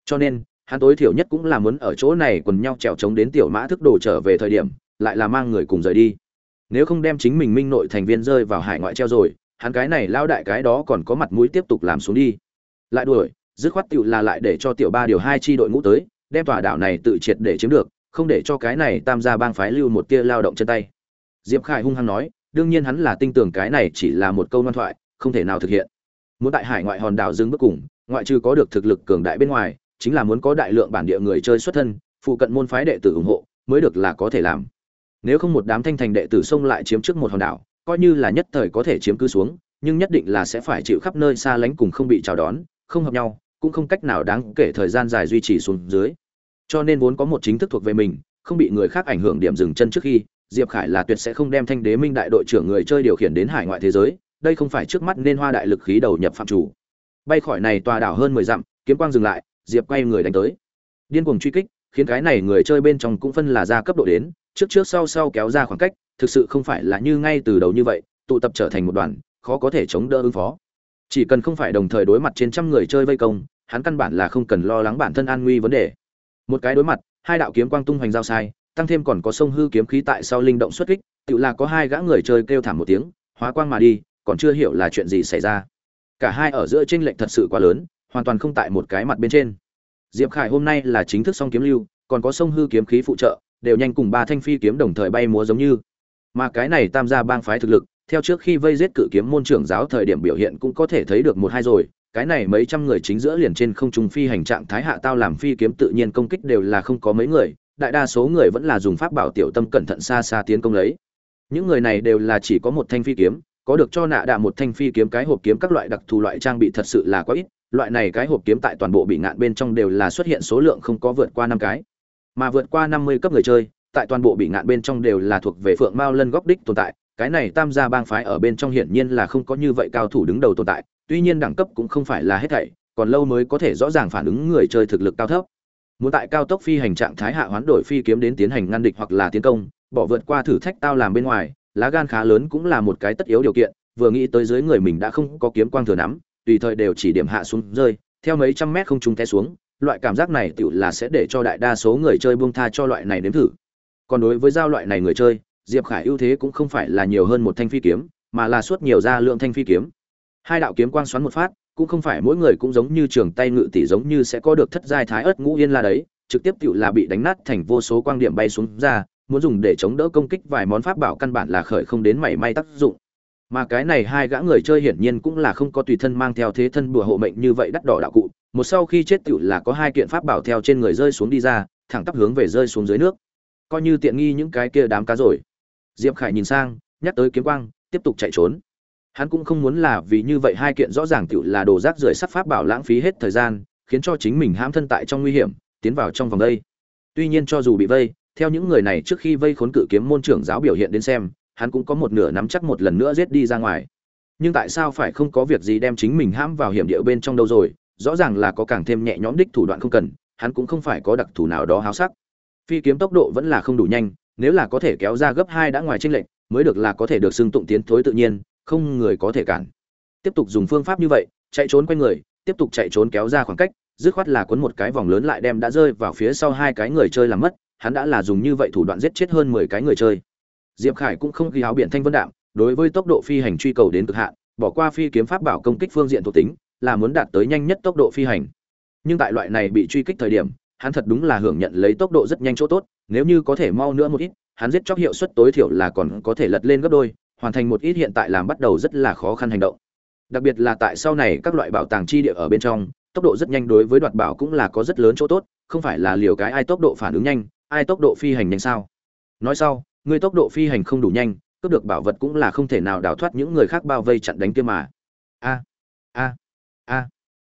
Cho nên hắn tối thiểu nhất cũng là muốn ở chỗ này quần nhau trèo trống đến tiểu mã thức đồ trở về thời điểm, lại là mang người cùng rời đi. Nếu không đem chính mình minh nội thành viên rơi vào hải ngoại treo rồi, hắn cái này lao đại cái đó còn có mặt mũi tiếp tục làm xuống đi. Lại đuổi, dứt khoát tựu là lại để cho tiểu ba điều hai chi đội ngũ tới, đem tòa đảo này tự triệt để chiếm được, không để cho cái này tam gia bang phái lưu một tia lao động chân tay. Diệp khải hung hăng nói, đương nhiên hắn là tin tưởng cái này chỉ là một câu ngoan thoại, không thể nào thực hiện. Muốn đại hải ngoại hòn đảo dừng bước cùng, ngoại trừ có được thực lực cường đại bên ngoài chính là muốn có đại lượng bản địa người chơi xuất thân, phụ cận môn phái đệ tử ủng hộ, mới được là có thể làm. Nếu không một đám thanh thành đệ tử xông lại chiếm trước một hòn đảo, coi như là nhất thời có thể chiếm cứ xuống, nhưng nhất định là sẽ phải chịu khắp nơi xa lánh cùng không bị chào đón, không hợp nhau, cũng không cách nào đáng kể thời gian dài duy trì xuống dưới. Cho nên vốn có một chính thức thuộc về mình, không bị người khác ảnh hưởng điểm dừng chân trước khi, diệp khải là tuyệt sẽ không đem thanh đế minh đại đội trưởng người chơi điều khiển đến hải ngoại thế giới, đây không phải trước mắt nên hoa đại lực khí đầu nhập phạm chủ. Bay khỏi này tòa đảo hơn mười dặm, kiếm quang dừng lại diệp quay người đánh tới. Điên cuồng truy kích, khiến cái này người chơi bên trong cũng phân là ra cấp độ đến, trước trước sau sau kéo ra khoảng cách, thực sự không phải là như ngay từ đầu như vậy, tụ tập trở thành một đoàn, khó có thể chống đỡ ứng phó. Chỉ cần không phải đồng thời đối mặt trên trăm người chơi vây công, hắn căn bản là không cần lo lắng bản thân an nguy vấn đề. Một cái đối mặt, hai đạo kiếm quang tung hoành giao sai, tăng thêm còn có sông hư kiếm khí tại sau linh động xuất kích, tự là có hai gã người chơi kêu thảm một tiếng, hóa quang mà đi, còn chưa hiểu là chuyện gì xảy ra. Cả hai ở giữa tranh lệch thật sự quá lớn hoàn toàn không tại một cái mặt bên trên. Diệp khải hôm nay là chính thức song kiếm lưu, còn có sông hư kiếm khí phụ trợ, đều nhanh cùng ba thanh phi kiếm đồng thời bay múa giống như. Mà cái này tam gia bang phái thực lực, theo trước khi vây giết cự kiếm môn trưởng giáo thời điểm biểu hiện cũng có thể thấy được một hai rồi, cái này mấy trăm người chính giữa liền trên không trung phi hành trạng thái hạ tao làm phi kiếm tự nhiên công kích đều là không có mấy người, đại đa số người vẫn là dùng pháp bảo tiểu tâm cẩn thận xa xa tiến công lấy. Những người này đều là chỉ có một thanh phi kiếm, có được cho nạ đạ một thanh phi kiếm cái hộp kiếm các loại đặc thù loại trang bị thật sự là quá ít loại này cái hộp kiếm tại toàn bộ bị ngạn bên trong đều là xuất hiện số lượng không có vượt qua năm cái. Mà vượt qua năm mươi cấp người chơi, tại toàn bộ bị ngạn bên trong đều là thuộc về phượng mao lân góc đích tồn tại. Cái này tam gia bang phái ở bên trong hiển nhiên là không có như vậy cao thủ đứng đầu tồn tại, tuy nhiên đẳng cấp cũng không phải là hết thảy, còn lâu mới có thể rõ ràng phản ứng người chơi thực lực cao thấp. Muốn tại cao tốc phi hành trạng thái hạ hoán đổi phi kiếm đến tiến hành ngăn địch hoặc là tiến công, bỏ vượt qua thử thách tao làm bên ngoài, lá gan khá lớn cũng là một cái tất yếu điều kiện, vừa nghĩ tới dưới người mình đã không có kiếm quang thừa nắm tùy thời đều chỉ điểm hạ xuống rơi, theo mấy trăm mét không trung té xuống, loại cảm giác này tựu là sẽ để cho đại đa số người chơi buông tha cho loại này nếm thử. Còn đối với giao loại này người chơi, diệp khải ưu thế cũng không phải là nhiều hơn một thanh phi kiếm, mà là suốt nhiều ra lượng thanh phi kiếm. Hai đạo kiếm quang xoắn một phát, cũng không phải mỗi người cũng giống như trường tay ngự tỷ giống như sẽ có được thất giai thái ớt ngũ yên la đấy, trực tiếp tựu là bị đánh nát thành vô số quang điểm bay xuống ra, muốn dùng để chống đỡ công kích vài món pháp bảo căn bản là khởi không đến mảy may tác dụng mà cái này hai gã người chơi hiển nhiên cũng là không có tùy thân mang theo thế thân bùa hộ mệnh như vậy đắt đỏ đạo cụ, một sau khi chết tựu là có hai kiện pháp bảo theo trên người rơi xuống đi ra, thẳng tắp hướng về rơi xuống dưới nước. Coi như tiện nghi những cái kia đám cá rồi. Diệp khải nhìn sang, nhắc tới kiếm quang, tiếp tục chạy trốn. Hắn cũng không muốn là vì như vậy hai kiện rõ ràng tựu là đồ rác rưởi sắc pháp bảo lãng phí hết thời gian, khiến cho chính mình hãm thân tại trong nguy hiểm, tiến vào trong vòng đây. Tuy nhiên cho dù bị vây, theo những người này trước khi vây khốn cự kiếm môn trưởng giáo biểu hiện đến xem hắn cũng có một nửa nắm chắc một lần nữa giết đi ra ngoài. Nhưng tại sao phải không có việc gì đem chính mình hãm vào hiểm địa bên trong đâu rồi? Rõ ràng là có càng thêm nhẹ nhõm đích thủ đoạn không cần, hắn cũng không phải có đặc thù nào đó háo sắc. Phi kiếm tốc độ vẫn là không đủ nhanh, nếu là có thể kéo ra gấp hai đã ngoài tranh lệnh mới được là có thể được xưng tụng tiến thối tự nhiên, không người có thể cản. Tiếp tục dùng phương pháp như vậy, chạy trốn quanh người, tiếp tục chạy trốn kéo ra khoảng cách, dứt khoát là cuốn một cái vòng lớn lại đem đã rơi vào phía sau hai cái người chơi làm mất, hắn đã là dùng như vậy thủ đoạn giết chết hơn mười cái người chơi diệp khải cũng không ghi áo biển thanh vân đạm, đối với tốc độ phi hành truy cầu đến cực hạn, bỏ qua phi kiếm pháp bảo công kích phương diện thuộc tính, là muốn đạt tới nhanh nhất tốc độ phi hành. Nhưng tại loại này bị truy kích thời điểm, hắn thật đúng là hưởng nhận lấy tốc độ rất nhanh chỗ tốt, nếu như có thể mau nữa một ít, hắn giết chóc hiệu suất tối thiểu là còn có thể lật lên gấp đôi, hoàn thành một ít hiện tại làm bắt đầu rất là khó khăn hành động. Đặc biệt là tại sau này các loại bảo tàng chi địa ở bên trong, tốc độ rất nhanh đối với đoạt bảo cũng là có rất lớn chỗ tốt, không phải là liều cái ai tốc độ phản ứng nhanh, ai tốc độ phi hành nhanh sao. Nói sau người tốc độ phi hành không đủ nhanh, cướp được bảo vật cũng là không thể nào đào thoát những người khác bao vây chặn đánh kia mà. A a a.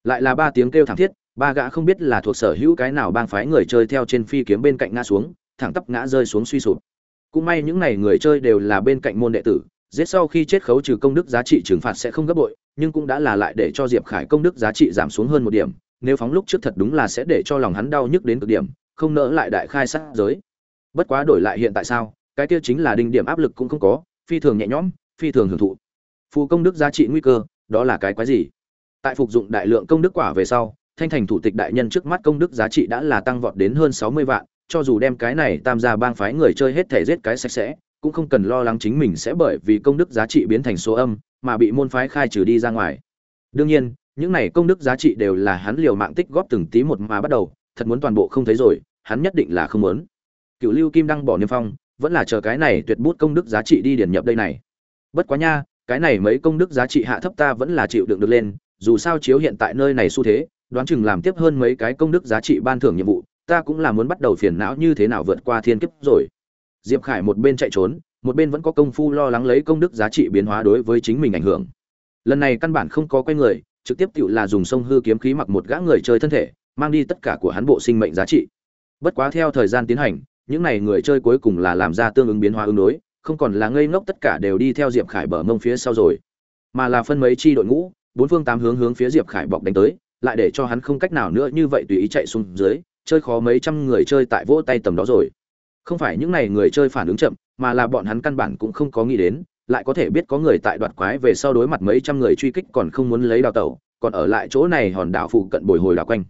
Lại là ba tiếng kêu thảm thiết, ba gã không biết là thuộc sở hữu cái nào bang phái người chơi theo trên phi kiếm bên cạnh ngã xuống, thẳng tắp ngã rơi xuống suy sụp. Cũng may những này người chơi đều là bên cạnh môn đệ tử, giết sau khi chết khấu trừ công đức giá trị trừng phạt sẽ không gấp bội, nhưng cũng đã là lại để cho diệp khải công đức giá trị giảm xuống hơn một điểm, nếu phóng lúc trước thật đúng là sẽ để cho lòng hắn đau nhức đến cực điểm, không nỡ lại đại khai sát giới. Bất quá đổi lại hiện tại sao cái kia chính là đỉnh điểm áp lực cũng không có, phi thường nhẹ nhõm, phi thường hưởng thụ. Phù công đức giá trị nguy cơ, đó là cái quái gì? Tại phục dụng đại lượng công đức quả về sau, thanh thành thủ tịch đại nhân trước mắt công đức giá trị đã là tăng vọt đến hơn sáu mươi vạn, cho dù đem cái này tam gia bang phái người chơi hết thể giết cái sạch sẽ, cũng không cần lo lắng chính mình sẽ bởi vì công đức giá trị biến thành số âm, mà bị môn phái khai trừ đi ra ngoài. Đương nhiên, những này công đức giá trị đều là hắn liều mạng tích góp từng tí một mà bắt đầu, thật muốn toàn bộ không thấy rồi, hắn nhất định là không muốn. Cựu lưu kim đăng bỏ niêm phong vẫn là chờ cái này tuyệt bút công đức giá trị đi điển nhập đây này. Bất quá nha, cái này mấy công đức giá trị hạ thấp ta vẫn là chịu đựng được lên, dù sao chiếu hiện tại nơi này xu thế, đoán chừng làm tiếp hơn mấy cái công đức giá trị ban thưởng nhiệm vụ, ta cũng là muốn bắt đầu phiền não như thế nào vượt qua thiên kiếp rồi. Diệp khải một bên chạy trốn, một bên vẫn có công phu lo lắng lấy công đức giá trị biến hóa đối với chính mình ảnh hưởng. Lần này căn bản không có quay người, trực tiếp tự là dùng sông hư kiếm khí mặc một gã người chơi thân thể, mang đi tất cả của hắn bộ sinh mệnh giá trị. Bất quá theo thời gian tiến hành những này người chơi cuối cùng là làm ra tương ứng biến hóa ứng đối, không còn là ngây ngốc tất cả đều đi theo diệp khải bờ mông phía sau rồi, mà là phân mấy chi đội ngũ, bốn phương tám hướng hướng phía diệp khải bọc đánh tới, lại để cho hắn không cách nào nữa như vậy tùy ý chạy xuống dưới, chơi khó mấy trăm người chơi tại vỗ tay tầm đó rồi. Không phải những này người chơi phản ứng chậm, mà là bọn hắn căn bản cũng không có nghĩ đến, lại có thể biết có người tại đoạt quái về sau đối mặt mấy trăm người truy kích còn không muốn lấy đào tẩu, còn ở lại chỗ này hòn đảo phụ cận bồi hồi đảo quanh.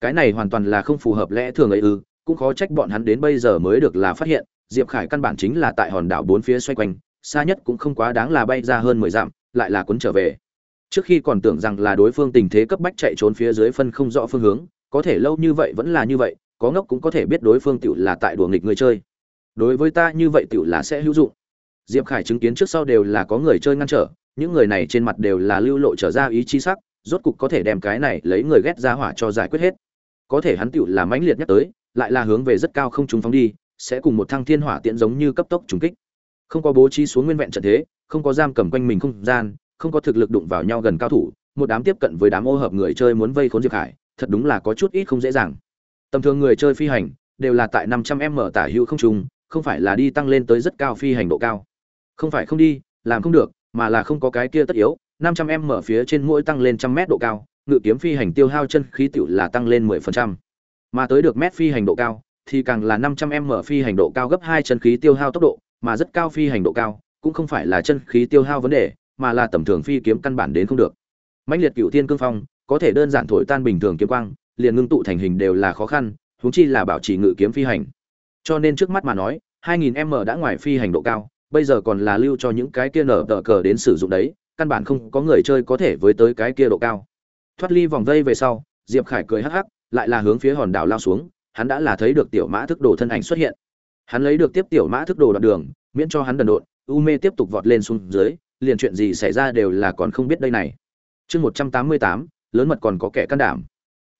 Cái này hoàn toàn là không phù hợp lẽ thường ấy ư cũng khó trách bọn hắn đến bây giờ mới được là phát hiện, diệp khải căn bản chính là tại hòn đảo bốn phía xoay quanh, xa nhất cũng không quá đáng là bay ra hơn mười dặm, lại là cuốn trở về. Trước khi còn tưởng rằng là đối phương tình thế cấp bách chạy trốn phía dưới phân không rõ phương hướng, có thể lâu như vậy vẫn là như vậy, có ngốc cũng có thể biết đối phương tựu là tại đùa nghịch người chơi. Đối với ta như vậy tựu là sẽ hữu dụng. Diệp khải chứng kiến trước sau đều là có người chơi ngăn trở, những người này trên mặt đều là lưu lộ trở ra ý chí sắc, rốt cục có thể đem cái này lấy người ghét ra hỏa cho giải quyết hết. Có thể hắn tựu là mãnh liệt nhất tới lại là hướng về rất cao không trúng phóng đi, sẽ cùng một thăng thiên hỏa tiễn giống như cấp tốc trùng kích. Không có bố trí xuống nguyên vẹn trận thế, không có giam cầm quanh mình không gian, không có thực lực đụng vào nhau gần cao thủ, một đám tiếp cận với đám ô hợp người chơi muốn vây khốn diệp hải, thật đúng là có chút ít không dễ dàng. Tầm thường người chơi phi hành, đều là tại 500 m tả hữu không trùng không phải là đi tăng lên tới rất cao phi hành độ cao. Không phải không đi, làm không được, mà là không có cái kia tất yếu 500 m phía trên mỗi tăng lên trăm mét độ cao, ngự kiếm phi hành tiêu hao chân khí tiểu là tăng lên 10% mà tới được mét phi hành độ cao, thì càng là 500 m phi hành độ cao gấp hai chân khí tiêu hao tốc độ, mà rất cao phi hành độ cao, cũng không phải là chân khí tiêu hao vấn đề, mà là tầm thường phi kiếm căn bản đến không được. Mãnh liệt cựu thiên cương phong, có thể đơn giản thổi tan bình thường kiếm quang, liền ngưng tụ thành hình đều là khó khăn, huống chi là bảo trì ngự kiếm phi hành. Cho nên trước mắt mà nói 2000 m đã ngoài phi hành độ cao, bây giờ còn là lưu cho những cái kia nở tờ cờ đến sử dụng đấy, căn bản không có người chơi có thể với tới cái kia độ cao. Thoát ly vòng vây về sau, diệp khải cười hắc hắc lại là hướng phía hòn đảo lao xuống, hắn đã là thấy được tiểu mã thức đồ thân ảnh xuất hiện. Hắn lấy được tiếp tiểu mã thức đồ đoạn đường, miễn cho hắn đần độn, u mê tiếp tục vọt lên xuống dưới, liền chuyện gì xảy ra đều là còn không biết đây này. Chương một trăm tám mươi tám, lớn mật còn có kẻ can đảm.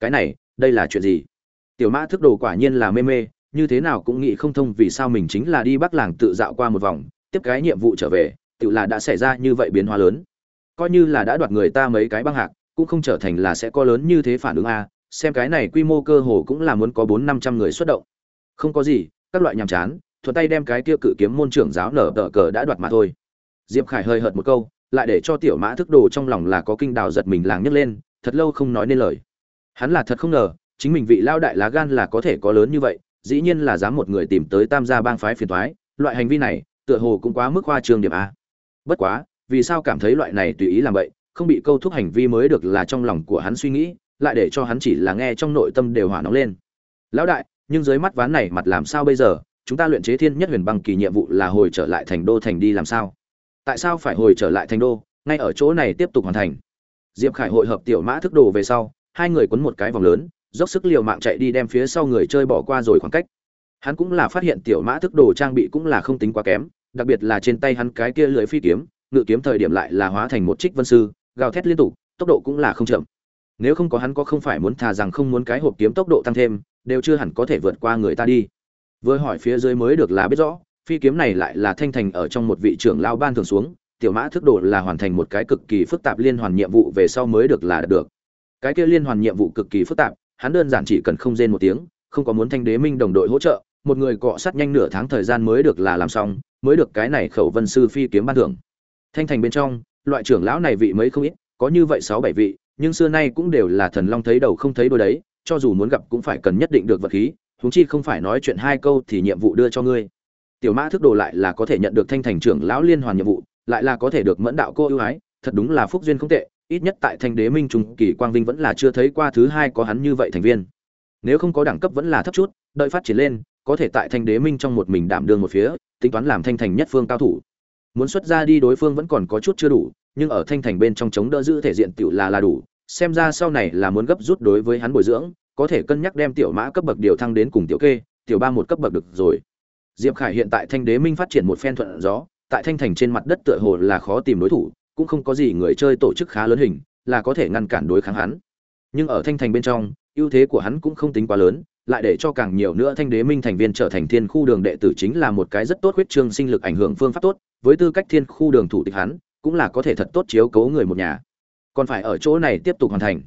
Cái này, đây là chuyện gì? Tiểu mã thức đồ quả nhiên là mê mê, như thế nào cũng nghĩ không thông vì sao mình chính là đi bắc làng tự dạo qua một vòng, tiếp cái nhiệm vụ trở về, tự là đã xảy ra như vậy biến hóa lớn. Coi như là đã đoạt người ta mấy cái băng hạc, cũng không trở thành là sẽ có lớn như thế phản ứng a xem cái này quy mô cơ hồ cũng là muốn có bốn năm trăm người xuất động. Không có gì, các loại nhàm chán, thuận tay đem cái kia cự kiếm môn trưởng giáo nở tờ cờ đã đoạt mà thôi. Diệp khải hơi hợt một câu, lại để cho tiểu mã thức đồ trong lòng là có kinh đào giật mình làng nhấc lên, thật lâu không nói nên lời. Hắn là thật không ngờ, chính mình vị lao đại lá gan là có thể có lớn như vậy, dĩ nhiên là dám một người tìm tới tam gia bang phái phiền thoái loại hành vi này, tựa hồ cũng quá mức khoa trương điểm a. Bất quá, vì sao cảm thấy loại này tùy ý làm vậy, không bị câu thúc hành vi mới được là trong lòng của hắn suy nghĩ lại để cho hắn chỉ là nghe trong nội tâm đều hỏa nóng lên. Lão đại, nhưng dưới mắt ván này mặt làm sao bây giờ? Chúng ta luyện chế thiên nhất huyền băng kỳ nhiệm vụ là hồi trở lại thành đô thành đi làm sao? Tại sao phải hồi trở lại thành đô, ngay ở chỗ này tiếp tục hoàn thành? Diệp khải hội hợp tiểu mã thức đồ về sau, hai người quấn một cái vòng lớn, dốc sức liều mạng chạy đi đem phía sau người chơi bỏ qua rồi khoảng cách. Hắn cũng là phát hiện tiểu mã thức đồ trang bị cũng là không tính quá kém, đặc biệt là trên tay hắn cái kia lưỡi phi kiếm, ngự kiếm thời điểm lại là hóa thành một trích vân sư, gào thét liên tục, tốc độ cũng là không chậm nếu không có hắn có không phải muốn thà rằng không muốn cái hộp kiếm tốc độ tăng thêm, đều chưa hẳn có thể vượt qua người ta đi. Vừa hỏi phía dưới mới được là biết rõ, phi kiếm này lại là thanh thành ở trong một vị trưởng lao ban thường xuống, tiểu mã thức độ là hoàn thành một cái cực kỳ phức tạp liên hoàn nhiệm vụ về sau mới được là được. Cái kia liên hoàn nhiệm vụ cực kỳ phức tạp, hắn đơn giản chỉ cần không rên một tiếng, không có muốn thanh đế minh đồng đội hỗ trợ, một người cọ sát nhanh nửa tháng thời gian mới được là làm xong, mới được cái này khẩu vân sư phi kiếm ban thưởng. Thanh thành bên trong, loại trưởng lão này vị mấy không ít, có như vậy sáu bảy vị nhưng xưa nay cũng đều là thần long thấy đầu không thấy đôi đấy, cho dù muốn gặp cũng phải cần nhất định được vật khí, huống chi không phải nói chuyện hai câu thì nhiệm vụ đưa cho ngươi. Tiểu mã thức đồ lại là có thể nhận được thanh thành trưởng lão liên hoàn nhiệm vụ, lại là có thể được mẫn đạo cô ưu ái, thật đúng là phúc duyên không tệ, ít nhất tại thanh đế minh trung, kỳ quang vinh vẫn là chưa thấy qua thứ hai có hắn như vậy thành viên. Nếu không có đẳng cấp vẫn là thấp chút, đợi phát triển lên, có thể tại thanh đế minh trong một mình đảm đương một phía, tính toán làm thanh thành nhất phương cao thủ. Muốn xuất ra đi đối phương vẫn còn có chút chưa đủ, nhưng ở thanh thành bên trong chống đỡ giữ thể diện tiểu là là đủ xem ra sau này là muốn gấp rút đối với hắn bồi dưỡng, có thể cân nhắc đem tiểu mã cấp bậc điều thăng đến cùng tiểu kê, tiểu ba một cấp bậc được rồi. Diệp khải hiện tại thanh đế minh phát triển một phen thuận gió, tại thanh thành trên mặt đất tựa hồ là khó tìm đối thủ, cũng không có gì người chơi tổ chức khá lớn hình, là có thể ngăn cản đối kháng hắn. Nhưng ở thanh thành bên trong, ưu thế của hắn cũng không tính quá lớn, lại để cho càng nhiều nữa thanh đế minh thành viên trở thành thiên khu đường đệ tử chính là một cái rất tốt huyết trương sinh lực ảnh hưởng phương pháp tốt, với tư cách thiên khu đường thủ tịch hắn, cũng là có thể thật tốt chiếu cố người một nhà còn phải ở chỗ này tiếp tục hoàn thành.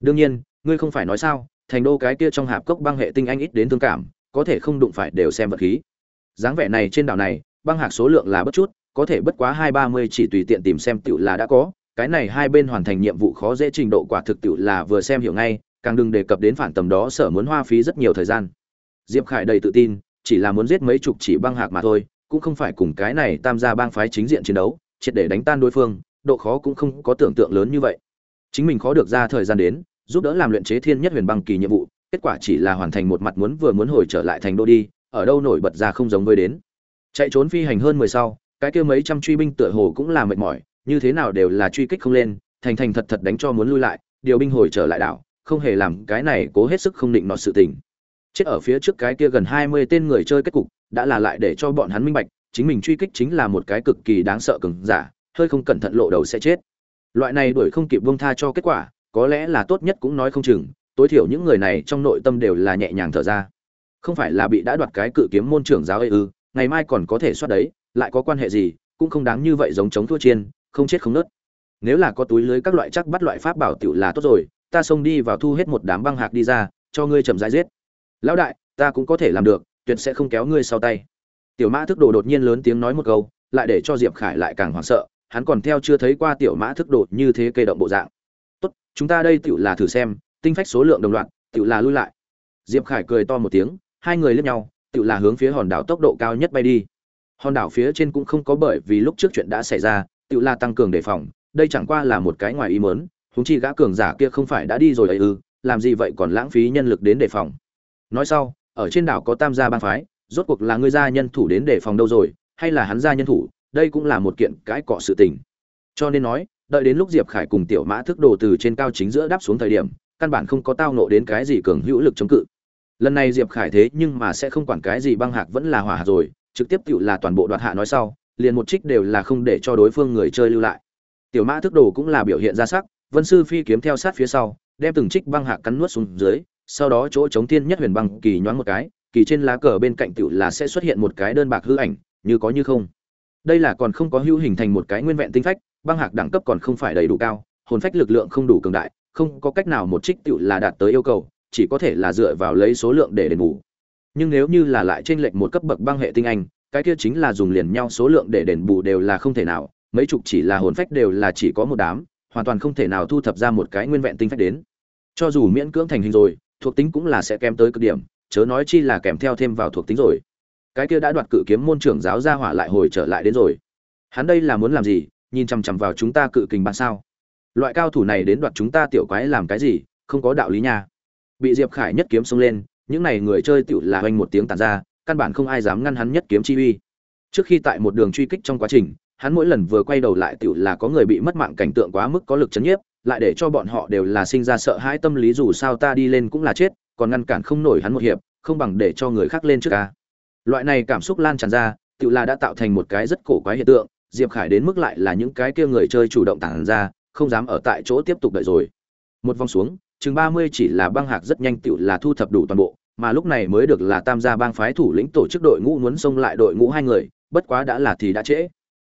Đương nhiên, ngươi không phải nói sao, thành đô cái kia trong hạp cốc băng hệ tinh anh ít đến thương cảm, có thể không đụng phải đều xem vật khí. Dáng vẻ này trên đảo này, băng hạc số lượng là bất chút, có thể bất quá hai ba mươi chỉ tùy tiện tìm xem tựu là đã có. Cái này hai bên hoàn thành nhiệm vụ khó dễ trình độ quả thực tựu là vừa xem hiểu ngay, càng đừng đề cập đến phản tầm đó sở muốn hoa phí rất nhiều thời gian. Diệp khải đầy tự tin, chỉ là muốn giết mấy chục chỉ băng hạc mà thôi, cũng không phải cùng cái này tam gia bang phái chính diện chiến đấu, triệt để đánh tan đối phương độ khó cũng không có tưởng tượng lớn như vậy. Chính mình khó được ra thời gian đến, giúp đỡ làm luyện chế thiên nhất huyền băng kỳ nhiệm vụ, kết quả chỉ là hoàn thành một mặt muốn vừa muốn hồi trở lại thành đô đi, ở đâu nổi bật ra không giống với đến. Chạy trốn phi hành hơn mười sau, cái kia mấy trăm truy binh tựa hồ cũng là mệt mỏi, như thế nào đều là truy kích không lên, thành thành thật thật đánh cho muốn lui lại, điều binh hồi trở lại đảo, không hề làm cái này cố hết sức không định nọt sự tình. Chết ở phía trước cái kia gần hai mươi tên người chơi kết cục, đã là lại để cho bọn hắn minh bạch, chính mình truy kích chính là một cái cực kỳ đáng sợ cứng giả hơi không cẩn thận lộ đầu sẽ chết. Loại này đuổi không kịp bông tha cho kết quả, có lẽ là tốt nhất cũng nói không chừng, tối thiểu những người này trong nội tâm đều là nhẹ nhàng thở ra. Không phải là bị đã đoạt cái cự kiếm môn trưởng giáo ấy ư, ngày mai còn có thể soát đấy, lại có quan hệ gì, cũng không đáng như vậy giống chống thua chiên, không chết không nớt. Nếu là có túi lưới các loại chắc bắt loại pháp bảo tiểu là tốt rồi, ta xông đi vào thu hết một đám băng hạc đi ra, cho ngươi chậm rãi giết. Lão đại, ta cũng có thể làm được, tuyệt sẽ không kéo ngươi sau tay. Tiểu mã thức đồ đột nhiên lớn tiếng nói một câu, lại để cho diệp khải lại càng hoảng sợ hắn còn theo chưa thấy qua tiểu mã thức đột như thế cây động bộ dạng. Tốt, chúng ta đây tựu là thử xem, tinh phách số lượng đồng loạt tựu là lui lại. Diệp khải cười to một tiếng, hai người liếc nhau tựu là hướng phía hòn đảo tốc độ cao nhất bay đi. Hòn đảo phía trên cũng không có bởi vì lúc trước chuyện đã xảy ra tựu là tăng cường đề phòng, đây chẳng qua là một cái ngoài ý mớn húng chi gã cường giả kia không phải đã đi rồi ấy ư, làm gì vậy còn lãng phí nhân lực đến đề phòng. Nói sau, ở trên đảo có tam gia bang phái, rốt cuộc là ngươi gia nhân thủ đến đề phòng đâu rồi, hay là hắn gia nhân thủ đây cũng là một kiện cãi cọ sự tình. Cho nên nói, đợi đến lúc diệp khải cùng tiểu mã thức đồ từ trên cao chính giữa đáp xuống thời điểm, căn bản không có tao nộ đến cái gì cường hữu lực chống cự. Lần này diệp khải thế nhưng mà sẽ không quản cái gì băng hạc vẫn là hỏa hạt rồi, trực tiếp tự là toàn bộ đoạt hạ nói sau, liền một trích đều là không để cho đối phương người chơi lưu lại. Tiểu mã thức đồ cũng là biểu hiện ra sắc, vân sư phi kiếm theo sát phía sau, đem từng trích băng hạc cắn nuốt xuống dưới, sau đó chỗ chống tiên nhất huyền băng kỳ nhoáng một cái, kỳ trên lá cờ bên cạnh tiểu là sẽ xuất hiện một cái đơn bạc hư ảnh, như có như không đây là còn không có hữu hình thành một cái nguyên vẹn tinh phách, băng hạc đẳng cấp còn không phải đầy đủ cao, hồn phách lực lượng không đủ cường đại, không có cách nào một trích tựu là đạt tới yêu cầu, chỉ có thể là dựa vào lấy số lượng để đền bù. Nhưng nếu như là lại trên lệch một cấp bậc băng hệ tinh anh, cái kia chính là dùng liền nhau số lượng để đền bù đều là không thể nào, mấy chục chỉ là hồn phách đều là chỉ có một đám, hoàn toàn không thể nào thu thập ra một cái nguyên vẹn tinh phách đến. Cho dù miễn cưỡng thành hình rồi, thuộc tính cũng là sẽ kém tới cực điểm, chớ nói chi là kèm theo thêm vào thuộc tính rồi cái kia đã đoạt cự kiếm môn trưởng giáo gia hỏa lại hồi trở lại đến rồi. Hắn đây là muốn làm gì? Nhìn chằm chằm vào chúng ta cự kình ban sao? Loại cao thủ này đến đoạt chúng ta tiểu quái làm cái gì? Không có đạo lý nha. Bị diệp khải nhất kiếm xông lên, những này người chơi tiểu là oanh một tiếng tàn ra, căn bản không ai dám ngăn hắn nhất kiếm chi uy. Trước khi tại một đường truy kích trong quá trình, hắn mỗi lần vừa quay đầu lại tiểu là có người bị mất mạng cảnh tượng quá mức có lực chấn nhiếp, lại để cho bọn họ đều là sinh ra sợ hãi tâm lý dù sao ta đi lên cũng là chết, còn ngăn cản không nổi hắn một hiệp, không bằng để cho người khác lên trước ca loại này cảm xúc lan tràn ra tự là đã tạo thành một cái rất cổ quái hiện tượng, diệp khải đến mức lại là những cái kia người chơi chủ động tản ra, không dám ở tại chỗ tiếp tục đợi rồi. Một vòng xuống, chừng ba mươi chỉ là băng hạc rất nhanh tự là thu thập đủ toàn bộ, mà lúc này mới được là tam gia bang phái thủ lĩnh tổ chức đội ngũ muốn xông lại đội ngũ hai người, bất quá đã là thì đã trễ.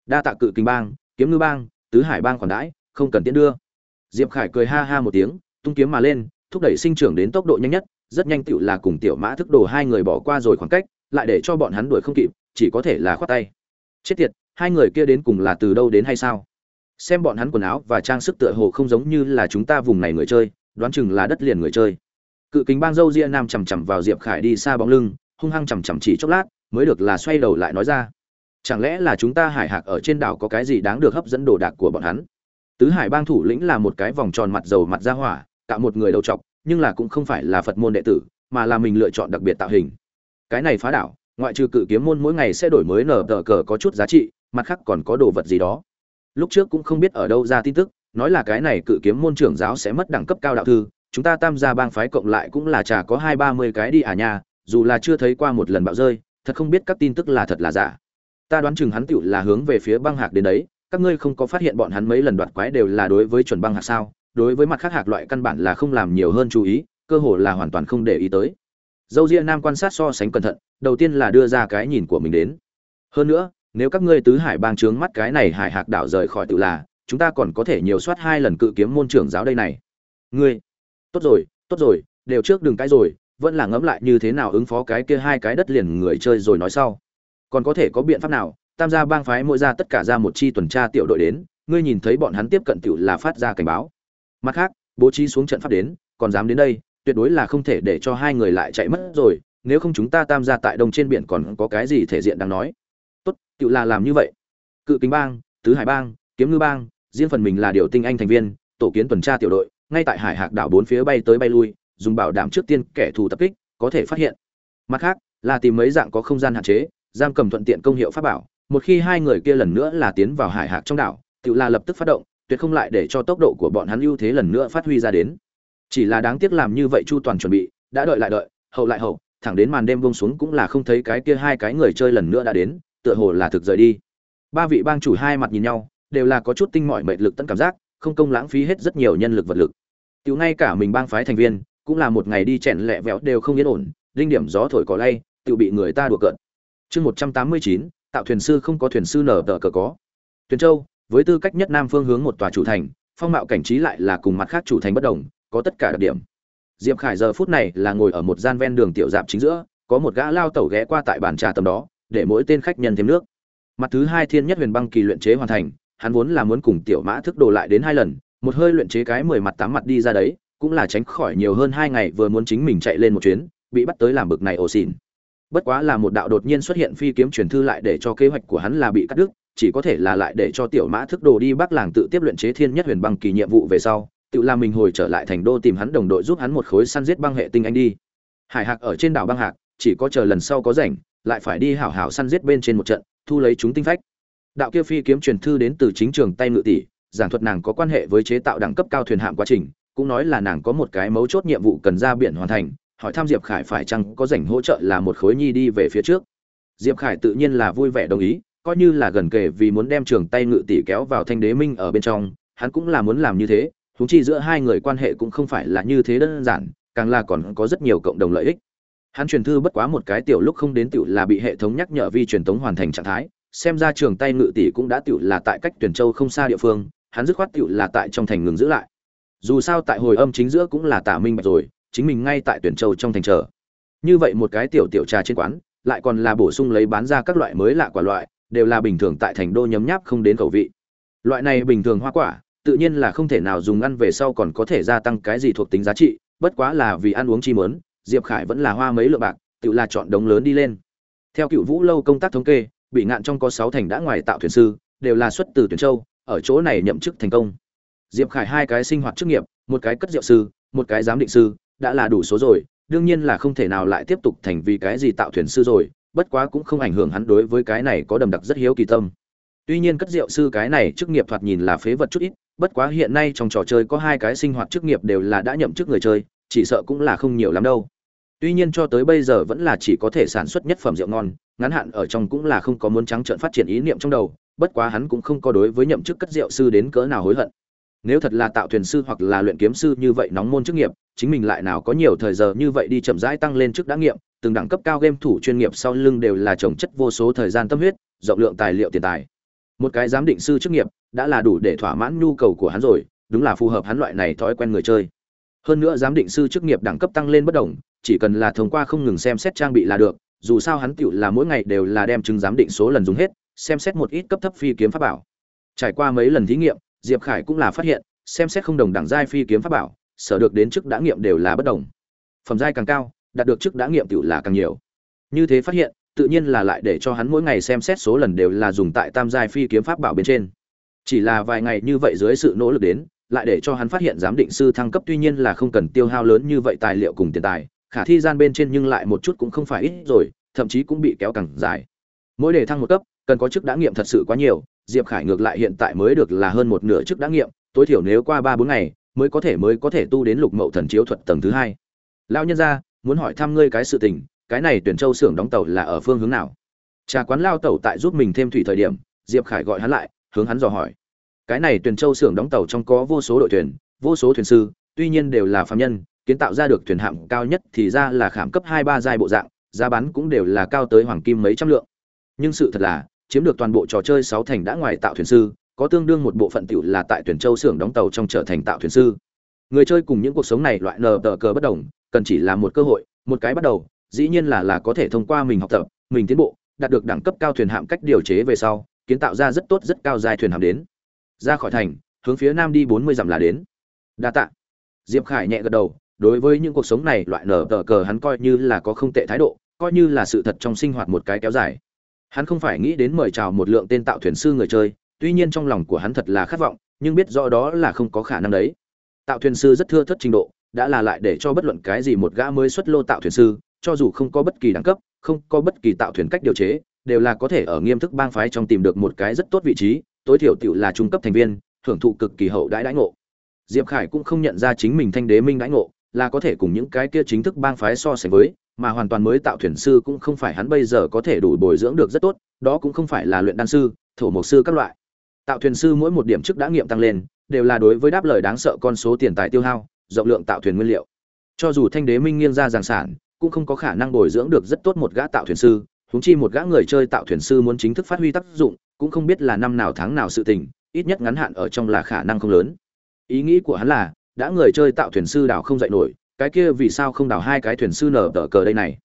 Đa tạ cự kinh bang, kiếm ngư bang, tứ hải bang còn đãi, không cần tiễn đưa. Diệp khải cười ha ha một tiếng, tung kiếm mà lên, thúc đẩy sinh trưởng đến tốc độ nhanh nhất, rất nhanh tựu là cùng tiểu mã thức đồ hai người bỏ qua rồi khoảng cách lại để cho bọn hắn đuổi không kịp, chỉ có thể là khoát tay. Chết tiệt, hai người kia đến cùng là từ đâu đến hay sao? Xem bọn hắn quần áo và trang sức tựa hồ không giống như là chúng ta vùng này người chơi, đoán chừng là đất liền người chơi. Cự kính bang dâu ria nam chằm chằm vào diệp khải đi xa bóng lưng, hung hăng chằm chằm chỉ chốc lát, mới được là xoay đầu lại nói ra. Chẳng lẽ là chúng ta hải hạc ở trên đảo có cái gì đáng được hấp dẫn đồ đạc của bọn hắn? Tứ hải bang thủ lĩnh là một cái vòng tròn mặt dầu mặt ra hỏa tạo một người đầu trọc, nhưng là cũng không phải là phật môn đệ tử, mà là mình lựa chọn đặc biệt tạo hình cái này phá đảo, ngoại trừ cự kiếm môn mỗi ngày sẽ đổi mới nở tờ cờ có chút giá trị, mặt khác còn có đồ vật gì đó. Lúc trước cũng không biết ở đâu ra tin tức, nói là cái này cự kiếm môn trưởng giáo sẽ mất đẳng cấp cao đạo thư, chúng ta tam gia bang phái cộng lại cũng là chả có hai ba mươi cái đi à nha, dù là chưa thấy qua một lần bạo rơi, thật không biết các tin tức là thật là giả. Ta đoán chừng hắn tựu là hướng về phía băng hạc đến đấy, các ngươi không có phát hiện bọn hắn mấy lần đoạt quái đều là đối với chuẩn băng hạc sao? Đối với mặt khác hạc loại căn bản là không làm nhiều hơn chú ý, cơ hồ là hoàn toàn không để ý tới dâu ria nam quan sát so sánh cẩn thận, đầu tiên là đưa ra cái nhìn của mình đến. Hơn nữa, nếu các ngươi tứ hải bang trướng mắt cái này hải hạc đảo rời khỏi tự là, chúng ta còn có thể nhiều soát hai lần cự kiếm môn trưởng giáo đây này. Ngươi, tốt rồi tốt rồi, đều trước đừng cái rồi, vẫn là ngẫm lại như thế nào ứng phó cái kia hai cái đất liền người chơi rồi nói sau. Còn có thể có biện pháp nào, tam gia bang phái mỗi ra tất cả ra một chi tuần tra tiểu đội đến, ngươi nhìn thấy bọn hắn tiếp cận tiểu là phát ra cảnh báo. Mặt khác, bố trí xuống trận pháp đến, còn dám đến đây tuyệt đối là không thể để cho hai người lại chạy mất rồi, nếu không chúng ta tam gia tại đông trên biển còn có cái gì thể diện đang nói? Tốt, tự là làm như vậy. Cự kính bang, tứ hải bang, kiếm ngư bang, riêng phần mình là điều tinh anh thành viên, tổ kiến tuần tra tiểu đội, ngay tại hải hạc đảo bốn phía bay tới bay lui, dùng bảo đảm trước tiên kẻ thù tập kích, có thể phát hiện. Mặt khác, là tìm mấy dạng có không gian hạn chế, giam cầm thuận tiện công hiệu pháp bảo, một khi hai người kia lần nữa là tiến vào hải hạc trong đảo, tự là lập tức phát động, tuyệt không lại để cho tốc độ của bọn hắn ưu thế lần nữa phát huy ra đến chỉ là đáng tiếc làm như vậy chu toàn chuẩn bị, đã đợi lại đợi, hậu lại hậu, thẳng đến màn đêm buông xuống cũng là không thấy cái kia hai cái người chơi lần nữa đã đến, tựa hồ là thực rời đi. Ba vị bang chủ hai mặt nhìn nhau, đều là có chút tinh mỏi mệnh lực tận cảm giác, không công lãng phí hết rất nhiều nhân lực vật lực. Tiểu ngay cả mình bang phái thành viên, cũng là một ngày đi chèn lẹ vẹo đều không yên ổn linh điểm gió thổi cỏ lay tự bị người ta đùa cợt. Chương một trăm tám mươi chín, tạo thuyền sư không có thuyền sư nở tờ cờ có. Tuyền châu, với tư cách nhất nam phương hướng một tòa chủ thành, phong mạo cảnh trí lại là cùng mặt khác chủ thành bất đồng có tất cả đặc điểm. Diệp khải giờ phút này là ngồi ở một gian ven đường tiểu dạp chính giữa, có một gã lao tẩu ghé qua tại bàn trà tầm đó, để mỗi tên khách nhân thêm nước. Mặt thứ hai thiên nhất huyền băng kỳ luyện chế hoàn thành, hắn vốn là muốn cùng tiểu mã thức đồ lại đến hai lần, một hơi luyện chế cái mười mặt tám mặt đi ra đấy, cũng là tránh khỏi nhiều hơn hai ngày vừa muốn chính mình chạy lên một chuyến, bị bắt tới làm bực này ổ xỉn. Bất quá là một đạo đột nhiên xuất hiện phi kiếm truyền thư lại để cho kế hoạch của hắn là bị cắt đứt, chỉ có thể là lại để cho tiểu mã thức đồ đi bắc làng tự tiếp luyện chế thiên nhất huyền băng kỳ nhiệm vụ về sau tự làm mình hồi trở lại thành đô tìm hắn đồng đội giúp hắn một khối săn giết băng hệ tinh anh đi. Hải hạc ở trên đảo băng hạc, chỉ có chờ lần sau có rảnh, lại phải đi hảo hảo săn giết bên trên một trận, thu lấy chúng tinh phách. Đạo kia phi kiếm truyền thư đến từ chính trường tay ngự tỷ, giảng thuật nàng có quan hệ với chế tạo đẳng cấp cao thuyền hạm quá trình, cũng nói là nàng có một cái mấu chốt nhiệm vụ cần ra biển hoàn thành, hỏi thăm diệp khải phải chăng có rảnh hỗ trợ là một khối nhi đi về phía trước. Diệp khải tự nhiên là vui vẻ đồng ý, coi như là gần kề vì muốn đem trường tay ngự tỷ kéo vào thanh đế minh ở bên trong, hắn cũng là muốn làm như thế huống chi giữa hai người quan hệ cũng không phải là như thế đơn giản, càng là còn có rất nhiều cộng đồng lợi ích. Hắn truyền thư bất quá một cái tiểu lúc không đến tiểu là bị hệ thống nhắc nhở vi truyền tống hoàn thành trạng thái, xem ra trường tay ngự tỷ cũng đã tiểu là tại cách tuyển châu không xa địa phương, hắn dứt khoát tiểu là tại trong thành ngừng giữ lại. Dù sao tại hồi âm chính giữa cũng là tả minh bạch rồi, chính mình ngay tại tuyển châu trong thành chờ. Như vậy một cái tiểu tiểu trà trên quán, lại còn là bổ sung lấy bán ra các loại mới lạ quả loại, đều là bình thường tại thành đô nhấm nháp không đến khẩu vị. Loại này bình thường hoa quả tự nhiên là không thể nào dùng ăn về sau còn có thể gia tăng cái gì thuộc tính giá trị, bất quá là vì ăn uống chi mớn, diệp khải vẫn là hoa mấy lượng bạc, tự là chọn đống lớn đi lên. Theo cựu vũ lâu công tác thống kê, bị ngạn trong có sáu thành đã ngoài tạo thuyền sư, đều là xuất từ tuyển châu, ở chỗ này nhậm chức thành công. Diệp khải hai cái sinh hoạt chức nghiệp, một cái cất rượu sư, một cái giám định sư, đã là đủ số rồi, đương nhiên là không thể nào lại tiếp tục thành vì cái gì tạo thuyền sư rồi, bất quá cũng không ảnh hưởng hắn đối với cái này có đầm đặc rất hiếu kỳ tâm tuy nhiên cất rượu sư cái này chức nghiệp thoạt nhìn là phế vật chút ít, bất quá hiện nay trong trò chơi có hai cái sinh hoạt chức nghiệp đều là đã nhậm chức người chơi, chỉ sợ cũng là không nhiều lắm đâu. Tuy nhiên cho tới bây giờ vẫn là chỉ có thể sản xuất nhất phẩm rượu ngon, ngắn hạn ở trong cũng là không có muốn trắng trợn phát triển ý niệm trong đầu, bất quá hắn cũng không có đối với nhậm chức cất rượu sư đến cỡ nào hối hận. Nếu thật là tạo thuyền sư hoặc là luyện kiếm sư như vậy nóng môn chức nghiệp, chính mình lại nào có nhiều thời giờ như vậy đi chậm rãi tăng lên chức đã nghiệm, từng đẳng cấp cao game thủ chuyên nghiệp sau lưng đều là trồng chất vô số thời gian tâm huyết, rộng lượng tài liệu tiền tài một cái giám định sư chức nghiệp, đã là đủ để thỏa mãn nhu cầu của hắn rồi, đúng là phù hợp hắn loại này thói quen người chơi. Hơn nữa giám định sư chức nghiệp đẳng cấp tăng lên bất đồng, chỉ cần là thông qua không ngừng xem xét trang bị là được, dù sao hắn tựu là mỗi ngày đều là đem chứng giám định số lần dùng hết, xem xét một ít cấp thấp phi kiếm pháp bảo. Trải qua mấy lần thí nghiệm, diệp khải cũng là phát hiện, xem xét không đồng đẳng giai phi kiếm pháp bảo, sở được đến chức đã nghiệm đều là bất đồng. Phẩm giai càng cao, đạt được chức đã nghiệm tựu là càng nhiều. Như thế phát hiện tự nhiên là lại để cho hắn mỗi ngày xem xét số lần đều là dùng tại tam giai phi kiếm pháp bảo bên trên. Chỉ là vài ngày như vậy dưới sự nỗ lực đến, lại để cho hắn phát hiện giám định sư thăng cấp tuy nhiên là không cần tiêu hao lớn như vậy tài liệu cùng tiền tài, khả thi gian bên trên nhưng lại một chút cũng không phải ít rồi, thậm chí cũng bị kéo càng dài. Mỗi đề thăng một cấp, cần có chức đã nghiệm thật sự quá nhiều, diệp khải ngược lại hiện tại mới được là hơn một nửa chức đã nghiệm, tối thiểu nếu qua ba bốn ngày, mới có thể mới có thể tu đến lục mậu thần chiếu thuật tầng thứ hai. Lao nhân ra muốn hỏi thăm ngươi cái sự tình cái này tuyển châu xưởng đóng tàu là ở phương hướng nào? Trà quán lao tàu tại giúp mình thêm thủy thời điểm, diệp khải gọi hắn lại, hướng hắn dò hỏi. Cái này tuyển châu xưởng đóng tàu trong có vô số đội thuyền, vô số thuyền sư, tuy nhiên đều là phạm nhân, kiến tạo ra được thuyền hạng cao nhất thì ra là khảm cấp hai ba giai bộ dạng, giá bán cũng đều là cao tới hoàng kim mấy trăm lượng. Nhưng sự thật là, chiếm được toàn bộ trò chơi sáu thành đã ngoài tạo thuyền sư, có tương đương một bộ phận tiểu là tại tuyển châu xưởng đóng tàu trong trở thành tạo thuyền sư. Người chơi cùng những cuộc sống này loại nờ tờ cờ bất đồng, cần chỉ là một cơ hội, một cái bắt đầu dĩ nhiên là là có thể thông qua mình học tập, mình tiến bộ, đạt được đẳng cấp cao thuyền hạm cách điều chế về sau, kiến tạo ra rất tốt, rất cao dài thuyền hạm đến. Ra khỏi thành, hướng phía nam đi bốn mươi dặm là đến. Đa tạ. Diệp khải nhẹ gật đầu, đối với những cuộc sống này, loại nở tờ cờ hắn coi như là có không tệ thái độ, coi như là sự thật trong sinh hoạt một cái kéo dài. Hắn không phải nghĩ đến mời chào một lượng tên tạo thuyền sư người chơi, tuy nhiên trong lòng của hắn thật là khát vọng, nhưng biết rõ đó là không có khả năng đấy. Tạo thuyền sư rất thưa thất trình độ, đã là lại để cho bất luận cái gì một gã mới xuất lô tạo thuyền sư cho dù không có bất kỳ đẳng cấp, không có bất kỳ tạo thuyền cách điều chế, đều là có thể ở nghiêm thức bang phái trong tìm được một cái rất tốt vị trí, tối thiểu tiểu là trung cấp thành viên hưởng thụ cực kỳ hậu đãi đãi ngộ. Diệp khải cũng không nhận ra chính mình thanh đế minh đãi ngộ, là có thể cùng những cái kia chính thức bang phái so sánh với, mà hoàn toàn mới tạo thuyền sư cũng không phải hắn bây giờ có thể đủ bồi dưỡng được rất tốt, đó cũng không phải là luyện đan sư, thổ mộc sư các loại. Tạo thuyền sư mỗi một điểm trước đã nghiệm tăng lên, đều là đối với đáp lời đáng sợ con số tiền tài tiêu hao, rộng lượng tạo thuyền nguyên liệu. Cho dù thanh đế minh nghiêng ra giảng sản cũng không có khả năng bồi dưỡng được rất tốt một gã tạo thuyền sư, huống chi một gã người chơi tạo thuyền sư muốn chính thức phát huy tác dụng, cũng không biết là năm nào tháng nào sự tình, ít nhất ngắn hạn ở trong là khả năng không lớn. Ý nghĩ của hắn là, đã người chơi tạo thuyền sư đào không dạy nổi, cái kia vì sao không đào hai cái thuyền sư nở tờ cờ đây này?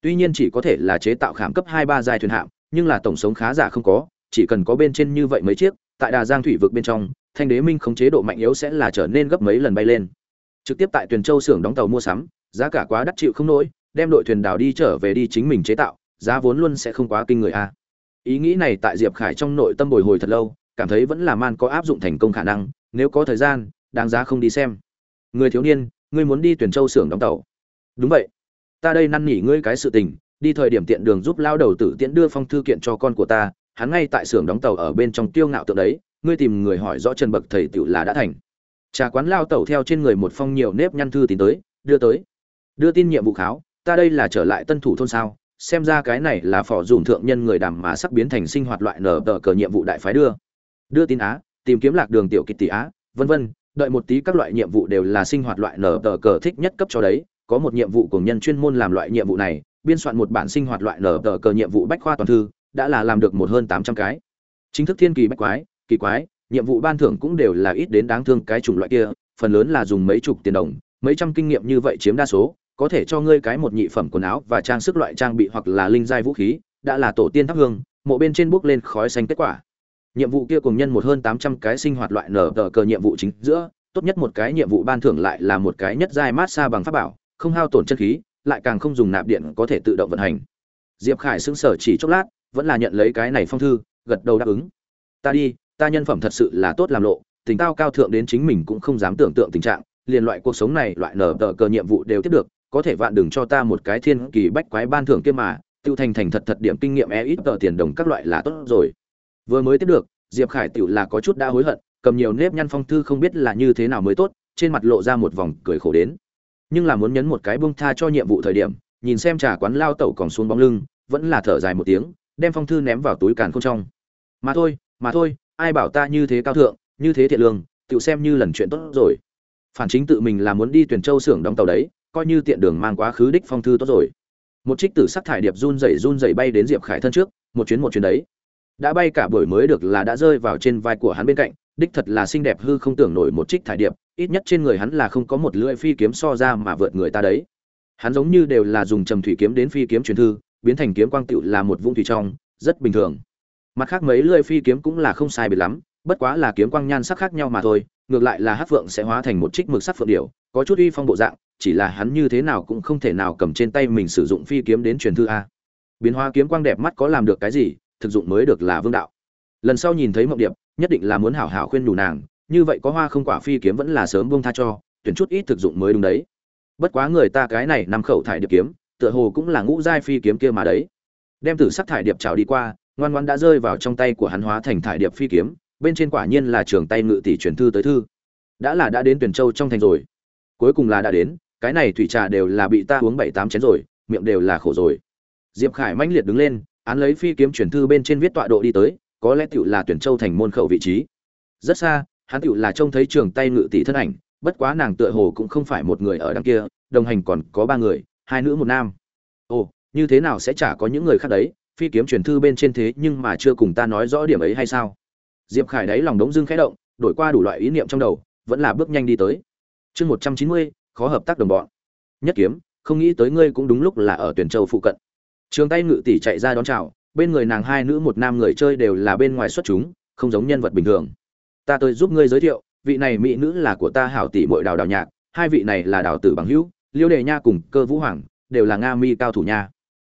Tuy nhiên chỉ có thể là chế tạo khảm cấp hai ba dài thuyền hạm, nhưng là tổng sống khá giả không có, chỉ cần có bên trên như vậy mấy chiếc, tại đà giang thủy vực bên trong, thanh đế minh khống chế độ mạnh yếu sẽ là trở nên gấp mấy lần bay lên. Trực tiếp tại tuyền châu xưởng đóng tàu mua sắm, giá cả quá đắt chịu không nổi đem đội thuyền đào đi trở về đi chính mình chế tạo, giá vốn luôn sẽ không quá kinh người a. Ý nghĩ này tại diệp khải trong nội tâm bồi hồi thật lâu, cảm thấy vẫn là man có áp dụng thành công khả năng, nếu có thời gian, đáng giá không đi xem. Người thiếu niên, ngươi muốn đi tuyển châu xưởng đóng tàu. Đúng vậy. Ta đây năn nỉ ngươi cái sự tình, đi thời điểm tiện đường giúp lao đầu tử tiễn đưa phong thư kiện cho con của ta, hắn ngay tại xưởng đóng tàu ở bên trong tiêu ngạo tượng đấy, ngươi tìm người hỏi rõ trần bậc thầy tiểu là đã thành. Trà quán lao tẩu theo trên người một phong nhiều nếp nhăn thư tín tới, đưa tới. Đưa tin nhiệm vụ kháo ta đây là trở lại tân thủ thôn sao? Xem ra cái này là phò dùm thượng nhân người đàm mà sắp biến thành sinh hoạt loại nở tờ cờ nhiệm vụ đại phái đưa. Đưa tin á, tìm kiếm lạc đường tiểu kịch tỷ á, vân vân, đợi một tí các loại nhiệm vụ đều là sinh hoạt loại nở tờ cờ thích nhất cấp cho đấy. Có một nhiệm vụ của nhân chuyên môn làm loại nhiệm vụ này, biên soạn một bản sinh hoạt loại nở tờ cờ nhiệm vụ bách khoa toàn thư, đã là làm được một hơn tám trăm cái. Chính thức thiên kỳ bách quái, kỳ quái, nhiệm vụ ban thưởng cũng đều là ít đến đáng thương cái chủng loại kia, phần lớn là dùng mấy chục tiền đồng, mấy trăm kinh nghiệm như vậy chiếm đa số có thể cho ngươi cái một nhị phẩm quần áo và trang sức loại trang bị hoặc là linh giai vũ khí, đã là tổ tiên thắp hương, mộ bên trên bước lên khói xanh kết quả. Nhiệm vụ kia cùng nhân một hơn tám trăm cái sinh hoạt loại nở tờ cờ nhiệm vụ chính giữa, tốt nhất một cái nhiệm vụ ban thưởng lại là một cái nhất giai mát xa bằng pháp bảo, không hao tổn chân khí, lại càng không dùng nạp điện có thể tự động vận hành. Diệp khải sững sờ chỉ chốc lát, vẫn là nhận lấy cái này phong thư, gật đầu đáp ứng. Ta đi, ta nhân phẩm thật sự là tốt làm lộ, tình tao cao thượng đến chính mình cũng không dám tưởng tượng tình trạng, liền loại cuộc sống này, loại nở tờ cờ nhiệm vụ đều tiếp được có thể vạn đừng cho ta một cái thiên kỳ bách quái ban thưởng kia mà, tiêu thành thành thật thật điểm kinh nghiệm e ít tờ tiền đồng các loại là tốt rồi. Vừa mới tiếp được, diệp khải tiểu là có chút đã hối hận, cầm nhiều nếp nhăn phong thư không biết là như thế nào mới tốt, trên mặt lộ ra một vòng cười khổ đến. Nhưng là muốn nhấn một cái bông tha cho nhiệm vụ thời điểm, nhìn xem trà quán lao tẩu còn xuống bóng lưng, vẫn là thở dài một tiếng, đem phong thư ném vào túi càn không trong. Mà thôi mà thôi, ai bảo ta như thế cao thượng, như thế thiện lương tự xem như lần chuyện tốt rồi. Phản chính tự mình là muốn đi tuyển châu xưởng đóng tàu đấy coi như tiện đường mang quá khứ đích phong thư tốt rồi. Một trích tử sắc thải điệp run rẩy run rẩy bay đến diệp khải thân trước, một chuyến một chuyến đấy. Đã bay cả buổi mới được là đã rơi vào trên vai của hắn bên cạnh, đích thật là xinh đẹp hư không tưởng nổi một trích thải điệp, ít nhất trên người hắn là không có một lưỡi phi kiếm so ra mà vượt người ta đấy. Hắn giống như đều là dùng trầm thủy kiếm đến phi kiếm truyền thư, biến thành kiếm quang tựu là một vũng thủy trong, rất bình thường. Mặt khác mấy lưỡi phi kiếm cũng là không sai biệt lắm, bất quá là kiếm quang nhan sắc khác nhau mà thôi, ngược lại là hát phượng sẽ hóa thành một trích mực sắc phượng điểu, có chút uy phong bộ dạng chỉ là hắn như thế nào cũng không thể nào cầm trên tay mình sử dụng phi kiếm đến truyền thư a. Biến hóa kiếm quang đẹp mắt có làm được cái gì, thực dụng mới được là vương đạo. Lần sau nhìn thấy mộng điệp, nhất định là muốn hảo hảo khuyên đủ nàng, như vậy có hoa không quả phi kiếm vẫn là sớm buông tha cho, tuyển chút ít thực dụng mới đúng đấy. Bất quá người ta cái này nằm khẩu thải điệp kiếm, tựa hồ cũng là ngũ giai phi kiếm kia mà đấy. Đem tử sắc thải điệp trào đi qua, ngoan ngoan đã rơi vào trong tay của hắn hóa thành thải điệp phi kiếm, bên trên quả nhiên là trường tay ngự tỷ truyền thư tới thư. Đã là đã đến tuyển châu trong thành rồi. Cuối cùng là đã đến cái này thủy trà đều là bị ta uống bảy tám chén rồi, miệng đều là khổ rồi. Diệp khải mãnh liệt đứng lên, án lấy phi kiếm chuyển thư bên trên viết tọa độ đi tới, có lẽ tựu là tuyển châu thành môn khẩu vị trí. Rất xa, hắn tựu là trông thấy trường tay ngự tỷ thân ảnh, bất quá nàng tựa hồ cũng không phải một người ở đằng kia, đồng hành còn có ba người, hai nữ một nam. Ồ, như thế nào sẽ chả có những người khác đấy, phi kiếm truyền thư bên trên thế nhưng mà chưa cùng ta nói rõ điểm ấy hay sao? Diệp khải đáy lòng đống dưng khẽ động, đổi qua đủ loại ý niệm trong đầu, vẫn là bước nhanh đi tới. Chương một trăm chín mươi khó hợp tác đồng bọn. Nhất kiếm, không nghĩ tới ngươi cũng đúng lúc là ở tuyển châu phụ cận. Trường tay ngự tỷ chạy ra đón chào, bên người nàng hai nữ một nam người chơi đều là bên ngoài xuất chúng, không giống nhân vật bình thường. Ta tới giúp ngươi giới thiệu, vị này mỹ nữ là của ta hảo tỷ muội đào đào nhạc, hai vị này là đào tử bằng hữu, liêu đề nha cùng cơ vũ hoàng, đều là nga mi cao thủ nha.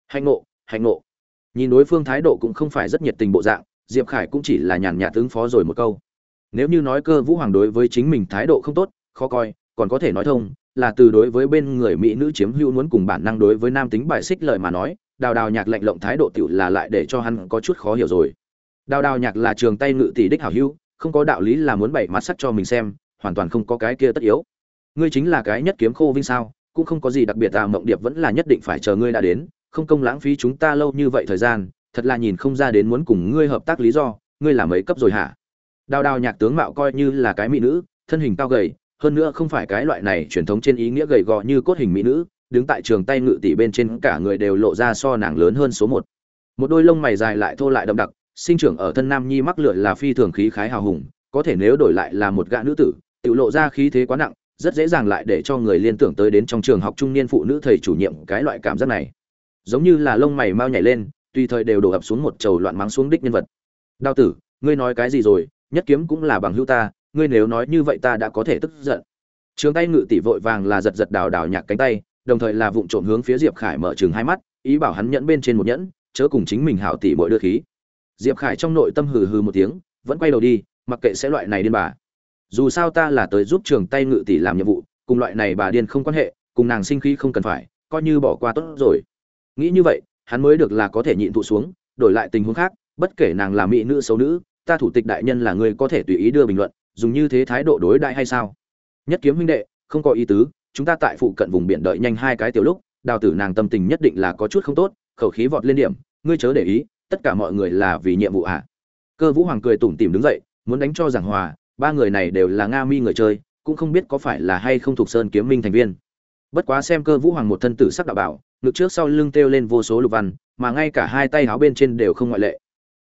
Hạnh ngộ hạnh ngộ. Nhìn đối phương thái độ cũng không phải rất nhiệt tình bộ dạng, diệp khải cũng chỉ là nhàn nhạt ứng phó rồi một câu. Nếu như nói cơ vũ hoàng đối với chính mình thái độ không tốt, khó coi, còn có thể nói thông là từ đối với bên người mỹ nữ chiếm hữu muốn cùng bản năng đối với nam tính bài xích lời mà nói, đào đào nhạc lạnh lộng thái độ tiểu là lại để cho hắn có chút khó hiểu rồi. Đào đào nhạc là trường tay ngự tỷ đích hảo hữu, không có đạo lý là muốn bày mặt sắt cho mình xem, hoàn toàn không có cái kia tất yếu. Ngươi chính là cái nhất kiếm khô vinh sao, cũng không có gì đặc biệt à mộng điệp vẫn là nhất định phải chờ ngươi đã đến, không công lãng phí chúng ta lâu như vậy thời gian, thật là nhìn không ra đến muốn cùng ngươi hợp tác lý do, ngươi làm mấy cấp rồi hả? Đào đào nhạc tướng mạo coi như là cái mỹ nữ, thân hình cao gầy hơn nữa không phải cái loại này truyền thống trên ý nghĩa gầy gò như cốt hình mỹ nữ, đứng tại trường tay ngự tỷ bên trên cả người đều lộ ra so nàng lớn hơn số một. Một đôi lông mày dài lại thô lại đậm đặc, sinh trưởng ở thân nam nhi mắc lửa là phi thường khí khái hào hùng, có thể nếu đổi lại là một gã nữ tử, tự lộ ra khí thế quá nặng, rất dễ dàng lại để cho người liên tưởng tới đến trong trường học trung niên phụ nữ thầy chủ nhiệm cái loại cảm giác này. Giống như là lông mày mau nhảy lên, tùy thời đều đổ ập xuống một chầu loạn mắng xuống đích nhân vật. Đao tử, ngươi nói cái gì rồi? Nhất kiếm cũng là bằng hữu ta ngươi nếu nói như vậy ta đã có thể tức giận. Trường tay ngự tỷ vội vàng là giật giật đào đào nhạc cánh tay, đồng thời là vụng trộm hướng phía diệp khải mở chừng hai mắt, ý bảo hắn nhẫn bên trên một nhẫn, chớ cùng chính mình hảo tỷ bội đưa khí. Diệp khải trong nội tâm hừ hừ một tiếng, vẫn quay đầu đi, mặc kệ sẽ loại này điên bà. Dù sao ta là tới giúp trường tay ngự tỷ làm nhiệm vụ, cùng loại này bà điên không quan hệ, cùng nàng sinh khí không cần phải, coi như bỏ qua tốt rồi. Nghĩ như vậy, hắn mới được là có thể nhịn thụ xuống, đổi lại tình huống khác, bất kể nàng là mỹ nữ xấu nữ, ta thủ tịch đại nhân là người có thể tùy ý đưa bình luận dùng như thế thái độ đối đại hay sao? Nhất kiếm huynh đệ, không có ý tứ, chúng ta tại phụ cận vùng biển đợi nhanh hai cái tiểu lúc, đào tử nàng tâm tình nhất định là có chút không tốt, khẩu khí vọt lên điểm, ngươi chớ để ý, tất cả mọi người là vì nhiệm vụ ạ à. cơ vũ hoàng cười tủm tỉm đứng dậy, muốn đánh cho giảng hòa, ba người này đều là nga mi người chơi, cũng không biết có phải là hay không thuộc sơn kiếm minh thành viên. Bất quá xem cơ vũ hoàng một thân tử sắc đạo bảo, ngực trước sau lưng têu lên vô số lục văn, mà ngay cả hai tay áo bên trên đều không ngoại lệ.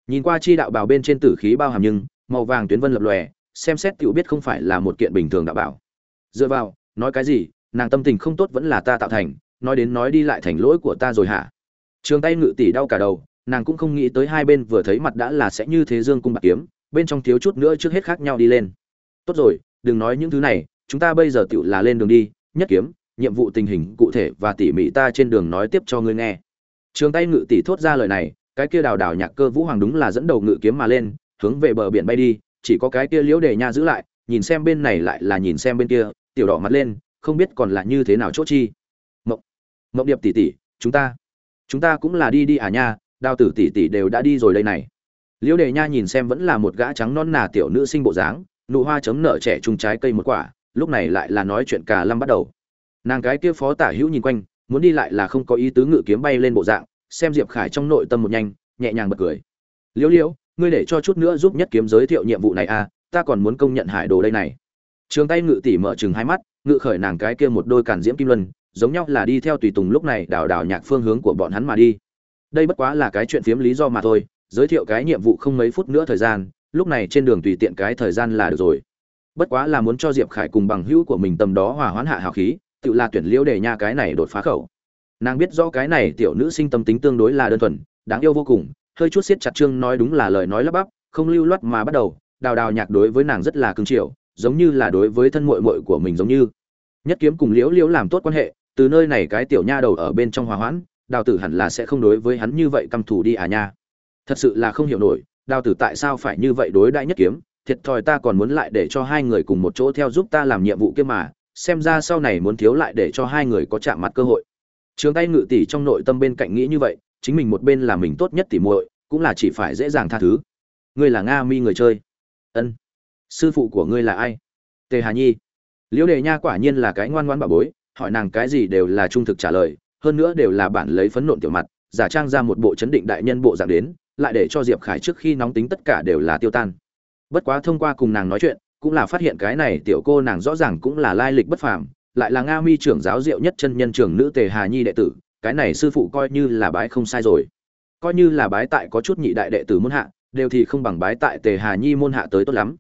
Nhìn qua chi đạo bảo bên trên tử khí bao hàm nhưng, màu vàng tuyến vân lập lòe xem xét tiểu biết không phải là một kiện bình thường đạo bảo. Dựa vào, nói cái gì, nàng tâm tình không tốt vẫn là ta tạo thành, nói đến nói đi lại thành lỗi của ta rồi hả? Trường tay ngự tỷ đau cả đầu, nàng cũng không nghĩ tới hai bên vừa thấy mặt đã là sẽ như thế dương cung bạc kiếm, bên trong thiếu chút nữa trước hết khác nhau đi lên. Tốt rồi, đừng nói những thứ này, chúng ta bây giờ tiểu là lên đường đi, nhất kiếm, nhiệm vụ tình hình cụ thể và tỉ mỉ ta trên đường nói tiếp cho ngươi nghe. Trường tay ngự tỷ thốt ra lời này, cái kia đào đào nhạc cơ vũ hoàng đúng là dẫn đầu ngự kiếm mà lên, hướng về bờ biển bay đi chỉ có cái kia liễu đề nha giữ lại, nhìn xem bên này lại là nhìn xem bên kia, tiểu đỏ mặt lên, không biết còn là như thế nào chốt chi. Mộng mộng điệp tỷ tỷ, chúng ta chúng ta cũng là đi đi à nha đào tử tỷ tỷ đều đã đi rồi đây này. Liễu đề nha nhìn xem vẫn là một gã trắng non nà tiểu nữ sinh bộ dáng, nụ hoa chấm nở trẻ trung trái cây một quả, lúc này lại là nói chuyện cả lâm bắt đầu. Nàng cái kia phó tả hữu nhìn quanh, muốn đi lại là không có ý tứ ngự kiếm bay lên bộ dạng, xem diệp khải trong nội tâm một nhanh, nhẹ nhàng bật cười. Liễu liễu ngươi để cho chút nữa giúp nhất kiếm giới thiệu nhiệm vụ này à ta còn muốn công nhận hải đồ đây này. Trường tay ngự tỷ mở chừng hai mắt, ngự khởi nàng cái kia một đôi cản diễm kim luân, giống nhau là đi theo tùy tùng lúc này đào đào nhạc phương hướng của bọn hắn mà đi. Đây bất quá là cái chuyện phiếm lý do mà thôi, giới thiệu cái nhiệm vụ không mấy phút nữa thời gian, lúc này trên đường tùy tiện cái thời gian là được rồi. Bất quá là muốn cho diệp khải cùng bằng hữu của mình tầm đó hòa hoãn hạ hào khí, tự là tuyển liễu để nha cái này đột phá khẩu. Nàng biết rõ cái này tiểu nữ sinh tâm tính tương đối là đơn thuần, đáng yêu vô cùng hơi chút siết chặt trương nói đúng là lời nói lắp bắp, không lưu loát mà bắt đầu, đào đào nhạc đối với nàng rất là cưng chiều, giống như là đối với thân muội muội của mình giống như. Nhất kiếm cùng liễu liễu làm tốt quan hệ, từ nơi này cái tiểu nha đầu ở bên trong hòa hoãn, đào tử hẳn là sẽ không đối với hắn như vậy căm thù đi à nha. Thật sự là không hiểu nổi, đào tử tại sao phải như vậy đối đại nhất kiếm, thiệt thòi ta còn muốn lại để cho hai người cùng một chỗ theo giúp ta làm nhiệm vụ kia mà, xem ra sau này muốn thiếu lại để cho hai người có chạm mặt cơ hội. Trường tay ngự tỷ trong nội tâm bên cạnh nghĩ như vậy chính mình một bên là mình tốt nhất tỉ muội, cũng là chỉ phải dễ dàng tha thứ. Ngươi là nga mi người chơi. Ân. Sư phụ của ngươi là ai? Tề hà nhi. Liễu đề nha quả nhiên là cái ngoan ngoan bà bối, hỏi nàng cái gì đều là trung thực trả lời, hơn nữa đều là bản lấy phấn nộn tiểu mặt, giả trang ra một bộ chấn định đại nhân bộ dạng đến, lại để cho diệp khải trước khi nóng tính tất cả đều là tiêu tan. Bất quá thông qua cùng nàng nói chuyện, cũng là phát hiện cái này tiểu cô nàng rõ ràng cũng là lai lịch bất phàm, lại là nga mi trưởng giáo diệu nhất chân nhân trưởng nữ tề hà nhi đệ tử cái này sư phụ coi như là bái không sai rồi. Coi như là bái tại có chút nhị đại đệ tử môn hạ, đều thì không bằng bái tại tề hà nhi môn hạ tới tốt lắm.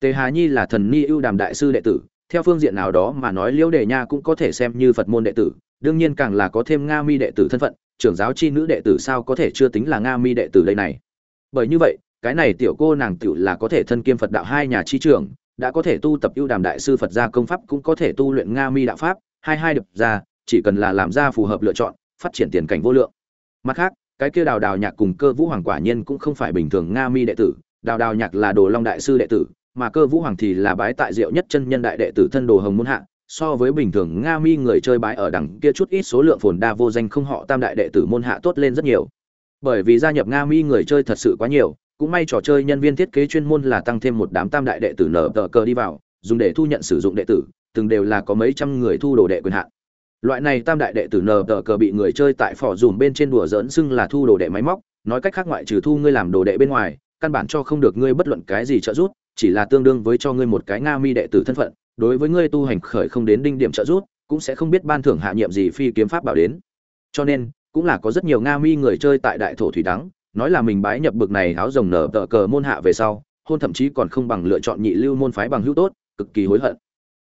Tề hà nhi là thần ni ưu đàm đại sư đệ tử, theo phương diện nào đó mà nói liễu đề nha cũng có thể xem như phật môn đệ tử, đương nhiên càng là có thêm nga mi đệ tử thân phận, trưởng giáo chi nữ đệ tử sao có thể chưa tính là nga mi đệ tử đây này. Bởi như vậy, cái này tiểu cô nàng tiểu là có thể thân kiêm phật đạo hai nhà chi trưởng, đã có thể tu tập ưu đàm đại sư phật gia công pháp cũng có thể tu luyện nga mi đạo pháp, hai hai đập ra chỉ cần là làm ra phù hợp lựa chọn, phát triển tiền cảnh vô lượng. Mặt khác, cái kia đào đào nhạc cùng cơ vũ hoàng quả nhiên cũng không phải bình thường nga mi đệ tử. Đào đào nhạc là đồ long đại sư đệ tử, mà cơ vũ hoàng thì là bái tại diệu nhất chân nhân đại đệ tử thân đồ hồng môn hạ. So với bình thường nga mi người chơi bái ở đằng kia chút ít số lượng phồn đa vô danh không họ tam đại đệ tử môn hạ tốt lên rất nhiều. Bởi vì gia nhập nga mi người chơi thật sự quá nhiều, cũng may trò chơi nhân viên thiết kế chuyên môn là tăng thêm một đám tam đại đệ tử nở tờ cờ đi vào, dùng để thu nhận sử dụng đệ tử, từng đều là có mấy trăm người thu đồ đệ quyền hạn loại này tam đại đệ tử nở tờ cờ bị người chơi tại phỏ dùm bên trên đùa dỡn xưng là thu đồ đệ máy móc, nói cách khác ngoại trừ thu ngươi làm đồ đệ bên ngoài, căn bản cho không được ngươi bất luận cái gì trợ giúp, chỉ là tương đương với cho ngươi một cái nga mi đệ tử thân phận, đối với ngươi tu hành khởi không đến đinh điểm trợ giúp, cũng sẽ không biết ban thưởng hạ nhiệm gì phi kiếm pháp bảo đến. Cho nên, cũng là có rất nhiều nga mi người chơi tại đại thổ thủy đắng, nói là mình bái nhập bực này háo rồng nở tờ cờ môn hạ về sau, hôn thậm chí còn không bằng lựa chọn nhị lưu môn phái bằng hữu tốt, cực kỳ hối hận.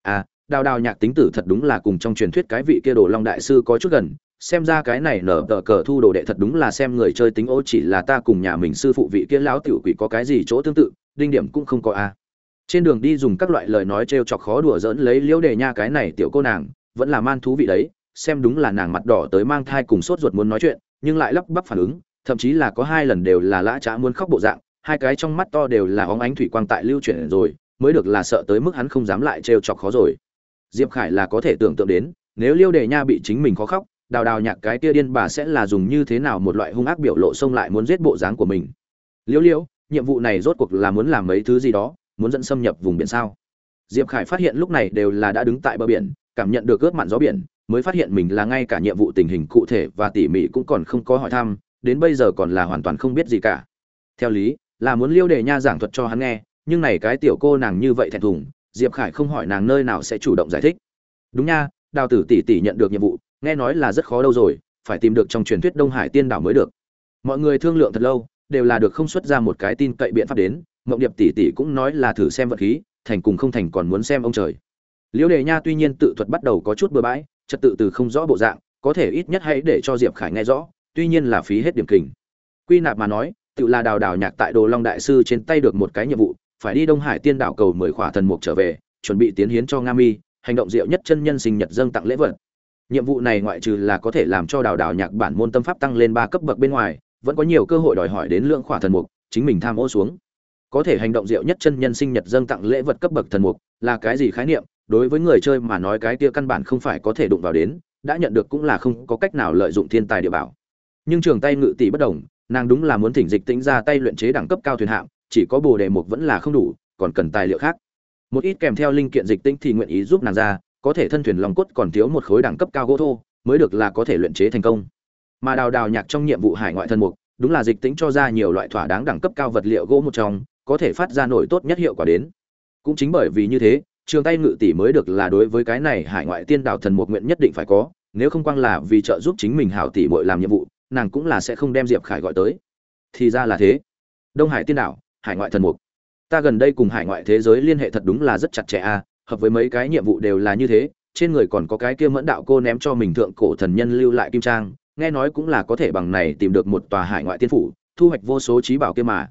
À đào đào nhạc tính tử thật đúng là cùng trong truyền thuyết cái vị kia đồ long đại sư có chút gần, xem ra cái này nở tờ cờ thu đồ đệ thật đúng là xem người chơi tính ô chỉ là ta cùng nhà mình sư phụ vị kia lão tiểu quỷ có cái gì chỗ tương tự, đinh điểm cũng không có a à. trên đường đi dùng các loại lời nói trêu chọc khó đùa giỡn lấy liễu đề nha cái này tiểu cô nàng, vẫn là man thú vị đấy, xem đúng là nàng mặt đỏ tới mang thai cùng sốt ruột muốn nói chuyện, nhưng lại lắp bắp phản ứng, thậm chí là có hai lần đều là lã trá muốn khóc bộ dạng, hai cái trong mắt to đều là óng ánh thủy quang tại lưu chuyển rồi, mới được là sợ tới mức hắn không dám lại trêu chọc khó rồi diệp khải là có thể tưởng tượng đến, nếu liêu đề nha bị chính mình khó khóc, đào đào nhạc cái kia điên bà sẽ là dùng như thế nào một loại hung ác biểu lộ xông lại muốn giết bộ dáng của mình. Liêu liêu, nhiệm vụ này rốt cuộc là muốn làm mấy thứ gì đó, muốn dẫn xâm nhập vùng biển sao? Diệp khải phát hiện lúc này đều là đã đứng tại bờ biển, cảm nhận được ướt mặn gió biển, mới phát hiện mình là ngay cả nhiệm vụ tình hình cụ thể và tỉ mỉ cũng còn không có hỏi thăm, đến bây giờ còn là hoàn toàn không biết gì cả. Theo lý, là muốn liêu đề nha giảng thuật cho hắn nghe, nhưng này cái tiểu cô nàng như vậy thẹn thùng diệp khải không hỏi nàng nơi nào sẽ chủ động giải thích. Đúng nha, đào tử tỷ tỷ nhận được nhiệm vụ, nghe nói là rất khó đâu rồi, phải tìm được trong truyền thuyết đông hải tiên đảo mới được. Mọi người thương lượng thật lâu, đều là được không xuất ra một cái tin cậy biện pháp đến, mộng điệp tỷ tỷ cũng nói là thử xem vật khí, thành cùng không thành còn muốn xem ông trời. Liễu đề nha tuy nhiên tự thuật bắt đầu có chút bừa bãi, trật tự từ không rõ bộ dạng, có thể ít nhất hãy để cho diệp khải nghe rõ, tuy nhiên là phí hết điểm kình. Quy nạp mà nói, tự là đào đào nhạc tại đồ long đại sư trên tay được một cái nhiệm vụ phải đi đông hải tiên đảo cầu mười khỏa thần mục trở về, chuẩn bị tiến hiến cho nga mi, hành động diệu nhất chân nhân sinh nhật dâng tặng lễ vật. Nhiệm vụ này ngoại trừ là có thể làm cho đào đào nhạc bản môn tâm pháp tăng lên ba cấp bậc bên ngoài, vẫn có nhiều cơ hội đòi hỏi đến lượng khỏa thần mục, chính mình tham ô xuống. Có thể hành động diệu nhất chân nhân sinh nhật dâng tặng lễ vật cấp bậc thần mục là cái gì khái niệm? Đối với người chơi mà nói cái kia căn bản không phải có thể đụng vào đến, đã nhận được cũng là không có cách nào lợi dụng thiên tài địa bảo. Nhưng trường tay ngự tỷ bất đồng, nàng đúng là muốn thỉnh dịch tĩnh ra tay luyện chế đẳng cấp cao thuyền hạng chỉ có bồ đề mục vẫn là không đủ, còn cần tài liệu khác. Một ít kèm theo linh kiện dịch tĩnh thì nguyện ý giúp nàng ra, có thể thân thuyền lòng cốt còn thiếu một khối đẳng cấp cao gỗ thô, mới được là có thể luyện chế thành công. Mà đào đào nhạc trong nhiệm vụ hải ngoại thân mục, đúng là dịch tĩnh cho ra nhiều loại thỏa đáng đẳng cấp cao vật liệu gỗ một trong, có thể phát ra nổi tốt nhất hiệu quả đến. Cũng chính bởi vì như thế, trường tay ngự tỷ mới được là đối với cái này hải ngoại tiên đảo thần mục nguyện nhất định phải có, nếu không quang là vì trợ giúp chính mình hảo tỷ muội làm nhiệm vụ, nàng cũng là sẽ không đem diệp khải gọi tới. Thì ra là thế. Đông hải tiên đảo hải ngoại thần mục. Ta gần đây cùng hải ngoại thế giới liên hệ thật đúng là rất chặt chẽ a hợp với mấy cái nhiệm vụ đều là như thế, trên người còn có cái kia mẫn đạo cô ném cho mình thượng cổ thần nhân lưu lại kim trang, nghe nói cũng là có thể bằng này tìm được một tòa hải ngoại tiên phủ, thu hoạch vô số trí bảo kia mà.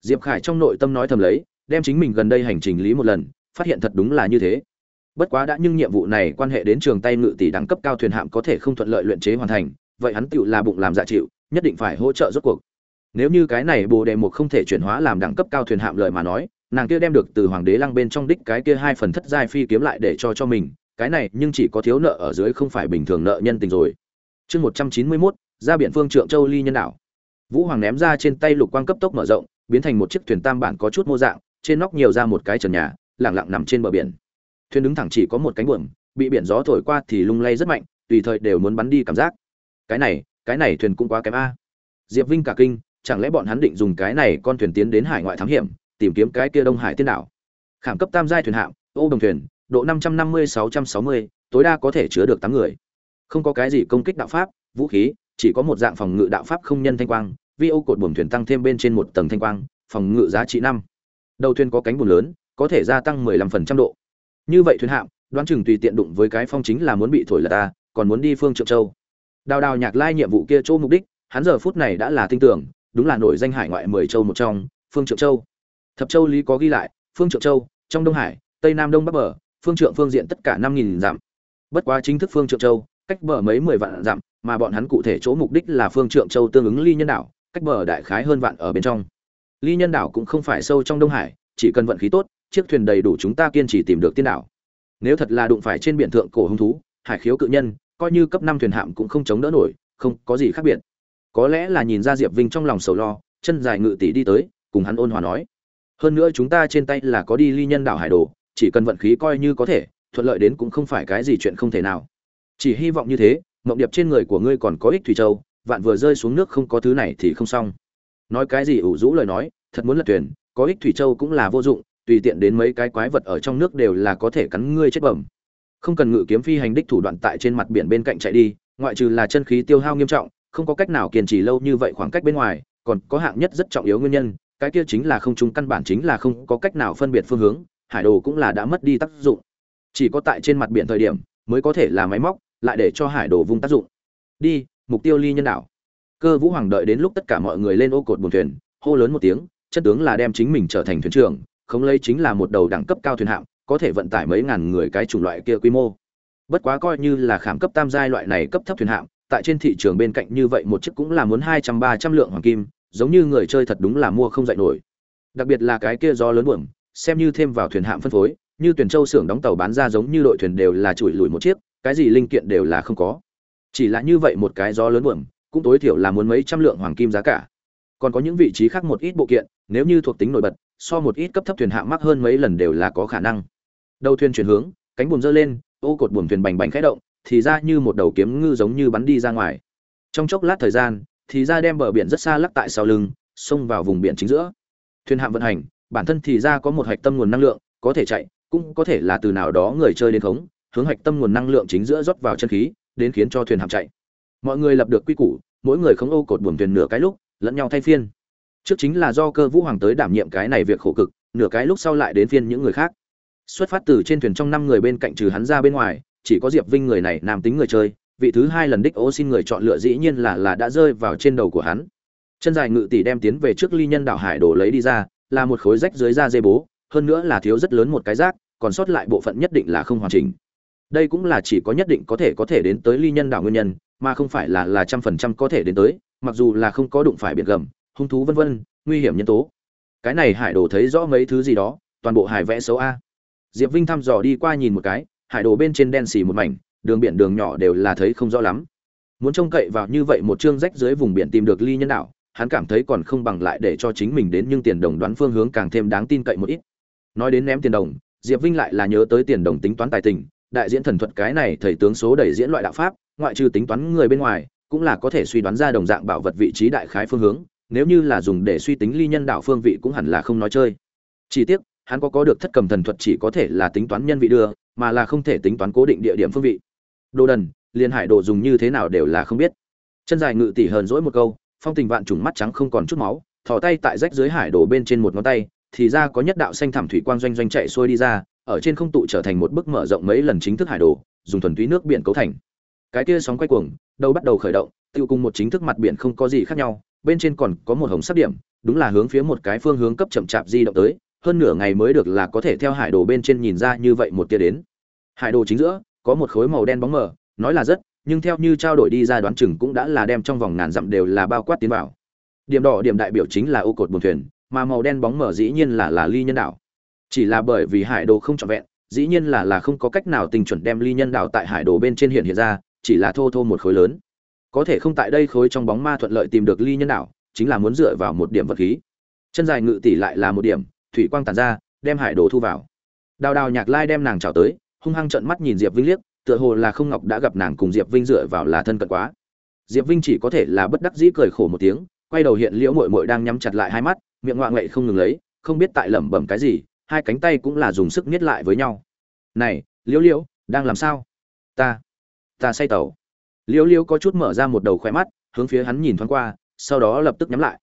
Diệp khải trong nội tâm nói thầm lấy, đem chính mình gần đây hành trình lý một lần, phát hiện thật đúng là như thế. Bất quá đã nhưng nhiệm vụ này quan hệ đến trường tay ngự tỷ đẳng cấp cao thuyền hạm có thể không thuận lợi luyện chế hoàn thành, vậy hắn tựu là bụng làm dạ chịu, nhất định phải hỗ trợ rốt cuộc nếu như cái này bồ đề mục không thể chuyển hóa làm đẳng cấp cao thuyền hạm lợi mà nói, nàng kia đem được từ hoàng đế lăng bên trong đích cái kia hai phần thất giai phi kiếm lại để cho cho mình, cái này nhưng chỉ có thiếu nợ ở dưới không phải bình thường nợ nhân tình rồi. Chương một trăm chín mươi mốt, ra biển phương trượng châu ly nhân đảo. Vũ hoàng ném ra trên tay lục quang cấp tốc mở rộng, biến thành một chiếc thuyền tam bản có chút mô dạng, trên nóc nhiều ra một cái trần nhà lẳng lặng nằm trên bờ biển. Thuyền đứng thẳng chỉ có một cánh buồm, bị biển gió thổi qua thì lung lay rất mạnh, tùy thời đều muốn bắn đi cảm giác. Cái này cái này thuyền cũng quá kém a. Diệp vinh cả kinh chẳng lẽ bọn hắn định dùng cái này con thuyền tiến đến hải ngoại thám hiểm, tìm kiếm cái kia đông hải tiên đảo? Khảm cấp tam giai thuyền hạm, ô đồng thuyền, độ năm trăm năm mươi sáu trăm sáu mươi, tối đa có thể chứa được tám người. Không có cái gì công kích đạo pháp, vũ khí, chỉ có một dạng phòng ngự đạo pháp không nhân thanh quang, vi ô cột buồm thuyền tăng thêm bên trên một tầng thanh quang, phòng ngự giá trị năm. Đầu thuyền có cánh buồm lớn, có thể gia tăng mười lăm phần trăm độ. Như vậy thuyền hạm, đoán chừng tùy tiện đụng với cái phong chính là muốn bị thổi lật ta, còn muốn đi phương trượng châu. Đào đào nhạc lai nhiệm vụ kia chỗ mục đích, hắn giờ phút này đã là tin tưởng đúng là nổi danh hải ngoại mười châu một trong, phương trượng châu. Thập châu lý có ghi lại, phương trượng châu, trong đông hải, tây nam đông bắc bờ, phương trượng phương diện tất cả năm nghìn dặm. Bất quá chính thức phương trượng châu, cách bờ mấy mười vạn dặm, mà bọn hắn cụ thể chỗ mục đích là phương trượng châu tương ứng ly nhân đảo, cách bờ đại khái hơn vạn ở bên trong. Ly nhân đảo cũng không phải sâu trong đông hải, chỉ cần vận khí tốt, chiếc thuyền đầy đủ chúng ta kiên trì tìm được tiên đảo. Nếu thật là đụng phải trên biển thượng cổ hung thú, hải khiếu cự nhân, coi như cấp năm thuyền hạm cũng không chống đỡ nổi, không có gì khác biệt có lẽ là nhìn ra diệp vinh trong lòng sầu lo, chân dài ngự tỷ đi tới, cùng hắn ôn hòa nói. Hơn nữa chúng ta trên tay là có đi ly nhân đảo hải đồ, chỉ cần vận khí coi như có thể, thuận lợi đến cũng không phải cái gì chuyện không thể nào. Chỉ hy vọng như thế, mộng điệp trên người của ngươi còn có ích thủy châu, vạn vừa rơi xuống nước không có thứ này thì không xong. Nói cái gì ủ rũ lời nói, thật muốn lật thuyền, có ích thủy châu cũng là vô dụng, tùy tiện đến mấy cái quái vật ở trong nước đều là có thể cắn ngươi chết bẩm. Không cần ngự kiếm phi hành đích thủ đoạn tại trên mặt biển bên cạnh chạy đi, ngoại trừ là chân khí tiêu hao nghiêm trọng không có cách nào kiên trì lâu như vậy khoảng cách bên ngoài, còn có hạng nhất rất trọng yếu nguyên nhân, cái kia chính là không trung căn bản chính là không có cách nào phân biệt phương hướng, hải đồ cũng là đã mất đi tác dụng. Chỉ có tại trên mặt biển thời điểm mới có thể là máy móc, lại để cho hải đồ vung tác dụng. Đi, mục tiêu ly nhân đảo. Cơ vũ hoàng đợi đến lúc tất cả mọi người lên ô cột buồn thuyền, hô lớn một tiếng, chất tướng là đem chính mình trở thành thuyền trưởng không lấy chính là một đầu đẳng cấp cao thuyền hạm, có thể vận tải mấy ngàn người cái chủng loại kia quy mô. Bất quá coi như là khảm cấp tam giai loại này cấp thấp thuyền hạm tại trên thị trường bên cạnh như vậy một chiếc cũng là muốn hai trăm, ba trăm lượng hoàng kim, giống như người chơi thật đúng là mua không dậy nổi. Đặc biệt là cái kia do lớn buồm, xem như thêm vào thuyền hạm phân phối, như tuyển châu xưởng đóng tàu bán ra giống như đội thuyền đều là chùi lùi một chiếc, cái gì linh kiện đều là không có. Chỉ là như vậy một cái gió lớn buồm, cũng tối thiểu là muốn mấy trăm lượng hoàng kim giá cả. Còn có những vị trí khác một ít bộ kiện, nếu như thuộc tính nổi bật, so một ít cấp thấp thuyền hạng mắc hơn mấy lần đều là có khả năng. Đầu thuyền chuyển hướng, cánh buồm giơ lên, ô cột buồm thuyền bành bành khẽ động thì ra như một đầu kiếm ngư giống như bắn đi ra ngoài. Trong chốc lát thời gian, thì ra đem bờ biển rất xa lắc tại sau lưng, xông vào vùng biển chính giữa. Thuyền hạm vận hành, bản thân thì ra có một hạch tâm nguồn năng lượng, có thể chạy, cũng có thể là từ nào đó người chơi đến khống, hướng hạch tâm nguồn năng lượng chính giữa rót vào chân khí, đến khiến cho thuyền hạm chạy. Mọi người lập được quy củ, mỗi người không ô cột buồm thuyền nửa cái lúc, lẫn nhau thay phiên. Trước chính là do cơ vũ hoàng tới đảm nhiệm cái này việc khổ cực, nửa cái lúc sau lại đến phiên những người khác. Xuất phát từ trên thuyền trong năm người bên cạnh trừ hắn ra bên ngoài chỉ có diệp vinh người này nam tính người chơi, vị thứ hai lần đích ô xin người chọn lựa dĩ nhiên là là đã rơi vào trên đầu của hắn. Chân dài ngự tỷ đem tiến về trước ly nhân đảo hải đổ lấy đi ra, là một khối rách dưới da dê bố, hơn nữa là thiếu rất lớn một cái rác, còn sót lại bộ phận nhất định là không hoàn chỉnh. Đây cũng là chỉ có nhất định có thể có thể đến tới ly nhân đảo nguyên nhân, mà không phải là là trăm phần trăm có thể đến tới, mặc dù là không có đụng phải biển gầm, hung thú vân vân, nguy hiểm nhân tố. Cái này hải đồ thấy rõ mấy thứ gì đó, toàn bộ hải vẽ xấu a. Diệp vinh thăm dò đi qua nhìn một cái hải đồ bên trên đen xì một mảnh, đường biển đường nhỏ đều là thấy không rõ lắm. Muốn trông cậy vào như vậy một chương rách dưới vùng biển tìm được ly nhân đạo, hắn cảm thấy còn không bằng lại để cho chính mình đến nhưng tiền đồng đoán phương hướng càng thêm đáng tin cậy một ít. Nói đến ném tiền đồng, diệp vinh lại là nhớ tới tiền đồng tính toán tài tình, đại diễn thần thuật cái này thầy tướng số đẩy diễn loại đạo pháp, ngoại trừ tính toán người bên ngoài, cũng là có thể suy đoán ra đồng dạng bảo vật vị trí đại khái phương hướng, nếu như là dùng để suy tính ly nhân đạo phương vị cũng hẳn là không nói chơi. Chỉ tiếc hắn có có được thất cầm thần thuật chỉ có thể là tính toán nhân vị đưa, mà là không thể tính toán cố định địa điểm phương vị. Đồ đần liên hải đồ dùng như thế nào đều là không biết. Chân dài ngự tỷ hờn dỗi một câu, phong tình vạn trùng mắt trắng không còn chút máu, thò tay tại rách dưới hải đồ bên trên một ngón tay, thì ra có nhất đạo xanh thảm thủy quang doanh doanh chạy xuôi đi ra, ở trên không tụ trở thành một bức mở rộng mấy lần chính thức hải đồ, dùng thuần túy nước biển cấu thành. Cái kia sóng quay cuồng, đầu bắt đầu khởi động, tiêu cùng một chính thức mặt biển không có gì khác nhau, bên trên còn có một hồng sắc điểm, đúng là hướng phía một cái phương hướng cấp chậm chạp di động tới hơn nửa ngày mới được là có thể theo hải đồ bên trên nhìn ra như vậy một tia đến. Hải đồ chính giữa, có một khối màu đen bóng mờ, nói là rất, nhưng theo như trao đổi đi ra đoán chừng cũng đã là đem trong vòng ngàn dặm đều là bao quát tiến vào. Điểm đỏ điểm đại biểu chính là ô cột buồn thuyền, mà màu đen bóng mờ dĩ nhiên là là ly nhân đảo. Chỉ là bởi vì hải đồ không trọn vẹn, dĩ nhiên là là không có cách nào tình chuẩn đem ly nhân đảo tại hải đồ bên trên hiện hiện ra, chỉ là thô thô một khối lớn. Có thể không tại đây khối trong bóng ma thuận lợi tìm được ly nhân đảo, chính là muốn dựa vào một điểm vật khí. Chân dài ngự tỷ lại là một điểm thủy quang tàn ra, đem hải đồ thu vào. Đào đào nhạc lai đem nàng chào tới, hung hăng trợn mắt nhìn diệp vinh liếc, tựa hồ là không ngọc đã gặp nàng cùng diệp vinh dựa vào là thân cận quá. Diệp vinh chỉ có thể là bất đắc dĩ cười khổ một tiếng, quay đầu hiện liễu mội mội đang nhắm chặt lại hai mắt, miệng ngoạ ngậy không ngừng lấy, không biết tại lẩm bẩm cái gì, hai cánh tay cũng là dùng sức miết lại với nhau. Này, liễu liễu, đang làm sao? Ta ta say tàu. Liễu liễu có chút mở ra một đầu khoe mắt, hướng phía hắn nhìn thoáng qua, sau đó lập tức nhắm lại.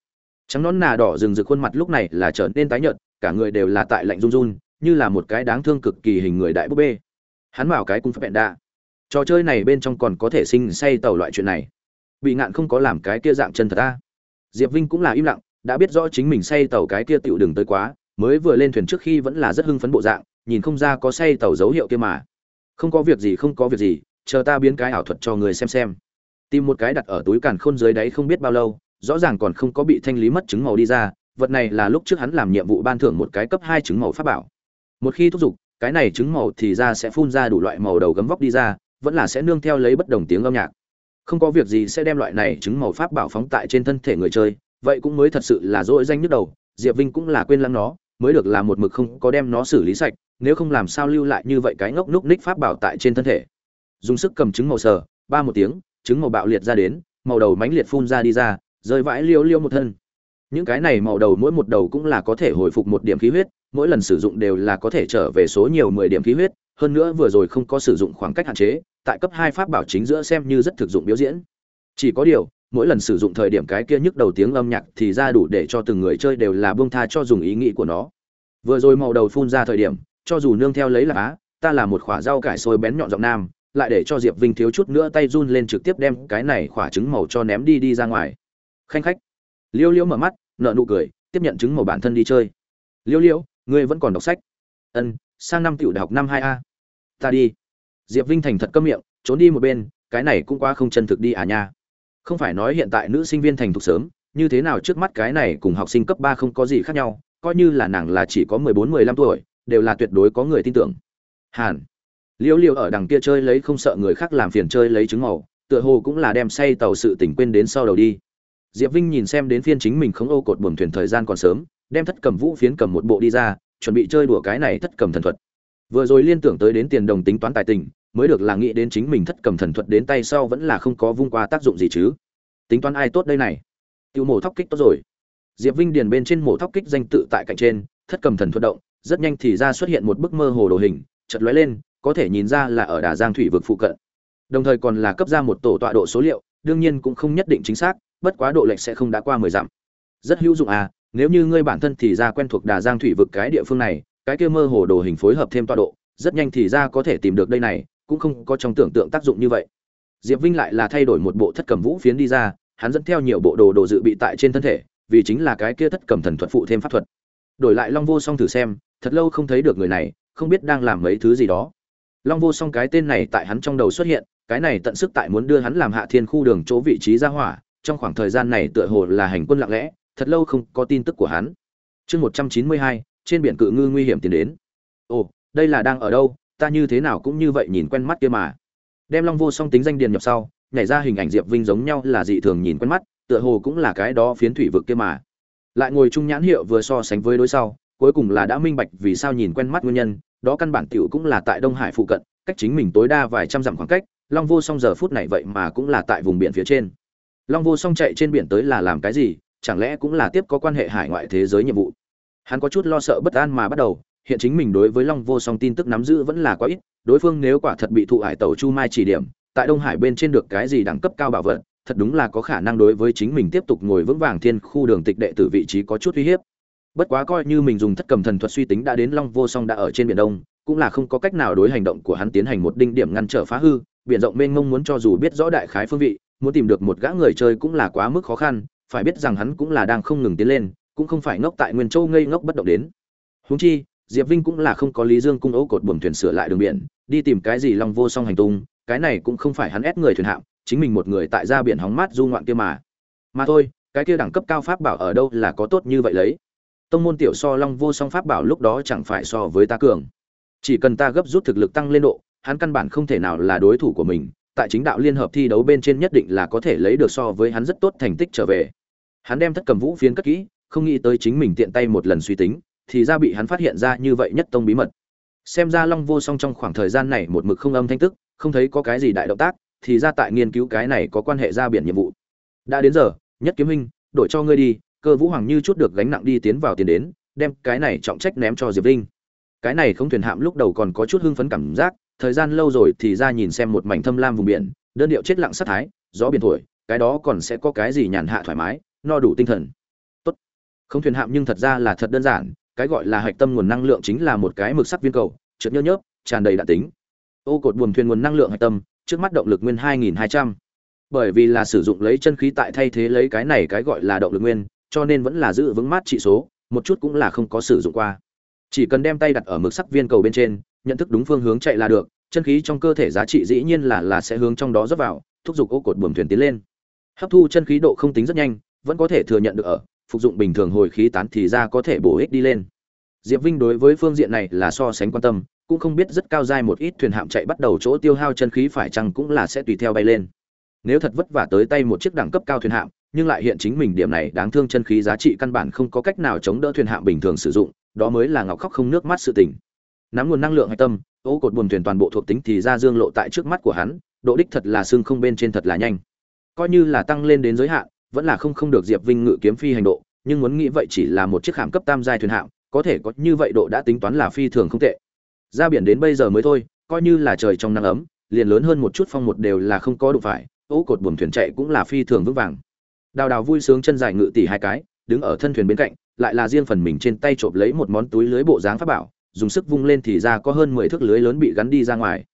Trắng nón nà đỏ rừng rực khuôn mặt lúc này là trở nên tái nhợt cả người đều là tại lạnh run run, như là một cái đáng thương cực kỳ hình người đại búp bê. Hắn bảo cái cung phép bẹn đạ. Trò chơi này bên trong còn có thể sinh say tàu loại chuyện này. Bị ngạn không có làm cái kia dạng chân thật ta diệp vinh cũng là im lặng, đã biết rõ chính mình say tàu cái kia tựu đừng tới quá, mới vừa lên thuyền trước khi vẫn là rất hưng phấn bộ dạng, nhìn không ra có say tàu dấu hiệu kia mà. Không có việc gì, không có việc gì, chờ ta biến cái ảo thuật cho người xem xem. Tìm một cái đặt ở túi càn khôn dưới đáy không biết bao lâu, rõ ràng còn không có bị thanh lý mất trứng màu đi ra vật này là lúc trước hắn làm nhiệm vụ ban thưởng một cái cấp hai trứng màu pháp bảo. Một khi thúc giục, cái này trứng màu thì ra sẽ phun ra đủ loại màu đầu gấm vóc đi ra, vẫn là sẽ nương theo lấy bất đồng tiếng âm nhạc. Không có việc gì sẽ đem loại này trứng màu pháp bảo phóng tại trên thân thể người chơi, vậy cũng mới thật sự là dỗi danh nhức đầu, diệp vinh cũng là quên lắm nó, mới được làm một mực không có đem nó xử lý sạch, nếu không làm sao lưu lại như vậy cái ngốc núc ních pháp bảo tại trên thân thể. Dùng sức cầm trứng màu sờ, ba một tiếng, trứng màu bạo liệt ra đến, màu đầu mánh liệt phun ra đi ra, rơi vãi liêu liêu một thân những cái này màu đầu mỗi một đầu cũng là có thể hồi phục một điểm khí huyết, mỗi lần sử dụng đều là có thể trở về số nhiều mười điểm khí huyết, hơn nữa vừa rồi không có sử dụng khoảng cách hạn chế, tại cấp hai pháp bảo chính giữa xem như rất thực dụng biểu diễn. Chỉ có điều, mỗi lần sử dụng thời điểm cái kia nhức đầu tiếng âm nhạc thì ra đủ để cho từng người chơi đều là buông tha cho dùng ý nghĩ của nó. Vừa rồi màu đầu phun ra thời điểm, cho dù nương theo lấy là á, ta là một khoả rau cải sôi bén nhọn giọng nam, lại để cho diệp vinh thiếu chút nữa tay run lên trực tiếp đem cái này khỏa trứng màu cho ném đi đi ra ngoài. Khanh khách liêu liêu mở mắt nợ nụ cười, tiếp nhận chứng màu bản thân đi chơi. Liêu liêu, ngươi vẫn còn đọc sách? Ân, sang năm tiểu đại học năm hai a. Ta đi. Diệp vinh thành thật câm miệng, trốn đi một bên, cái này cũng quá không chân thực đi à nha. Không phải nói hiện tại nữ sinh viên thành thục sớm, như thế nào trước mắt cái này cùng học sinh cấp ba không có gì khác nhau, coi như là nàng là chỉ có mười bốn, mười lăm tuổi, đều là tuyệt đối có người tin tưởng. Hàn. Liêu liêu ở đằng kia chơi lấy không sợ người khác làm phiền chơi lấy trứng màu, tựa hồ cũng là đem say tàu sự tỉnh quên đến sau đầu đi diệp vinh nhìn xem đến phiên chính mình không ô cột buồm thuyền thời gian còn sớm, đem thất cầm vũ phiến cầm một bộ đi ra, chuẩn bị chơi đùa cái này thất cầm thần thuật. Vừa rồi liên tưởng tới đến tiền đồng tính toán tài tình, mới được là nghĩ đến chính mình thất cầm thần thuật đến tay sau vẫn là không có vung qua tác dụng gì chứ. Tính toán ai tốt đây này? Tiêu mổ thóc kích tốt rồi. Diệp vinh điền bên trên mổ thóc kích danh tự tại cạnh trên, thất cầm thần thuật động, rất nhanh thì ra xuất hiện một bức mơ hồ đồ hình chật lóe lên, có thể nhìn ra là ở đà giang thủy vực phụ cận. Đồng thời còn là cấp ra một tổ tọa độ số liệu, đương nhiên cũng không nhất định chính xác bất quá độ lệch sẽ không đã qua mười dặm. Rất hữu dụng à nếu như ngươi bản thân thì ra quen thuộc đà giang thủy vực cái địa phương này, cái kia mơ hồ đồ hình phối hợp thêm tọa độ, rất nhanh thì ra có thể tìm được đây này, cũng không có trong tưởng tượng tác dụng như vậy. Diệp vinh lại là thay đổi một bộ thất cầm vũ phiến đi ra, hắn dẫn theo nhiều bộ đồ đồ dự bị tại trên thân thể, vì chính là cái kia thất cầm thần thuật phụ thêm pháp thuật. Đổi lại long vô song thử xem, thật lâu không thấy được người này, không biết đang làm mấy thứ gì đó. Long vô song cái tên này tại hắn trong đầu xuất hiện, cái này tận sức tại muốn đưa hắn làm hạ thiên khu đường chỗ vị trí ra hỏa trong khoảng thời gian này tựa hồ là hành quân lặng lẽ, thật lâu không có tin tức của hắn. Chương một trăm chín mươi hai, trên biển cự ngư nguy hiểm tiến đến. Ồ, đây là đang ở đâu? Ta như thế nào cũng như vậy nhìn quen mắt kia mà. Đem long vô song tính danh điền nhập sau, nhảy ra hình ảnh diệp vinh giống nhau là dị thường nhìn quen mắt, tựa hồ cũng là cái đó phiến thủy vực kia mà. Lại ngồi chung nhãn hiệu vừa so sánh với đối sau, cuối cùng là đã minh bạch vì sao nhìn quen mắt nguyên nhân, đó căn bản tiểu cũng là tại đông hải phụ cận, cách chính mình tối đa vài trăm dặm khoảng cách, long vô song giờ phút này vậy mà cũng là tại vùng biển phía trên long vô song chạy trên biển tới là làm cái gì? Chẳng lẽ cũng là tiếp có quan hệ hải ngoại thế giới nhiệm vụ? Hắn có chút lo sợ bất an mà bắt đầu. Hiện chính mình đối với long vô song tin tức nắm giữ vẫn là quá ít. Đối phương nếu quả thật bị thụ hải tàu chu mai chỉ điểm, tại đông hải bên trên được cái gì đẳng cấp cao bảo vật, thật đúng là có khả năng đối với chính mình tiếp tục ngồi vững vàng thiên khu đường tịch đệ tử vị trí có chút uy hiếp. Bất quá coi như mình dùng thất cầm thần thuật suy tính đã đến long vô song đã ở trên biển đông, cũng là không có cách nào đối hành động của hắn tiến hành một đinh điểm ngăn trở phá hư. Biển rộng mênh mông muốn cho dù biết rõ đại khái phương vị muốn tìm được một gã người chơi cũng là quá mức khó khăn, phải biết rằng hắn cũng là đang không ngừng tiến lên, cũng không phải ngốc tại nguyên châu ngây ngốc bất động đến. Huống chi, diệp vinh cũng là không có lý dương cung ấu cột buồng thuyền sửa lại đường biển, đi tìm cái gì long vô song hành tung, cái này cũng không phải hắn ép người thuyền hạm, chính mình một người tại ra biển hóng mát du ngoạn kia mà. Mà thôi, cái kia đẳng cấp cao pháp bảo ở đâu là có tốt như vậy lấy? Tông môn tiểu so long vô song pháp bảo lúc đó chẳng phải so với ta cường. Chỉ cần ta gấp rút thực lực tăng lên độ, hắn căn bản không thể nào là đối thủ của mình tại chính đạo liên hợp thi đấu bên trên nhất định là có thể lấy được so với hắn rất tốt thành tích trở về. Hắn đem thất cầm vũ phiến cất kỹ, không nghĩ tới chính mình tiện tay một lần suy tính, thì ra bị hắn phát hiện ra như vậy nhất tông bí mật. Xem ra long vô song trong khoảng thời gian này một mực không âm thanh tức, không thấy có cái gì đại động tác, thì ra tại nghiên cứu cái này có quan hệ ra biển nhiệm vụ. Đã đến giờ, nhất kiếm huynh đổi cho ngươi đi, cơ vũ hoàng như chút được gánh nặng đi tiến vào tiền đến, đem cái này trọng trách ném cho diệp linh. Cái này không thuyền hạm lúc đầu còn có chút hưng phấn cảm giác thời gian lâu rồi thì ra nhìn xem một mảnh thâm lam vùng biển, đơn điệu chết lặng sát thái, gió biển thổi, cái đó còn sẽ có cái gì nhàn hạ thoải mái, no đủ tinh thần. Tốt. Không thuyền hạm nhưng thật ra là thật đơn giản, cái gọi là hạch tâm nguồn năng lượng chính là một cái mực sắc viên cầu trượt nhớ nhớp, tràn đầy đạn tính. Ô cột buồm thuyền nguồn năng lượng hạch tâm, trước mắt động lực nguyên 2200. bởi vì là sử dụng lấy chân khí tại thay thế lấy cái này cái gọi là động lực nguyên, cho nên vẫn là giữ vững mát trị số, một chút cũng là không có sử dụng qua. Chỉ cần đem tay đặt ở mực sắc viên cầu bên trên nhận thức đúng phương hướng chạy là được, chân khí trong cơ thể giá trị dĩ nhiên là là sẽ hướng trong đó dốc vào, thúc giục ô cột buồm thuyền tiến lên. Hấp thu chân khí độ không tính rất nhanh, vẫn có thể thừa nhận được ở, phục dụng bình thường hồi khí tán thì ra có thể bổ ích đi lên. Diệp vinh đối với phương diện này là so sánh quan tâm, cũng không biết rất cao dai một ít thuyền hạm chạy bắt đầu chỗ tiêu hao chân khí phải chăng cũng là sẽ tùy theo bay lên. Nếu thật vất vả tới tay một chiếc đẳng cấp cao thuyền hạm, nhưng lại hiện chính mình điểm này đáng thương chân khí giá trị căn bản không có cách nào chống đỡ thuyền hạm bình thường sử dụng, đó mới là ngọc khóc không nước mắt sự tình nắm nguồn năng lượng hay tâm ô cột buồn thuyền toàn bộ thuộc tính thì ra dương lộ tại trước mắt của hắn, độ đích thật là xương không bên trên thật là nhanh. Coi như là tăng lên đến giới hạn, vẫn là không không được diệp vinh ngự kiếm phi hành độ, nhưng muốn nghĩ vậy chỉ là một chiếc hạm cấp tam giai thuyền hạm, có thể có như vậy độ đã tính toán là phi thường không tệ. Ra biển đến bây giờ mới thôi, coi như là trời trong nắng ấm, liền lớn hơn một chút phong một đều là không có đủ phải, ố cột buồm thuyền chạy cũng là phi thường vững vàng. Đào đào vui sướng chân dài ngự tỷ hai cái, đứng ở thân thuyền bên cạnh, lại là riêng phần mình trên tay trộm lấy một món túi lưới bộ dáng pháp bảo dùng sức vung lên thì ra có hơn mười thước lưới lớn bị gắn đi ra ngoài.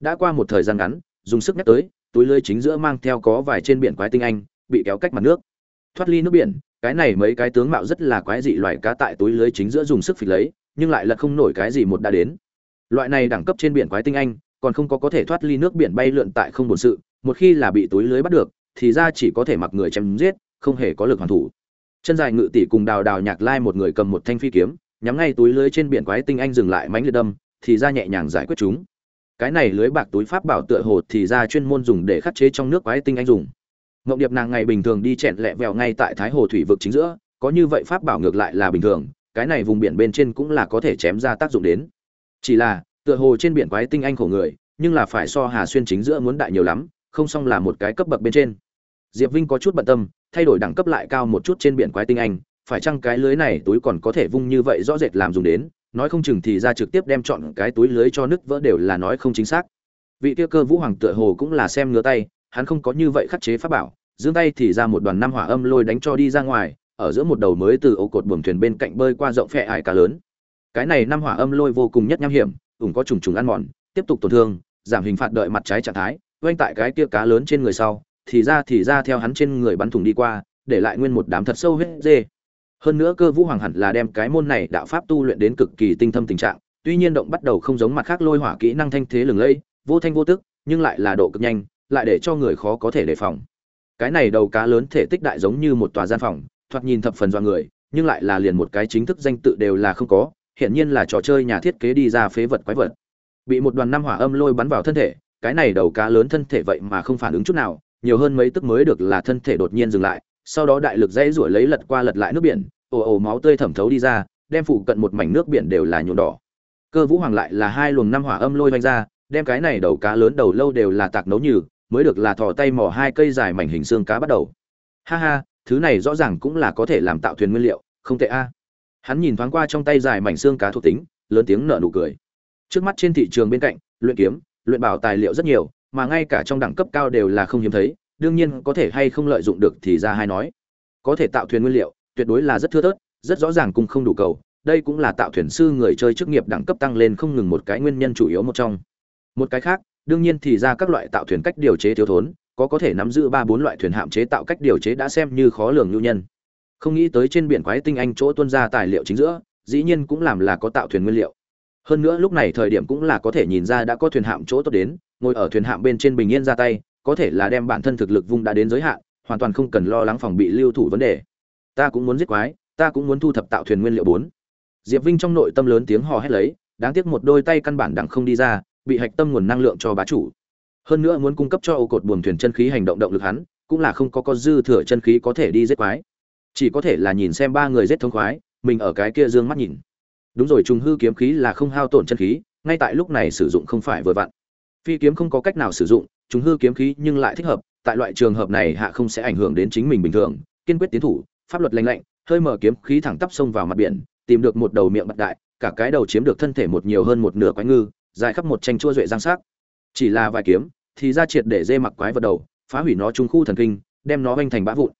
Đã qua một thời gian ngắn, dùng sức nhắc tới, túi lưới chính giữa mang theo có vài trên biển quái tinh anh, bị kéo cách mặt nước. Thoát ly nước biển, cái này mấy cái tướng mạo rất là quái dị loài cá tại túi lưới chính giữa dùng sức phịch lấy, nhưng lại là không nổi cái gì một đã đến. Loại này đẳng cấp trên biển quái tinh anh, còn không có có thể thoát ly nước biển bay lượn tại không buồn sự, một khi là bị túi lưới bắt được, thì ra chỉ có thể mặc người chém giết, không hề có lực hoàn thủ. Chân dài ngự tỷ cùng đào đào nhạc lai một người cầm một thanh phi kiếm nhắm ngay túi lưới trên biển quái tinh anh dừng lại mánh liệt đâm, thì ra nhẹ nhàng giải quyết chúng. Cái này lưới bạc túi pháp bảo tựa hồ thì ra chuyên môn dùng để khắc chế trong nước quái tinh anh dùng. Ngộng điệp nàng ngày bình thường đi chẹn lẹ vẹo ngay tại thái hồ thủy vực chính giữa, có như vậy pháp bảo ngược lại là bình thường, cái này vùng biển bên trên cũng là có thể chém ra tác dụng đến. Chỉ là, tựa hồ trên biển quái tinh anh khổ người, nhưng là phải so hà xuyên chính giữa muốn đại nhiều lắm, không xong là một cái cấp bậc bên trên. Diệp vinh có chút bận tâm, thay đổi đẳng cấp lại cao một chút trên biển quái tinh anh phải chăng cái lưới này túi còn có thể vung như vậy rõ rệt làm dùng đến? Nói không chừng thì ra trực tiếp đem chọn cái túi lưới cho nứt vỡ đều là nói không chính xác. Vị tiêu cơ vũ hoàng tựa hồ cũng là xem ngứa tay, hắn không có như vậy khắc chế pháp bảo, giương tay thì ra một đoàn năm hỏa âm lôi đánh cho đi ra ngoài, ở giữa một đầu mới từ ổ cột buồng thuyền bên cạnh bơi qua rộng phẹ ải cá lớn. Cái này năm hỏa âm lôi vô cùng nhất nham hiểm, ủng có trùng trùng ăn mòn, tiếp tục tổn thương, giảm hình phạt đợi mặt trái trạng thái oanh tại cái kia cá lớn trên người sau, thì ra thì ra theo hắn trên người bắn thủng đi qua, để lại nguyên một đám thật sâu hết dê hơn nữa cơ vũ hoàng hẳn là đem cái môn này đạo pháp tu luyện đến cực kỳ tinh thâm tình trạng, tuy nhiên động bắt đầu không giống mặt khác lôi hỏa kỹ năng thanh thế lừng lẫy, vô thanh vô tức, nhưng lại là độ cực nhanh, lại để cho người khó có thể đề phòng. Cái này đầu cá lớn thể tích đại giống như một tòa gian phòng, thoạt nhìn thập phần do người, nhưng lại là liền một cái chính thức danh tự đều là không có hiện nhiên là trò chơi nhà thiết kế đi ra phế vật quái vật. Bị một đoàn năm hỏa âm lôi bắn vào thân thể, cái này đầu cá lớn thân thể vậy mà không phản ứng chút nào, nhiều hơn mấy tức mới được là thân thể đột nhiên dừng lại sau đó đại lực dãy ruổi lấy lật qua lật lại nước biển, ồ ồ máu tươi thẩm thấu đi ra, đem phụ cận một mảnh nước biển đều là nhuộm đỏ. Cơ vũ hoàng lại là hai luồng năm hỏa âm lôi vanh ra, đem cái này đầu cá lớn đầu lâu đều là tạc nấu nhừ, mới được là thò tay mò hai cây dài mảnh hình xương cá bắt đầu. Ha ha, thứ này rõ ràng cũng là có thể làm tạo thuyền nguyên liệu, không tệ a. Hắn nhìn thoáng qua trong tay dài mảnh xương cá thuộc tính, lớn tiếng nở nụ cười. Trước mắt trên thị trường bên cạnh, luyện kiếm, luyện bảo tài liệu rất nhiều, mà ngay cả trong đẳng cấp cao đều là không hiếm thấy đương nhiên có thể hay không lợi dụng được thì ra hai nói. Có thể tạo thuyền nguyên liệu, tuyệt đối là rất thưa thớt, rất rõ ràng cùng không đủ cầu. Đây cũng là tạo thuyền sư người chơi chức nghiệp đẳng cấp tăng lên không ngừng một cái nguyên nhân chủ yếu một trong. Một cái khác, đương nhiên thì ra các loại tạo thuyền cách điều chế thiếu thốn, có có thể nắm giữ ba bốn loại thuyền hạm chế tạo cách điều chế đã xem như khó lường nhu nhân. Không nghĩ tới trên biển quái tinh anh chỗ tuân ra tài liệu chính giữa, dĩ nhiên cũng làm là có tạo thuyền nguyên liệu. Hơn nữa lúc này thời điểm cũng là có thể nhìn ra đã có thuyền hạm chỗ tốt đến, ngồi ở thuyền hạm bên trên bình yên ra tay có thể là đem bản thân thực lực vung đã đến giới hạn, hoàn toàn không cần lo lắng phòng bị lưu thủ vấn đề. Ta cũng muốn giết quái, ta cũng muốn thu thập tạo thuyền nguyên liệu bốn. Diệp vinh trong nội tâm lớn tiếng hò hét lấy, đáng tiếc một đôi tay căn bản đặng không đi ra, bị hạch tâm nguồn năng lượng cho bá chủ. Hơn nữa muốn cung cấp cho ô cột buồm thuyền chân khí hành động động lực hắn, cũng là không có có dư thừa chân khí có thể đi giết quái. Chỉ có thể là nhìn xem ba người giết thông khoái, mình ở cái kia dương mắt nhìn. Đúng rồi, trùng hư kiếm khí là không hao tổn chân khí, ngay tại lúc này sử dụng không phải vừa vặn. Phi kiếm không có cách nào sử dụng chúng hư kiếm khí nhưng lại thích hợp, tại loại trường hợp này hạ không sẽ ảnh hưởng đến chính mình bình thường. Kiên quyết tiến thủ, pháp luật lành lạnh, hơi mở kiếm khí thẳng tắp xông vào mặt biển, tìm được một đầu miệng bật đại, cả cái đầu chiếm được thân thể một nhiều hơn một nửa quái ngư, dài khắp một tranh chua duệ giang sắc. Chỉ là vài kiếm, thì ra triệt để dê mặc quái vật đầu, phá hủy nó trung khu thần kinh, đem nó vênh thành bã vụn.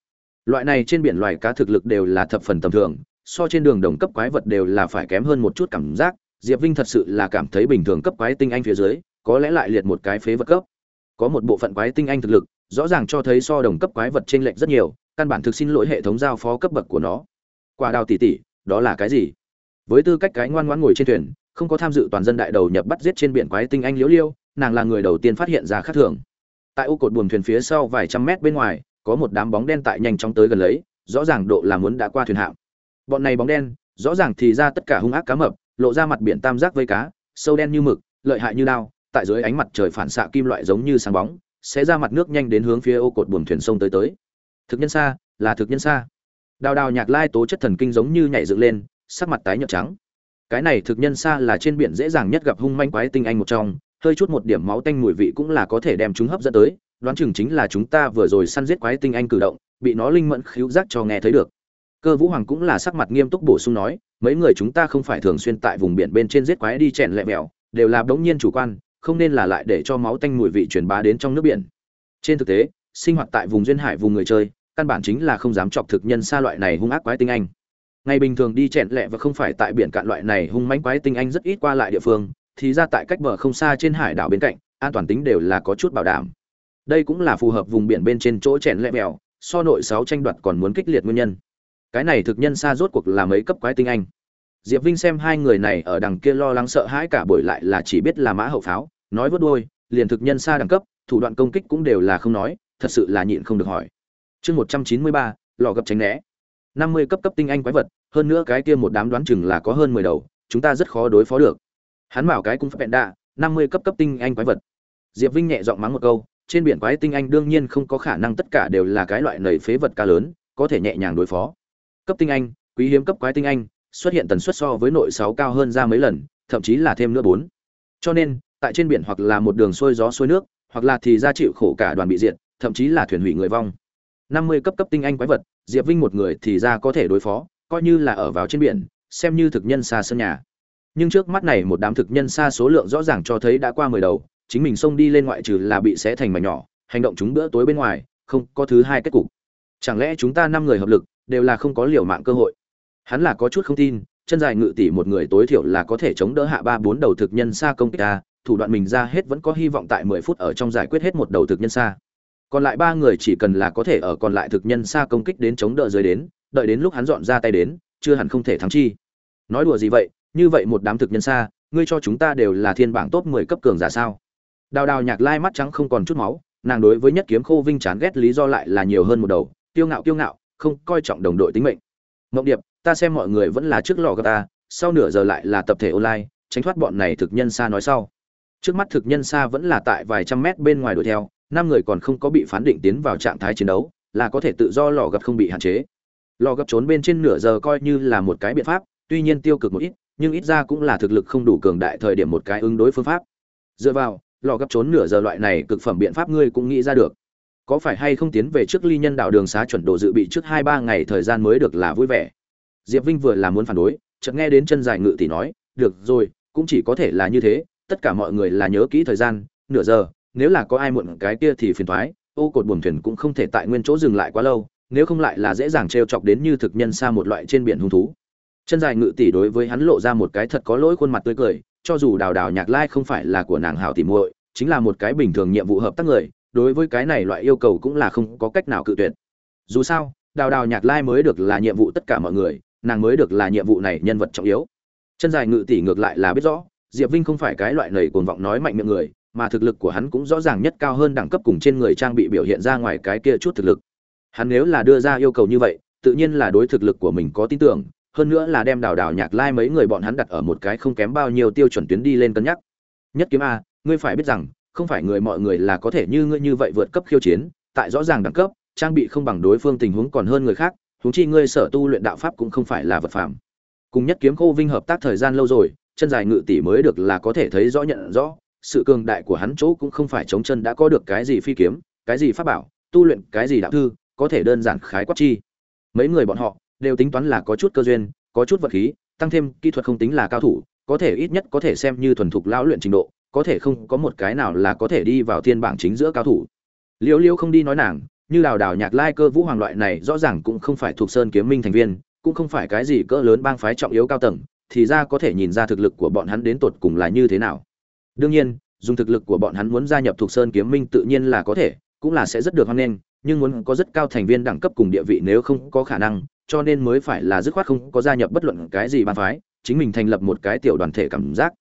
Loại này trên biển loài cá thực lực đều là thập phần tầm thường, so trên đường đồng cấp quái vật đều là phải kém hơn một chút cảm giác. Diệp vinh thật sự là cảm thấy bình thường cấp quái tinh anh phía dưới, có lẽ lại liệt một cái phế vật cấp có một bộ phận quái tinh anh thực lực, rõ ràng cho thấy so đồng cấp quái vật trên lệnh rất nhiều, căn bản thực xin lỗi hệ thống giao phó cấp bậc của nó. Quả đào tỷ tỷ đó là cái gì? Với tư cách cái ngoan ngoãn ngồi trên thuyền, không có tham dự toàn dân đại đầu nhập bắt giết trên biển quái tinh anh liễu liêu, nàng là người đầu tiên phát hiện ra khác thường. Tại ô cột buồm thuyền phía sau vài trăm mét bên ngoài, có một đám bóng đen tại nhanh chóng tới gần lấy, rõ ràng độ là muốn đã qua thuyền hạm. Bọn này bóng đen, rõ ràng thì ra tất cả hung ác cá mập, lộ ra mặt biển tam giác vây cá, sâu đen như mực, lợi hại như đao tại dưới ánh mặt trời phản xạ kim loại giống như sáng bóng, sẽ ra mặt nước nhanh đến hướng phía ô cột buồm thuyền sông tới tới. Thực nhân xa, là thực nhân xa. Đào đào nhạc lai tố chất thần kinh giống như nhảy dựng lên, sắc mặt tái nhợt trắng. Cái này thực nhân xa là trên biển dễ dàng nhất gặp hung manh quái tinh anh một trong, hơi chút một điểm máu tanh mùi vị cũng là có thể đem chúng hấp dẫn tới, đoán chừng chính là chúng ta vừa rồi săn giết quái tinh anh cử động, bị nó linh mẫn khiếu giác cho nghe thấy được. Cơ vũ hoàng cũng là sắc mặt nghiêm túc bổ sung nói, mấy người chúng ta không phải thường xuyên tại vùng biển bên trên giết quái đi chèn lẹ mèo, đều là đống nhiên chủ quan không nên là lại để cho máu tanh mùi vị truyền bá đến trong nước biển. Trên thực tế sinh hoạt tại vùng duyên hải vùng người chơi căn bản chính là không dám chọc thực nhân xa loại này hung ác quái tinh anh. Ngày bình thường đi chẹn lẹ và không phải tại biển cạn loại này hung mãnh quái tinh anh rất ít qua lại địa phương thì ra tại cách bờ không xa trên hải đảo bên cạnh an toàn tính đều là có chút bảo đảm. Đây cũng là phù hợp vùng biển bên trên chỗ chèn lẹ bèo, so nội sáu tranh đoạt còn muốn kích liệt nguyên nhân. Cái này thực nhân xa rốt cuộc là mấy cấp quái tinh anh diệp vinh xem hai người này ở đằng kia lo lắng sợ hãi cả buổi lại là chỉ biết là mã hậu pháo nói vớt đuôi, liền thực nhân xa đẳng cấp thủ đoạn công kích cũng đều là không nói thật sự là nhịn không được hỏi. Chương 193, lọ gặp tránh né. Năm mươi cấp cấp tinh anh quái vật hơn nữa cái kia một đám đoán chừng là có hơn mười đầu chúng ta rất khó đối phó được. Hắn bảo cái cung phép đạ năm mươi cấp cấp tinh anh quái vật. Diệp vinh nhẹ giọng mắng một câu trên biển quái tinh anh đương nhiên không có khả năng tất cả đều là cái loại nầy phế vật ca lớn có thể nhẹ nhàng đối phó. Cấp tinh anh quý hiếm cấp quái tinh anh xuất hiện tần suất so với nội sáu cao hơn ra mấy lần, thậm chí là thêm nữa bốn. Cho nên, tại trên biển hoặc là một đường xuôi gió xuôi nước, hoặc là thì ra chịu khổ cả đoàn bị diệt, thậm chí là thuyền hủy người vong. Năm mươi cấp cấp tinh anh quái vật, diệp vinh một người thì ra có thể đối phó, coi như là ở vào trên biển, xem như thực nhân xa sân nhà. Nhưng trước mắt này một đám thực nhân xa số lượng rõ ràng cho thấy đã qua mười đầu, chính mình xông đi lên ngoại trừ là bị xé thành mảnh nhỏ, hành động chúng bữa tối bên ngoài, không có thứ hai kết cục. Chẳng lẽ chúng ta năm người hợp lực, đều là không có liều mạng cơ hội? Hắn là có chút không tin, chân dài ngự tỷ một người tối thiểu là có thể chống đỡ hạ ba bốn đầu thực nhân xa công kích ta thủ đoạn mình ra hết vẫn có hy vọng tại mười phút ở trong giải quyết hết một đầu thực nhân xa. Còn lại ba người chỉ cần là có thể ở còn lại thực nhân xa công kích đến chống đỡ dưới đến, đợi đến lúc hắn dọn ra tay đến, chưa hẳn không thể thắng chi. Nói đùa gì vậy, như vậy một đám thực nhân xa, ngươi cho chúng ta đều là thiên bảng top mười cấp cường giả sao? Đào đào nhạc lai mắt trắng không còn chút máu, nàng đối với nhất kiếm khô vinh chán ghét lý do lại là nhiều hơn một đầu, kiêu ngạo kiêu ngạo, không coi trọng đồng đội tính mệnh. Mộng điệp ta xem mọi người vẫn là trước lò gà ta, sau nửa giờ lại là tập thể online, tránh thoát bọn này thực nhân xa nói sau. Trước mắt thực nhân xa vẫn là tại vài trăm mét bên ngoài đuổi theo, năm người còn không có bị phán định tiến vào trạng thái chiến đấu, là có thể tự do lò gặp không bị hạn chế. Lò gặp trốn bên trên nửa giờ coi như là một cái biện pháp, tuy nhiên tiêu cực một ít, nhưng ít ra cũng là thực lực không đủ cường đại thời điểm một cái ứng đối phương pháp. Dựa vào, lò gấp trốn nửa giờ loại này cực phẩm biện pháp ngươi cũng nghĩ ra được. Có phải hay không tiến về trước ly nhân đạo đường xá chuẩn độ dự bị trước hai ba ngày thời gian mới được là vui vẻ? Diệp vinh vừa là muốn phản đối, chợt nghe đến chân dài ngự tỷ nói, được rồi, cũng chỉ có thể là như thế, tất cả mọi người là nhớ kỹ thời gian, nửa giờ, nếu là có ai muộn cái kia thì phiền thoái ô cột buồm thuyền cũng không thể tại nguyên chỗ dừng lại quá lâu, nếu không lại là dễ dàng t chọc đến như thực nhân xa một loại trên biển hung thú. Chân dài ngự tỷ đối với hắn lộ ra một cái thật có lỗi khuôn mặt tươi cười, cho dù đào đào nhạc lai không phải là của nàng hảo tỷ muội, chính là một cái bình thường nhiệm vụ hợp tác người, đối với cái này loại yêu cầu cũng là không có cách nào cự tuyệt. Dù sao, đào đào nhạc lai mới được là nhiệm vụ tất cả mọi người nàng mới được là nhiệm vụ này nhân vật trọng yếu. Chân dài ngự tỷ ngược lại là biết rõ, diệp vinh không phải cái loại nầy cuồng vọng nói mạnh miệng người, mà thực lực của hắn cũng rõ ràng nhất cao hơn đẳng cấp cùng trên người trang bị biểu hiện ra ngoài cái kia chút thực lực. Hắn nếu là đưa ra yêu cầu như vậy, tự nhiên là đối thực lực của mình có tin tưởng, hơn nữa là đem đào đào nhạc lai mấy người bọn hắn đặt ở một cái không kém bao nhiêu tiêu chuẩn tuyến đi lên cân nhắc. Nhất kiếm a, ngươi phải biết rằng, không phải người mọi người là có thể như ngươi như vậy vượt cấp khiêu chiến, tại rõ ràng đẳng cấp, trang bị không bằng đối phương tình huống còn hơn người khác huống chi ngươi sở tu luyện đạo pháp cũng không phải là vật phẩm cùng nhất kiếm khô vinh hợp tác thời gian lâu rồi, chân dài ngự tỷ mới được là có thể thấy rõ nhận rõ, sự cường đại của hắn chỗ cũng không phải chống chân đã có được cái gì phi kiếm, cái gì pháp bảo, tu luyện cái gì đạo thư, có thể đơn giản khái quát chi. Mấy người bọn họ đều tính toán là có chút cơ duyên, có chút vật khí, tăng thêm kỹ thuật không tính là cao thủ, có thể ít nhất có thể xem như thuần thục lão luyện trình độ, có thể không có một cái nào là có thể đi vào thiên bảng chính giữa cao thủ. Liễu liễu không đi nói nàng như đào đào nhạc lai cơ vũ hoàng loại này rõ ràng cũng không phải thuộc sơn kiếm minh thành viên, cũng không phải cái gì cỡ lớn bang phái trọng yếu cao tầng, thì ra có thể nhìn ra thực lực của bọn hắn đến tột cùng là như thế nào. Đương nhiên, dùng thực lực của bọn hắn muốn gia nhập thuộc sơn kiếm minh tự nhiên là có thể, cũng là sẽ rất được hoan nghênh, nhưng muốn có rất cao thành viên đẳng cấp cùng địa vị nếu không có khả năng, cho nên mới phải là dứt khoát không có gia nhập bất luận cái gì bang phái, chính mình thành lập một cái tiểu đoàn thể cảm giác.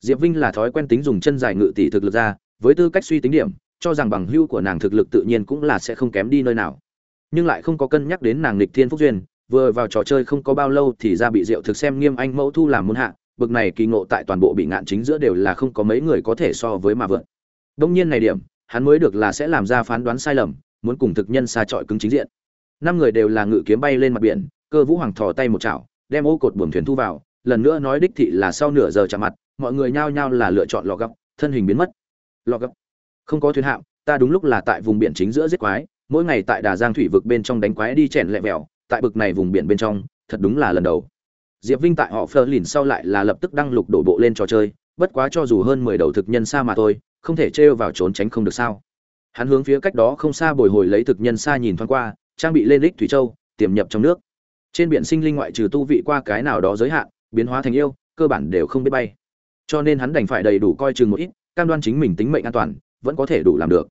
Diệp vinh là thói quen tính dùng chân dài ngự tỷ thực lực ra, với tư cách suy tính điểm cho rằng bằng hưu của nàng thực lực tự nhiên cũng là sẽ không kém đi nơi nào. Nhưng lại không có cân nhắc đến nàng lịch thiên phúc duyên, vừa vào trò chơi không có bao lâu thì ra bị diệu thực xem nghiêm anh mẫu thu làm môn hạ, bực này kỳ ngộ tại toàn bộ bị ngạn chính giữa đều là không có mấy người có thể so với mà vượt đông nhiên này điểm, hắn mới được là sẽ làm ra phán đoán sai lầm, muốn cùng thực nhân xa trọi cứng chính diện. Năm người đều là ngự kiếm bay lên mặt biển, cơ vũ hoàng thò tay một chảo, đem ô cột buồm thuyền thu vào, lần nữa nói đích thị là sau nửa giờ chạm mặt, mọi người nhao nhao là lựa chọn lò gấp, thân hình biến mất. Lò gấp không có thuyền hạm, ta đúng lúc là tại vùng biển chính giữa giết quái, mỗi ngày tại đà giang thủy vực bên trong đánh quái đi chèn lẹ vẹo, tại bực này vùng biển bên trong, thật đúng là lần đầu. Diệp vinh tại họ phơ lìn sau lại là lập tức đăng lục đổ bộ lên trò chơi, bất quá cho dù hơn mười đầu thực nhân xa mà thôi, không thể trêu vào trốn tránh không được sao. Hắn hướng phía cách đó không xa bồi hồi lấy thực nhân xa nhìn thoáng qua, trang bị lên đích thủy châu, tiềm nhập trong nước. Trên biển sinh linh ngoại trừ tu vị qua cái nào đó giới hạn, biến hóa thành yêu, cơ bản đều không biết bay. Cho nên hắn đành phải đầy đủ coi chừng một ít, cam đoan chính mình tính mệnh an toàn vẫn có thể đủ làm được.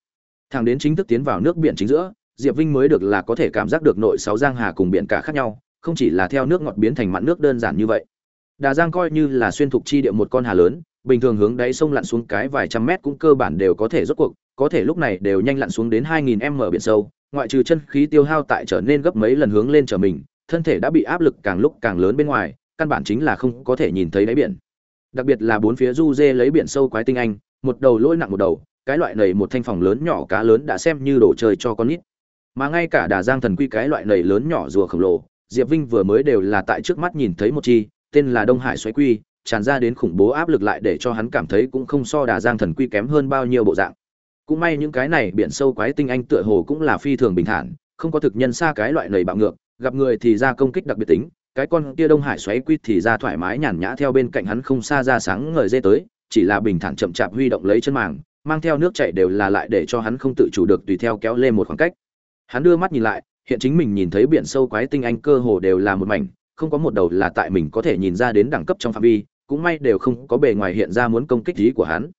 Thằng đến chính thức tiến vào nước biển chính giữa, diệp vinh mới được là có thể cảm giác được nội sáu giang hà cùng biển cả khác nhau, không chỉ là theo nước ngọt biến thành mặn nước đơn giản như vậy. Đà giang coi như là xuyên thục chi địa một con hà lớn, bình thường hướng đáy sông lặn xuống cái vài trăm mét cũng cơ bản đều có thể rốt cuộc, có thể lúc này đều nhanh lặn xuống đến 2000 m biển sâu, ngoại trừ chân khí tiêu hao tại trở nên gấp mấy lần hướng lên trở mình, thân thể đã bị áp lực càng lúc càng lớn bên ngoài, căn bản chính là không có thể nhìn thấy đáy biển. Đặc biệt là bốn phía du dê lấy biển sâu quái tinh anh, một đầu lỗi nặng một đầu cái loại này một thanh phòng lớn nhỏ cá lớn đã xem như đồ chơi cho con nít. Mà ngay cả đà giang thần quy cái loại này lớn nhỏ rùa khổng lồ, diệp vinh vừa mới đều là tại trước mắt nhìn thấy một chi, tên là đông hải xoáy quy, tràn ra đến khủng bố áp lực lại để cho hắn cảm thấy cũng không so đà giang thần quy kém hơn bao nhiêu bộ dạng. Cũng may những cái này biển sâu quái tinh anh tựa hồ cũng là phi thường bình thản, không có thực nhân xa cái loại lầy bạo ngược, gặp người thì ra công kích đặc biệt tính, cái con kia đông hải xoáy quy thì ra thoải mái nhàn nhã theo bên cạnh hắn không xa ra sáng ngời dê tới, chỉ là bình thản chậm chạp huy động lấy chân màng mang theo nước chảy đều là lại để cho hắn không tự chủ được tùy theo kéo lên một khoảng cách. Hắn đưa mắt nhìn lại, hiện chính mình nhìn thấy biển sâu quái tinh anh cơ hồ đều là một mảnh, không có một đầu là tại mình có thể nhìn ra đến đẳng cấp trong phạm vi, cũng may đều không có bề ngoài hiện ra muốn công kích ý của hắn.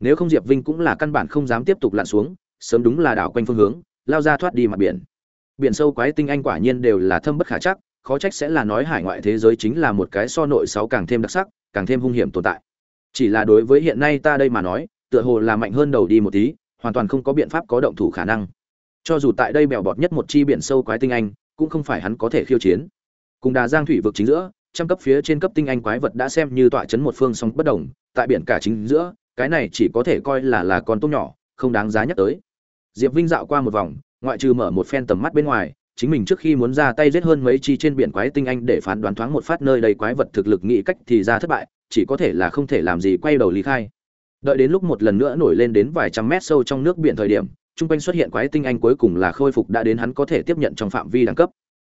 Nếu không diệp vinh cũng là căn bản không dám tiếp tục lặn xuống, sớm đúng là đảo quanh phương hướng, lao ra thoát đi mặt biển. Biển sâu quái tinh anh quả nhiên đều là thâm bất khả chắc, khó trách sẽ là nói hải ngoại thế giới chính là một cái so nội sáu càng thêm đặc sắc, càng thêm hung hiểm tồn tại. Chỉ là đối với hiện nay ta đây mà nói tựa hồ là mạnh hơn đầu đi một tí, hoàn toàn không có biện pháp có động thủ khả năng. Cho dù tại đây bèo bọt nhất một chi biển sâu quái tinh anh, cũng không phải hắn có thể khiêu chiến. Cùng đà giang thủy vực chính giữa, trăm cấp phía trên cấp tinh anh quái vật đã xem như tọa chấn một phương song bất đồng, tại biển cả chính giữa, cái này chỉ có thể coi là là con tôm nhỏ, không đáng giá nhắc tới. Diệp vinh dạo qua một vòng, ngoại trừ mở một phen tầm mắt bên ngoài, chính mình trước khi muốn ra tay giết hơn mấy chi trên biển quái tinh anh để phán đoán thoáng một phát nơi đầy quái vật thực lực nghĩ cách thì ra thất bại, chỉ có thể là không thể làm gì quay đầu lý khai đợi đến lúc một lần nữa nổi lên đến vài trăm mét sâu trong nước biển thời điểm trung quanh xuất hiện quái tinh anh cuối cùng là khôi phục đã đến hắn có thể tiếp nhận trong phạm vi đẳng cấp.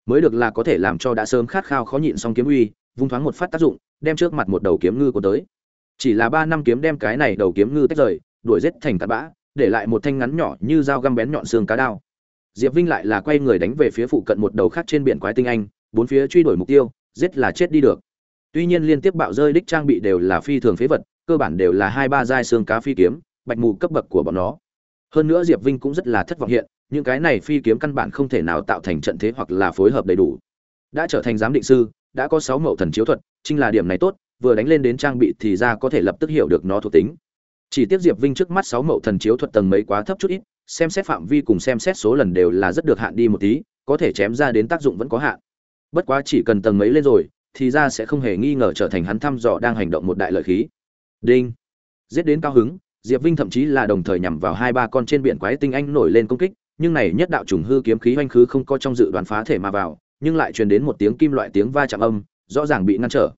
Mới được là có thể làm cho đã sớm khát khao khó nhịn xong kiếm uy, vung thoáng một phát tác dụng, đem trước mặt một đầu kiếm ngư của tới. Chỉ là ba năm kiếm đem cái này đầu kiếm ngư tách rời, đuổi giết thành tạt bã, để lại một thanh ngắn nhỏ như dao găm bén nhọn xương cá đao. Diệp vinh lại là quay người đánh về phía phụ cận một đầu khác trên biển quái tinh anh, bốn phía truy đuổi mục tiêu, giết là chết đi được. Tuy nhiên liên tiếp bạo rơi đích trang bị đều là phi thường phế vật cơ bản đều là hai ba giai xương cá phi kiếm, bạch mù cấp bậc của bọn nó. Hơn nữa diệp vinh cũng rất là thất vọng hiện, những cái này phi kiếm căn bản không thể nào tạo thành trận thế hoặc là phối hợp đầy đủ. Đã trở thành giám định sư, đã có sáu mậu thần chiếu thuật, chính là điểm này tốt, vừa đánh lên đến trang bị thì ra có thể lập tức hiểu được nó thuộc tính. Chỉ tiếp diệp vinh trước mắt sáu mậu thần chiếu thuật tầng mấy quá thấp chút ít, xem xét phạm vi cùng xem xét số lần đều là rất được hạn đi một tí, có thể chém ra đến tác dụng vẫn có hạn. Bất quá chỉ cần tầng mấy lên rồi, thì ra sẽ không hề nghi ngờ trở thành hắn thăm dò đang hành động một đại lợi khí đinh. Giết đến cao hứng, diệp vinh thậm chí là đồng thời nhằm vào hai ba con trên biển quái tinh anh nổi lên công kích, nhưng này nhất đạo trùng hư kiếm khí oanh khứ không có trong dự đoán phá thể mà vào, nhưng lại truyền đến một tiếng kim loại tiếng va chạm âm, rõ ràng bị ngăn trở.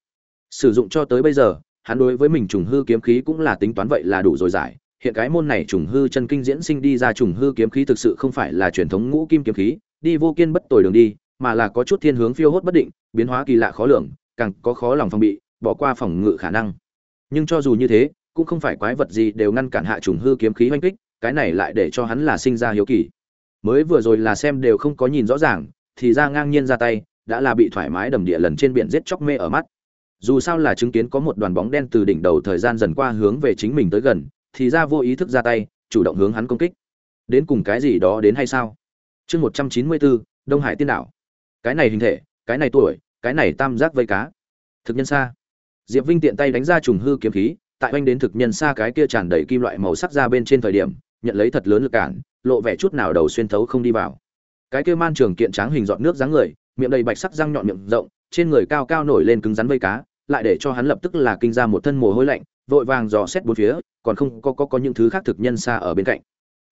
Sử dụng cho tới bây giờ, hắn đối với mình trùng hư kiếm khí cũng là tính toán vậy là đủ rồi giải. Hiện cái môn này trùng hư chân kinh diễn sinh đi ra trùng hư kiếm khí thực sự không phải là truyền thống ngũ kim kiếm khí, đi vô kiên bất tồi đường đi, mà là có chút thiên hướng phiêu hốt bất định, biến hóa kỳ lạ khó lường, càng có khó lòng phòng bị, bỏ qua phòng ngự khả năng nhưng cho dù như thế, cũng không phải quái vật gì đều ngăn cản hạ trùng hư kiếm khí oanh kích, cái này lại để cho hắn là sinh ra hiếu kỳ. Mới vừa rồi là xem đều không có nhìn rõ ràng, thì ra ngang nhiên ra tay, đã là bị thoải mái đầm địa lần trên biển giết chóc mê ở mắt. Dù sao là chứng kiến có một đoàn bóng đen từ đỉnh đầu thời gian dần qua hướng về chính mình tới gần, thì ra vô ý thức ra tay, chủ động hướng hắn công kích. Đến cùng cái gì đó đến hay sao? Chương một trăm chín mươi bốn đông hải tiên đảo. Cái này hình thể, cái này tuổi, cái này tam giác vây cá. Thực nhân xa diệp vinh tiện tay đánh ra trùng hư kiếm khí tại oanh đến thực nhân xa cái kia tràn đầy kim loại màu sắc ra bên trên thời điểm nhận lấy thật lớn lực cản lộ vẻ chút nào đầu xuyên thấu không đi vào. Cái kia man trường kiện tráng hình dọn nước dáng người miệng đầy bạch sắc răng nhọn miệng rộng trên người cao cao nổi lên cứng rắn vây cá lại để cho hắn lập tức là kinh ra một thân mồ hôi lạnh vội vàng dò xét bốn phía còn không có, có có những thứ khác thực nhân xa ở bên cạnh.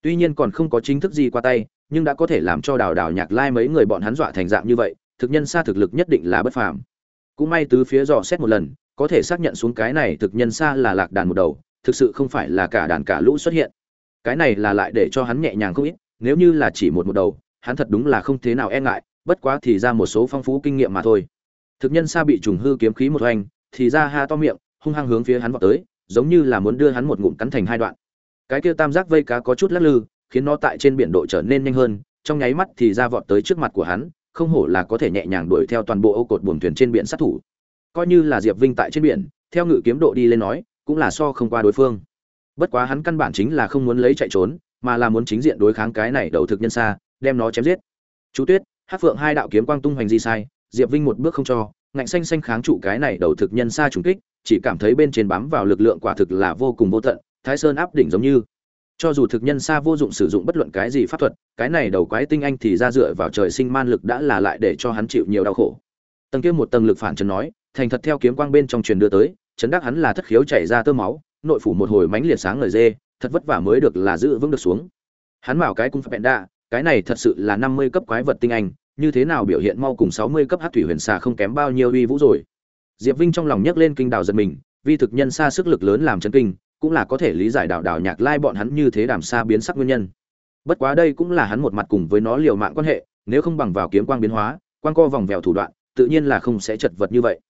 Tuy nhiên còn không có chính thức gì qua tay nhưng đã có thể làm cho đào đào nhạc lai mấy người bọn hắn dọa thành dạng như vậy thực nhân xa thực lực nhất định là bất phàm. Cũng may tứ phía dò xét một lần có thể xác nhận xuống cái này thực nhân xa là lạc đàn một đầu, thực sự không phải là cả đàn cả lũ xuất hiện. Cái này là lại để cho hắn nhẹ nhàng không ít, nếu như là chỉ một một đầu, hắn thật đúng là không thế nào e ngại, bất quá thì ra một số phong phú kinh nghiệm mà thôi. Thực nhân xa bị trùng hư kiếm khí một hoành, thì ra ha to miệng, hung hăng hướng phía hắn vào tới, giống như là muốn đưa hắn một ngụm cắn thành hai đoạn. Cái kia tam giác vây cá có chút lắc lư, khiến nó tại trên biển độ trở nên nhanh hơn, trong nháy mắt thì ra vọt tới trước mặt của hắn, không hổ là có thể nhẹ nhàng đuổi theo toàn bộ ô cột buồng thuyền trên biển sát thủ coi như là diệp vinh tại trên biển, theo ngự kiếm độ đi lên nói, cũng là so không qua đối phương. Bất quá hắn căn bản chính là không muốn lấy chạy trốn, mà là muốn chính diện đối kháng cái này đầu thực nhân xa, đem nó chém giết. Chú tuyết hát phượng hai đạo kiếm quang tung hoành di sai, diệp vinh một bước không cho, ngạnh xanh xanh kháng trụ cái này đầu thực nhân xa trùng kích, chỉ cảm thấy bên trên bám vào lực lượng quả thực là vô cùng vô tận, thái sơn áp đỉnh giống như. Cho dù thực nhân xa vô dụng sử dụng bất luận cái gì pháp thuật, cái này đầu quái tinh anh thì ra dựa vào trời sinh man lực đã là lại để cho hắn chịu nhiều đau khổ. Tầng kia một tầng lực phản chấn nói thành thật theo kiếm quang bên trong truyền đưa tới, chấn đắc hắn là thất khiếu chảy ra tơ máu, nội phủ một hồi mánh liệt sáng lời dê, thật vất vả mới được là giữ vững được xuống. Hắn bảo cái cung phép đa cái này thật sự là năm mươi cấp quái vật tinh anh, như thế nào biểu hiện mau cùng sáu mươi cấp hát thủy huyền xà không kém bao nhiêu uy vũ rồi. Diệp vinh trong lòng nhấc lên kinh đào giật mình, vì thực nhân xa sức lực lớn làm chân kinh, cũng là có thể lý giải đạo đạo nhạc lai bọn hắn như thế đàm xa biến sắc nguyên nhân. Bất quá đây cũng là hắn một mặt cùng với nó liều mạng quan hệ, nếu không bằng vào kiếm quang biến hóa, quang co vòng vèo thủ đoạn, tự nhiên là không sẽ chật vật như vậy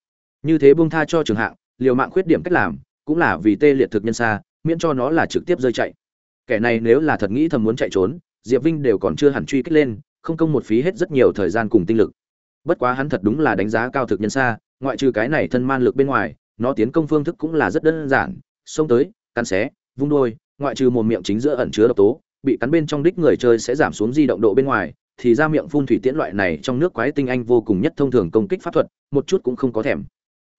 như thế buông tha cho trường hạng, liều mạng khuyết điểm cách làm, cũng là vì tê liệt thực nhân xa, miễn cho nó là trực tiếp rơi chạy. Kẻ này nếu là thật nghĩ thầm muốn chạy trốn, diệp vinh đều còn chưa hẳn truy kích lên, không công một phí hết rất nhiều thời gian cùng tinh lực. Bất quá hắn thật đúng là đánh giá cao thực nhân xa, ngoại trừ cái này thân man lực bên ngoài, nó tiến công phương thức cũng là rất đơn giản, xông tới, cắn xé, vung đôi, ngoại trừ một miệng chính giữa ẩn chứa độc tố, bị cắn bên trong đích người chơi sẽ giảm xuống di động độ bên ngoài, thì ra miệng phun thủy tiễn loại này trong nước quái tinh anh vô cùng nhất thông thường công kích pháp thuật, một chút cũng không có thèm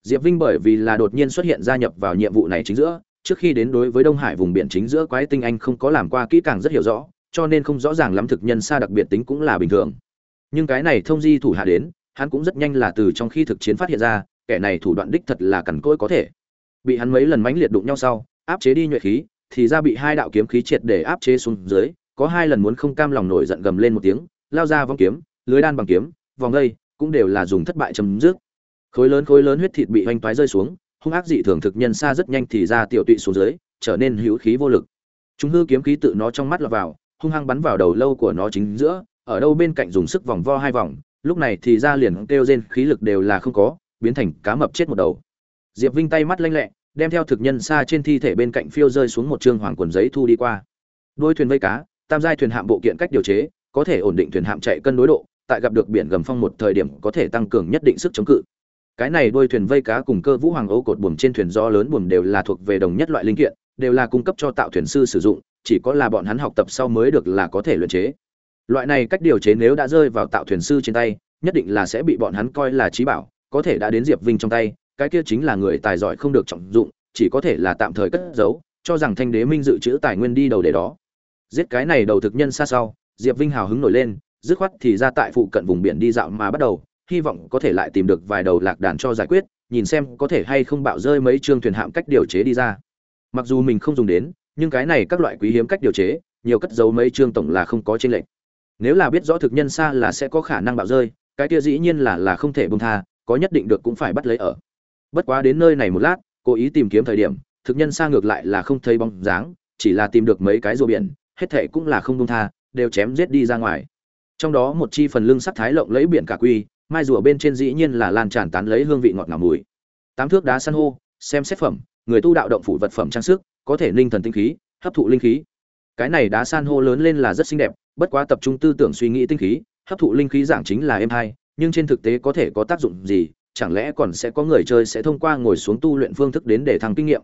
diệp vinh bởi vì là đột nhiên xuất hiện gia nhập vào nhiệm vụ này chính giữa, trước khi đến đối với đông hải vùng biển chính giữa quái tinh anh không có làm qua kỹ càng rất hiểu rõ, cho nên không rõ ràng lắm thực nhân xa đặc biệt tính cũng là bình thường. Nhưng cái này thông di thủ hạ đến, hắn cũng rất nhanh là từ trong khi thực chiến phát hiện ra, kẻ này thủ đoạn đích thật là cẩn cỗi có thể. Bị hắn mấy lần mãnh liệt đụng nhau sau, áp chế đi nhuệ khí, thì ra bị hai đạo kiếm khí triệt để áp chế xuống dưới, có hai lần muốn không cam lòng nổi giận gầm lên một tiếng, lao ra vong kiếm, lưới đan bằng kiếm, vòng đây, cũng đều là dùng thất bại chấm dứt khối lớn khối lớn huyết thịt bị hoành toái rơi xuống, hung ác dị thường thực nhân xa rất nhanh thì ra tiểu tụy xuống dưới, trở nên hữu khí vô lực. Chúng hư kiếm khí tự nó trong mắt lọt vào, hung hăng bắn vào đầu lâu của nó chính giữa, ở đâu bên cạnh dùng sức vòng vo hai vòng, lúc này thì ra liền kêu rên, khí lực đều là không có, biến thành cá mập chết một đầu. Diệp vinh tay mắt lanh lẹ, đem theo thực nhân xa trên thi thể bên cạnh phiêu rơi xuống một trương hoàng quần giấy thu đi qua. Đôi thuyền vây cá, tam giai thuyền hạm bộ kiện cách điều chế, có thể ổn định thuyền hạm chạy cân đối độ, tại gặp được biển gầm phong một thời điểm có thể tăng cường nhất định sức chống cự cái này đôi thuyền vây cá cùng cơ vũ hoàng ấu cột buồm trên thuyền gió lớn buồm đều là thuộc về đồng nhất loại linh kiện, đều là cung cấp cho tạo thuyền sư sử dụng, chỉ có là bọn hắn học tập sau mới được là có thể luyện chế. Loại này cách điều chế nếu đã rơi vào tạo thuyền sư trên tay, nhất định là sẽ bị bọn hắn coi là trí bảo, có thể đã đến diệp vinh trong tay, cái kia chính là người tài giỏi không được trọng dụng, chỉ có thể là tạm thời cất giấu, cho rằng thanh đế minh dự trữ tài nguyên đi đầu để đó. Giết cái này đầu thực nhân xa sau, diệp vinh hào hứng nổi lên, dứt khoát thì ra tại phụ cận vùng biển đi dạo mà bắt đầu hy vọng có thể lại tìm được vài đầu lạc đàn cho giải quyết, nhìn xem có thể hay không bạo rơi mấy chương thuyền hạm cách điều chế đi ra. Mặc dù mình không dùng đến, nhưng cái này các loại quý hiếm cách điều chế, nhiều cất giấu mấy chương tổng là không có trên lệnh nếu là biết rõ thực nhân xa là sẽ có khả năng bạo rơi, cái kia dĩ nhiên là là không thể bông tha, có nhất định được cũng phải bắt lấy ở. Bất quá đến nơi này một lát, cố ý tìm kiếm thời điểm, thực nhân xa ngược lại là không thấy bóng dáng, chỉ là tìm được mấy cái rùa biển, hết thệ cũng là không bông tha, đều chém giết đi ra ngoài. Trong đó một chi phần lưng sắc thái lộng lấy biển cả quy mai rùa bên trên dĩ nhiên là lan tràn tán lấy hương vị ngọt ngào mùi. Tám thước đá san hô, xem xét phẩm, người tu đạo động phủ vật phẩm trang sức, có thể ninh thần tinh khí, hấp thụ linh khí. Cái này đá san hô lớn lên là rất xinh đẹp, bất quá tập trung tư tưởng suy nghĩ tinh khí, hấp thụ linh khí giảng chính là êm hai, nhưng trên thực tế có thể có tác dụng gì, chẳng lẽ còn sẽ có người chơi sẽ thông qua ngồi xuống tu luyện phương thức đến để thăng kinh nghiệm.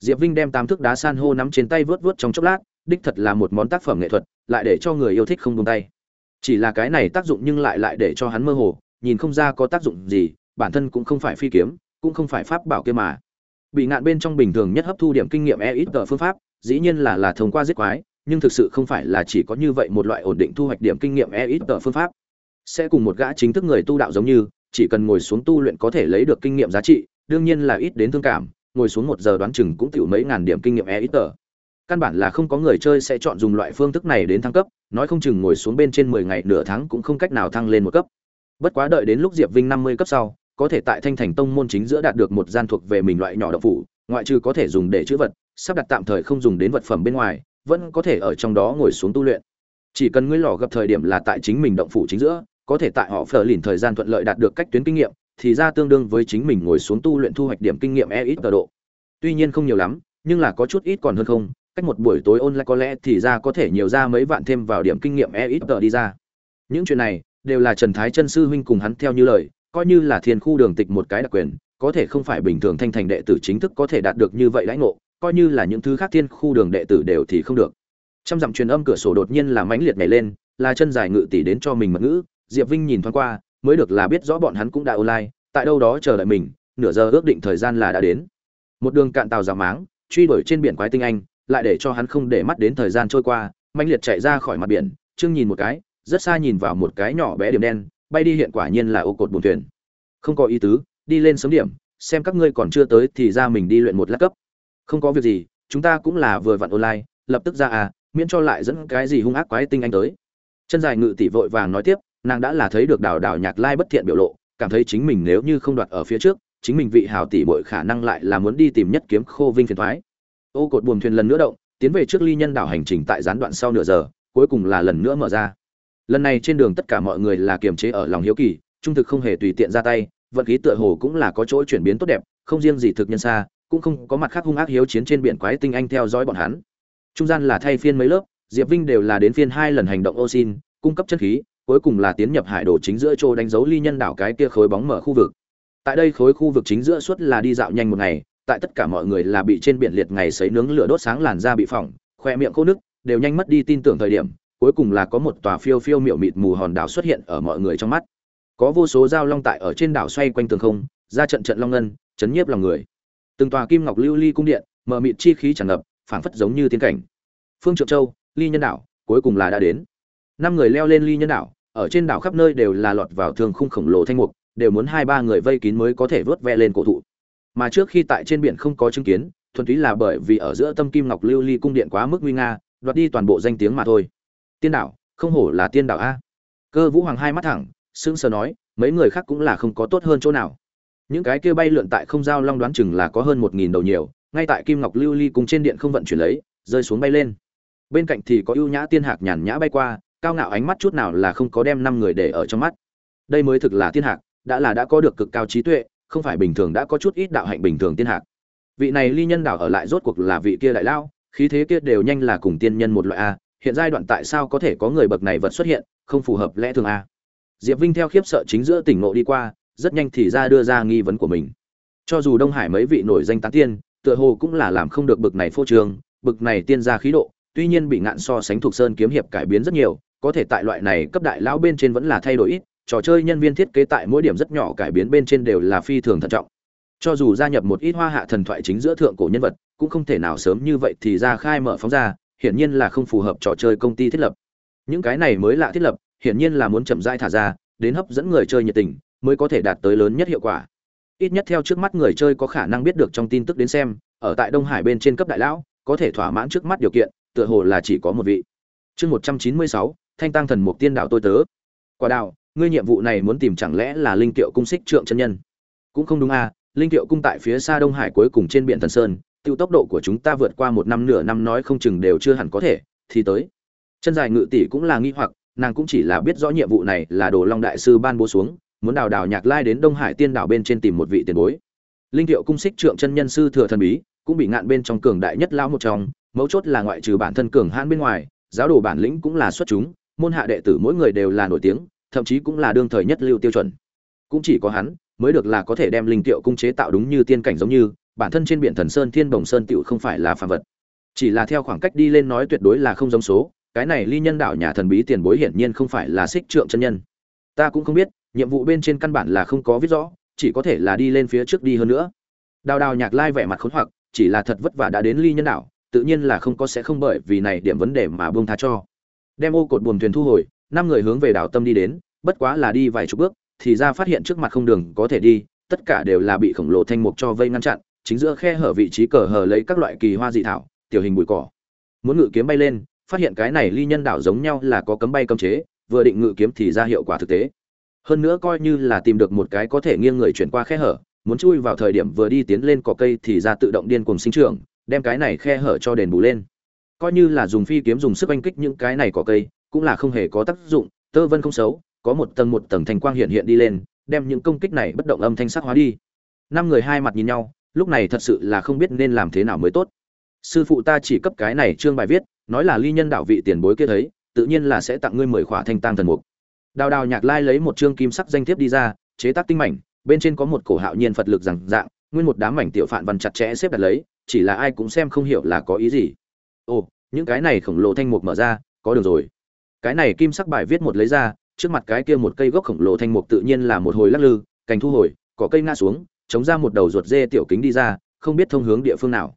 Diệp vinh đem tám thước đá san hô nắm trên tay vớt vớt trong chốc lát, đích thật là một món tác phẩm nghệ thuật, lại để cho người yêu thích không buông tay. Chỉ là cái này tác dụng nhưng lại lại để cho hắn mơ hồ nhìn không ra có tác dụng gì, bản thân cũng không phải phi kiếm, cũng không phải pháp bảo kia mà. Bị ngạn bên trong bình thường nhất hấp thu điểm kinh nghiệm e ít tờ phương pháp, dĩ nhiên là là thông qua giết quái, nhưng thực sự không phải là chỉ có như vậy một loại ổn định thu hoạch điểm kinh nghiệm e ít tờ phương pháp. Sẽ cùng một gã chính thức người tu đạo giống như, chỉ cần ngồi xuống tu luyện có thể lấy được kinh nghiệm giá trị, đương nhiên là ít đến thương cảm, ngồi xuống một giờ đoán chừng cũng tiểu mấy ngàn điểm kinh nghiệm e ít tờ. Căn bản là không có người chơi sẽ chọn dùng loại phương thức này đến thăng cấp, nói không chừng ngồi xuống bên trên mười ngày nửa tháng cũng không cách nào thăng lên một cấp bất quá đợi đến lúc diệp vinh năm mươi cấp sau, có thể tại thanh thành tông môn chính giữa đạt được một gian thuộc về mình loại nhỏ độc phủ, ngoại trừ có thể dùng để chữ vật, sắp đặt tạm thời không dùng đến vật phẩm bên ngoài, vẫn có thể ở trong đó ngồi xuống tu luyện. Chỉ cần ngươi lò gặp thời điểm là tại chính mình động phủ chính giữa, có thể tại họ phờ lìn thời gian thuận lợi đạt được cách tuyến kinh nghiệm, thì ra tương đương với chính mình ngồi xuống tu luyện thu hoạch điểm kinh nghiệm e ít tờ độ. Tuy nhiên không nhiều lắm, nhưng là có chút ít còn hơn không, cách một buổi tối ôn lại có lẽ thì ra có thể nhiều ra mấy vạn thêm vào điểm kinh nghiệm e ít tờ đi ra. Những chuyện này đều là trần thái chân sư huynh cùng hắn theo như lời, coi như là thiên khu đường tịch một cái đặc quyền, có thể không phải bình thường thanh thành đệ tử chính thức có thể đạt được như vậy lãnh ngộ, coi như là những thứ khác thiên khu đường đệ tử đều thì không được. Trong dặm truyền âm cửa sổ đột nhiên là mãnh liệt nhảy lên, là chân dài ngự tỷ đến cho mình mật ngữ, diệp vinh nhìn thoáng qua, mới được là biết rõ bọn hắn cũng đã online, tại đâu đó chờ đợi mình, nửa giờ ước định thời gian là đã đến. Một đường cạn tàu giả máng, truy đuổi trên biển quái tinh anh, lại để cho hắn không để mắt đến thời gian trôi qua, mãnh liệt chạy ra khỏi mặt biển, trương nhìn một cái rất xa nhìn vào một cái nhỏ bé điểm đen, bay đi hiện quả nhiên là ô cột bùn thuyền. Không có ý tứ, đi lên sớm điểm, xem các ngươi còn chưa tới thì ra mình đi luyện một lát cấp. Không có việc gì, chúng ta cũng là vừa vặn online, lập tức ra à miễn cho lại dẫn cái gì hung ác quái tinh anh tới. Chân dài ngự tỷ vội vàng nói tiếp, nàng đã là thấy được đào đào nhạc lai bất thiện biểu lộ, cảm thấy chính mình nếu như không đoạt ở phía trước, chính mình vị hào tỷ bội khả năng lại là muốn đi tìm nhất kiếm khô vinh phiền thoái. Ô cột buồm thuyền lần nữa động, tiến về trước ly nhân đảo hành trình tại gián đoạn sau nửa giờ, cuối cùng là lần nữa mở ra lần này trên đường tất cả mọi người là kiềm chế ở lòng hiếu kỳ, trung thực không hề tùy tiện ra tay, vận khí tựa hồ cũng là có chỗ chuyển biến tốt đẹp, không riêng gì thực nhân xa, cũng không có mặt khác hung ác hiếu chiến trên biển quái tinh anh theo dõi bọn hắn. Trung gian là thay phiên mấy lớp, diệp vinh đều là đến phiên hai lần hành động ô xin, cung cấp chất khí, cuối cùng là tiến nhập hải đồ chính giữa chỗ đánh dấu ly nhân đảo cái kia khối bóng mở khu vực. Tại đây khối khu vực chính giữa suốt là đi dạo nhanh một ngày, tại tất cả mọi người là bị trên biển liệt ngày sấy nướng lửa đốt sáng làn da bị phỏng, khoe miệng khô nước đều nhanh mất đi tin tưởng thời điểm cuối cùng là có một tòa phiêu phiêu miệu mịt mù hòn đảo xuất hiện ở mọi người trong mắt. Có vô số dao long tại ở trên đảo xoay quanh tường không, ra trận trận long ngân, chấn nhiếp lòng người. Từng tòa kim ngọc lưu ly cung điện, mờ mịt chi khí tràn ngập, phảng phất giống như tiến cảnh. Phương trượng châu, ly nhân đảo, cuối cùng là đã đến. Năm người leo lên ly nhân đảo, ở trên đảo khắp nơi đều là lọt vào thường khung khổng lồ thanh mục, đều muốn hai ba người vây kín mới có thể vớt ve lên cổ thụ. Mà trước khi tại trên biển không có chứng kiến, thuần túy là bởi vì ở giữa tâm kim ngọc lưu ly cung điện quá mức nguy nga, đoạt đi toàn bộ danh tiếng mà thôi tiên đảo, không hổ là tiên đảo a. Cơ vũ hoàng hai mắt thẳng, sững sờ nói, mấy người khác cũng là không có tốt hơn chỗ nào. Những cái kia bay lượn tại không giao long đoán chừng là có hơn một nghìn đầu nhiều, ngay tại kim ngọc lưu ly cùng trên điện không vận chuyển lấy, rơi xuống bay lên. Bên cạnh thì có ưu nhã tiên hạc nhàn nhã bay qua, cao ngạo ánh mắt chút nào là không có đem năm người để ở trong mắt. Đây mới thực là tiên hạc, đã là đã có được cực cao trí tuệ, không phải bình thường đã có chút ít đạo hạnh bình thường tiên hạc. Vị này ly nhân đảo ở lại rốt cuộc là vị kia đại lao khí thế kia đều nhanh là cùng tiên nhân một loại a hiện giai đoạn tại sao có thể có người bậc này vật xuất hiện, không phù hợp lẽ thường a? Diệp vinh theo khiếp sợ chính giữa tỉnh ngộ đi qua, rất nhanh thì ra đưa ra nghi vấn của mình. Cho dù đông hải mấy vị nổi danh tán tiên, tựa hồ cũng là làm không được bậc này phô trương bậc này tiên gia khí độ, tuy nhiên bị ngạn so sánh thuộc sơn kiếm hiệp cải biến rất nhiều, có thể tại loại này cấp đại lão bên trên vẫn là thay đổi ít, trò chơi nhân viên thiết kế tại mỗi điểm rất nhỏ cải biến bên trên đều là phi thường thận trọng. Cho dù gia nhập một ít hoa hạ thần thoại chính giữa thượng cổ nhân vật, cũng không thể nào sớm như vậy thì ra khai mở phóng ra hiển nhiên là không phù hợp trò chơi công ty thiết lập. Những cái này mới lạ thiết lập, hiển nhiên là muốn chậm rãi thả ra, đến hấp dẫn người chơi nhiệt tình, mới có thể đạt tới lớn nhất hiệu quả. Ít nhất theo trước mắt người chơi có khả năng biết được trong tin tức đến xem, ở tại đông hải bên trên cấp đại lão, có thể thỏa mãn trước mắt điều kiện, tựa hồ là chỉ có một vị. Chương một trăm chín mươi sáu, thanh tăng thần mục tiên đạo tôi tớ. Quả đạo ngươi nhiệm vụ này muốn tìm chẳng lẽ là linh tiệu cung xích trượng chân nhân? Cũng không đúng à linh tiệu cung tại phía xa đông hải cuối cùng trên biển thần sơn tiêu tốc độ của chúng ta vượt qua một năm nửa năm nói không chừng đều chưa hẳn có thể, thì tới. Chân dài ngự tỷ cũng là nghi hoặc, nàng cũng chỉ là biết rõ nhiệm vụ này là đồ long đại sư ban bố xuống, muốn đào đào nhạc lai đến đông hải tiên đảo bên trên tìm một vị tiền bối. Linh thiệu cung xích trượng chân nhân sư thừa thần bí, cũng bị ngạn bên trong cường đại nhất lão một trong, mấu chốt là ngoại trừ bản thân cường hãn bên ngoài, giáo đồ bản lĩnh cũng là xuất chúng, môn hạ đệ tử mỗi người đều là nổi tiếng, thậm chí cũng là đương thời nhất lưu tiêu chuẩn. Cũng chỉ có hắn, mới được là có thể đem linh tiệu cung chế tạo đúng như tiên cảnh giống như bản thân trên biển thần sơn thiên đồng sơn tựu không phải là phàm vật. Chỉ là theo khoảng cách đi lên nói tuyệt đối là không giống số, cái này ly nhân đạo nhà thần bí tiền bối hiển nhiên không phải là xích trượng chân nhân. Ta cũng không biết, nhiệm vụ bên trên căn bản là không có viết rõ, chỉ có thể là đi lên phía trước đi hơn nữa. Đào đào nhạc lai vẻ mặt khốn hoặc, chỉ là thật vất vả đã đến ly nhân đạo tự nhiên là không có sẽ không bởi vì này điểm vấn đề mà buông tha cho. Đem ô cột buồm thuyền thu hồi, năm người hướng về đảo tâm đi đến, bất quá là đi vài chục bước, thì ra phát hiện trước mặt không đường có thể đi, tất cả đều là bị khổng lồ thanh mục cho vây ngăn chặn chính giữa khe hở vị trí cờ hờ lấy các loại kỳ hoa dị thảo, tiểu hình bụi cỏ. Muốn ngự kiếm bay lên, phát hiện cái này ly nhân đảo giống nhau là có cấm bay cấm chế, vừa định ngự kiếm thì ra hiệu quả thực tế. Hơn nữa coi như là tìm được một cái có thể nghiêng người chuyển qua khe hở, muốn chui vào thời điểm vừa đi tiến lên cỏ cây thì ra tự động điên cuồng sinh trưởng, đem cái này khe hở cho đền bù lên. Coi như là dùng phi kiếm dùng sức oanh kích những cái này cỏ cây, cũng là không hề có tác dụng, tơ vân không xấu, có một tầng một tầng thành quang hiện hiện đi lên, đem những công kích này bất động âm thanh sắc hóa đi. Năm người hai mặt nhìn nhau lúc này thật sự là không biết nên làm thế nào mới tốt. Sư phụ ta chỉ cấp cái này trương bài viết, nói là ly nhân đạo vị tiền bối kia thấy, tự nhiên là sẽ tặng ngươi mười khỏa thanh tang thần mục. Đào đào nhạc lai lấy một chương kim sắc danh thiếp đi ra, chế tác tinh mảnh, bên trên có một cổ hạo nhiên phật lực rằng dạng, nguyên một đám mảnh tiểu phạn văn chặt chẽ xếp đặt lấy, chỉ là ai cũng xem không hiểu là có ý gì. Ồ, những cái này khổng lồ thanh mục mở ra, có được rồi. Cái này kim sắc bài viết một lấy ra, trước mặt cái kia một cây gốc khổng lồ thanh mục tự nhiên là một hồi lắc lư, cành thu hồi, cỏ cây ngã xuống chống ra một đầu ruột dê tiểu kính đi ra, không biết thông hướng địa phương nào.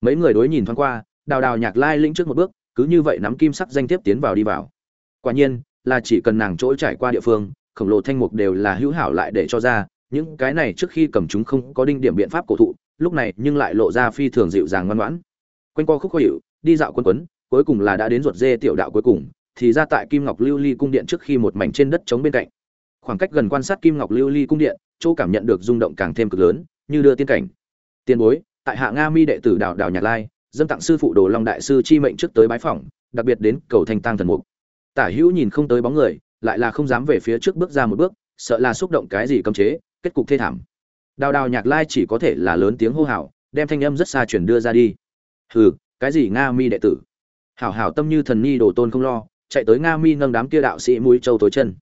Mấy người đối nhìn thoáng qua, đào đào nhạc lai lĩnh trước một bước, cứ như vậy nắm kim sắc danh tiếp tiến vào đi vào. Quả nhiên, là chỉ cần nàng chỗ trải qua địa phương, khổng lồ thanh mục đều là hữu hảo lại để cho ra, những cái này trước khi cầm chúng không có đinh điểm biện pháp cổ thụ, lúc này nhưng lại lộ ra phi thường dịu dàng ngoan ngoãn. Quanh co khúc khó hiệu đi dạo quân quấn, cuối cùng là đã đến ruột dê tiểu đạo cuối cùng, thì ra tại kim ngọc lưu ly cung điện trước khi một mảnh trên đất trống bên cạnh khoảng cách gần quan sát kim ngọc lưu ly cung điện, chỗ cảm nhận được rung động càng thêm cực lớn, như đưa tiên cảnh. Tiên bối, tại hạ nga mi đệ tử đào đào nhạc lai, dâng tặng sư phụ đồ long đại sư chi mệnh trước tới bái phỏng, đặc biệt đến cầu thanh tăng thần mục. Tả hữu nhìn không tới bóng người, lại là không dám về phía trước bước ra một bước, sợ là xúc động cái gì cấm chế, kết cục thê thảm. Đào đào nhạc lai chỉ có thể là lớn tiếng hô hào, đem thanh âm rất xa chuyển đưa ra đi. Hừ, cái gì nga mi đệ tử? Hảo hảo tâm như thần ni đồ tôn không lo, chạy tới nga mi nâng đám kia đạo sĩ mũi châu tối chân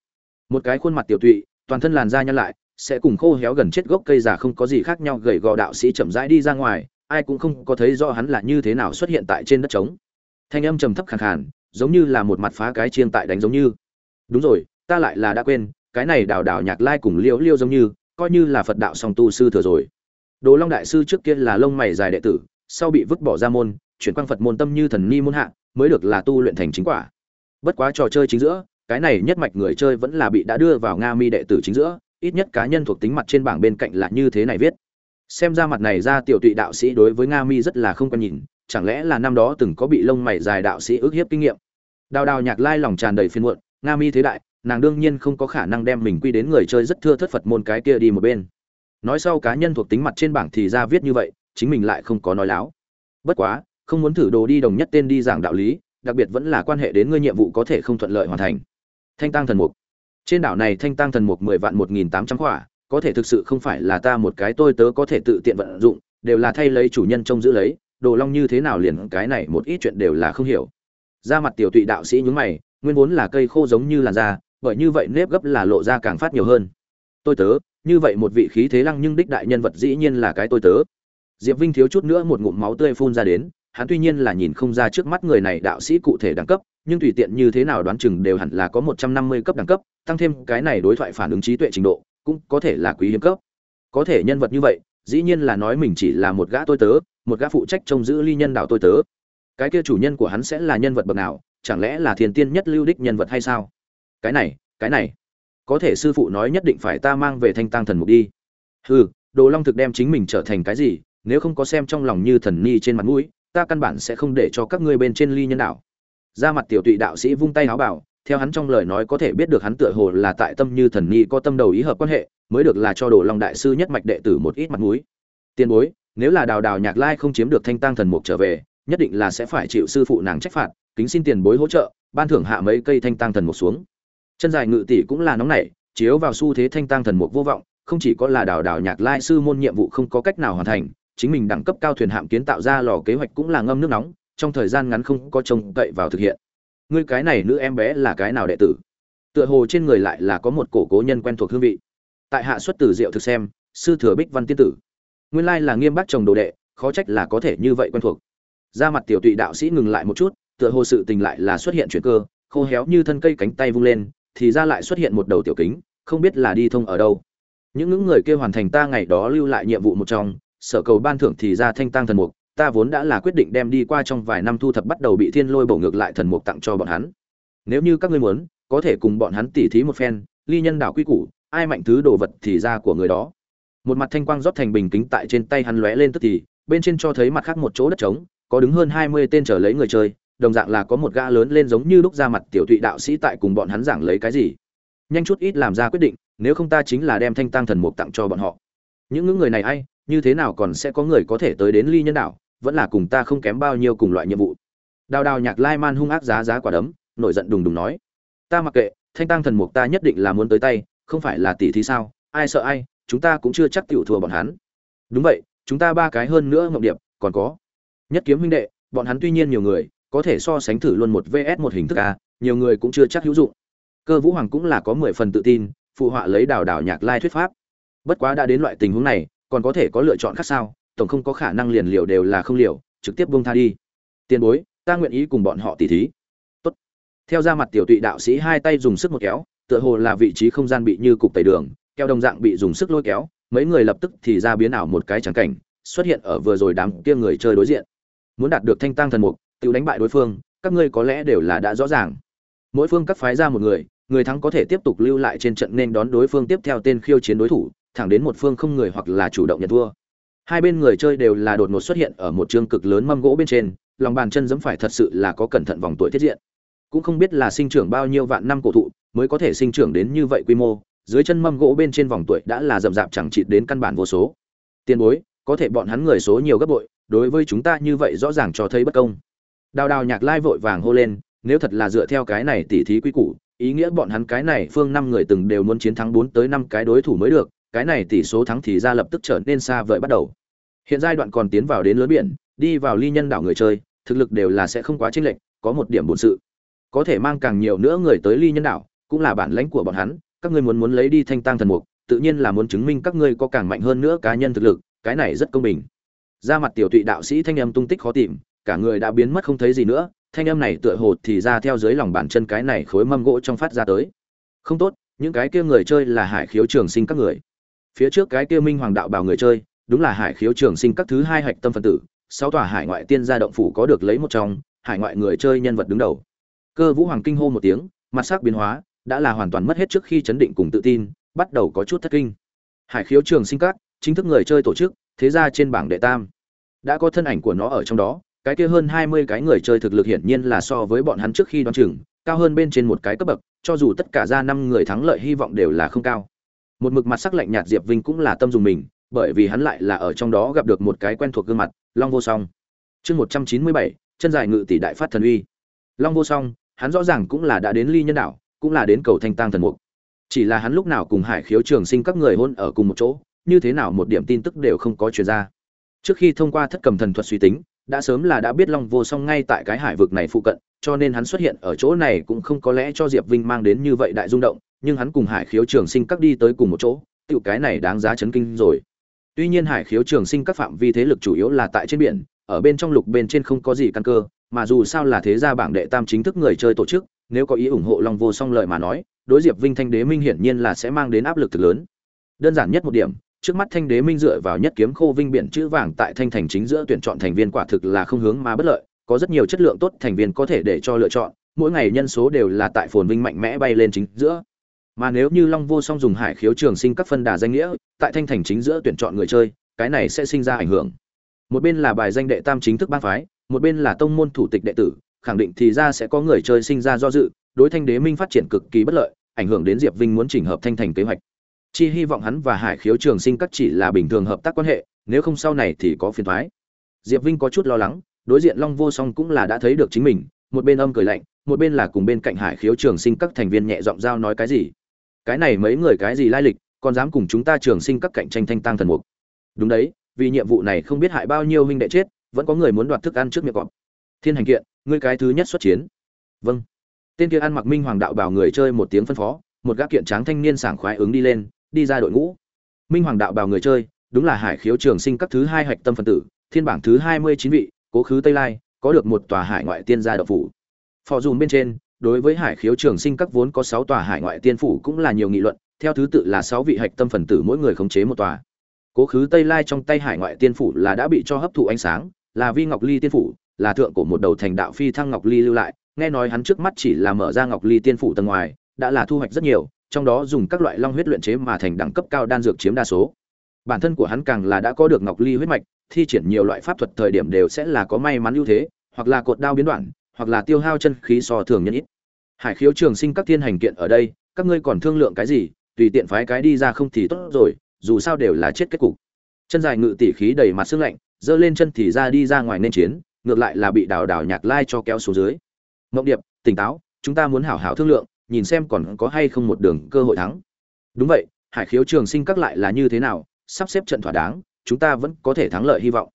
một cái khuôn mặt tiểu tụy, toàn thân làn da nhăn lại, sẽ cùng khô héo gần chết gốc cây già không có gì khác nhau, gầy gò đạo sĩ chậm rãi đi ra ngoài, ai cũng không có thấy rõ hắn là như thế nào xuất hiện tại trên đất trống. Thanh âm trầm thấp khàn khàn, giống như là một mặt phá cái chiên tại đánh giống như. Đúng rồi, ta lại là đã quên, cái này đào đào nhạc lai cùng liễu liêu giống như, coi như là phật đạo song tu sư thừa rồi. Đồ long đại sư trước kia là lông mày dài đệ tử, sau bị vứt bỏ ra môn, chuyển quang phật môn tâm như thần ni môn hạ, mới được là tu luyện thành chính quả. Bất quá trò chơi chính giữa cái này nhất mạch người chơi vẫn là bị đã đưa vào nga mi đệ tử chính giữa, ít nhất cá nhân thuộc tính mặt trên bảng bên cạnh là như thế này viết. Xem ra mặt này ra tiểu tụy đạo sĩ đối với nga mi rất là không quan nhìn, chẳng lẽ là năm đó từng có bị lông mày dài đạo sĩ ước hiếp kinh nghiệm? Đào đào nhạc lai lòng tràn đầy phiên muộn, nga mi thế đại, nàng đương nhiên không có khả năng đem mình quy đến người chơi rất thưa thất phật môn cái kia đi một bên. Nói sau cá nhân thuộc tính mặt trên bảng thì ra viết như vậy, chính mình lại không có nói láo. Bất quá, không muốn thử đồ đi đồng nhất tên đi giảng đạo lý, đặc biệt vẫn là quan hệ đến ngươi nhiệm vụ có thể không thuận lợi hoàn thành thanh tăng thần mục. Trên đảo này thanh tăng thần mục mười vạn một nghìn tám trăm khỏa, có thể thực sự không phải là ta một cái tôi tớ có thể tự tiện vận dụng, đều là thay lấy chủ nhân trông giữ lấy, đồ long như thế nào liền cái này một ít chuyện đều là không hiểu. Ra mặt tiểu tụy đạo sĩ nhúng mày, nguyên vốn là cây khô giống như làn da, bởi như vậy nếp gấp là lộ ra càng phát nhiều hơn. Tôi tớ, như vậy một vị khí thế lăng nhưng đích đại nhân vật dĩ nhiên là cái tôi tớ. Diệp vinh thiếu chút nữa một ngụm máu tươi phun ra đến, hắn tuy nhiên là nhìn không ra trước mắt người này đạo sĩ cụ thể đẳng cấp nhưng tùy tiện như thế nào đoán chừng đều hẳn là có một trăm năm mươi cấp đẳng cấp, tăng thêm cái này đối thoại phản ứng trí tuệ trình độ, cũng có thể là quý hiếm cấp. Có thể nhân vật như vậy, dĩ nhiên là nói mình chỉ là một gã tôi tớ, một gã phụ trách trông giữ ly nhân đạo tôi tớ. Cái kia chủ nhân của hắn sẽ là nhân vật bậc nào, chẳng lẽ là thiên tiên nhất lưu đích nhân vật hay sao? Cái này cái này. Có thể sư phụ nói nhất định phải ta mang về thanh tăng thần mục đi. Hừ, đồ long thực đem chính mình trở thành cái gì, nếu không có xem trong lòng như thần ni trên mặt mũi, ta căn bản sẽ không để cho các ngươi bên trên ly nhân đạo ra mặt tiểu tụy đạo sĩ vung tay háo bảo, theo hắn trong lời nói có thể biết được hắn tựa hồ là tại tâm như thần ni có tâm đầu ý hợp quan hệ, mới được là cho đồ long đại sư nhất mạch đệ tử một ít mặt mũi. Tiền bối, nếu là đào đào nhạc lai không chiếm được thanh tăng thần mục trở về, nhất định là sẽ phải chịu sư phụ nàng trách phạt, kính xin tiền bối hỗ trợ, ban thưởng hạ mấy cây thanh tăng thần mục xuống. Chân dài ngự tỷ cũng là nóng nảy, chiếu vào xu thế thanh tăng thần mục vô vọng, không chỉ có là đào đào nhạc lai sư môn nhiệm vụ không có cách nào hoàn thành, chính mình đẳng cấp cao thuyền hạm kiến tạo ra lò kế hoạch cũng là ngâm nước nóng trong thời gian ngắn không có trông cậy vào thực hiện. Ngươi cái này nữ em bé là cái nào đệ tử? Tựa hồ trên người lại là có một cổ cố nhân quen thuộc hương vị. Tại hạ xuất từ diệu thực xem, sư thừa bích văn tiên tử. Nguyên lai là nghiêm bác chồng đồ đệ, khó trách là có thể như vậy quen thuộc. Ra mặt tiểu tụy đạo sĩ ngừng lại một chút, tựa hồ sự tình lại là xuất hiện chuyện cơ, khô héo như thân cây cánh tay vung lên, thì ra lại xuất hiện một đầu tiểu kính, không biết là đi thông ở đâu. Những những người kia hoàn thành ta ngày đó lưu lại nhiệm vụ một trong, sở cầu ban thưởng thì ra thanh tăng thần mục ta vốn đã là quyết định đem đi qua trong vài năm thu thập bắt đầu bị thiên lôi bổ ngược lại thần mục tặng cho bọn hắn. Nếu như các ngươi muốn, có thể cùng bọn hắn tỉ thí một phen, ly nhân đảo quy củ, ai mạnh thứ đồ vật thì ra của người đó. Một mặt thanh quang rót thành bình kính tại trên tay hắn lóe lên tức thì, bên trên cho thấy mặt khác một chỗ đất trống, có đứng hơn hai mươi tên trở lấy người chơi, đồng dạng là có một gã lớn lên giống như lúc ra mặt tiểu thụy đạo sĩ tại cùng bọn hắn giảng lấy cái gì. Nhanh chút ít làm ra quyết định, nếu không ta chính là đem thanh tăng thần mục tặng cho bọn họ. Những người này ai, như thế nào còn sẽ có người có thể tới đến ly nhân đạo vẫn là cùng ta không kém bao nhiêu cùng loại nhiệm vụ. Đào đào nhạc lai man hung ác giá giá quả đấm, nổi giận đùng đùng nói. Ta mặc kệ, thanh tăng thần mục ta nhất định là muốn tới tay, không phải là tỷ thí sao? Ai sợ ai, chúng ta cũng chưa chắc tiểu thua bọn hắn. Đúng vậy, chúng ta ba cái hơn nữa ngọc điệp, còn có nhất kiếm huynh đệ, bọn hắn tuy nhiên nhiều người, có thể so sánh thử luôn một vs một hình thức a, nhiều người cũng chưa chắc hữu dụng. Cơ vũ hoàng cũng là có mười phần tự tin, phụ họa lấy đào đào nhạc lai thuyết pháp. Bất quá đã đến loại tình huống này, còn có thể có lựa chọn khác sao? Tổng không có khả năng liền liều đều là không liều, trực tiếp buông tha đi. Tiền bối, ta nguyện ý cùng bọn họ tỉ thí. Tốt. theo ra mặt tiểu tụy đạo sĩ hai tay dùng sức một kéo, tựa hồ là vị trí không gian bị như cục tẩy đường, keo đồng dạng bị dùng sức lôi kéo, mấy người lập tức thì ra biến ảo một cái trắng cảnh, xuất hiện ở vừa rồi đám kia người chơi đối diện. Muốn đạt được thanh tăng thần mục, tự đánh bại đối phương, các ngươi có lẽ đều là đã rõ ràng. Mỗi phương các phái ra một người người thắng có thể tiếp tục lưu lại trên trận nên đón đối phương tiếp theo tên khiêu chiến đối thủ, thẳng đến một phương không người hoặc là chủ động nhận thua hai bên người chơi đều là đột ngột xuất hiện ở một chương cực lớn mâm gỗ bên trên, lòng bàn chân giẫm phải thật sự là có cẩn thận vòng tuổi thiết diện. Cũng không biết là sinh trưởng bao nhiêu vạn năm cổ thụ, mới có thể sinh trưởng đến như vậy quy mô, dưới chân mâm gỗ bên trên vòng tuổi đã là rậm rạp chẳng chịt đến căn bản vô số. Tiền bối, có thể bọn hắn người số nhiều gấp bội, đối với chúng ta như vậy rõ ràng cho thấy bất công. Đào đào nhạc lai vội vàng hô lên, nếu thật là dựa theo cái này tỉ thí quy củ, ý nghĩa bọn hắn cái này phương năm người từng đều muốn chiến thắng bốn tới năm cái đối thủ mới được cái này tỷ số thắng thì ra lập tức trở nên xa vời bắt đầu. Hiện giai đoạn còn tiến vào đến lớn biển, đi vào ly nhân đảo người chơi, thực lực đều là sẽ không quá chênh lệch, có một điểm bổn sự. Có thể mang càng nhiều nữa người tới ly nhân đảo, cũng là bản lãnh của bọn hắn, các ngươi muốn muốn lấy đi thanh tang thần mục, tự nhiên là muốn chứng minh các ngươi có càng mạnh hơn nữa cá nhân thực lực, cái này rất công bình. Ra mặt tiểu tụy đạo sĩ thanh âm tung tích khó tìm, cả người đã biến mất không thấy gì nữa, thanh âm này tựa hồ thì ra theo dưới lòng bàn chân cái này khối mâm gỗ trong phát ra tới. Không tốt, những cái kia người chơi là hải khiếu trường sinh các người phía trước cái kia minh hoàng đạo bảo người chơi, đúng là hải khiếu trường sinh các thứ hai hạch tâm phân tử, sáu tòa hải ngoại tiên gia động phủ có được lấy một trong, hải ngoại người chơi nhân vật đứng đầu. Cơ vũ hoàng kinh hô một tiếng, mặt sắc biến hóa, đã là hoàn toàn mất hết trước khi chấn định cùng tự tin, bắt đầu có chút thất kinh. Hải khiếu trường sinh các, chính thức người chơi tổ chức, thế ra trên bảng đệ tam. Đã có thân ảnh của nó ở trong đó, cái kia hơn hai mươi cái người chơi thực lực hiển nhiên là so với bọn hắn trước khi đoán chừng, cao hơn bên trên một cái cấp bậc, cho dù tất cả ra năm người thắng lợi hy vọng đều là không cao một mực mặt sắc lạnh nhạt diệp vinh cũng là tâm dùng mình, bởi vì hắn lại là ở trong đó gặp được một cái quen thuộc gương mặt, long vô song. Chương một trăm chín mươi bảy, chân dài ngự tỷ đại phát thần uy. Long vô song, hắn rõ ràng cũng là đã đến ly nhân đạo cũng là đến cầu thanh tăng thần mục. Chỉ là hắn lúc nào cùng hải khiếu trường sinh các người hôn ở cùng một chỗ, như thế nào một điểm tin tức đều không có truyền ra. Trước khi thông qua thất cầm thần thuật suy tính, đã sớm là đã biết long vô song ngay tại cái hải vực này phụ cận, cho nên hắn xuất hiện ở chỗ này cũng không có lẽ cho diệp vinh mang đến như vậy đại rung động nhưng hắn cùng hải khiếu trường sinh các đi tới cùng một chỗ tựu cái này đáng giá chấn kinh rồi. Tuy nhiên hải khiếu trường sinh các phạm vi thế lực chủ yếu là tại trên biển, ở bên trong lục bên trên không có gì căn cơ, mà dù sao là thế gia bảng đệ tam chính thức người chơi tổ chức, nếu có ý ủng hộ long vô song lợi mà nói, đối diệp vinh thanh đế minh hiển nhiên là sẽ mang đến áp lực thực lớn. Đơn giản nhất một điểm, trước mắt thanh đế minh dựa vào nhất kiếm khô vinh biển chữ vàng tại thanh thành chính giữa tuyển chọn thành viên quả thực là không hướng mà bất lợi, có rất nhiều chất lượng tốt thành viên có thể để cho lựa chọn, mỗi ngày nhân số đều là tại phồn vinh mạnh mẽ bay lên chính giữa mà nếu như long vô song dùng hải khiếu trường sinh các phân đà danh nghĩa, tại thanh thành chính giữa tuyển chọn người chơi, cái này sẽ sinh ra ảnh hưởng. Một bên là bài danh đệ tam chính thức bang phái, một bên là tông môn thủ tịch đệ tử, khẳng định thì ra sẽ có người chơi sinh ra do dự, đối thanh đế minh phát triển cực kỳ bất lợi, ảnh hưởng đến diệp vinh muốn chỉnh hợp thanh thành kế hoạch. Chi hy vọng hắn và hải khiếu trường sinh các chỉ là bình thường hợp tác quan hệ, nếu không sau này thì có phiền thoái diệp vinh có chút lo lắng, đối diện long vô song cũng là đã thấy được chính mình, một bên âm cười lạnh, một bên là cùng bên cạnh hải khiếu trường sinh các thành viên nhẹ giọng giao nói cái gì cái này mấy người cái gì lai lịch, còn dám cùng chúng ta trường sinh các cạnh tranh thanh tăng thần mục. Đúng đấy, vì nhiệm vụ này không biết hại bao nhiêu huynh đệ chết, vẫn có người muốn đoạt thức ăn trước miệng cọp. Thiên hành kiện, ngươi cái thứ nhất xuất chiến. Vâng. Tên kia ăn mặc minh hoàng đạo bảo người chơi một tiếng phân phó, một gã kiện tráng thanh niên sảng khoái ứng đi lên, đi ra đội ngũ. Minh hoàng đạo bảo người chơi, đúng là hải khiếu trường sinh các thứ hai hạch tâm phân tử, thiên bảng thứ hai mươi chín vị, cố khứ tây lai, có được một tòa hải ngoại tiên gia độc phủ. Phò dùm bên trên đối với hải khiếu trường sinh các vốn có sáu tòa hải ngoại tiên phủ cũng là nhiều nghị luận, theo thứ tự là sáu vị hạch tâm phần tử mỗi người khống chế một tòa. Cố khứ tây lai trong tay hải ngoại tiên phủ là đã bị cho hấp thụ ánh sáng, là vi ngọc ly tiên phủ, là thượng của một đầu thành đạo phi thăng ngọc ly lưu lại, nghe nói hắn trước mắt chỉ là mở ra ngọc ly tiên phủ tầng ngoài, đã là thu hoạch rất nhiều, trong đó dùng các loại long huyết luyện chế mà thành đẳng cấp cao đan dược chiếm đa số. Bản thân của hắn càng là đã có được ngọc ly huyết mạch, thi triển nhiều loại pháp thuật thời điểm đều sẽ là có may mắn ưu thế, hoặc là cột đao biến đoạn hoặc là tiêu hao chân khí so thường nhân ít. Hải khiếu trường sinh các thiên hành kiện ở đây, các ngươi còn thương lượng cái gì, tùy tiện phái cái đi ra không thì tốt rồi, dù sao đều là chết kết cục. Chân dài ngự tỉ khí đầy mặt sương lạnh, giơ lên chân thì ra đi ra ngoài nên chiến, ngược lại là bị đào đào nhạc lai cho kéo xuống dưới. Mộng điệp, tỉnh táo, chúng ta muốn hảo hảo thương lượng, nhìn xem còn có hay không một đường cơ hội thắng. Đúng vậy, hải khiếu trường sinh các lại là như thế nào, sắp xếp trận thỏa đáng, chúng ta vẫn có thể thắng lợi hy vọng.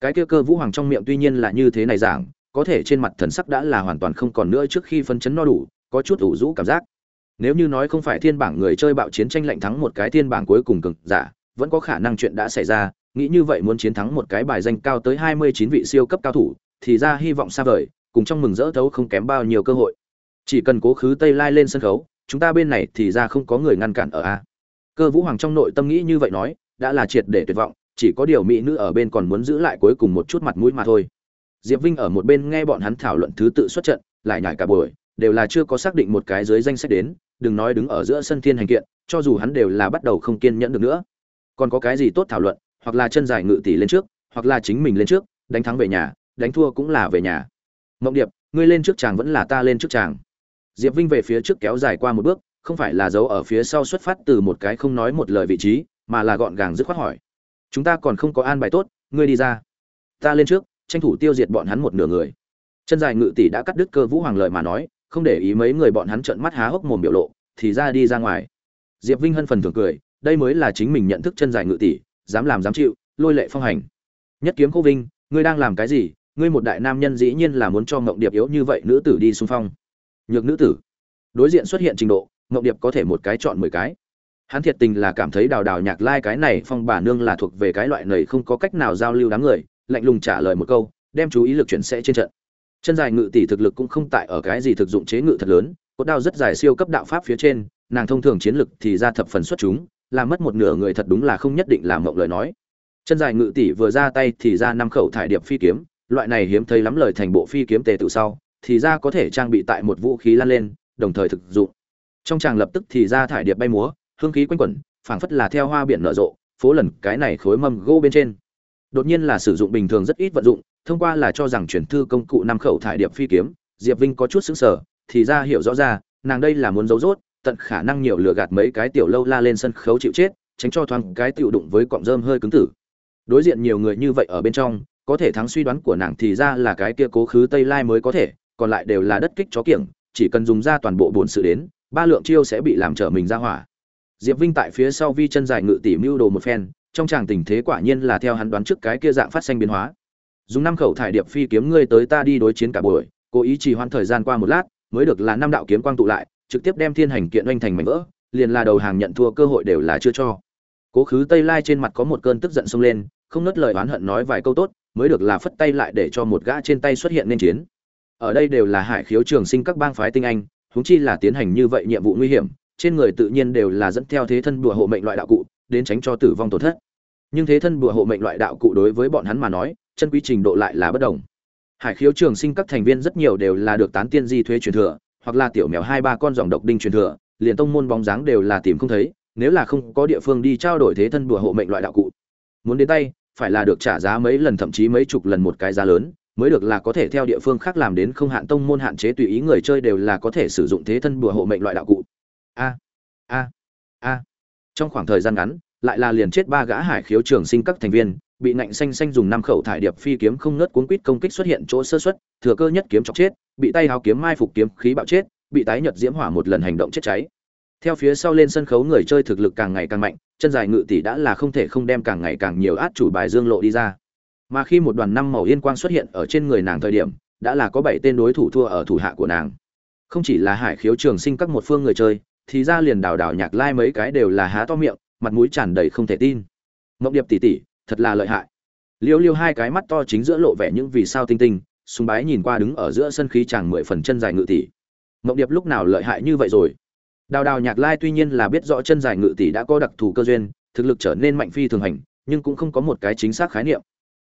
Cái kia cơ vũ hoàng trong miệng tuy nhiên là như thế này giảng có thể trên mặt thần sắc đã là hoàn toàn không còn nữa trước khi phân chấn no đủ, có chút ủ rũ cảm giác. Nếu như nói không phải thiên bảng người chơi bạo chiến tranh lạnh thắng một cái thiên bảng cuối cùng cực giả, vẫn có khả năng chuyện đã xảy ra, nghĩ như vậy muốn chiến thắng một cái bài danh cao tới hai mươi chín vị siêu cấp cao thủ, thì ra hy vọng xa vời, cùng trong mừng rỡ thấu không kém bao nhiêu cơ hội. Chỉ cần cố khứ tây lai lên sân khấu, chúng ta bên này thì ra không có người ngăn cản ở a. Cơ vũ hoàng trong nội tâm nghĩ như vậy nói, đã là triệt để tuyệt vọng, chỉ có điều mỹ nữ ở bên còn muốn giữ lại cuối cùng một chút mặt mũi mà thôi diệp vinh ở một bên nghe bọn hắn thảo luận thứ tự xuất trận, lại nhải cả buổi, đều là chưa có xác định một cái dưới danh sách đến, đừng nói đứng ở giữa sân thiên hành kiện, cho dù hắn đều là bắt đầu không kiên nhẫn được nữa. Còn có cái gì tốt thảo luận, hoặc là chân dài ngự tỷ lên trước, hoặc là chính mình lên trước, đánh thắng về nhà, đánh thua cũng là về nhà. Mộng điệp, ngươi lên trước chàng vẫn là ta lên trước chàng. Diệp vinh về phía trước kéo dài qua một bước, không phải là giấu ở phía sau xuất phát từ một cái không nói một lời vị trí, mà là gọn gàng dứt khoát hỏi. Chúng ta còn không có an bài tốt, ngươi đi ra. Ta lên trước tranh thủ tiêu diệt bọn hắn một nửa người. Chân dài ngự tỷ đã cắt đứt cơ vũ hoàng lợi mà nói, không để ý mấy người bọn hắn trợn mắt há hốc mồm biểu lộ, thì ra đi ra ngoài. Diệp vinh hân phần thường cười, đây mới là chính mình nhận thức chân dài ngự tỷ, dám làm dám chịu, lôi lệ phong hành. Nhất kiếm khô vinh, ngươi đang làm cái gì? Ngươi một đại nam nhân dĩ nhiên là muốn cho mộng điệp yếu như vậy nữ tử đi xung phong. Nhược nữ tử. Đối diện xuất hiện trình độ mộng điệp có thể một cái chọn mười cái. Hắn thiệt tình là cảm thấy đào đào nhạc lai cái này phong bà nương là thuộc về cái loại này không có cách nào giao lưu đám người lạnh lùng trả lời một câu, đem chú ý lực chuyển sẽ trên trận. Chân dài ngự tỷ thực lực cũng không tại ở cái gì thực dụng chế ngự thật lớn, cốt đao rất dài siêu cấp đạo pháp phía trên, nàng thông thường chiến lực thì ra thập phần xuất chúng, làm mất một nửa người thật đúng là không nhất định làm mộng lời nói. Chân dài ngự tỷ vừa ra tay thì ra năm khẩu thải điệp phi kiếm, loại này hiếm thấy lắm lời thành bộ phi kiếm tề tự sau, thì ra có thể trang bị tại một vũ khí lan lên, đồng thời thực dụng. Trong tràng lập tức thì ra thải điệp bay múa, hương khí quanh quẩn, phảng phất là theo hoa biển nở rộ, phố lần cái này khối mâm gỗ bên trên đột nhiên là sử dụng bình thường rất ít vận dụng, thông qua là cho rằng chuyển thư công cụ năm khẩu thải điệp phi kiếm, diệp vinh có chút xứng sở thì ra hiểu rõ ra, nàng đây là muốn giấu rốt, tận khả năng nhiều lừa gạt mấy cái tiểu lâu la lên sân khấu chịu chết, tránh cho thoáng cái tiểu đụng với cọng rơm hơi cứng tử. Đối diện nhiều người như vậy ở bên trong, có thể thắng suy đoán của nàng thì ra là cái kia cố khứ tây lai mới có thể, còn lại đều là đất kích chó kiểng, chỉ cần dùng ra toàn bộ bổn sự đến, ba lượng chiêu sẽ bị làm trở mình ra hỏa. Diệp vinh tại phía sau vi chân dài ngự tỉ mưu đồ một phen trong tràng tình thế quả nhiên là theo hắn đoán trước cái kia dạng phát sinh biến hóa. Dùng năm khẩu thải điệp phi kiếm ngươi tới ta đi đối chiến cả buổi, cố ý trì hoãn thời gian qua một lát, mới được là năm đạo kiếm quang tụ lại, trực tiếp đem thiên hành kiện oanh thành mảnh vỡ, liền là đầu hàng nhận thua cơ hội đều là chưa cho. Cố khứ tây lai trên mặt có một cơn tức giận xông lên, không nớt lời oán hận nói vài câu tốt, mới được là phất tay lại để cho một gã trên tay xuất hiện nên chiến. Ở đây đều là hải khiếu trường sinh các bang phái tinh anh, huống chi là tiến hành như vậy nhiệm vụ nguy hiểm, trên người tự nhiên đều là dẫn theo thế thân đùa hộ mệnh loại đạo cụ đến tránh cho tử vong tổn thất. Nhưng thế thân bùa hộ mệnh loại đạo cụ đối với bọn hắn mà nói, chân quý trình độ lại là bất đồng. Hải khiếu trường sinh các thành viên rất nhiều đều là được tán tiên di thuế truyền thừa, hoặc là tiểu mèo hai ba con dòng độc đinh truyền thừa, liền tông môn bóng dáng đều là tìm không thấy, nếu là không có địa phương đi trao đổi thế thân bùa hộ mệnh loại đạo cụ. Muốn đến tay, phải là được trả giá mấy lần thậm chí mấy chục lần một cái giá lớn, mới được là có thể theo địa phương khác làm đến không hạn tông môn hạn chế tùy ý người chơi đều là có thể sử dụng thế thân bùa hộ mệnh loại đạo cụ. A a trong khoảng thời gian ngắn, lại là liền chết ba gã hải khiếu trường sinh các thành viên, bị nạnh xanh xanh dùng năm khẩu thải điệp phi kiếm không ngớt cuốn quýt công kích xuất hiện chỗ sơ xuất thừa cơ nhất kiếm chọc chết, bị tay háo kiếm mai phục kiếm khí bạo chết, bị tái nhật diễm hỏa một lần hành động chết cháy. Theo phía sau lên sân khấu người chơi thực lực càng ngày càng mạnh, chân dài ngự tỷ đã là không thể không đem càng ngày càng nhiều át chủ bài dương lộ đi ra. Mà khi một đoàn năm màu yên quang xuất hiện ở trên người nàng thời điểm, đã là có bảy tên đối thủ thua ở thủ hạ của nàng. Không chỉ là hải khiếu trường sinh các một phương người chơi thì ra liền đào đào nhạc lai mấy cái đều là há to miệng, mặt mũi tràn đầy không thể tin. Mộng điệp tỉ tỉ thật là lợi hại. Liêu liêu hai cái mắt to chính giữa lộ vẻ những vì sao tinh tinh, sùng bái nhìn qua đứng ở giữa sân khí chàng mười phần chân dài ngự tỷ. Mộng điệp lúc nào lợi hại như vậy rồi? Đào đào nhạc lai tuy nhiên là biết rõ chân dài ngự tỷ đã có đặc thù cơ duyên, thực lực trở nên mạnh phi thường hành, nhưng cũng không có một cái chính xác khái niệm.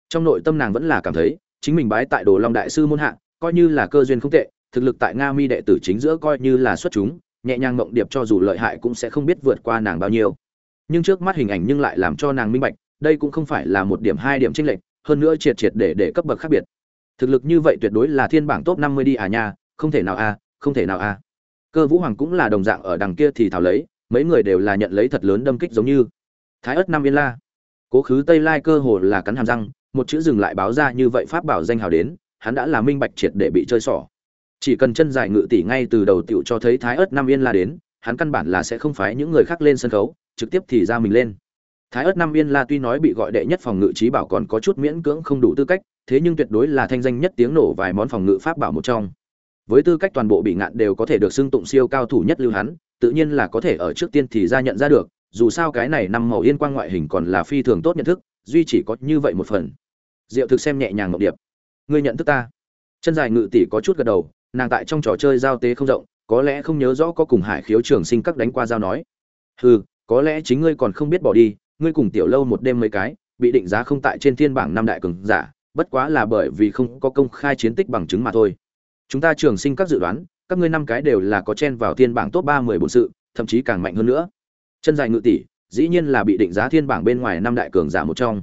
Trong nội tâm nàng vẫn là cảm thấy, chính mình bái tại đồ long đại sư môn hạ, coi như là cơ duyên không tệ, thực lực tại nga mi đệ tử chính giữa coi như là xuất chúng nhẹ nhàng mộng điệp cho dù lợi hại cũng sẽ không biết vượt qua nàng bao nhiêu. Nhưng trước mắt hình ảnh nhưng lại làm cho nàng minh bạch, đây cũng không phải là một điểm hai điểm tranh lệch, hơn nữa triệt triệt để để cấp bậc khác biệt. Thực lực như vậy tuyệt đối là thiên bảng top năm mươi đi à nha, không thể nào a không thể nào a cơ vũ hoàng cũng là đồng dạng ở đằng kia thì thảo lấy, mấy người đều là nhận lấy thật lớn đâm kích giống như. Thái ất năm yên la. Cố khứ tây lai cơ hồ là cắn hàm răng, một chữ dừng lại báo ra như vậy pháp bảo danh hào đến, hắn đã là minh bạch triệt để bị chơi xỏ chỉ cần chân dài ngự tỷ ngay từ đầu tiểu cho thấy thái ớt năm yên la đến, hắn căn bản là sẽ không phái những người khác lên sân khấu, trực tiếp thì ra mình lên. Thái ớt năm yên la tuy nói bị gọi đệ nhất phòng ngự trí bảo còn có chút miễn cưỡng không đủ tư cách, thế nhưng tuyệt đối là thanh danh nhất tiếng nổ vài món phòng ngự pháp bảo một trong. Với tư cách toàn bộ bị ngạn đều có thể được xưng tụng siêu cao thủ nhất lưu hắn, tự nhiên là có thể ở trước tiên thì ra nhận ra được, dù sao cái này năm màu yên quang ngoại hình còn là phi thường tốt nhận thức, duy chỉ có như vậy một phần. Diệu thực xem nhẹ nhàng ngọc điệp. Ngươi nhận thức ta. Chân dài ngự tỷ có chút gật đầu nàng tại trong trò chơi giao tế không rộng, có lẽ không nhớ rõ có cùng hải khiếu trường sinh các đánh qua giao nói. Hừ, có lẽ chính ngươi còn không biết bỏ đi, ngươi cùng tiểu lâu một đêm mấy cái, bị định giá không tại trên thiên bảng năm đại cường giả, bất quá là bởi vì không có công khai chiến tích bằng chứng mà thôi. Chúng ta trường sinh các dự đoán, các ngươi năm cái đều là có chen vào thiên bảng top ba mười bổn sự, thậm chí càng mạnh hơn nữa. Chân dài ngự tỷ, dĩ nhiên là bị định giá thiên bảng bên ngoài năm đại cường giả một trong.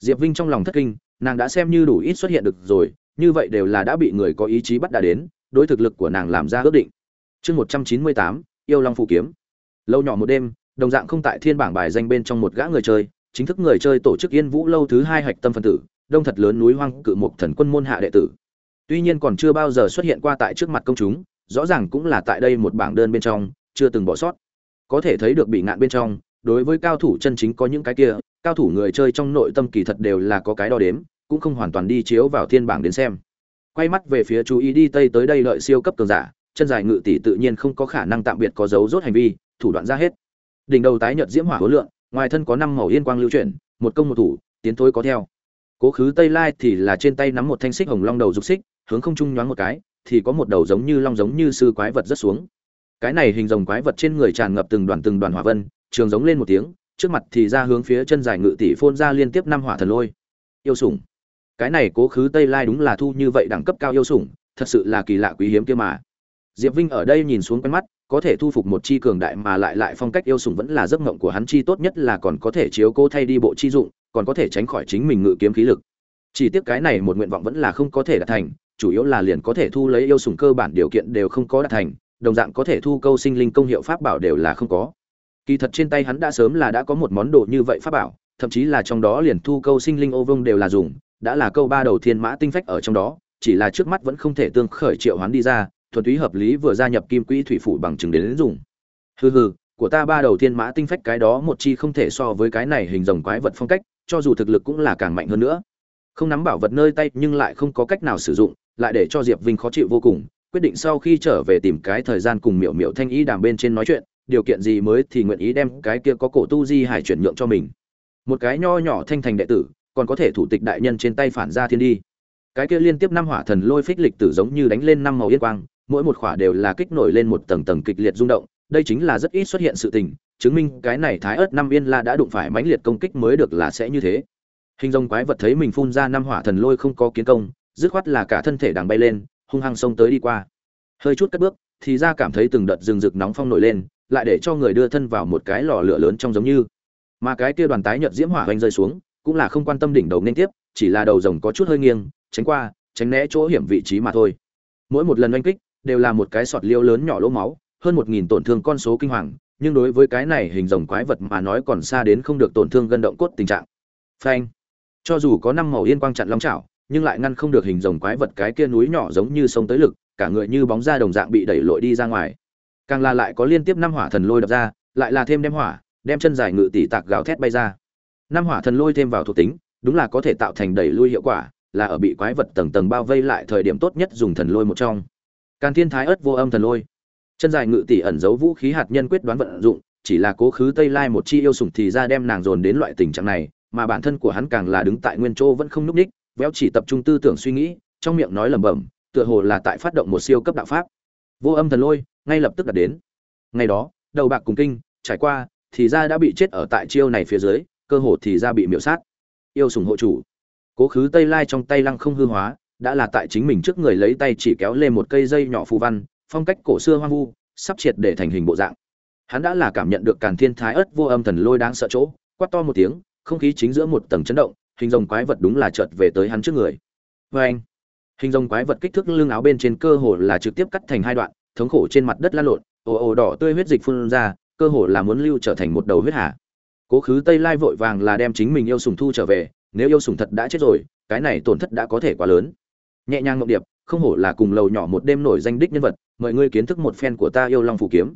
Diệp vinh trong lòng thất kinh, nàng đã xem như đủ ít xuất hiện được rồi, như vậy đều là đã bị người có ý chí bắt đã đến đối thực lực của nàng làm ra ước định. Chương một trăm chín mươi tám, yêu long phù kiếm. Lâu nhỏ một đêm, đồng dạng không tại thiên bảng bài danh bên trong một gã người chơi, chính thức người chơi tổ chức yên vũ lâu thứ hai hạch tâm phân tử, đông thật lớn núi hoang cự mục thần quân môn hạ đệ tử. Tuy nhiên còn chưa bao giờ xuất hiện qua tại trước mặt công chúng, rõ ràng cũng là tại đây một bảng đơn bên trong, chưa từng bỏ sót. Có thể thấy được bị ngạn bên trong, đối với cao thủ chân chính có những cái kia, cao thủ người chơi trong nội tâm kỳ thật đều là có cái đo đếm, cũng không hoàn toàn đi chiếu vào thiên bảng đến xem quay mắt về phía chú ý đi tây tới đây lợi siêu cấp cường giả, chân dài ngự tỷ tự nhiên không có khả năng tạm biệt có dấu rốt hành vi, thủ đoạn ra hết. Đỉnh đầu tái nhợt diễm hỏa hối lượng, ngoài thân có năm màu yên quang lưu chuyển, một công một thủ, tiến thối có theo. Cố khứ tây lai thì là trên tay nắm một thanh xích hồng long đầu dục xích, hướng không trung nhoáng một cái, thì có một đầu giống như long giống như sư quái vật rất xuống. Cái này hình rồng quái vật trên người tràn ngập từng đoàn từng đoàn hỏa vân, trường giống lên một tiếng, trước mặt thì ra hướng phía chân dài ngự tỷ phôn ra liên tiếp năm hỏa thần lôi. Yêu sủng cái này cố khứ tây lai đúng là thu như vậy đẳng cấp cao yêu sủng, thật sự là kỳ lạ quý hiếm kia mà. Diệp vinh ở đây nhìn xuống quen mắt, có thể thu phục một chi cường đại mà lại lại phong cách yêu sủng vẫn là giấc ngộng của hắn chi tốt nhất là còn có thể chiếu cố thay đi bộ chi dụng, còn có thể tránh khỏi chính mình ngự kiếm khí lực. Chỉ tiếc cái này một nguyện vọng vẫn là không có thể đạt thành, chủ yếu là liền có thể thu lấy yêu sủng cơ bản điều kiện đều không có đạt thành, đồng dạng có thể thu câu sinh linh công hiệu pháp bảo đều là không có. Kỳ thật trên tay hắn đã sớm là đã có một món đồ như vậy pháp bảo, thậm chí là trong đó liền thu câu sinh linh ô vông đều là dùng đã là câu ba đầu thiên mã tinh phách ở trong đó chỉ là trước mắt vẫn không thể tương khởi triệu hoán đi ra thuần túy hợp lý vừa gia nhập kim quỹ thủy phủ bằng chứng đến, đến dùng. Hừ hừ của ta ba đầu thiên mã tinh phách cái đó một chi không thể so với cái này hình rồng quái vật phong cách cho dù thực lực cũng là càng mạnh hơn nữa. Không nắm bảo vật nơi tay nhưng lại không có cách nào sử dụng lại để cho diệp vinh khó chịu vô cùng quyết định sau khi trở về tìm cái thời gian cùng miểu miểu thanh ý đàm bên trên nói chuyện điều kiện gì mới thì nguyện ý đem cái kia có cổ tu di hải chuyển nhượng cho mình. Một cái nho nhỏ thanh thành đệ tử còn có thể thủ tịch đại nhân trên tay phản ra thiên đi. Cái kia liên tiếp năm hỏa thần lôi phích lịch tử giống như đánh lên năm màu yên quang, mỗi một khỏa đều là kích nổi lên một tầng tầng kịch liệt rung động, đây chính là rất ít xuất hiện sự tình, chứng minh cái này thái ớt năm yên la đã đụng phải mãnh liệt công kích mới được là sẽ như thế. Hình rồng quái vật thấy mình phun ra năm hỏa thần lôi không có kiến công, dứt khoát là cả thân thể đang bay lên, hung hăng xông tới đi qua. Hơi chút cất bước, thì ra cảm thấy từng đợt rừng rực nóng phong nổi lên, lại để cho người đưa thân vào một cái lò lửa lớn trong giống như. Mà cái kia đoàn tái nhợt diễm hỏa hoành rơi xuống cũng là không quan tâm đỉnh đầu nên tiếp, chỉ là đầu rồng có chút hơi nghiêng, tránh qua, tránh né chỗ hiểm vị trí mà thôi. Mỗi một lần oanh kích đều là một cái sọt liêu lớn nhỏ lỗ máu, hơn một nghìn tổn thương con số kinh hoàng, nhưng đối với cái này hình rồng quái vật mà nói còn xa đến không được tổn thương gân động cốt tình trạng. Phanh. Cho dù có năm màu yên quang chặn long chảo, nhưng lại ngăn không được hình rồng quái vật cái kia núi nhỏ giống như sông tới lực, cả người như bóng da đồng dạng bị đẩy lội đi ra ngoài. Càng là lại có liên tiếp năm hỏa thần lôi đập ra, lại là thêm đem hỏa, đem chân dài ngự tỷ tạc gào thét bay ra năm hỏa thần lôi thêm vào thuộc tính, đúng là có thể tạo thành đẩy lui hiệu quả, là ở bị quái vật tầng tầng bao vây lại thời điểm tốt nhất dùng thần lôi một trong. Càn thiên thái ớt vô âm thần lôi. Chân dài ngự tỷ ẩn giấu vũ khí hạt nhân quyết đoán vận dụng, chỉ là cố khứ tây lai một chi yêu sủng thì ra đem nàng dồn đến loại tình trạng này, mà bản thân của hắn càng là đứng tại nguyên chỗ vẫn không núp ních, véo chỉ tập trung tư tưởng suy nghĩ, trong miệng nói lẩm bẩm, tựa hồ là tại phát động một siêu cấp đạo pháp. Vô âm thần lôi, ngay lập tức đạt đến. Ngày đó, đầu bạc cùng kinh, trải qua, thì ra đã bị chết ở tại chiêu này phía dưới cơ hồ thì ra bị miểu sát. Yêu sủng hộ chủ. Cố khứ tây lai trong tay lăng không hư hóa, đã là tại chính mình trước người lấy tay chỉ kéo lên một cây dây nhỏ phù văn, phong cách cổ xưa hoang vu, sắp triệt để thành hình bộ dạng. Hắn đã là cảm nhận được càn thiên thái ớt vô âm thần lôi đáng sợ chỗ, quát to một tiếng, không khí chính giữa một tầng chấn động, hình rồng quái vật đúng là chợt về tới hắn trước người. Vê anh, hình rồng quái vật kích thước lưng áo bên trên cơ hồ là trực tiếp cắt thành hai đoạn, thống khổ trên mặt đất la lộn, ồ ồ đỏ tươi huyết dịch phun ra, cơ hồ là muốn lưu trở thành một đầu huyết hà cố khứ tây lai vội vàng là đem chính mình yêu sùng thu trở về, nếu yêu sùng thật đã chết rồi, cái này tổn thất đã có thể quá lớn. Nhẹ nhàng ngọc điệp, không hổ là cùng lầu nhỏ một đêm nổi danh đích nhân vật, mời ngươi kiến thức một phen của ta yêu long phủ kiếm.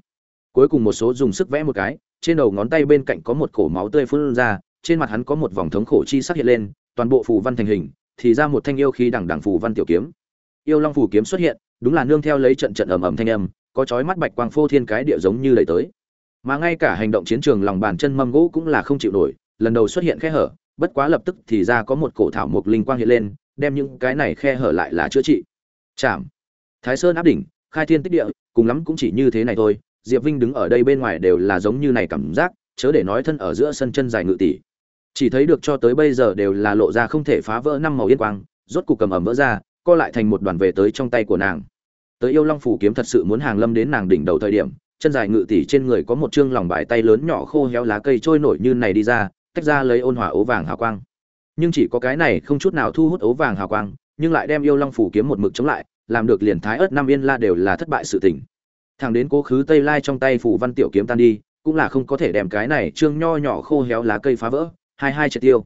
Cuối cùng một số dùng sức vẽ một cái, trên đầu ngón tay bên cạnh có một cổ máu tươi phun ra, trên mặt hắn có một vòng thống khổ chi sắc hiện lên, toàn bộ phù văn thành hình, thì ra một thanh yêu khí đằng đằng phù văn tiểu kiếm. Yêu long phủ kiếm xuất hiện, đúng là nương theo lấy trận trận ầm ầm thanh âm, có chói mắt bạch quang phô thiên cái địa giống như lầy tới mà ngay cả hành động chiến trường lòng bàn chân mâm gỗ cũng là không chịu nổi, lần đầu xuất hiện khe hở, bất quá lập tức thì ra có một cổ thảo mộc linh quang hiện lên, đem những cái này khe hở lại là chữa trị. Chạm thái sơn áp đỉnh, khai thiên tích địa, cùng lắm cũng chỉ như thế này thôi, diệp vinh đứng ở đây bên ngoài đều là giống như này cảm giác, chớ để nói thân ở giữa sân chân dài ngự tỷ. Chỉ thấy được cho tới bây giờ đều là lộ ra không thể phá vỡ năm màu yên quang, rốt cục cầm ẩm vỡ ra, co lại thành một đoàn về tới trong tay của nàng. Tới yêu long phủ kiếm thật sự muốn hàng lâm đến nàng đỉnh đầu thời điểm chân dài ngự tỷ trên người có một chương lòng bài tay lớn nhỏ khô héo lá cây trôi nổi như này đi ra, tách ra lấy ôn hòa ố vàng hào quang. Nhưng chỉ có cái này không chút nào thu hút ố vàng hào quang, nhưng lại đem yêu long phủ kiếm một mực chống lại, làm được liền thái ớt năm yên la đều là thất bại sự tình. Thằng đến cố khứ tây lai trong tay phủ văn tiểu kiếm tan đi, cũng là không có thể đem cái này trương nho nhỏ khô héo lá cây phá vỡ, hai hai triệt tiêu.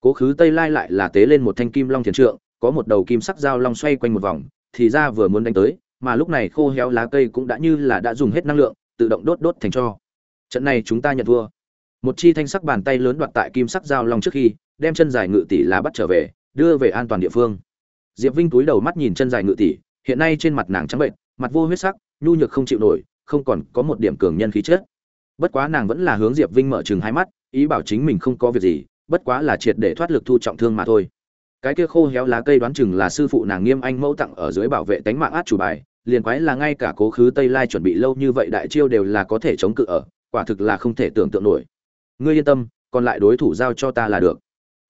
Cố khứ tây lai lại là tế lên một thanh kim long thiền trượng, có một đầu kim sắc dao long xoay quanh một vòng, thì ra vừa muốn đánh tới mà lúc này khô héo lá cây cũng đã như là đã dùng hết năng lượng, tự động đốt đốt thành cho. Trận này chúng ta nhận thua. Một chi thanh sắc bàn tay lớn đoạt tại kim sắc dao long trước khi, đem chân dài ngự tỷ lá bắt trở về, đưa về an toàn địa phương. Diệp vinh túi đầu mắt nhìn chân dài ngự tỷ, hiện nay trên mặt nàng trắng bệnh mặt vô huyết sắc, nhu nhược không chịu nổi, không còn có một điểm cường nhân khí chất. Bất quá nàng vẫn là hướng diệp vinh mở chừng hai mắt, ý bảo chính mình không có việc gì, bất quá là triệt để thoát lực thu trọng thương mà thôi. Cái kia khô héo lá cây đoán chừng là sư phụ nàng nghiêm anh mẫu tặng ở dưới bảo vệ tánh mạng át chủ bài liền quái là ngay cả cố khứ tây lai chuẩn bị lâu như vậy đại chiêu đều là có thể chống cự ở, quả thực là không thể tưởng tượng nổi. Ngươi yên tâm, còn lại đối thủ giao cho ta là được.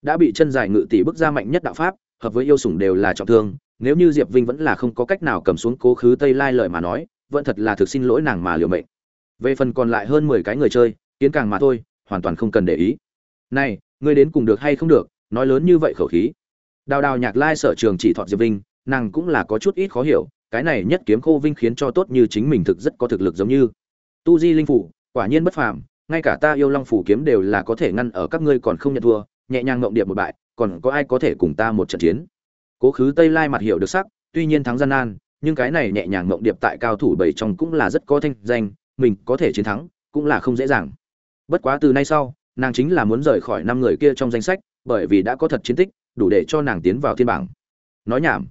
Đã bị chân dài ngự tỷ bức ra mạnh nhất đạo pháp, hợp với yêu sủng đều là trọng thương, nếu như diệp vinh vẫn là không có cách nào cầm xuống cố khứ tây lai lời mà nói, vẫn thật là thực xin lỗi nàng mà liều mệnh. Về phần còn lại hơn mười cái người chơi, kiến càng mà thôi, hoàn toàn không cần để ý. Này, ngươi đến cùng được hay không được, nói lớn như vậy khẩu khí. Đào đào nhạc lai sở trường chỉ thọ diệp vinh, nàng cũng là có chút ít khó hiểu cái này nhất kiếm khô vinh khiến cho tốt như chính mình thực rất có thực lực giống như. Tu di linh phủ, quả nhiên bất phàm, ngay cả ta yêu long phủ kiếm đều là có thể ngăn ở các ngươi còn không nhận thua, nhẹ nhàng ngộng điệp một bại, còn có ai có thể cùng ta một trận chiến? Cố khứ tây lai mặt hiểu được sắc, tuy nhiên thắng gian nan, nhưng cái này nhẹ nhàng ngộng điệp tại cao thủ bảy trong cũng là rất có thanh danh, mình có thể chiến thắng, cũng là không dễ dàng. Bất quá từ nay sau, nàng chính là muốn rời khỏi năm người kia trong danh sách, bởi vì đã có thật chiến tích, đủ để cho nàng tiến vào thiên bảng. Nói nhảm,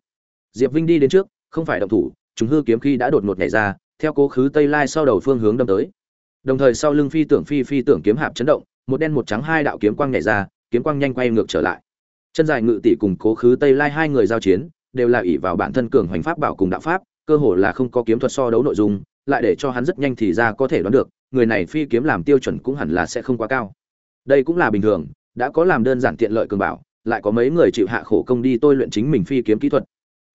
diệp vinh đi đến trước không phải động thủ chúng hư kiếm khi đã đột ngột nhảy ra, theo cố khứ tây lai sau đầu phương hướng đâm tới. Đồng thời sau lưng phi tưởng phi phi tưởng kiếm hạp chấn động, một đen một trắng hai đạo kiếm quang nhảy ra, kiếm quang nhanh quay ngược trở lại. Chân dài ngự tỷ cùng cố khứ tây lai hai người giao chiến, đều là ỷ vào bản thân cường hoành pháp bảo cùng đạo pháp, cơ hồ là không có kiếm thuật so đấu nội dung, lại để cho hắn rất nhanh thì ra có thể đoán được, người này phi kiếm làm tiêu chuẩn cũng hẳn là sẽ không quá cao. Đây cũng là bình thường, đã có làm đơn giản tiện lợi cường bảo, lại có mấy người chịu hạ khổ công đi tôi luyện chính mình phi kiếm kỹ thuật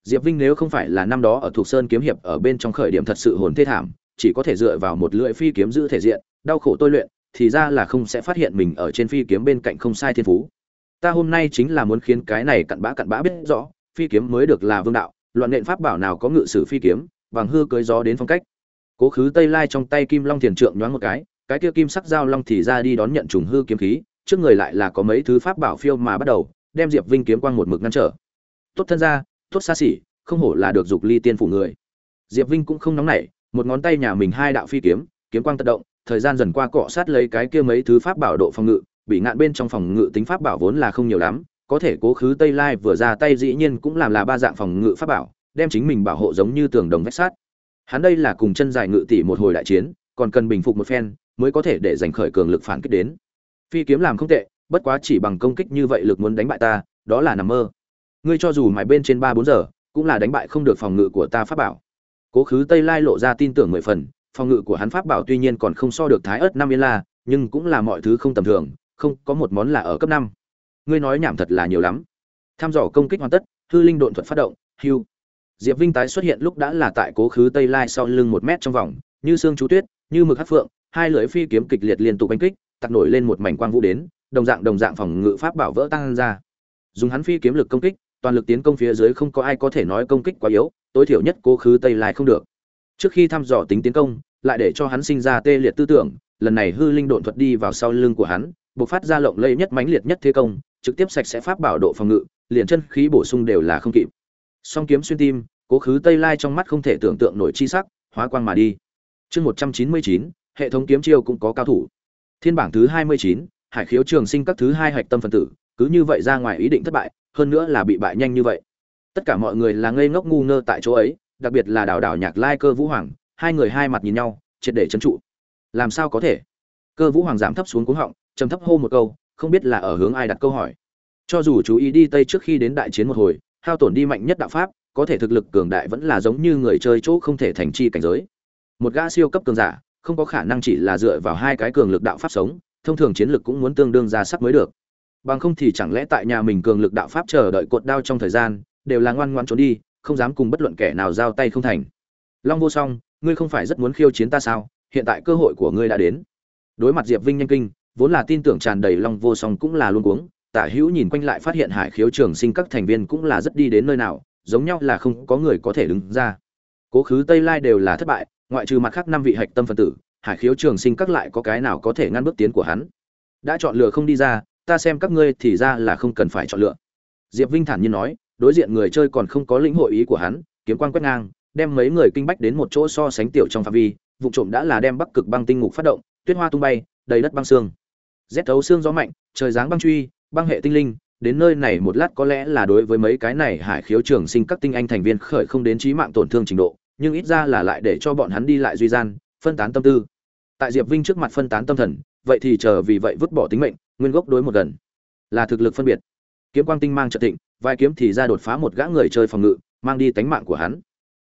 diệp vinh nếu không phải là năm đó ở Thục sơn kiếm hiệp ở bên trong khởi điểm thật sự hồn thê thảm, chỉ có thể dựa vào một lưỡi phi kiếm giữ thể diện, đau khổ tôi luyện, thì ra là không sẽ phát hiện mình ở trên phi kiếm bên cạnh không sai thiên phú. Ta hôm nay chính là muốn khiến cái này cặn bã cặn bã biết rõ, phi kiếm mới được là vương đạo loạn nện pháp bảo nào có ngự sử phi kiếm, bằng hư cưới gió đến phong cách. Cố khứ tây lai trong tay kim long thiền trượng nhoáng một cái cái kia kim sắc dao long thì ra đi đón nhận trùng hư kiếm khí, trước người lại là có mấy thứ pháp bảo phiêu mà bắt đầu, đem diệp vinh kiếm quang một mực ngăn trở. Tốt thân ra tốt xa xỉ, không hổ là được dục ly tiên phủ người. Diệp vinh cũng không nóng nảy, một ngón tay nhà mình hai đạo phi kiếm kiếm quang tự động, thời gian dần qua cọ sát lấy cái kia mấy thứ pháp bảo độ phòng ngự, bị ngạn bên trong phòng ngự tính pháp bảo vốn là không nhiều lắm, có thể cố khứ tây lai vừa ra tay dĩ nhiên cũng làm là ba dạng phòng ngự pháp bảo, đem chính mình bảo hộ giống như tường đồng vách sát hắn đây là cùng chân dài ngự tỷ một hồi đại chiến, còn cần bình phục một phen, mới có thể để giành khởi cường lực phản kích đến. Phi kiếm làm không tệ, bất quá chỉ bằng công kích như vậy lực muốn đánh bại ta, đó là nằm mơ ngươi cho dù mài bên trên ba bốn giờ, cũng là đánh bại không được phòng ngự của ta pháp bảo. Cố khứ tây lai lộ ra tin tưởng mười phần, phòng ngự của hắn pháp bảo tuy nhiên còn không so được thái ớt năm yên la, nhưng cũng là mọi thứ không tầm thường, không có một món là ở cấp năm. Ngươi nói nhảm thật là nhiều lắm. Tham dò công kích hoàn tất, hư linh độn thuật phát động hưu diệp vinh tái xuất hiện lúc đã là tại cố khứ tây lai sau lưng một mét trong vòng, như xương chú tuyết, như mực hát phượng, hai lưỡi phi kiếm kịch liệt liên tục đánh kích, tặc nổi lên một mảnh quang vũ đến, đồng dạng đồng dạng phòng ngự pháp bảo vỡ tăng ra. Dùng hắn phi kiếm lực công kích toàn lực tiến công phía dưới không có ai có thể nói công kích quá yếu, tối thiểu nhất cố khứ tây lại không được. Trước khi thăm dò tính tiến công, lại để cho hắn sinh ra tê liệt tư tưởng, lần này hư linh độn thuật đi vào sau lưng của hắn buộc phát ra lộng lây nhất mãnh liệt nhất thế công, trực tiếp sạch sẽ pháp bảo độ phòng ngự, liền chân khí bổ sung đều là không kịp. Song kiếm xuyên tim, cố khứ tây lai trong mắt không thể tưởng tượng nổi chi sắc, hóa quang mà đi. Chương một trăm chín mươi chín, hệ thống kiếm chiêu cũng có cao thủ. Thiên bảng thứ hai mươi chín, hải khiếu trường sinh các thứ hai hạch tâm phân tử, cứ như vậy ra ngoài ý định thất bại hơn nữa là bị bại nhanh như vậy. Tất cả mọi người là ngây ngốc ngu ngơ tại chỗ ấy, đặc biệt là đào đào nhạc lai cơ vũ hoàng, hai người hai mặt nhìn nhau, triệt để trấn trụ. Làm sao có thể? Cơ vũ hoàng giảm thấp xuống cuống họng, trầm thấp hô một câu, không biết là ở hướng ai đặt câu hỏi. Cho dù chú ý đi tây trước khi đến đại chiến một hồi, hao tổn đi mạnh nhất đạo pháp, có thể thực lực cường đại vẫn là giống như người chơi chỗ không thể thành chi cảnh giới. Một gã siêu cấp cường giả, không có khả năng chỉ là dựa vào hai cái cường lực đạo pháp sống, thông thường chiến lực cũng muốn tương đương ra sắc mới được bằng không thì chẳng lẽ tại nhà mình cường lực đạo pháp chờ đợi cột đao trong thời gian, đều là ngoan ngoan trốn đi, không dám cùng bất luận kẻ nào giao tay không thành. Long vô song, ngươi không phải rất muốn khiêu chiến ta sao? Hiện tại cơ hội của ngươi đã đến. Đối mặt diệp vinh nhanh kinh, vốn là tin tưởng tràn đầy long vô song cũng là luôn cuống, tả hữu nhìn quanh lại phát hiện hải khiếu trường sinh các thành viên cũng là rất đi đến nơi nào, giống nhau là không có người có thể đứng ra. Cố khứ tây lai đều là thất bại, ngoại trừ mặt khác năm vị hạch tâm phân tử, hải khiếu trường sinh các lại có cái nào có thể ngăn bước tiến của hắn? Đã chọn lựa không đi ra ta xem các ngươi thì ra là không cần phải chọn lựa. Diệp vinh thản nhiên nói, đối diện người chơi còn không có lĩnh hội ý của hắn, kiếm quan quét ngang, đem mấy người kinh bách đến một chỗ so sánh tiểu trong phạm vi, vụ trộm đã là đem bắc cực băng tinh ngục phát động, tuyết hoa tung bay, đầy đất băng xương. Rét thấu xương gió mạnh, trời dáng băng truy, băng hệ tinh linh, đến nơi này một lát có lẽ là đối với mấy cái này hải khiếu trường sinh các tinh anh thành viên khởi không đến trí mạng tổn thương trình độ, nhưng ít ra là lại để cho bọn hắn đi lại duy gian, phân tán tâm tư. Tại diệp vinh trước mặt phân tán tâm thần, vậy thì chờ vì vậy vứt bỏ tính mệnh nguyên gốc đối một gần. Là thực lực phân biệt. Kiếm quang tinh mang trợ thịnh vài kiếm thì ra đột phá một gã người chơi phòng ngự, mang đi tánh mạng của hắn.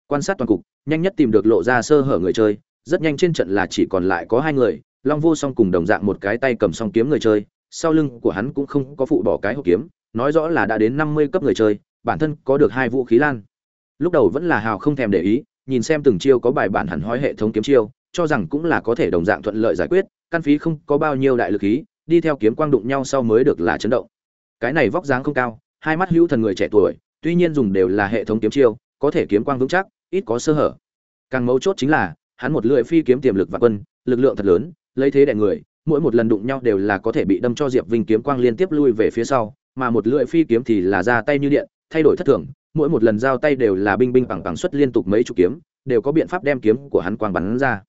Quan sát toàn cục, nhanh nhất tìm được lộ ra sơ hở người chơi, rất nhanh trên trận là chỉ còn lại có hai người, long vô song cùng đồng dạng một cái tay cầm song kiếm người chơi, sau lưng của hắn cũng không có phụ bỏ cái hộp kiếm, nói rõ là đã đến năm mươi cấp người chơi, bản thân có được hai vũ khí lan. Lúc đầu vẫn là hào không thèm để ý, nhìn xem từng chiêu có bài bản hẳn hói hệ thống kiếm chiêu, cho rằng cũng là có thể đồng dạng thuận lợi giải quyết, căn phí không có bao nhiêu đại lực khí đi theo kiếm quang đụng nhau sau mới được là chấn động. Cái này vóc dáng không cao, hai mắt hữu thần người trẻ tuổi, tuy nhiên dùng đều là hệ thống kiếm chiêu, có thể kiếm quang vững chắc, ít có sơ hở. Càng mấu chốt chính là, hắn một lưỡi phi kiếm tiềm lực và quân, lực lượng thật lớn, lấy thế đè người, mỗi một lần đụng nhau đều là có thể bị đâm cho diệp vinh kiếm quang liên tiếp lui về phía sau, mà một lưỡi phi kiếm thì là ra tay như điện, thay đổi thất thường, mỗi một lần giao tay đều là binh binh bằng bằng xuất liên tục mấy chục kiếm, đều có biện pháp đem kiếm của hắn quang bắn ra.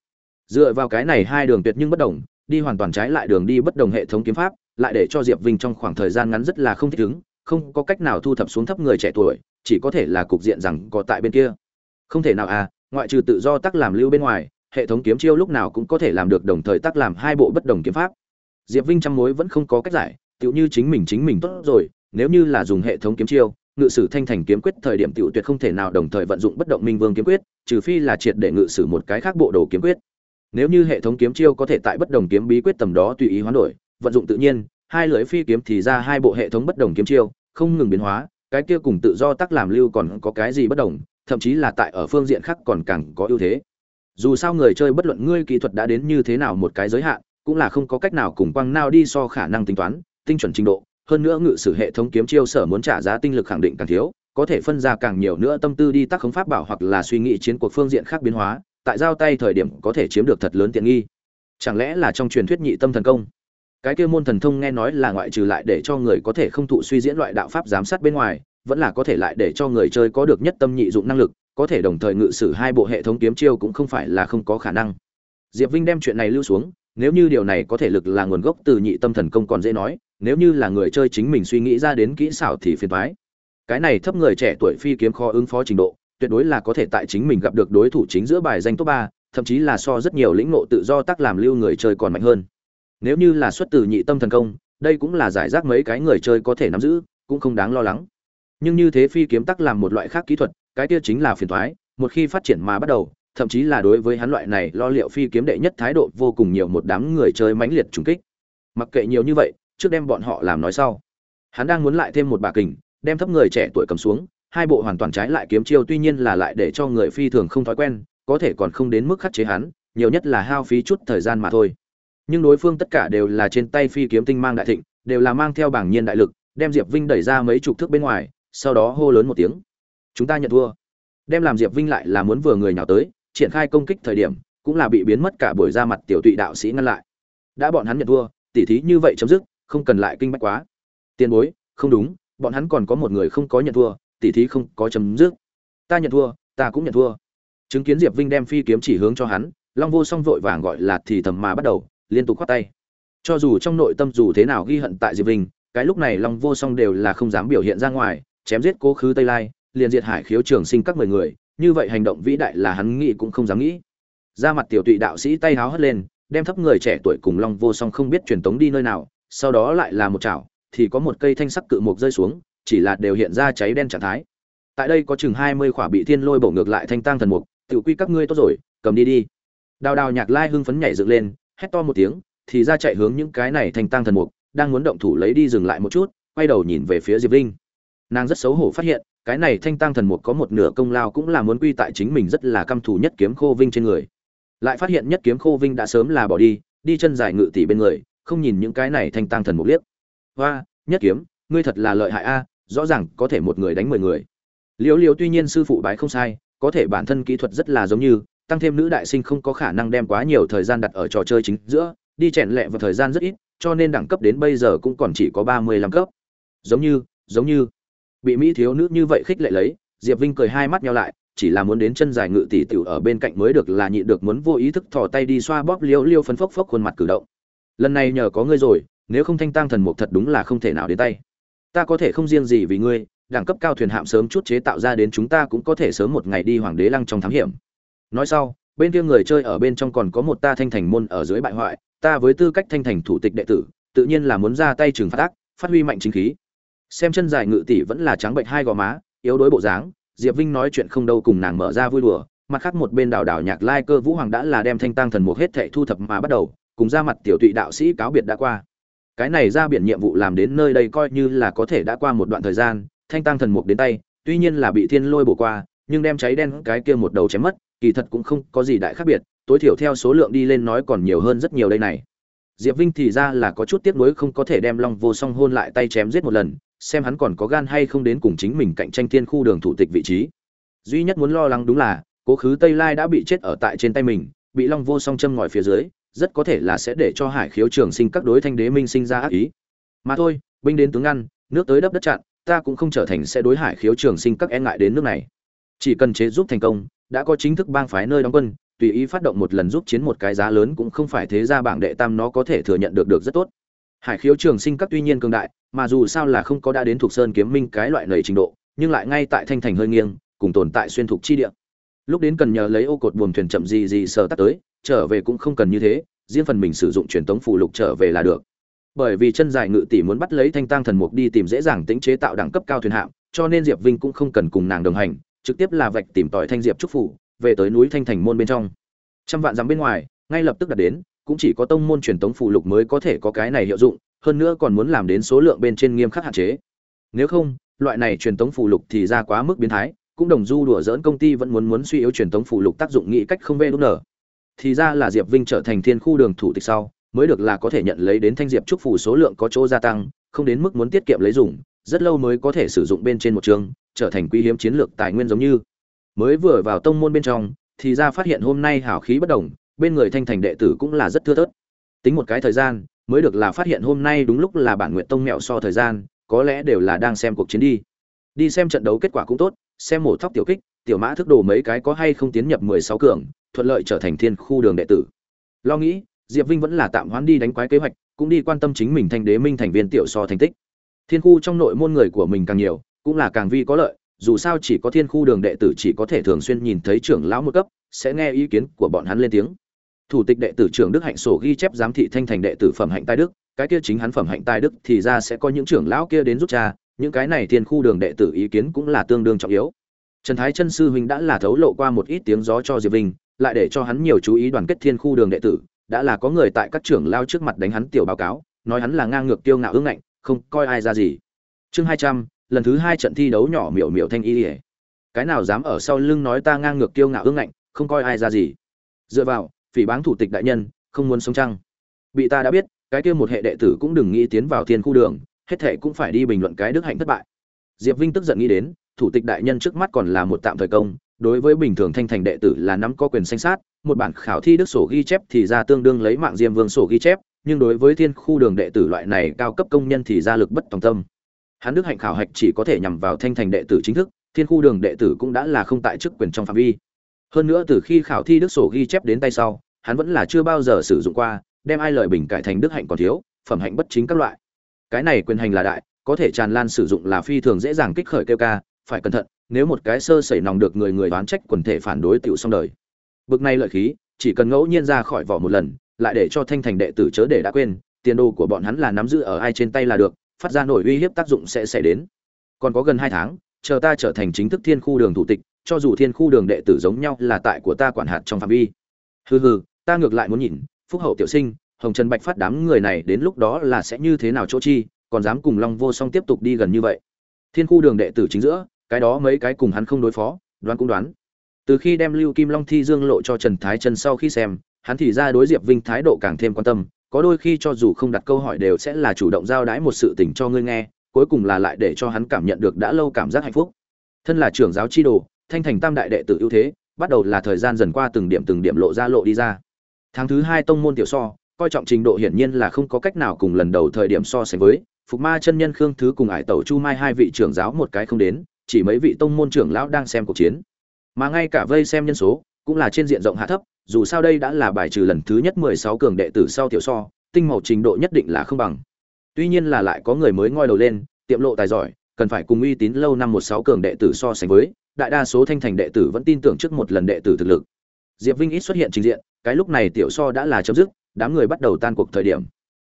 Dựa vào cái này hai đường tuyệt nhưng bất đồng đi hoàn toàn trái lại đường đi bất đồng hệ thống kiếm pháp, lại để cho diệp vinh trong khoảng thời gian ngắn rất là không thích ứng, không có cách nào thu thập xuống thấp người trẻ tuổi, chỉ có thể là cục diện rằng có tại bên kia. Không thể nào à ngoại trừ tự do tác làm lưu bên ngoài, hệ thống kiếm chiêu lúc nào cũng có thể làm được đồng thời tác làm hai bộ bất đồng kiếm pháp. Diệp vinh trăm mối vẫn không có cách giải, tựu như chính mình chính mình tốt rồi, nếu như là dùng hệ thống kiếm chiêu, ngự sử thanh thành kiếm quyết thời điểm tiểu tuyệt không thể nào đồng thời vận dụng bất động minh vương kiếm quyết, trừ phi là triệt để ngự sử một cái khác bộ đồ kiếm quyết nếu như hệ thống kiếm chiêu có thể tại bất đồng kiếm bí quyết tầm đó tùy ý hoán đổi, vận dụng tự nhiên, hai lưỡi phi kiếm thì ra hai bộ hệ thống bất đồng kiếm chiêu, không ngừng biến hóa, cái kia cùng tự do tác làm lưu còn có cái gì bất đồng, thậm chí là tại ở phương diện khác còn càng có ưu thế. Dù sao người chơi bất luận ngươi kỹ thuật đã đến như thế nào một cái giới hạn, cũng là không có cách nào cùng quăng nao đi so khả năng tính toán, tinh chuẩn trình độ. Hơn nữa ngự sử hệ thống kiếm chiêu sở muốn trả giá tinh lực khẳng định càng thiếu, có thể phân ra càng nhiều nữa tâm tư đi tác khống pháp bảo hoặc là suy nghĩ chiến cuộc phương diện khác biến hóa tại giao tay thời điểm có thể chiếm được thật lớn tiện nghi. Chẳng lẽ là trong truyền thuyết nhị tâm thần công? Cái kia môn thần thông nghe nói là ngoại trừ lại để cho người có thể không thụ suy diễn loại đạo pháp giám sát bên ngoài, vẫn là có thể lại để cho người chơi có được nhất tâm nhị dụng năng lực, có thể đồng thời ngự sử hai bộ hệ thống kiếm chiêu cũng không phải là không có khả năng. Diệp vinh đem chuyện này lưu xuống, nếu như điều này có thể lực là nguồn gốc từ nhị tâm thần công còn dễ nói, nếu như là người chơi chính mình suy nghĩ ra đến kỹ xảo thì phiền thoái cái này thấp người trẻ tuổi phi kiếm kho ứng phó trình độ tuyệt đối là có thể tại chính mình gặp được đối thủ chính giữa bài danh top ba, thậm chí là so rất nhiều lĩnh ngộ tự do tác làm lưu người chơi còn mạnh hơn. Nếu như là xuất từ nhị tâm thần công, đây cũng là giải rác mấy cái người chơi có thể nắm giữ, cũng không đáng lo lắng. Nhưng như thế phi kiếm tắc làm một loại khác kỹ thuật, cái kia chính là phiền thoái một khi phát triển mà bắt đầu, thậm chí là đối với hắn loại này lo liệu phi kiếm đệ nhất thái độ vô cùng nhiều một đám người chơi mãnh liệt trùng kích. Mặc kệ nhiều như vậy, trước đem bọn họ làm nói sau. Hắn đang muốn lại thêm một bà kình, đem thấp người trẻ tuổi cầm xuống hai bộ hoàn toàn trái lại kiếm chiêu tuy nhiên là lại để cho người phi thường không thói quen, có thể còn không đến mức khắc chế hắn, nhiều nhất là hao phí chút thời gian mà thôi. Nhưng đối phương tất cả đều là trên tay phi kiếm tinh mang đại thịnh, đều là mang theo bảng nhiên đại lực, đem diệp vinh đẩy ra mấy chục thước bên ngoài, sau đó hô lớn một tiếng. Chúng ta nhận thua. Đem làm diệp vinh lại là muốn vừa người nhào tới, triển khai công kích thời điểm, cũng là bị biến mất cả buổi ra mặt tiểu tụy đạo sĩ ngăn lại. Đã bọn hắn nhận thua, tỉ thí như vậy chấm dứt, không cần lại kinh bách quá. Tiền bối, không đúng, bọn hắn còn có một người không có nhận thua tỉ thí không có chấm dứt. Ta nhận thua, ta cũng nhận thua. Chứng kiến diệp vinh đem phi kiếm chỉ hướng cho hắn, long vô song vội vàng gọi là thì thầm mà bắt đầu, liên tục khoát tay. Cho dù trong nội tâm dù thế nào ghi hận tại diệp vinh, cái lúc này long vô song đều là không dám biểu hiện ra ngoài, chém giết cố khứ tây lai, liền diệt hải khiếu trường sinh các mười người, như vậy hành động vĩ đại là hắn nghĩ cũng không dám nghĩ. Ra mặt tiểu tụy đạo sĩ tay háo hất lên, đem thấp người trẻ tuổi cùng long vô song không biết truyền tống đi nơi nào, sau đó lại là một chảo, thì có một cây thanh sắc cự mục rơi xuống chỉ là đều hiện ra cháy đen trạng thái. Tại đây có chừng hai mươi khỏa bị thiên lôi bổ ngược lại thanh tang thần mục tự quy các ngươi tốt rồi, cầm đi đi. Đào đào nhạc lai hưng phấn nhảy dựng lên, hét to một tiếng, thì ra chạy hướng những cái này thanh tang thần mục, đang muốn động thủ lấy đi dừng lại một chút, quay đầu nhìn về phía diệp linh. Nàng rất xấu hổ phát hiện, cái này thanh tang thần mục có một nửa công lao cũng là muốn quy tại chính mình rất là căm thù nhất kiếm khô vinh trên người. Lại phát hiện nhất kiếm khô vinh đã sớm là bỏ đi đi chân dài ngự tỷ bên người, không nhìn những cái này thanh tang thần mục liếc. Hoa nhất kiếm, ngươi thật là lợi hại a rõ ràng có thể một người đánh mười người. Liễu liễu tuy nhiên sư phụ bái không sai, có thể bản thân kỹ thuật rất là giống như, tăng thêm nữ đại sinh không có khả năng đem quá nhiều thời gian đặt ở trò chơi chính giữa, đi chèn lẹ vào thời gian rất ít, cho nên đẳng cấp đến bây giờ cũng còn chỉ có ba mươi lăm cấp. Giống như giống như. Bị mỹ thiếu nữ như vậy khích lệ lấy, diệp vinh cười hai mắt nhau lại, chỉ là muốn đến chân dài ngự tỷ tiểu ở bên cạnh mới được là nhịn được muốn vô ý thức thò tay đi xoa bóp liêu liêu phấn phốc phốc khuôn mặt cử động. Lần này nhờ có ngươi rồi, nếu không thanh tăng thần mục thật đúng là không thể nào đến tay ta có thể không riêng gì vì ngươi, đẳng cấp cao thuyền hạm sớm chút chế tạo ra đến chúng ta cũng có thể sớm một ngày đi hoàng đế lăng trong thám hiểm. Nói sau, bên kia người chơi ở bên trong còn có một ta thanh thành môn ở dưới bại hoại, ta với tư cách thanh thành thủ tịch đệ tử, tự nhiên là muốn ra tay trừng phạt ác, phát huy mạnh chính khí. Xem chân dài ngự tỷ vẫn là trắng bệnh hai gò má, yếu đuối bộ dáng, diệp vinh nói chuyện không đâu cùng nàng mở ra vui đùa, mặt khác một bên đào đảo nhạc lai cơ vũ hoàng đã là đem thanh tăng thần mục hết thệ thu thập mà bắt đầu, cùng ra mặt tiểu tụy đạo sĩ cáo biệt đã qua cái này ra biển nhiệm vụ làm đến nơi đây coi như là có thể đã qua một đoạn thời gian, thanh tăng thần mục đến tay, tuy nhiên là bị thiên lôi bổ qua, nhưng đem cháy đen cái kia một đầu chém mất, kỳ thật cũng không có gì đại khác biệt, tối thiểu theo số lượng đi lên nói còn nhiều hơn rất nhiều đây này. Diệp vinh thì ra là có chút tiếc nuối không có thể đem long vô song hôn lại tay chém giết một lần, xem hắn còn có gan hay không đến cùng chính mình cạnh tranh thiên khu đường thủ tịch vị trí. Duy nhất muốn lo lắng đúng là, cố khứ tây lai đã bị chết ở tại trên tay mình, bị long vô song châm ngòi phía dưới rất có thể là sẽ để cho hải khiếu trường sinh các đối thanh đế minh sinh ra ác ý. Mà thôi, binh đến tướng ngăn nước tới đắp đất chặn, ta cũng không trở thành sẽ đối hải khiếu trường sinh các e ngại đến nước này. Chỉ cần chế giúp thành công, đã có chính thức bang phái nơi đóng quân, tùy ý phát động một lần giúp chiến một cái giá lớn cũng không phải thế ra bảng đệ tam nó có thể thừa nhận được được rất tốt. Hải khiếu trường sinh các tuy nhiên cường đại, mà dù sao là không có đã đến thuộc sơn kiếm minh cái loại nầy trình độ, nhưng lại ngay tại thanh thành hơi nghiêng, cùng tồn tại xuyên thục chi địa lúc đến cần nhờ lấy ô cột buồm thuyền chậm gì gì sờ tắt tới, trở về cũng không cần như thế, riêng phần mình sử dụng truyền tống phụ lục trở về là được. Bởi vì chân dài ngự tỷ muốn bắt lấy thanh tang thần mục đi tìm dễ dàng tính chế tạo đẳng cấp cao thuyền hạm, cho nên diệp vinh cũng không cần cùng nàng đồng hành, trực tiếp là vạch tìm tỏi thanh diệp trúc phủ về tới núi thanh thành môn bên trong. Trăm vạn dặm bên ngoài, ngay lập tức đặt đến, cũng chỉ có tông môn truyền tống phụ lục mới có thể có cái này hiệu dụng, hơn nữa còn muốn làm đến số lượng bên trên nghiêm khắc hạn chế. Nếu không, loại này truyền tống phụ lục thì ra quá mức biến thái cũng đồng du đùa dỡn công ty vẫn muốn muốn suy yếu truyền thống phụ lục tác dụng nghĩ cách không vê đốt nở thì ra là diệp vinh trở thành thiên khu đường thủ tịch sau, mới được là có thể nhận lấy đến thanh diệp trúc phủ số lượng có chỗ gia tăng, không đến mức muốn tiết kiệm lấy dùng, rất lâu mới có thể sử dụng bên trên một trường, trở thành quý hiếm chiến lược tài nguyên giống như. Mới vừa vào tông môn bên trong, thì ra phát hiện hôm nay hảo khí bất đồng, bên người thanh thành đệ tử cũng là rất thưa thớt. Tính một cái thời gian, mới được là phát hiện hôm nay đúng lúc là bản nguyện tông mẹo so thời gian, có lẽ đều là đang xem cuộc chiến đi. Đi xem trận đấu kết quả cũng tốt xem mổ thóc tiểu kích, tiểu mã thức đồ mấy cái có hay không tiến nhập mười sáu cường, thuận lợi trở thành thiên khu đường đệ tử. Lo nghĩ, diệp vinh vẫn là tạm hoãn đi đánh quái kế hoạch, cũng đi quan tâm chính mình thành đế minh thành viên tiểu so thành tích. Thiên khu trong nội môn người của mình càng nhiều, cũng là càng vi có lợi, dù sao chỉ có thiên khu đường đệ tử chỉ có thể thường xuyên nhìn thấy trưởng lão một cấp, sẽ nghe ý kiến của bọn hắn lên tiếng. Thủ tịch đệ tử trưởng đức hạnh sổ ghi chép giám thị thanh thành đệ tử phẩm hạnh tài đức, cái kia chính hắn phẩm hạnh tài đức thì ra sẽ có những trưởng lão kia đến giúp cha những cái này thiên khu đường đệ tử ý kiến cũng là tương đương trọng yếu. Trần thái chân sư huynh đã là thấu lộ qua một ít tiếng gió cho diệp vinh, lại để cho hắn nhiều chú ý đoàn kết thiên khu đường đệ tử, đã là có người tại các trưởng lao trước mặt đánh hắn tiểu báo cáo, nói hắn là ngang ngược tiêu ngạo ương ngạnh, không coi ai ra gì. Chương hai trăm, lần thứ hai trận thi đấu nhỏ miểu miểu thanh y ỉa cái nào dám ở sau lưng nói ta ngang ngược tiêu ngạo ương ngạnh, không coi ai ra gì. Dựa vào, phỉ báng thủ tịch đại nhân, không muốn sống chăng? Bị ta đã biết, cái kia một hệ đệ tử cũng đừng nghĩ tiến vào thiên khu đường hết thệ cũng phải đi bình luận cái đức hạnh thất bại. Diệp vinh tức giận nghĩ đến, thủ tịch đại nhân trước mắt còn là một tạm thời công, đối với bình thường thanh thành đệ tử là nắm có quyền sanh sát, một bản khảo thi đức sổ ghi chép thì ra tương đương lấy mạng diêm vương sổ ghi chép, nhưng đối với thiên khu đường đệ tử loại này cao cấp công nhân thì ra lực bất tòng tâm. Hắn đức hạnh khảo hạch chỉ có thể nhằm vào thanh thành đệ tử chính thức, thiên khu đường đệ tử cũng đã là không tại chức quyền trong phạm vi. Hơn nữa từ khi khảo thi đức sổ ghi chép đến tay sau, hắn vẫn là chưa bao giờ sử dụng qua, đem ai lời bình cải thành đức hạnh còn thiếu, phẩm hạnh bất chính các loại cái này quyền hành là đại, có thể tràn lan sử dụng là phi thường dễ dàng kích khởi kêu ca, phải cẩn thận, nếu một cái sơ sẩy nòng được người người đoán trách quần thể phản đối tiểu xong đời. Bực này lợi khí, chỉ cần ngẫu nhiên ra khỏi vỏ một lần, lại để cho thanh thành đệ tử chớ để đã quên, tiền đồ của bọn hắn là nắm giữ ở ai trên tay là được, phát ra nổi uy hiếp tác dụng sẽ xảy đến. Còn có gần hai tháng, chờ ta trở thành chính thức thiên khu đường thủ tịch, cho dù thiên khu đường đệ tử giống nhau là tại của ta quản hạt trong phạm vi. Hừ hừ, ta ngược lại muốn nhìn, phúc hậu tiểu sinh hồng trần bạch phát đám người này đến lúc đó là sẽ như thế nào chỗ chi, còn dám cùng long vô song tiếp tục đi gần như vậy? Thiên khu đường đệ tử chính giữa, cái đó mấy cái cùng hắn không đối phó, đoán cũng đoán. Từ khi đem lưu kim long thi dương lộ cho trần thái chân sau khi xem, hắn thì ra đối diệp vinh thái độ càng thêm quan tâm, có đôi khi cho dù không đặt câu hỏi đều sẽ là chủ động giao đãi một sự tình cho ngươi nghe, cuối cùng là lại để cho hắn cảm nhận được đã lâu cảm giác hạnh phúc. Thân là trưởng giáo chi đồ, thanh thành tam đại đệ tử ưu thế, bắt đầu là thời gian dần qua từng điểm từng điểm lộ ra lộ đi ra. Tháng thứ hai tông môn tiểu so coi trọng trình độ hiển nhiên là không có cách nào cùng lần đầu thời điểm so sánh với. Phục ma chân nhân khương thứ cùng ải tẩu chu mai hai vị trưởng giáo một cái không đến, chỉ mấy vị tông môn trưởng lão đang xem cuộc chiến. Mà ngay cả vây xem nhân số, cũng là trên diện rộng hạ thấp, dù sao đây đã là bài trừ lần thứ nhất mười sáu cường đệ tử sau tiểu so, tinh màu trình độ nhất định là không bằng. Tuy nhiên là lại có người mới ngoi đầu lên, tiệm lộ tài giỏi, cần phải cùng uy tín lâu năm một sáu cường đệ tử so sánh với, đại đa số thanh thành đệ tử vẫn tin tưởng trước một lần đệ tử thực lực. Diệp vinh ít xuất hiện trình diện, cái lúc này tiểu so đã là chấm dứt đám người bắt đầu tan cuộc thời điểm.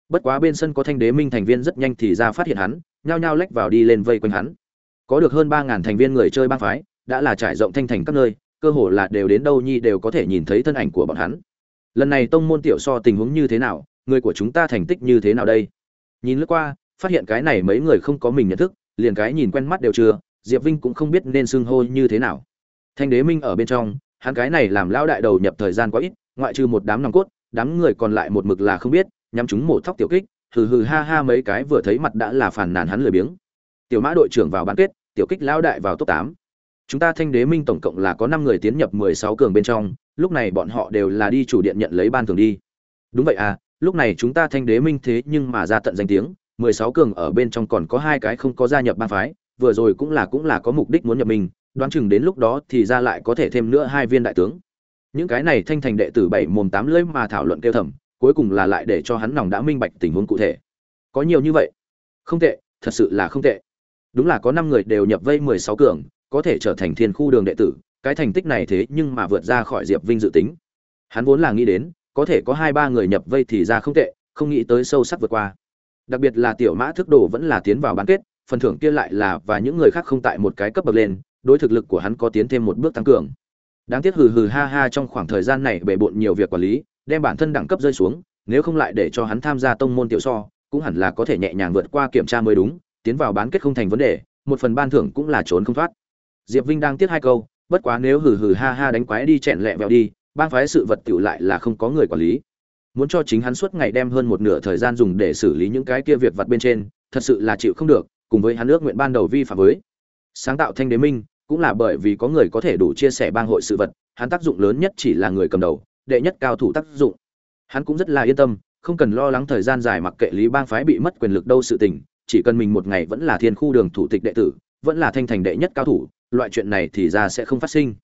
Bất quá bên sân có thanh đế minh thành viên rất nhanh thì ra phát hiện hắn, nhao nhao lách vào đi lên vây quanh hắn. Có được hơn ba ngàn thành viên người chơi bang phái, đã là trải rộng thanh thành các nơi, cơ hồ là đều đến đâu nhi đều có thể nhìn thấy thân ảnh của bọn hắn. Lần này tông môn tiểu so tình huống như thế nào, người của chúng ta thành tích như thế nào đây? Nhìn lướt qua, phát hiện cái này mấy người không có mình nhận thức, liền cái nhìn quen mắt đều chưa, diệp vinh cũng không biết nên xưng hô như thế nào. Thanh đế minh ở bên trong, hắn cái này làm lão đại đầu nhập thời gian quá ít, ngoại trừ một đám nòng cốt đám người còn lại một mực là không biết, nhắm chúng mổ thóc tiểu kích, hừ hừ ha ha mấy cái vừa thấy mặt đã là phản nàn hắn lười biếng. Tiểu mã đội trưởng vào bán kết, tiểu kích lão đại vào top tám. Chúng ta thanh đế minh tổng cộng là có năm người tiến nhập mười sáu cường bên trong, lúc này bọn họ đều là đi chủ điện nhận lấy ban thường đi. Đúng vậy à lúc này chúng ta thanh đế minh thế nhưng mà ra tận danh tiếng, mười sáu cường ở bên trong còn có hai cái không có gia nhập ban phái, vừa rồi cũng là cũng là có mục đích muốn nhập mình, đoán chừng đến lúc đó thì ra lại có thể thêm nữa hai viên đại tướng những cái này thanh thành đệ tử bảy mồm tám lưỡi mà thảo luận kêu thầm, cuối cùng là lại để cho hắn nòng đã minh bạch tình huống cụ thể. Có nhiều như vậy? Không tệ, thật sự là không tệ. Đúng là có năm người đều nhập vây mười sáu cường, có thể trở thành thiên khu đường đệ tử, cái thành tích này thế nhưng mà vượt ra khỏi diệp vinh dự tính. Hắn vốn là nghĩ đến, có thể có hai ba người nhập vây thì ra không tệ, không nghĩ tới sâu sắc vượt qua. Đặc biệt là tiểu mã thức đồ vẫn là tiến vào bán kết, phần thưởng kia lại là và những người khác không tại một cái cấp bậc lên, đối thực lực của hắn có tiến thêm một bước tăng cường đáng tiếc hừ hừ ha ha trong khoảng thời gian này bề bộn nhiều việc quản lý, đem bản thân đẳng cấp rơi xuống, nếu không lại để cho hắn tham gia tông môn tiểu so, cũng hẳn là có thể nhẹ nhàng vượt qua kiểm tra mới đúng, tiến vào bán kết không thành vấn đề, một phần ban thưởng cũng là trốn không thoát. Diệp vinh đang tiếc hai câu, bất quá nếu hừ hừ ha ha đánh quái đi chẹn lẹ vẹo đi, bang phái sự vật tiểu lại là không có người quản lý. Muốn cho chính hắn suốt ngày đem hơn một nửa thời gian dùng để xử lý những cái kia việc vặt bên trên, thật sự là chịu không được, cùng với hắn ước nguyện ban đầu vi phạm với. Sáng tạo thanh đế minh cũng là bởi vì có người có thể đủ chia sẻ bang hội sự vật, hắn tác dụng lớn nhất chỉ là người cầm đầu, đệ nhất cao thủ tác dụng. Hắn cũng rất là yên tâm, không cần lo lắng thời gian dài mặc kệ lý bang phái bị mất quyền lực đâu sự tình, chỉ cần mình một ngày vẫn là thiên khu đường thủ tịch đệ tử, vẫn là thanh thành đệ nhất cao thủ, loại chuyện này thì ra sẽ không phát sinh.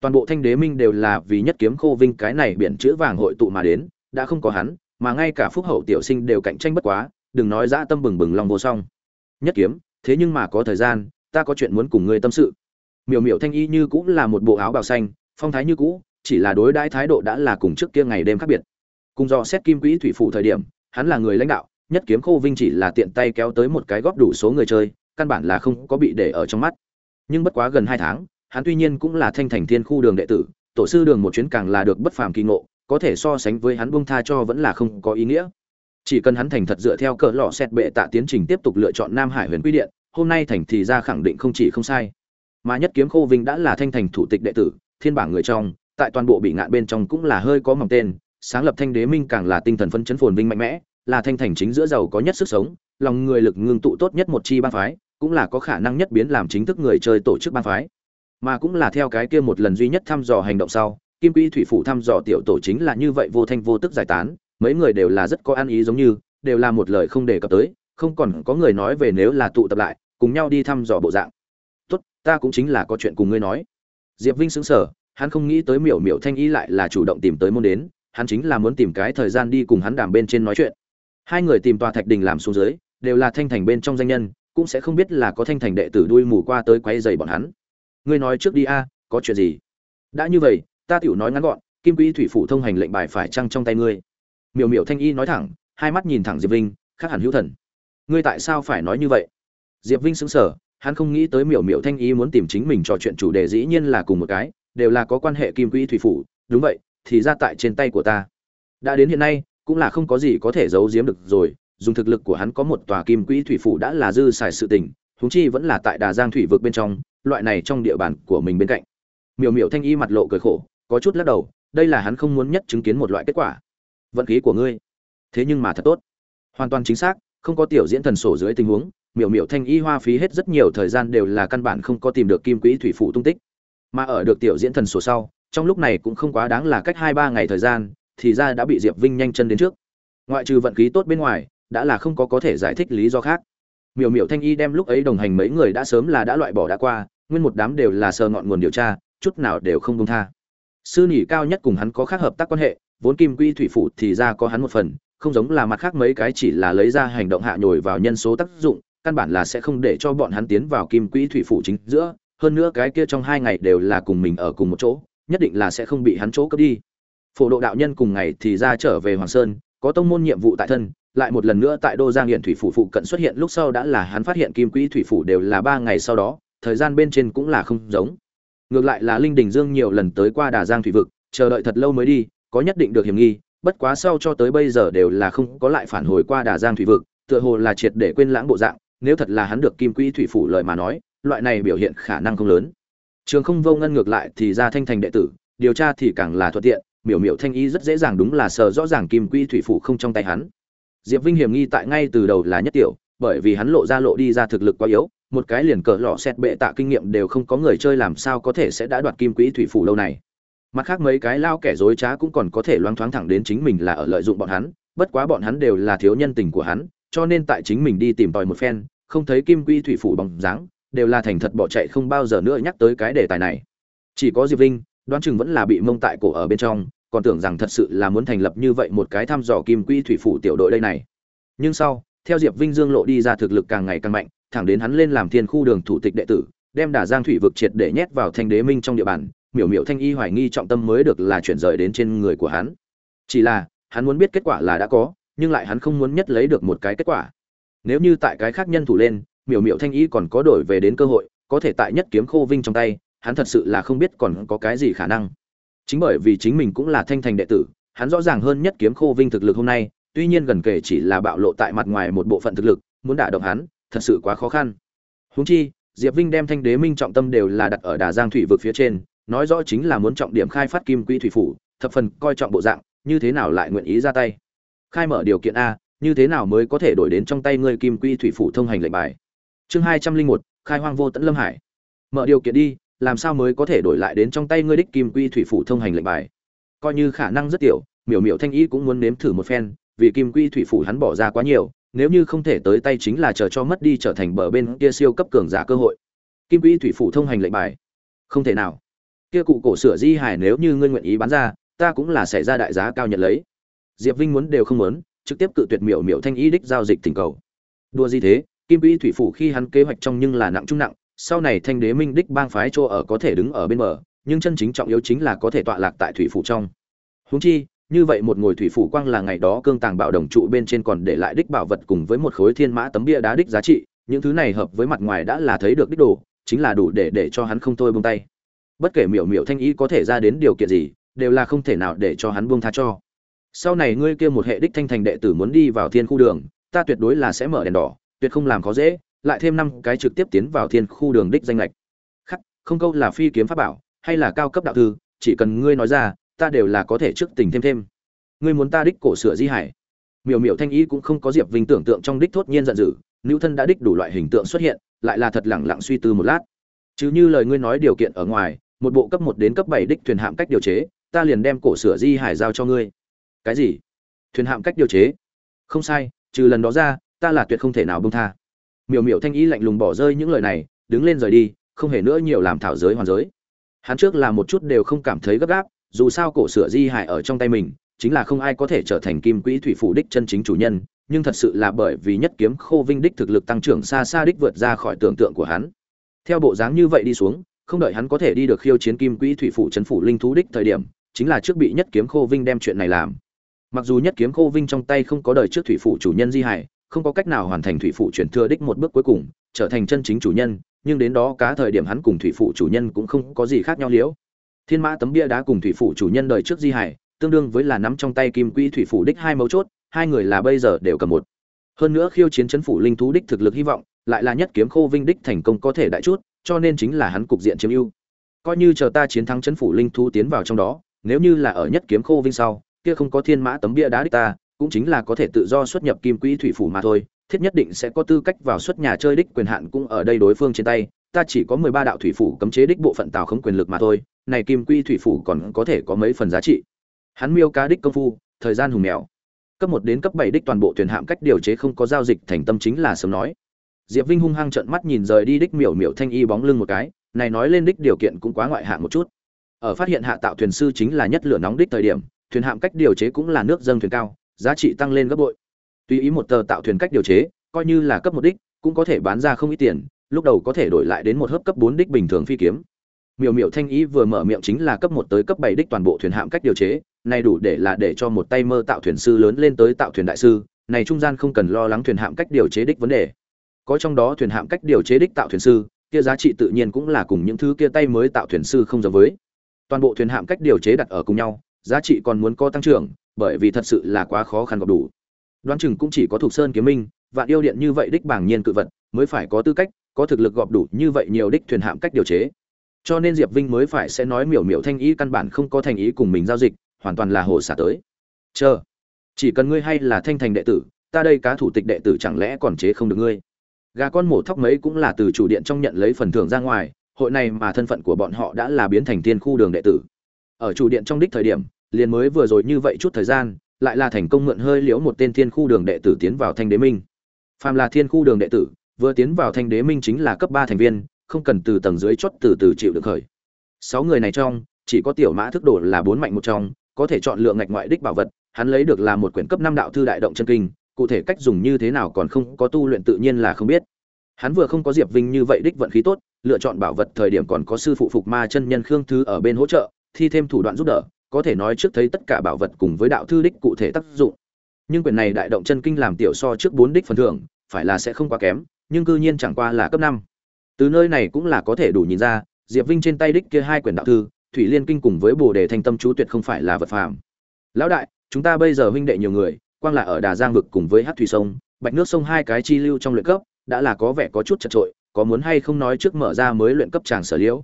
Toàn bộ thanh đế minh đều là vì nhất kiếm khô vinh cái này biển chữ vàng hội tụ mà đến, đã không có hắn, mà ngay cả phúc hậu tiểu sinh đều cạnh tranh bất quá, đừng nói dã tâm bừng bừng lòng vô song. Nhất kiếm, thế nhưng mà có thời gian, ta có chuyện muốn cùng ngươi tâm sự miểu miểu thanh y như cũng là một bộ áo bào xanh, phong thái như cũ, chỉ là đối đãi thái độ đã là cùng trước kia ngày đêm khác biệt. Cùng do xét kim quỹ thủy phủ thời điểm, hắn là người lãnh đạo, nhất kiếm khô vinh chỉ là tiện tay kéo tới một cái góp đủ số người chơi, căn bản là không có bị để ở trong mắt. Nhưng bất quá gần hai tháng, hắn tuy nhiên cũng là thanh thành thiên khu đường đệ tử, tổ sư đường một chuyến càng là được bất phàm kỳ ngộ, có thể so sánh với hắn buông tha cho vẫn là không có ý nghĩa. Chỉ cần hắn thành thật dựa theo cỡ lọ xét bệ tạ tiến trình tiếp tục lựa chọn nam hải huyền quy điện, hôm nay thành thì ra khẳng định không chỉ không sai mà nhất kiếm khô vinh đã là thanh thành thủ tịch đệ tử, thiên bảng người trong, tại toàn bộ bị ngạn bên trong cũng là hơi có mỏng tên, sáng lập thanh đế minh càng là tinh thần phân chấn phồn vinh mạnh mẽ, là thanh thành chính giữa giàu có nhất sức sống, lòng người lực ngưng tụ tốt nhất một chi bang phái, cũng là có khả năng nhất biến làm chính thức người chơi tổ chức bang phái. Mà cũng là theo cái kia một lần duy nhất thăm dò hành động sau, kim quỹ thủy phủ thăm dò tiểu tổ chính là như vậy vô thanh vô tức giải tán, mấy người đều là rất có ăn ý giống như, đều là một lời không đề cập tới, không còn có người nói về nếu là tụ tập lại, cùng nhau đi thăm dò bộ dạng ta cũng chính là có chuyện cùng ngươi nói. Diệp vinh xứng sở hắn không nghĩ tới miểu miểu thanh y lại là chủ động tìm tới môn đến, hắn chính là muốn tìm cái thời gian đi cùng hắn đàm bên trên nói chuyện. Hai người tìm tòa thạch đình làm xuống dưới, đều là thanh thành bên trong danh nhân, cũng sẽ không biết là có thanh thành đệ tử đuôi mù qua tới quay dày bọn hắn. Ngươi nói trước đi a, có chuyện gì? Đã như vậy, ta tiểu nói ngắn gọn, kim quỹ thủy phủ thông hành lệnh bài phải trăng trong tay ngươi. Miểu miểu thanh y nói thẳng, hai mắt nhìn thẳng diệp vinh, khác hẳn hữu thần. Ngươi tại sao phải nói như vậy? Diệp vinh sững sờ hắn không nghĩ tới miểu miểu thanh y muốn tìm chính mình trò chuyện chủ đề dĩ nhiên là cùng một cái, đều là có quan hệ kim quỹ thủy phủ. Đúng vậy, thì ra tại trên tay của ta. Đã đến hiện nay, cũng là không có gì có thể giấu giếm được rồi. Dùng thực lực của hắn có một tòa kim quỹ thủy phủ đã là dư xài sự tình, huống chi vẫn là tại đà giang thủy vực bên trong, loại này trong địa bàn của mình bên cạnh. Miểu miểu thanh y mặt lộ cười khổ, có chút lắc đầu, đây là hắn không muốn nhất chứng kiến một loại kết quả. Vận khí của ngươi. Thế nhưng mà thật tốt. Hoàn toàn chính xác, không có tiểu diễn thần sổ dưới tình huống miểu miểu thanh y hoa phí hết rất nhiều thời gian đều là căn bản không có tìm được kim quỹ thủy phủ tung tích. Mà ở được tiểu diễn thần sổ sau, trong lúc này cũng không quá đáng là cách hai ba ngày thời gian, thì ra đã bị diệp vinh nhanh chân đến trước. Ngoại trừ vận khí tốt bên ngoài, đã là không có có thể giải thích lý do khác. Miểu miểu thanh y đem lúc ấy đồng hành mấy người đã sớm là đã loại bỏ đã qua, nguyên một đám đều là sờ ngọn nguồn điều tra, chút nào đều không công tha. Sư nhỉ cao nhất cùng hắn có khác hợp tác quan hệ, vốn kim quy thủy phụ thì ra có hắn một phần, không giống là mặt khác mấy cái chỉ là lấy ra hành động hạ nhồi vào nhân số tác dụng căn bản là sẽ không để cho bọn hắn tiến vào kim quỹ thủy Phủ chính giữa, hơn nữa cái kia trong hai ngày đều là cùng mình ở cùng một chỗ, nhất định là sẽ không bị hắn chỗ cướp đi. Phổ độ đạo nhân cùng ngày thì ra trở về hoàng sơn, có tông môn nhiệm vụ tại thân, lại một lần nữa tại đô giang hiện thủy phủ phụ cận xuất hiện, lúc sau đã là hắn phát hiện kim quỹ thủy phủ đều là ba ngày sau đó, thời gian bên trên cũng là không giống. Ngược lại là linh đình dương nhiều lần tới qua đà giang thủy vực, chờ đợi thật lâu mới đi, có nhất định được hiểm nghi, bất quá sau cho tới bây giờ đều là không có lại phản hồi qua đà giang thủy vực, tựa hồ là triệt để quên lãng bộ dạng nếu thật là hắn được kim quỹ thủy phủ lời mà nói, loại này biểu hiện khả năng không lớn. Trường không vô ngân ngược lại thì ra thanh thành đệ tử, điều tra thì càng là thuận tiện, miểu miểu thanh y rất dễ dàng đúng là sờ rõ ràng kim quỹ thủy phủ không trong tay hắn. Diệp vinh hiểm nghi tại ngay từ đầu là nhất tiểu, bởi vì hắn lộ ra lộ đi ra thực lực quá yếu, một cái liền cờ lọ xét bệ tạ kinh nghiệm đều không có người chơi làm sao có thể sẽ đã đoạt kim quỹ thủy phủ lâu này. Mặt khác mấy cái lao kẻ dối trá cũng còn có thể loáng thoáng thẳng đến chính mình là ở lợi dụng bọn hắn, bất quá bọn hắn đều là thiếu nhân tình của hắn cho nên tại chính mình đi tìm tòi một phen, không thấy kim quy thủy phủ bằng dáng, đều là thành thật bỏ chạy không bao giờ nữa nhắc tới cái đề tài này. Chỉ có diệp linh đoán chừng vẫn là bị mông tại cổ ở bên trong, còn tưởng rằng thật sự là muốn thành lập như vậy một cái thăm dò kim quy thủy phủ tiểu đội đây này. Nhưng sau, theo diệp vinh dương lộ đi ra thực lực càng ngày càng mạnh, thẳng đến hắn lên làm thiên khu đường thủ tịch đệ tử, đem đả giang thủy vực triệt để nhét vào thanh đế minh trong địa bàn, miểu miểu thanh y hoài nghi trọng tâm mới được là chuyển rời đến trên người của hắn. Chỉ là, hắn muốn biết kết quả là đã có nhưng lại hắn không muốn nhất lấy được một cái kết quả. Nếu như tại cái khác nhân thủ lên, miểu miểu thanh y còn có đổi về đến cơ hội, có thể tại nhất kiếm khô vinh trong tay, hắn thật sự là không biết còn có cái gì khả năng. Chính bởi vì chính mình cũng là thanh thành đệ tử, hắn rõ ràng hơn nhất kiếm khô vinh thực lực hôm nay, tuy nhiên gần kể chỉ là bạo lộ tại mặt ngoài một bộ phận thực lực, muốn đả động hắn, thật sự quá khó khăn. Huống chi, diệp vinh đem thanh đế minh trọng tâm đều là đặt ở đà giang thủy vực phía trên, nói rõ chính là muốn trọng điểm khai phát kim quỹ thủy phủ, thập phần coi trọng bộ dạng, như thế nào lại nguyện ý ra tay khai mở điều kiện a, như thế nào mới có thể đổi đến trong tay ngươi kim quy thủy phủ thông hành lệnh bài? Chương hai trăm linh một, khai hoang vô tận lâm hải. Mở điều kiện đi, làm sao mới có thể đổi lại đến trong tay ngươi đích kim quy thủy phủ thông hành lệnh bài? Coi như khả năng rất tiểu, miểu miểu thanh ý cũng muốn nếm thử một phen, vì kim quy thủy phủ hắn bỏ ra quá nhiều, nếu như không thể tới tay chính là chờ cho mất đi trở thành bờ bên kia siêu cấp cường giả cơ hội. Kim quy thủy phủ thông hành lệnh bài? Không thể nào. Kia cụ cổ sửa di hải nếu như ngươi nguyện ý bán ra, ta cũng là xảy ra đại giá cao nhận lấy diệp vinh muốn đều không muốn, trực tiếp cự tuyệt miểu miểu thanh ý đích giao dịch tình cầu. Đua gì thế, kim quy thủy phủ khi hắn kế hoạch trong nhưng là nặng trung nặng, sau này thanh đế minh đích bang phái chỗ ở có thể đứng ở bên bờ, nhưng chân chính trọng yếu chính là có thể tọa lạc tại thủy phủ trong. Húng chi, như vậy một ngồi thủy phủ quang là ngày đó cương tàng bạo đồng trụ bên trên còn để lại đích bảo vật cùng với một khối thiên mã tấm bia đá đích giá trị, những thứ này hợp với mặt ngoài đã là thấy được đích đồ, chính là đủ để để cho hắn không thôi buông tay. Bất kể miểu miểu thanh ý có thể ra đến điều kiện gì, đều là không thể nào để cho hắn buông tha cho sau này ngươi kia một hệ đích thanh thành đệ tử muốn đi vào thiên khu đường, ta tuyệt đối là sẽ mở đèn đỏ, tuyệt không làm khó dễ, lại thêm năm cái trực tiếp tiến vào thiên khu đường đích danh lệch. Khắc, không câu là phi kiếm pháp bảo, hay là cao cấp đạo thư, chỉ cần ngươi nói ra, ta đều là có thể trước tình thêm thêm. Ngươi muốn ta đích cổ sửa di hải. Miểu miểu thanh ý cũng không có diệp vinh tưởng tượng trong đích thốt nhiên giận dữ, nữ thân đã đích đủ loại hình tượng xuất hiện, lại là thật lẳng lặng suy tư một lát. Chứ như lời ngươi nói điều kiện ở ngoài, một bộ cấp một đến cấp bảy đích thuyền hạm cách điều chế, ta liền đem cổ sửa di hải giao cho ngươi cái gì? Thuyền hạm cách điều chế. Không sai, trừ lần đó ra, ta là tuyệt không thể nào bông tha. Miểu miểu thanh ý lạnh lùng bỏ rơi những lời này, đứng lên rời đi, không hề nữa nhiều làm thảo giới hoàn giới. Hắn trước là một chút đều không cảm thấy gấp gáp, dù sao cổ sửa di hại ở trong tay mình, chính là không ai có thể trở thành kim quỹ thủy phủ đích chân chính chủ nhân, nhưng thật sự là bởi vì nhất kiếm khô vinh đích thực lực tăng trưởng xa xa đích vượt ra khỏi tưởng tượng của hắn. Theo bộ dáng như vậy đi xuống, không đợi hắn có thể đi được khiêu chiến kim quỹ thủy phủ trấn phủ linh thú đích thời điểm, chính là trước bị nhất kiếm khô vinh đem chuyện này làm mặc dù nhất kiếm khô vinh trong tay không có đời trước thủy phủ chủ nhân di hải, không có cách nào hoàn thành thủy phủ chuyển thừa đích một bước cuối cùng, trở thành chân chính chủ nhân, nhưng đến đó cá thời điểm hắn cùng thủy phủ chủ nhân cũng không có gì khác nhau liễu. Thiên mã tấm bia đá cùng thủy phủ chủ nhân đời trước di hải, tương đương với là nắm trong tay kim quỹ thủy phủ đích hai mấu chốt, hai người là bây giờ đều cầm một. Hơn nữa khiêu chiến chấn phủ linh thú đích thực lực hy vọng, lại là nhất kiếm khô vinh đích thành công có thể đại chút, cho nên chính là hắn cục diện chiếm ưu. Coi như chờ ta chiến thắng chấn phủ linh thú tiến vào trong đó, nếu như là ở nhất kiếm khô vinh sau kia không có thiên mã tấm bia đá đích ta, cũng chính là có thể tự do xuất nhập kim quỹ thủy phủ mà thôi, thiết nhất định sẽ có tư cách vào xuất nhà chơi đích quyền hạn cũng ở đây đối phương trên tay, ta chỉ có mười ba đạo thủy phủ cấm chế đích bộ phận tào không quyền lực mà thôi, này kim quy thủy phủ còn có thể có mấy phần giá trị. Hắn miêu cá đích công phu, thời gian hùng mèo. Cấp một đến cấp bảy đích toàn bộ thuyền hạm cách điều chế không có giao dịch thành tâm chính là sớm nói. Diệp vinh hung hăng trợn mắt nhìn rời đi đích miểu miểu thanh y bóng lưng một cái, này nói lên đích điều kiện cũng quá ngoại hạng một chút. Ở phát hiện hạ tạo thuyền sư chính là nhất lửa nóng đích thời điểm thuyền hạm cách điều chế cũng là nước dâng thuyền cao, giá trị tăng lên gấp bội. Tùy ý một tờ tạo thuyền cách điều chế, coi như là cấp một đích, cũng có thể bán ra không ít tiền, lúc đầu có thể đổi lại đến một hớp cấp bốn đích bình thường phi kiếm. Miểu miểu thanh ý vừa mở miệng chính là cấp một tới cấp bảy đích toàn bộ thuyền hạm cách điều chế, này đủ để là để cho một tay mơ tạo thuyền sư lớn lên tới tạo thuyền đại sư, này trung gian không cần lo lắng thuyền hạm cách điều chế đích vấn đề. Có trong đó thuyền hạm cách điều chế đích tạo thuyền sư, kia giá trị tự nhiên cũng là cùng những thứ kia tay mới tạo thuyền sư không giống với. Toàn bộ thuyền hạm cách điều chế đặt ở cùng nhau giá trị còn muốn có tăng trưởng, bởi vì thật sự là quá khó khăn gặp đủ. Đoán chừng cũng chỉ có thuộc sơn kiếm minh, vạn yêu điện như vậy đích bảng nhiên cự vật, mới phải có tư cách, có thực lực gọp đủ như vậy nhiều đích thuyền hạm cách điều chế. Cho nên diệp vinh mới phải sẽ nói miểu miểu thanh ý căn bản không có thành ý cùng mình giao dịch, hoàn toàn là hồ xả tới. Chờ, chỉ cần ngươi hay là thanh thành đệ tử, ta đây cá thủ tịch đệ tử chẳng lẽ còn chế không được ngươi? Gà con mổ thóc mấy cũng là từ chủ điện trong nhận lấy phần thưởng ra ngoài, hội này mà thân phận của bọn họ đã là biến thành tiên khu đường đệ tử ở chủ điện trong đích thời điểm, liền mới vừa rồi như vậy chút thời gian, lại là thành công mượn hơi liễu một tên thiên khu đường đệ tử tiến vào thanh đế minh. Phàm là thiên khu đường đệ tử, vừa tiến vào thanh đế minh chính là cấp ba thành viên, không cần từ tầng dưới chót từ từ chịu được khởi. Sáu người này trong, chỉ có tiểu mã thức đồ là bốn mạnh một trong, có thể chọn lựa ngạch ngoại đích bảo vật, hắn lấy được là một quyển cấp năm đạo thư đại động chân kinh, cụ thể cách dùng như thế nào còn không có tu luyện tự nhiên là không biết. Hắn vừa không có diệp vinh như vậy đích vận khí tốt, lựa chọn bảo vật thời điểm còn có sư phụ phục ma chân nhân khương thư ở bên hỗ trợ thi thêm thủ đoạn giúp đỡ, có thể nói trước thấy tất cả bảo vật cùng với đạo thư đích cụ thể tác dụng. Nhưng quyển này đại động chân kinh làm tiểu so trước bốn đích phần thưởng, phải là sẽ không quá kém, nhưng cư nhiên chẳng qua là cấp năm. Từ nơi này cũng là có thể đủ nhìn ra, diệp vinh trên tay đích kia hai quyển đạo thư, thủy liên kinh cùng với bồ đề thanh tâm chú tuyệt không phải là vật phàm. Lão đại, chúng ta bây giờ huynh đệ nhiều người, quang là ở đà giang vực cùng với hát thủy sông, bạch nước sông hai cái chi lưu trong luyện cấp, đã là có vẻ có chút chật trội có muốn hay không nói trước mở ra mới luyện cấp tràng sở liễu?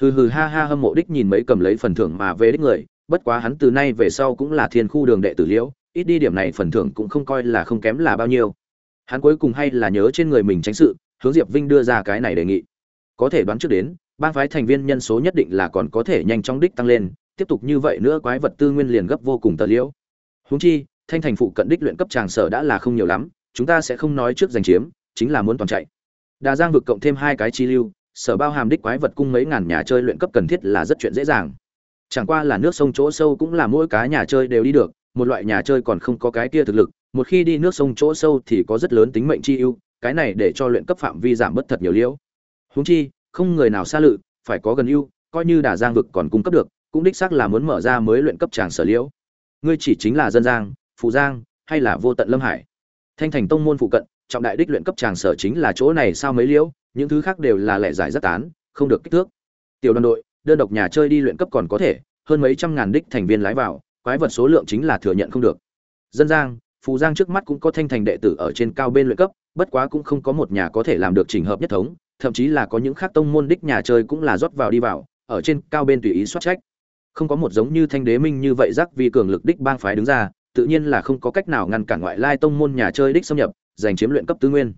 Hừ hừ ha ha hâm mộ đích nhìn mấy cầm lấy phần thưởng mà về đích người, bất quá hắn từ nay về sau cũng là thiên khu đường đệ tử liễu, ít đi điểm này phần thưởng cũng không coi là không kém là bao nhiêu. Hắn cuối cùng hay là nhớ trên người mình tránh sự, hướng diệp vinh đưa ra cái này đề nghị. Có thể đoán trước đến, bang phái thành viên nhân số nhất định là còn có thể nhanh chóng đích tăng lên, tiếp tục như vậy nữa quái vật tư nguyên liền gấp vô cùng tờ liễu. Húng chi, thanh thành phụ cận đích luyện cấp tràng sở đã là không nhiều lắm, chúng ta sẽ không nói trước giành chiếm, chính là muốn toàn chạy. Đà giang vực cộng thêm hai cái chi lưu sở bao hàm đích quái vật cung mấy ngàn nhà chơi luyện cấp cần thiết là rất chuyện dễ dàng. Chẳng qua là nước sông chỗ sâu cũng là mỗi cá nhà chơi đều đi được, một loại nhà chơi còn không có cái kia thực lực, một khi đi nước sông chỗ sâu thì có rất lớn tính mệnh chi ưu, cái này để cho luyện cấp phạm vi giảm bớt thật nhiều liễu. Húng chi, không người nào xa lự, phải có gần ưu, coi như đà giang vực còn cung cấp được, cũng đích xác là muốn mở ra mới luyện cấp tràng sở liễu. Ngươi chỉ chính là dân giang phụ giang, hay là vô tận lâm hải? Thanh thành tông môn phụ cận trọng đại đích luyện cấp tràng sở chính là chỗ này sao mấy liễu, những thứ khác đều là lẻ giải rất tán, không được kích thước. Tiểu đoàn đội, đơn độc nhà chơi đi luyện cấp còn có thể, hơn mấy trăm ngàn đích thành viên lái vào, quái vật số lượng chính là thừa nhận không được. Dân giang, phù giang trước mắt cũng có thanh thành đệ tử ở trên cao bên luyện cấp, bất quá cũng không có một nhà có thể làm được chỉnh hợp nhất thống, thậm chí là có những khác tông môn đích nhà chơi cũng là rót vào đi vào, ở trên cao bên tùy ý soát trách. Không có một giống như thanh đế minh như vậy giác vì cường lực đích bang phái đứng ra, tự nhiên là không có cách nào ngăn cản ngoại lai tông môn nhà chơi đích xâm nhập giành chiếm luyện cấp tư nguyên.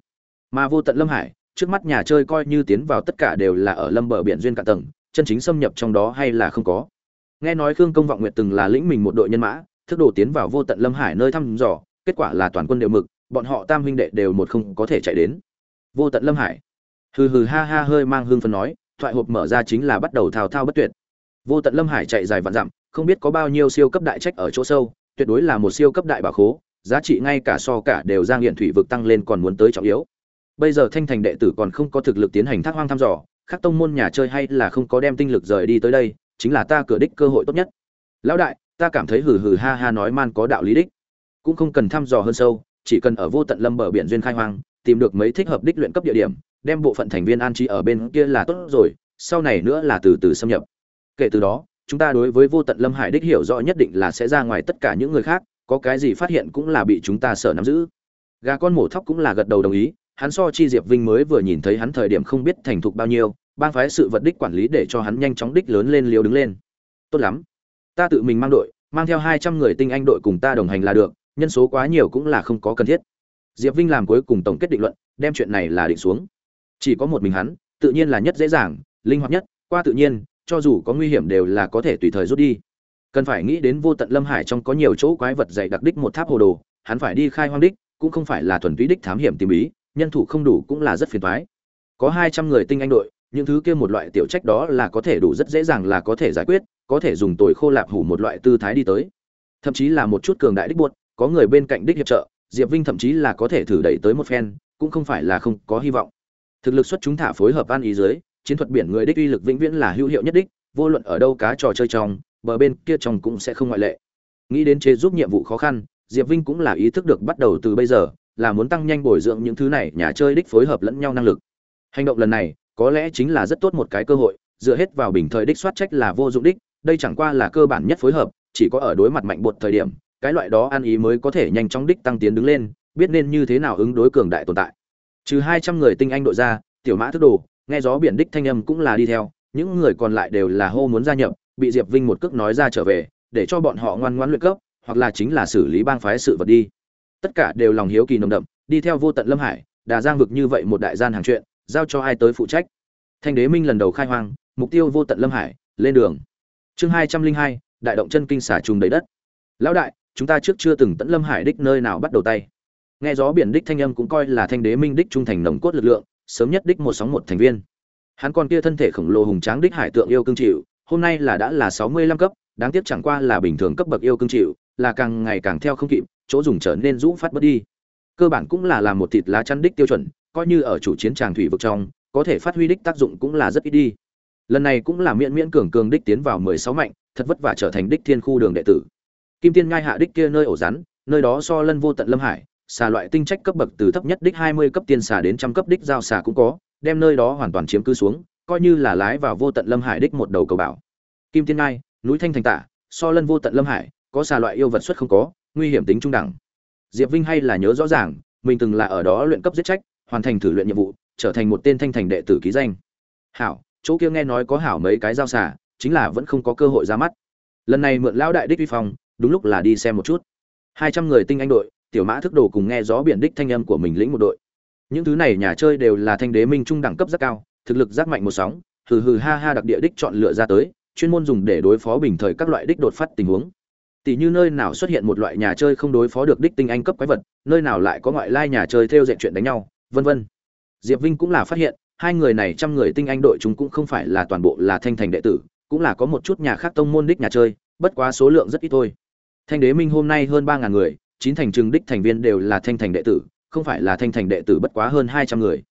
Mà vô tận lâm hải, trước mắt nhà chơi coi như tiến vào tất cả đều là ở lâm bờ biển duyên cả tầng, chân chính xâm nhập trong đó hay là không có. Nghe nói khương công vọng nguyệt từng là lĩnh mình một đội nhân mã, thức đồ tiến vào vô tận lâm hải nơi thăm dò, kết quả là toàn quân đều mực, bọn họ tam huynh đệ đều một không có thể chạy đến. Vô tận lâm hải. Hừ hừ ha ha hơi mang hương phân nói, thoại hộp mở ra chính là bắt đầu thao thao bất tuyệt. Vô tận lâm hải chạy dài vạn dặm, không biết có bao nhiêu siêu cấp đại trách ở chỗ sâu, tuyệt đối là một siêu cấp đại bảo khố giá trị ngay cả so cả đều giang hiện thủy vực tăng lên còn muốn tới trọng yếu. Bây giờ thanh thành đệ tử còn không có thực lực tiến hành thác hoang thăm dò các tông môn nhà chơi hay là không có đem tinh lực rời đi tới đây, chính là ta cửa đích cơ hội tốt nhất. Lão đại, ta cảm thấy hừ hừ ha ha nói man có đạo lý đích. Cũng không cần thăm dò hơn sâu, chỉ cần ở vô tận lâm bờ biển duyên khai hoang, tìm được mấy thích hợp đích luyện cấp địa điểm, đem bộ phận thành viên an trí ở bên kia là tốt rồi, sau này nữa là từ từ xâm nhập. Kể từ đó, chúng ta đối với vô tận lâm hải đích hiểu rõ nhất định là sẽ ra ngoài tất cả những người khác có cái gì phát hiện cũng là bị chúng ta sợ nắm giữ. Gà con mổ thóc cũng là gật đầu đồng ý, hắn so chi diệp vinh mới vừa nhìn thấy hắn thời điểm không biết thành thục bao nhiêu, bang phái sự vật đích quản lý để cho hắn nhanh chóng đích lớn lên liều đứng lên. Tốt lắm. Ta tự mình mang đội, mang theo hai trăm người tinh anh đội cùng ta đồng hành là được, nhân số quá nhiều cũng là không có cần thiết. Diệp vinh làm cuối cùng tổng kết định luận, đem chuyện này là định xuống. Chỉ có một mình hắn, tự nhiên là nhất dễ dàng, linh hoạt nhất, qua tự nhiên, cho dù có nguy hiểm đều là có thể tùy thời rút đi cần phải nghĩ đến vô tận lâm hải trong có nhiều chỗ quái vật dày đặc đích một tháp hồ đồ, hắn phải đi khai hoang đích, cũng không phải là thuần túy đích thám hiểm tìm bí, nhân thủ không đủ cũng là rất phiền toái. Có hai trăm người tinh anh đội, những thứ kia một loại tiểu trách đó là có thể đủ rất dễ dàng là có thể giải quyết, có thể dùng tồi khô lạp hủ một loại tư thái đi tới. Thậm chí là một chút cường đại đích buốt có người bên cạnh đích hiệp trợ, diệp vinh thậm chí là có thể thử đẩy tới một phen, cũng không phải là không có hy vọng. Thực lực xuất chúng thả phối hợp an ý dưới, chiến thuật biển người đích uy lực vĩnh viễn là hữu hiệu nhất đích, vô luận ở đâu cá trò chơi trong bờ bên kia trong cũng sẽ không ngoại lệ. Nghĩ đến chế giúp nhiệm vụ khó khăn, diệp vinh cũng là ý thức được bắt đầu từ bây giờ, là muốn tăng nhanh bồi dưỡng những thứ này, nhà chơi đích phối hợp lẫn nhau năng lực. Hành động lần này, có lẽ chính là rất tốt một cái cơ hội, dựa hết vào bình thời đích soát trách là vô dụng đích, đây chẳng qua là cơ bản nhất phối hợp, chỉ có ở đối mặt mạnh bột thời điểm, cái loại đó ăn ý mới có thể nhanh chóng đích tăng tiến đứng lên, biết nên như thế nào ứng đối cường đại tồn tại. Trừ hai trăm người tinh anh đội ra, tiểu mã thức đồ, nghe gió biển đích thanh âm cũng là đi theo, những người còn lại đều là hô muốn gia nhập bị diệp vinh một cước nói ra trở về, để cho bọn họ ngoan ngoãn luyện cấp, hoặc là chính là xử lý bang phái sự vật đi. Tất cả đều lòng hiếu kỳ nồng đậm, đi theo vô tận lâm hải, đà giang vực như vậy một đại gian hàng chuyện, giao cho ai tới phụ trách. Thanh đế minh lần đầu khai hoang, mục tiêu vô tận lâm hải, lên đường. Chương hai trăm linh hai, đại động chân kinh xả trùng đầy đất. Lão đại, chúng ta trước chưa từng tận lâm hải đích nơi nào bắt đầu tay. Nghe gió biển đích thanh âm cũng coi là thanh đế minh đích trung thành nồng cốt lực lượng, sớm nhất đích một sóng một thành viên. Hắn còn kia thân thể khổng lồ hùng tráng đích hải tượng yêu cương chịu hôm nay là đã là sáu mươi lăm cấp, đáng tiếc chẳng qua là bình thường cấp bậc yêu cương chịu, là càng ngày càng theo không kịp, chỗ dùng trở nên rũ phát bớt đi. Cơ bản cũng là làm một thịt lá chăn đích tiêu chuẩn, coi như ở chủ chiến tràng thủy vực trong, có thể phát huy đích tác dụng cũng là rất ít đi. Lần này cũng là miễn miễn cường cường đích tiến vào mười sáu mạnh, thật vất vả trở thành đích thiên khu đường đệ tử. Kim tiên ngai hạ đích kia nơi ổ rắn, nơi đó so lân vô tận lâm hải, xà loại tinh trách cấp bậc từ thấp nhất đích hai mươi cấp, tiên xà đến trăm cấp đích giao xà cũng có, đem nơi đó hoàn toàn chiếm cứ xuống coi như là lái vào vô tận lâm hải đích một đầu cầu bảo. Kim tiên ngai, núi thanh thành tả so lân vô tận lâm hải, có xà loại yêu vật xuất không có, nguy hiểm tính trung đẳng. Diệp vinh hay là nhớ rõ ràng, mình từng là ở đó luyện cấp giết trách hoàn thành thử luyện nhiệm vụ, trở thành một tên thanh thành đệ tử ký danh. Hảo, chỗ kia nghe nói có hảo mấy cái giao xà, chính là vẫn không có cơ hội ra mắt. Lần này mượn lão đại đích vi phong, đúng lúc là đi xem một chút. Hai trăm người tinh anh đội, tiểu mã thức đồ cùng nghe gió biển đích thanh âm của mình lĩnh một đội. Những thứ này nhà chơi đều là thanh đế minh trung đẳng cấp rất cao thực lực rất mạnh một sóng, hừ hừ ha ha đặc địa đích chọn lựa ra tới, chuyên môn dùng để đối phó bình thời các loại đích đột phát tình huống. Tỷ như nơi nào xuất hiện một loại nhà chơi không đối phó được đích tinh anh cấp quái vật, nơi nào lại có ngoại lai nhà chơi theo dệt chuyện đánh nhau, vân vân. Diệp vinh cũng là phát hiện, hai người này trăm người tinh anh đội chúng cũng không phải là toàn bộ là thanh thành đệ tử, cũng là có một chút nhà khác tông môn đích nhà chơi, bất quá số lượng rất ít thôi. Thanh đế minh hôm nay hơn ba ngàn người, chín thành trừng đích thành viên đều là thanh thành đệ tử, không phải là thanh thành đệ tử bất quá hơn hai trăm người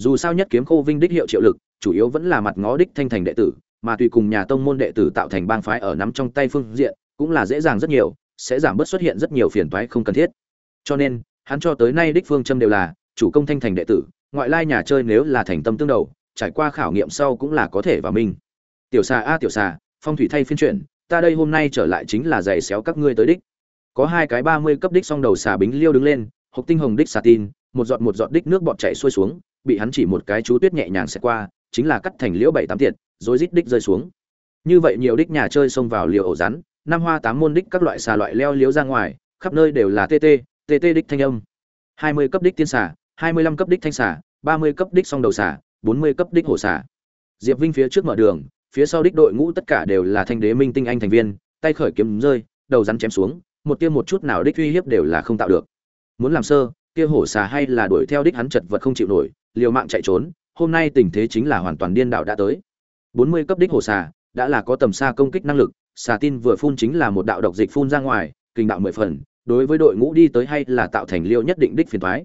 dù sao nhất kiếm khô vinh đích hiệu triệu lực, chủ yếu vẫn là mặt ngó đích thanh thành đệ tử, mà tùy cùng nhà tông môn đệ tử tạo thành bang phái ở nắm trong tay phương diện, cũng là dễ dàng rất nhiều, sẽ giảm bớt xuất hiện rất nhiều phiền toái không cần thiết. Cho nên, hắn cho tới nay đích phương châm đều là, chủ công thanh thành đệ tử, ngoại lai nhà chơi nếu là thành tâm tương đầu, trải qua khảo nghiệm sau cũng là có thể vào minh tiểu xà a, tiểu xà, phong thủy thay phiên chuyển, ta đây hôm nay trở lại chính là giày xéo các ngươi tới đích. Có hai cái ba mươi cấp đích song đầu xà bính liêu đứng lên, hộp tinh hồng đích xà tin, một giọt một giọt đích nước bọt chảy xuôi xuống bị hắn chỉ một cái chú tuyết nhẹ nhàng sẽ qua, chính là cắt thành liễu bảy tám tiệt, rồi rít đích rơi xuống. Như vậy nhiều đích nhà chơi xông vào liều ổ rắn, năm hoa tám môn đích các loại xà loại leo liếu ra ngoài, khắp nơi đều là tt tt đích thanh âm. Hai mươi cấp đích tiên xà, hai mươi lăm cấp đích thanh xà, ba mươi cấp đích song đầu xà, bốn mươi cấp đích hổ xà. Diệp vinh phía trước mở đường, phía sau đích đội ngũ tất cả đều là thanh đế minh tinh anh thành viên, tay khởi kiếm rơi, đầu rắn chém xuống, một tiêm một chút nào đích uy hiếp đều là không tạo được. Muốn làm sơ kia hổ xà hay là đuổi theo đích hắn chật vật không chịu nổi, liều mạng chạy trốn, hôm nay tình thế chính là hoàn toàn điên đạo đã tới. Bốn mươi cấp đích hổ xà, đã là có tầm xa công kích năng lực, xà tin vừa phun chính là một đạo độc dịch phun ra ngoài, kinh đạo mười phần, đối với đội ngũ đi tới hay là tạo thành liêu nhất định đích phiền toái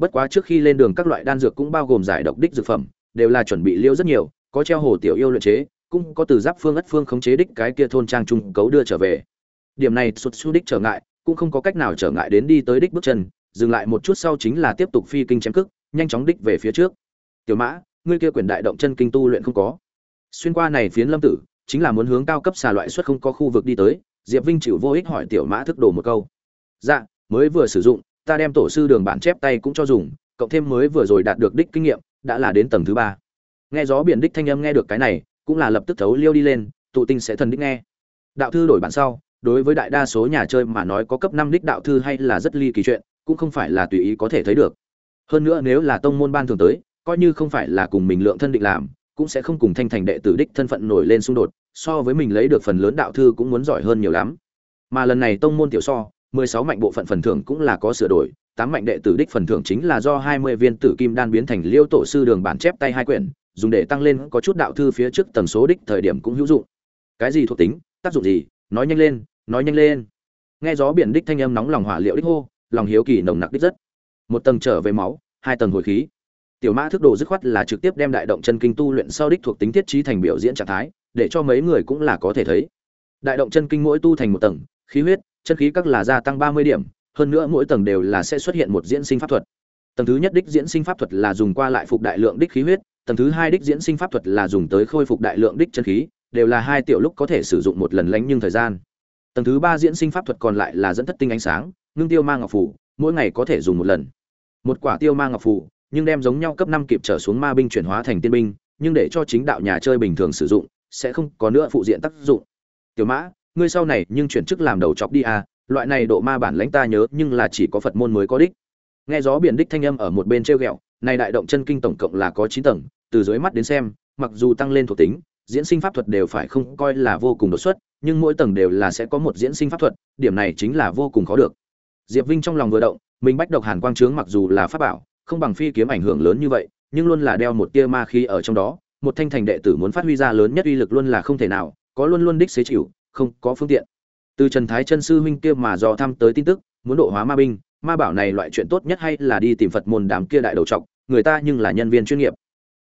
bất quá trước khi lên đường các loại đan dược cũng bao gồm giải độc đích dược phẩm, đều là chuẩn bị liêu rất nhiều, có treo hồ tiểu yêu luyện chế, cũng có từ giáp phương ất phương khống chế đích cái kia thôn trang trung cấu đưa trở về. Điểm này sụt su đích trở ngại, cũng không có cách nào trở ngại đến đi tới đích bước chân dừng lại một chút sau chính là tiếp tục phi kinh chém cước, nhanh chóng đích về phía trước. Tiểu mã ngươi kia quyền đại động chân kinh tu luyện không có. Xuyên qua này phiến lâm tử chính là muốn hướng cao cấp xà loại xuất không có khu vực đi tới. Diệp vinh chịu vô ích hỏi tiểu mã thức đồ một câu. Dạ mới vừa sử dụng ta đem tổ sư đường bản chép tay cũng cho dùng cộng thêm mới vừa rồi đạt được đích kinh nghiệm đã là đến tầng thứ ba. Nghe gió biển đích thanh âm nghe được cái này cũng là lập tức thấu liêu đi lên tụ tinh sẽ thần đích nghe. Đạo thư đổi bản sau đối với đại đa số nhà chơi mà nói có cấp năm đích đạo thư hay là rất ly kỳ chuyện cũng không phải là tùy ý có thể thấy được. Hơn nữa nếu là tông môn ban thường tới, coi như không phải là cùng mình lượng thân định làm, cũng sẽ không cùng thanh thành đệ tử đích thân phận nổi lên xung đột, so với mình lấy được phần lớn đạo thư cũng muốn giỏi hơn nhiều lắm. Mà lần này tông môn tiểu so, mười sáu mạnh bộ phận phần thưởng cũng là có sửa đổi, tám mạnh đệ tử đích phần thưởng chính là do hai mươi viên tử kim đan biến thành liêu tổ sư đường bản chép tay hai quyển, dùng để tăng lên có chút đạo thư phía trước tần số đích thời điểm cũng hữu dụng. Cái gì thuộc tính, tác dụng gì? Nói nhanh lên, nói nhanh lên. Nghe gió biển đích thanh âm nóng lòng hỏa liệu đích hô lòng hiếu kỳ nồng nặc đích rất. Một tầng trở về máu, hai tầng hồi khí. Tiểu mã thức đồ dứt khoát là trực tiếp đem đại động chân kinh tu luyện sau đích thuộc tính thiết trí thành biểu diễn trạng thái, để cho mấy người cũng là có thể thấy. Đại động chân kinh mỗi tu thành một tầng, khí huyết, chân khí các là gia tăng ba mươi điểm, hơn nữa mỗi tầng đều là sẽ xuất hiện một diễn sinh pháp thuật. Tầng thứ nhất đích diễn sinh pháp thuật là dùng qua lại phục đại lượng đích khí huyết, tầng thứ hai đích diễn sinh pháp thuật là dùng tới khôi phục đại lượng đích chân khí, đều là hai tiểu lúc có thể sử dụng một lần lánh nhưng thời gian. Tầng thứ ba diễn sinh pháp thuật còn lại là dẫn thất tinh ánh sáng ngưng tiêu ma ngọc phủ, mỗi ngày có thể dùng một lần. Một quả tiêu ma ngọc phủ, nhưng đem giống nhau cấp năm kịp trở xuống ma binh chuyển hóa thành tiên binh, nhưng để cho chính đạo nhà chơi bình thường sử dụng, sẽ không có nữa phụ diện tác dụng. Tiểu mã, ngươi sau này nhưng chuyển chức làm đầu chọc đi à loại này độ ma bản lãnh ta nhớ, nhưng là chỉ có phật môn mới có đích. Nghe gió biển đích thanh âm ở một bên treo ghẹo, này đại động chân kinh tổng cộng là có chín tầng, từ dưới mắt đến xem, mặc dù tăng lên thuộc tính, diễn sinh pháp thuật đều phải không coi là vô cùng đột xuất, nhưng mỗi tầng đều là sẽ có một diễn sinh pháp thuật, điểm này chính là vô cùng khó được diệp vinh trong lòng vừa động, mình bách độc hàn quang trướng mặc dù là pháp bảo, không bằng phi kiếm ảnh hưởng lớn như vậy, nhưng luôn là đeo một tia ma khí ở trong đó, một thanh thành đệ tử muốn phát huy ra lớn nhất uy lực luôn là không thể nào, có luôn luôn đích xế chịu, không có phương tiện. Từ trần thái chân sư huynh kia mà dò thăm tới tin tức, muốn độ hóa ma binh, ma bảo này loại chuyện tốt nhất hay là đi tìm phật môn đám kia đại đầu trọc người ta nhưng là nhân viên chuyên nghiệp.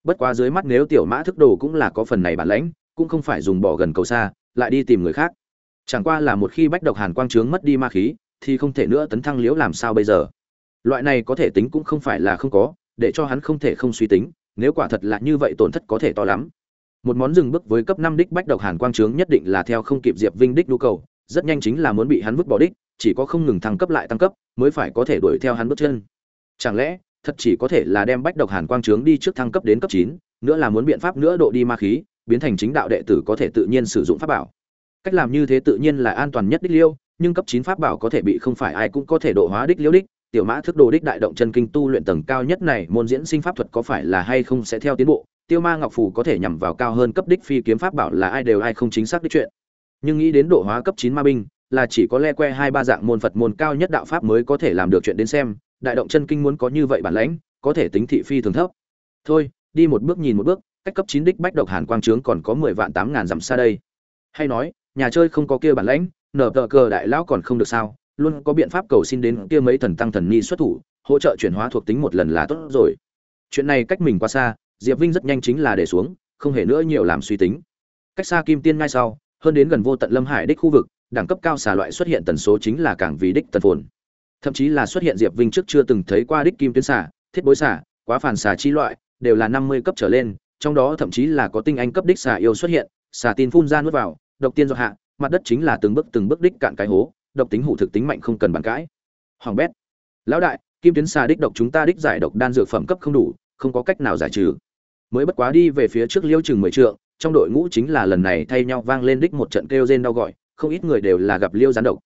Bất quá dưới mắt nếu tiểu mã thức đồ cũng là có phần này bản lãnh, cũng không phải dùng bỏ gần cầu xa, lại đi tìm người khác. Chẳng qua là một khi bách độc hàn quang trướng mất đi ma khí thì không thể nữa tấn thăng liễu làm sao bây giờ? Loại này có thể tính cũng không phải là không có, để cho hắn không thể không suy tính, nếu quả thật là như vậy tổn thất có thể to lắm. Một món dừng bước với cấp năm đích bách độc hàn quang trướng nhất định là theo không kịp diệp vinh đích nhu cầu, rất nhanh chính là muốn bị hắn vứt bỏ đích, chỉ có không ngừng thăng cấp lại tăng cấp, mới phải có thể đuổi theo hắn bước chân. Chẳng lẽ, thật chỉ có thể là đem bách độc hàn quang trướng đi trước thăng cấp đến cấp chín, nữa là muốn biện pháp nữa độ đi ma khí, biến thành chính đạo đệ tử có thể tự nhiên sử dụng pháp bảo. Cách làm như thế tự nhiên là an toàn nhất đích liêu nhưng cấp chín pháp bảo có thể bị không phải ai cũng có thể độ hóa đích liêu đích. Tiểu mã thức đồ đích đại động chân kinh tu luyện tầng cao nhất này, môn diễn sinh pháp thuật có phải là hay không sẽ theo tiến bộ? Tiêu ma ngọc phù có thể nhằm vào cao hơn cấp đích phi kiếm pháp bảo là ai đều ai không chính xác đích chuyện. Nhưng nghĩ đến độ hóa cấp chín ma binh, là chỉ có le que hai ba dạng môn phật môn cao nhất đạo pháp mới có thể làm được chuyện đến xem. Đại động chân kinh muốn có như vậy bản lãnh, có thể tính thị phi thường thấp. Thôi, đi một bước nhìn một bước, cách cấp chín đích bách độc hàn quang trướng còn có mười vạn tám ngàn dặm xa đây. Hay nói, nhà chơi không có kia bản lãnh nở tờ cờ đại lão còn không được sao, luôn có biện pháp cầu xin đến kia mấy thần tăng thần ni xuất thủ, hỗ trợ chuyển hóa thuộc tính một lần là tốt rồi. Chuyện này cách mình quá xa, diệp vinh rất nhanh chính là để xuống, không hề nữa nhiều làm suy tính. Cách xa kim tiên ngay sau, hơn đến gần vô tận lâm hải đích khu vực, đẳng cấp cao xà loại xuất hiện tần số chính là càng vì đích tần phồn. Thậm chí là xuất hiện diệp vinh trước chưa từng thấy qua đích kim tuyến xà, thiết bối xà, quá phản xà chi loại, đều là năm mươi cấp trở lên, trong đó thậm chí là có tinh anh cấp đích xà yêu xuất hiện, xà tin phun ra nuốt vào, độc tiên do hạ mặt đất chính là từng bước từng bước đích cạn cái hố, độc tính hủ thực tính mạnh không cần bàn cãi. Hoàng bét, lão đại, kim tuyến xà đích độc chúng ta đích giải độc đan dược phẩm cấp không đủ, không có cách nào giải trừ. Mới bất quá đi về phía trước liêu chừng mười trượng, trong đội ngũ chính là lần này thay nhau vang lên đích một trận kêu rên đau gọi, không ít người đều là gặp liêu gián độc.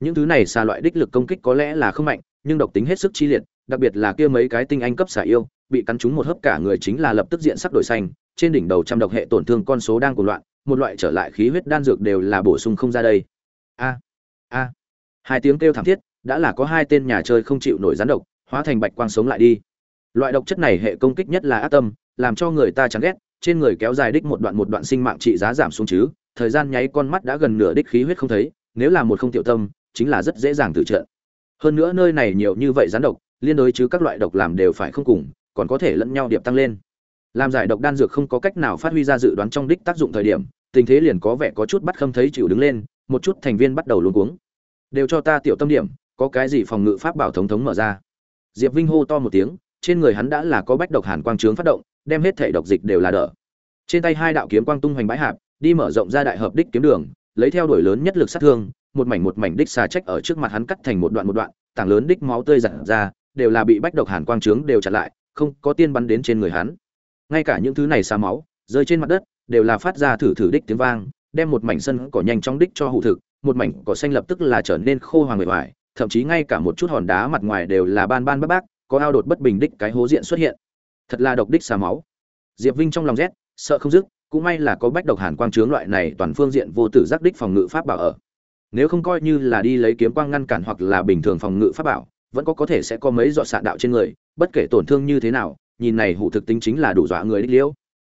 Những thứ này xa loại đích lực công kích có lẽ là không mạnh, nhưng độc tính hết sức chi liệt, đặc biệt là kia mấy cái tinh anh cấp xả yêu, bị cắn trúng một hớp cả người chính là lập tức diện sắc đổi xanh, trên đỉnh đầu trăm độc hệ tổn thương con số đang cuồng loạn một loại trở lại khí huyết đan dược đều là bổ sung không ra đây. A a. Hai tiếng kêu thảm thiết, đã là có hai tên nhà chơi không chịu nổi rắn độc, hóa thành bạch quang sống lại đi. Loại độc chất này hệ công kích nhất là ác tâm, làm cho người ta chán ghét, trên người kéo dài đích một đoạn một đoạn sinh mạng trị giá giảm xuống chứ, thời gian nháy con mắt đã gần nửa đích khí huyết không thấy, nếu là một không tiểu tâm, chính là rất dễ dàng tự trận. Hơn nữa nơi này nhiều như vậy rắn độc, liên đối chứ các loại độc làm đều phải không cùng, còn có thể lẫn nhau điệp tăng lên làm giải độc đan dược không có cách nào phát huy ra dự đoán trong đích tác dụng thời điểm, tình thế liền có vẻ có chút bắt không thấy chịu đứng lên, một chút thành viên bắt đầu luống cuống. Đều cho ta tiểu tâm điểm, có cái gì phòng ngự pháp bảo thống thống mở ra. Diệp vinh hô to một tiếng, trên người hắn đã là có bách độc hàn quang trướng phát động, đem hết thể độc dịch đều là đỡ. Trên tay hai đạo kiếm quang tung hoành bãi hạp, đi mở rộng ra đại hợp đích kiếm đường, lấy theo đuổi lớn nhất lực sát thương, một mảnh một mảnh đích xà trách ở trước mặt hắn cắt thành một đoạn một đoạn, tảng lớn đích máu tươi giặt ra, đều là bị bách độc hàn quang trướng đều chặn lại, không có tiên bắn đến trên người hắn ngay cả những thứ này xa máu, rơi trên mặt đất, đều là phát ra thử thử đích tiếng vang, đem một mảnh sân cỏ nhanh chóng đích cho hụ thực, một mảnh cỏ xanh lập tức là trở nên khô hoàng bề ngoài, thậm chí ngay cả một chút hòn đá mặt ngoài đều là ban ban bác bác có ao đột bất bình đích cái hố diện xuất hiện. Thật là độc đích xà máu. Diệp vinh trong lòng rét, sợ không dứt, cũng may là có bách độc hàn quang trướng loại này toàn phương diện vô tử giác đích phòng ngự pháp bảo ở. Nếu không coi như là đi lấy kiếm quang ngăn cản hoặc là bình thường phòng ngự pháp bảo, vẫn có có thể sẽ có mấy dọn xạ đạo trên người, bất kể tổn thương như thế nào nhìn này hủ thực tính chính là đủ dọa người đích liễu.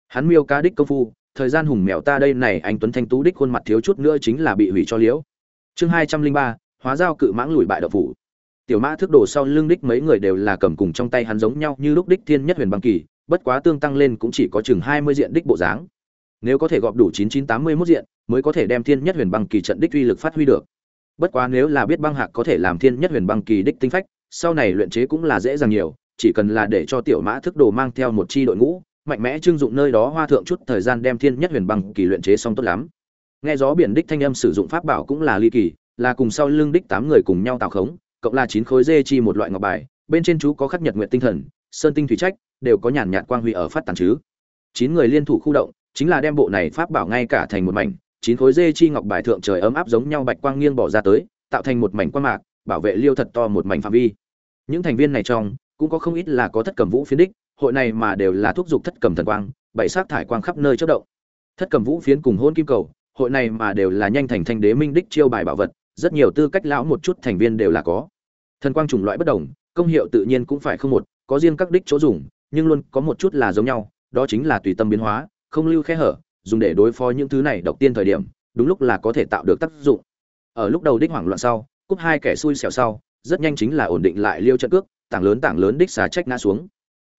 Hắn miêu ca đích công phu, thời gian hùng mèo ta đây này anh tuấn thanh tú đích khuôn mặt thiếu chút nữa chính là bị hủy cho liễu. Chương hai trăm linh ba, hóa giao cự mãng lùi bại đạo phủ. Tiểu mã thước đồ sau lưng đích mấy người đều là cầm cùng trong tay hắn giống nhau như lúc đích thiên nhất huyền băng kỳ, bất quá tương tăng lên cũng chỉ có chừng hai mươi diện đích bộ dáng. Nếu có thể gọp đủ chín chín tám mươi mốt diện, mới có thể đem thiên nhất huyền băng kỳ trận đích uy lực phát huy được. Bất quá nếu là biết băng hạc có thể làm thiên nhất huyền băng kỳ đích tinh phách, sau này luyện chế cũng là dễ dàng nhiều chỉ cần là để cho tiểu mã thức đồ mang theo một chi đội ngũ, mạnh mẽ trưng dụng nơi đó hoa thượng chút thời gian đem thiên nhất huyền băng kỳ luyện chế xong tốt lắm. Nghe gió biển đích thanh âm sử dụng pháp bảo cũng là ly kỳ, là cùng sau lưng đích tám người cùng nhau tạo khống, cộng là chín khối dê chi một loại ngọc bài, bên trên chú có khắc nhật nguyện tinh thần, sơn tinh thủy trách, đều có nhàn nhạt quang huy ở phát tàn chứ. Chín người liên thủ khu động, chính là đem bộ này pháp bảo ngay cả thành một mảnh, chín khối dê chi ngọc bài thượng trời ấm áp giống nhau bạch quang nghiêng bỏ ra tới, tạo thành một mảnh quang mạc, bảo vệ liêu thật to một mảnh phạm vi. Những thành viên này trong cũng có không ít là có thất cầm vũ phiến đích, hội này mà đều là thúc giục thất cầm thần quang, bảy sát thải quang khắp nơi chất động. Thất cầm vũ phiến cùng hôn kim cầu, hội này mà đều là nhanh thành thanh đế minh đích chiêu bài bảo vật, rất nhiều tư cách lão một chút thành viên đều là có. Thần quang chủng loại bất đồng, công hiệu tự nhiên cũng phải không một, có riêng các đích chỗ dùng, nhưng luôn có một chút là giống nhau, đó chính là tùy tâm biến hóa, không lưu khe hở, dùng để đối phó những thứ này độc tiên thời điểm, đúng lúc là có thể tạo được tác dụng. Ở lúc đầu đích hoảng loạn sau, cúp hai kẻ xui xẻo sau, rất nhanh chính là ổn định lại liêu trận cước tảng lớn tảng lớn đích xá trách ngã xuống.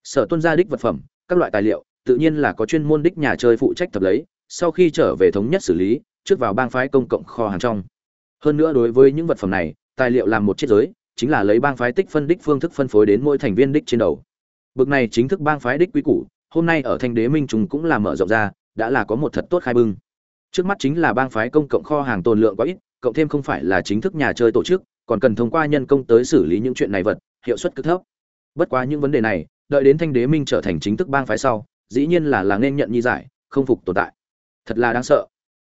Sở tuân gia đích vật phẩm, các loại tài liệu, tự nhiên là có chuyên môn đích nhà chơi phụ trách tập lấy, sau khi trở về thống nhất xử lý, trước vào bang phái công cộng kho hàng trong. Hơn nữa đối với những vật phẩm này, tài liệu làm một chiếc giới, chính là lấy bang phái tích phân đích phương thức phân phối đến mỗi thành viên đích trên đầu. Bực này chính thức bang phái đích quý củ, hôm nay ở thanh đế minh trùng cũng là mở rộng ra, đã là có một thật tốt khai bưng. Trước mắt chính là bang phái công cộng kho hàng tồn lượng quá ít, cộng thêm không phải là chính thức nhà chơi tổ chức, còn cần thông qua nhân công tới xử lý những chuyện này vật hiệu suất cực thấp. Bất quá những vấn đề này, đợi đến thanh đế minh trở thành chính thức bang phái sau, dĩ nhiên là là nên nhận nhi giải, không phục tồn tại. Thật là đáng sợ.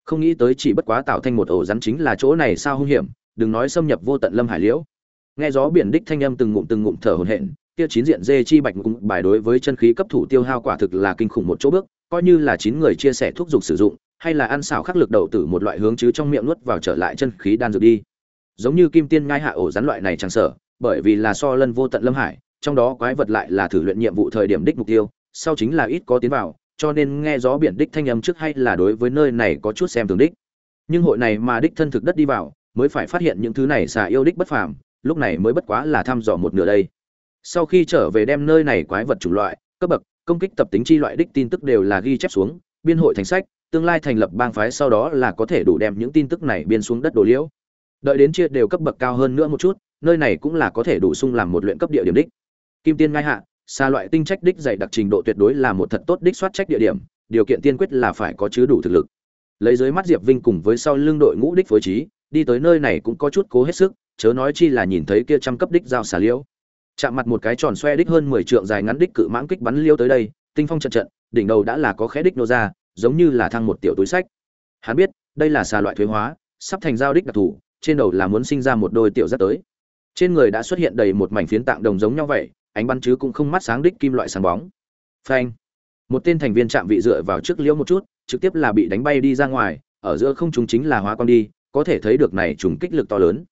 Không nghĩ tới chỉ bất quá tạo thành một ổ rắn chính là chỗ này sao hung hiểm, đừng nói xâm nhập vô tận lâm hải liễu. Nghe gió biển đích thanh âm từng ngụm từng ngụm thở hổn hển, kia chín diện dê chi bạch ngụm bài đối với chân khí cấp thủ tiêu hao quả thực là kinh khủng một chỗ bước, coi như là chín người chia sẻ thuốc dục sử dụng, hay là ăn xào khắc lực đầu tử một loại hướng chứ trong miệng nuốt vào trở lại chân khí đan dược đi. Giống như kim tiên ngai hạ ổ rắn loại này chẳng sợ bởi vì là so lân vô tận lâm hải, trong đó quái vật lại là thử luyện nhiệm vụ thời điểm đích mục tiêu, sau chính là ít có tiến vào, cho nên nghe gió biển đích thanh âm trước hay là đối với nơi này có chút xem thường đích. Nhưng hội này mà đích thân thực đất đi vào, mới phải phát hiện những thứ này xà yêu đích bất phàm, lúc này mới bất quá là thăm dò một nửa đây. Sau khi trở về đem nơi này quái vật chủng loại, cấp bậc, công kích tập tính chi loại đích tin tức đều là ghi chép xuống, biên hội thành sách, tương lai thành lập bang phái sau đó là có thể đủ đem những tin tức này biên xuống đất đồ liễu. Đợi đến chia đều cấp bậc cao hơn nữa một chút nơi này cũng là có thể đủ sung làm một luyện cấp địa điểm đích. Kim tiên ngai hạ xa loại tinh trách đích dày đặc trình độ tuyệt đối là một thật tốt đích soát trách địa điểm, điều kiện tiên quyết là phải có chứa đủ thực lực. Lấy dưới mắt diệp vinh cùng với sau lưng đội ngũ đích phối trí, đi tới nơi này cũng có chút cố hết sức, chớ nói chi là nhìn thấy kia trăm cấp đích giao xà liễu. Chạm mặt một cái tròn xoe đích hơn mười trượng dài ngắn đích cự mãng kích bắn liêu tới đây, tinh phong trận trận, đỉnh đầu đã là có khẽ đích nô ra, giống như là thăng một tiểu túi sách. Hắn biết, đây là xà loại thuế hóa, sắp thành giao đích đặc thù, trên đầu là muốn sinh ra một đôi tiểu rất tới trên người đã xuất hiện đầy một mảnh phiến tạng đồng giống nhau vậy, ánh bắn chứ cũng không mắt sáng đích kim loại sáng bóng. Phanh. Một tên thành viên chạm vị dựa vào trước liễu một chút, trực tiếp là bị đánh bay đi ra ngoài, ở giữa không chúng chính là hóa quang đi, có thể thấy được này trùng kích lực to lớn.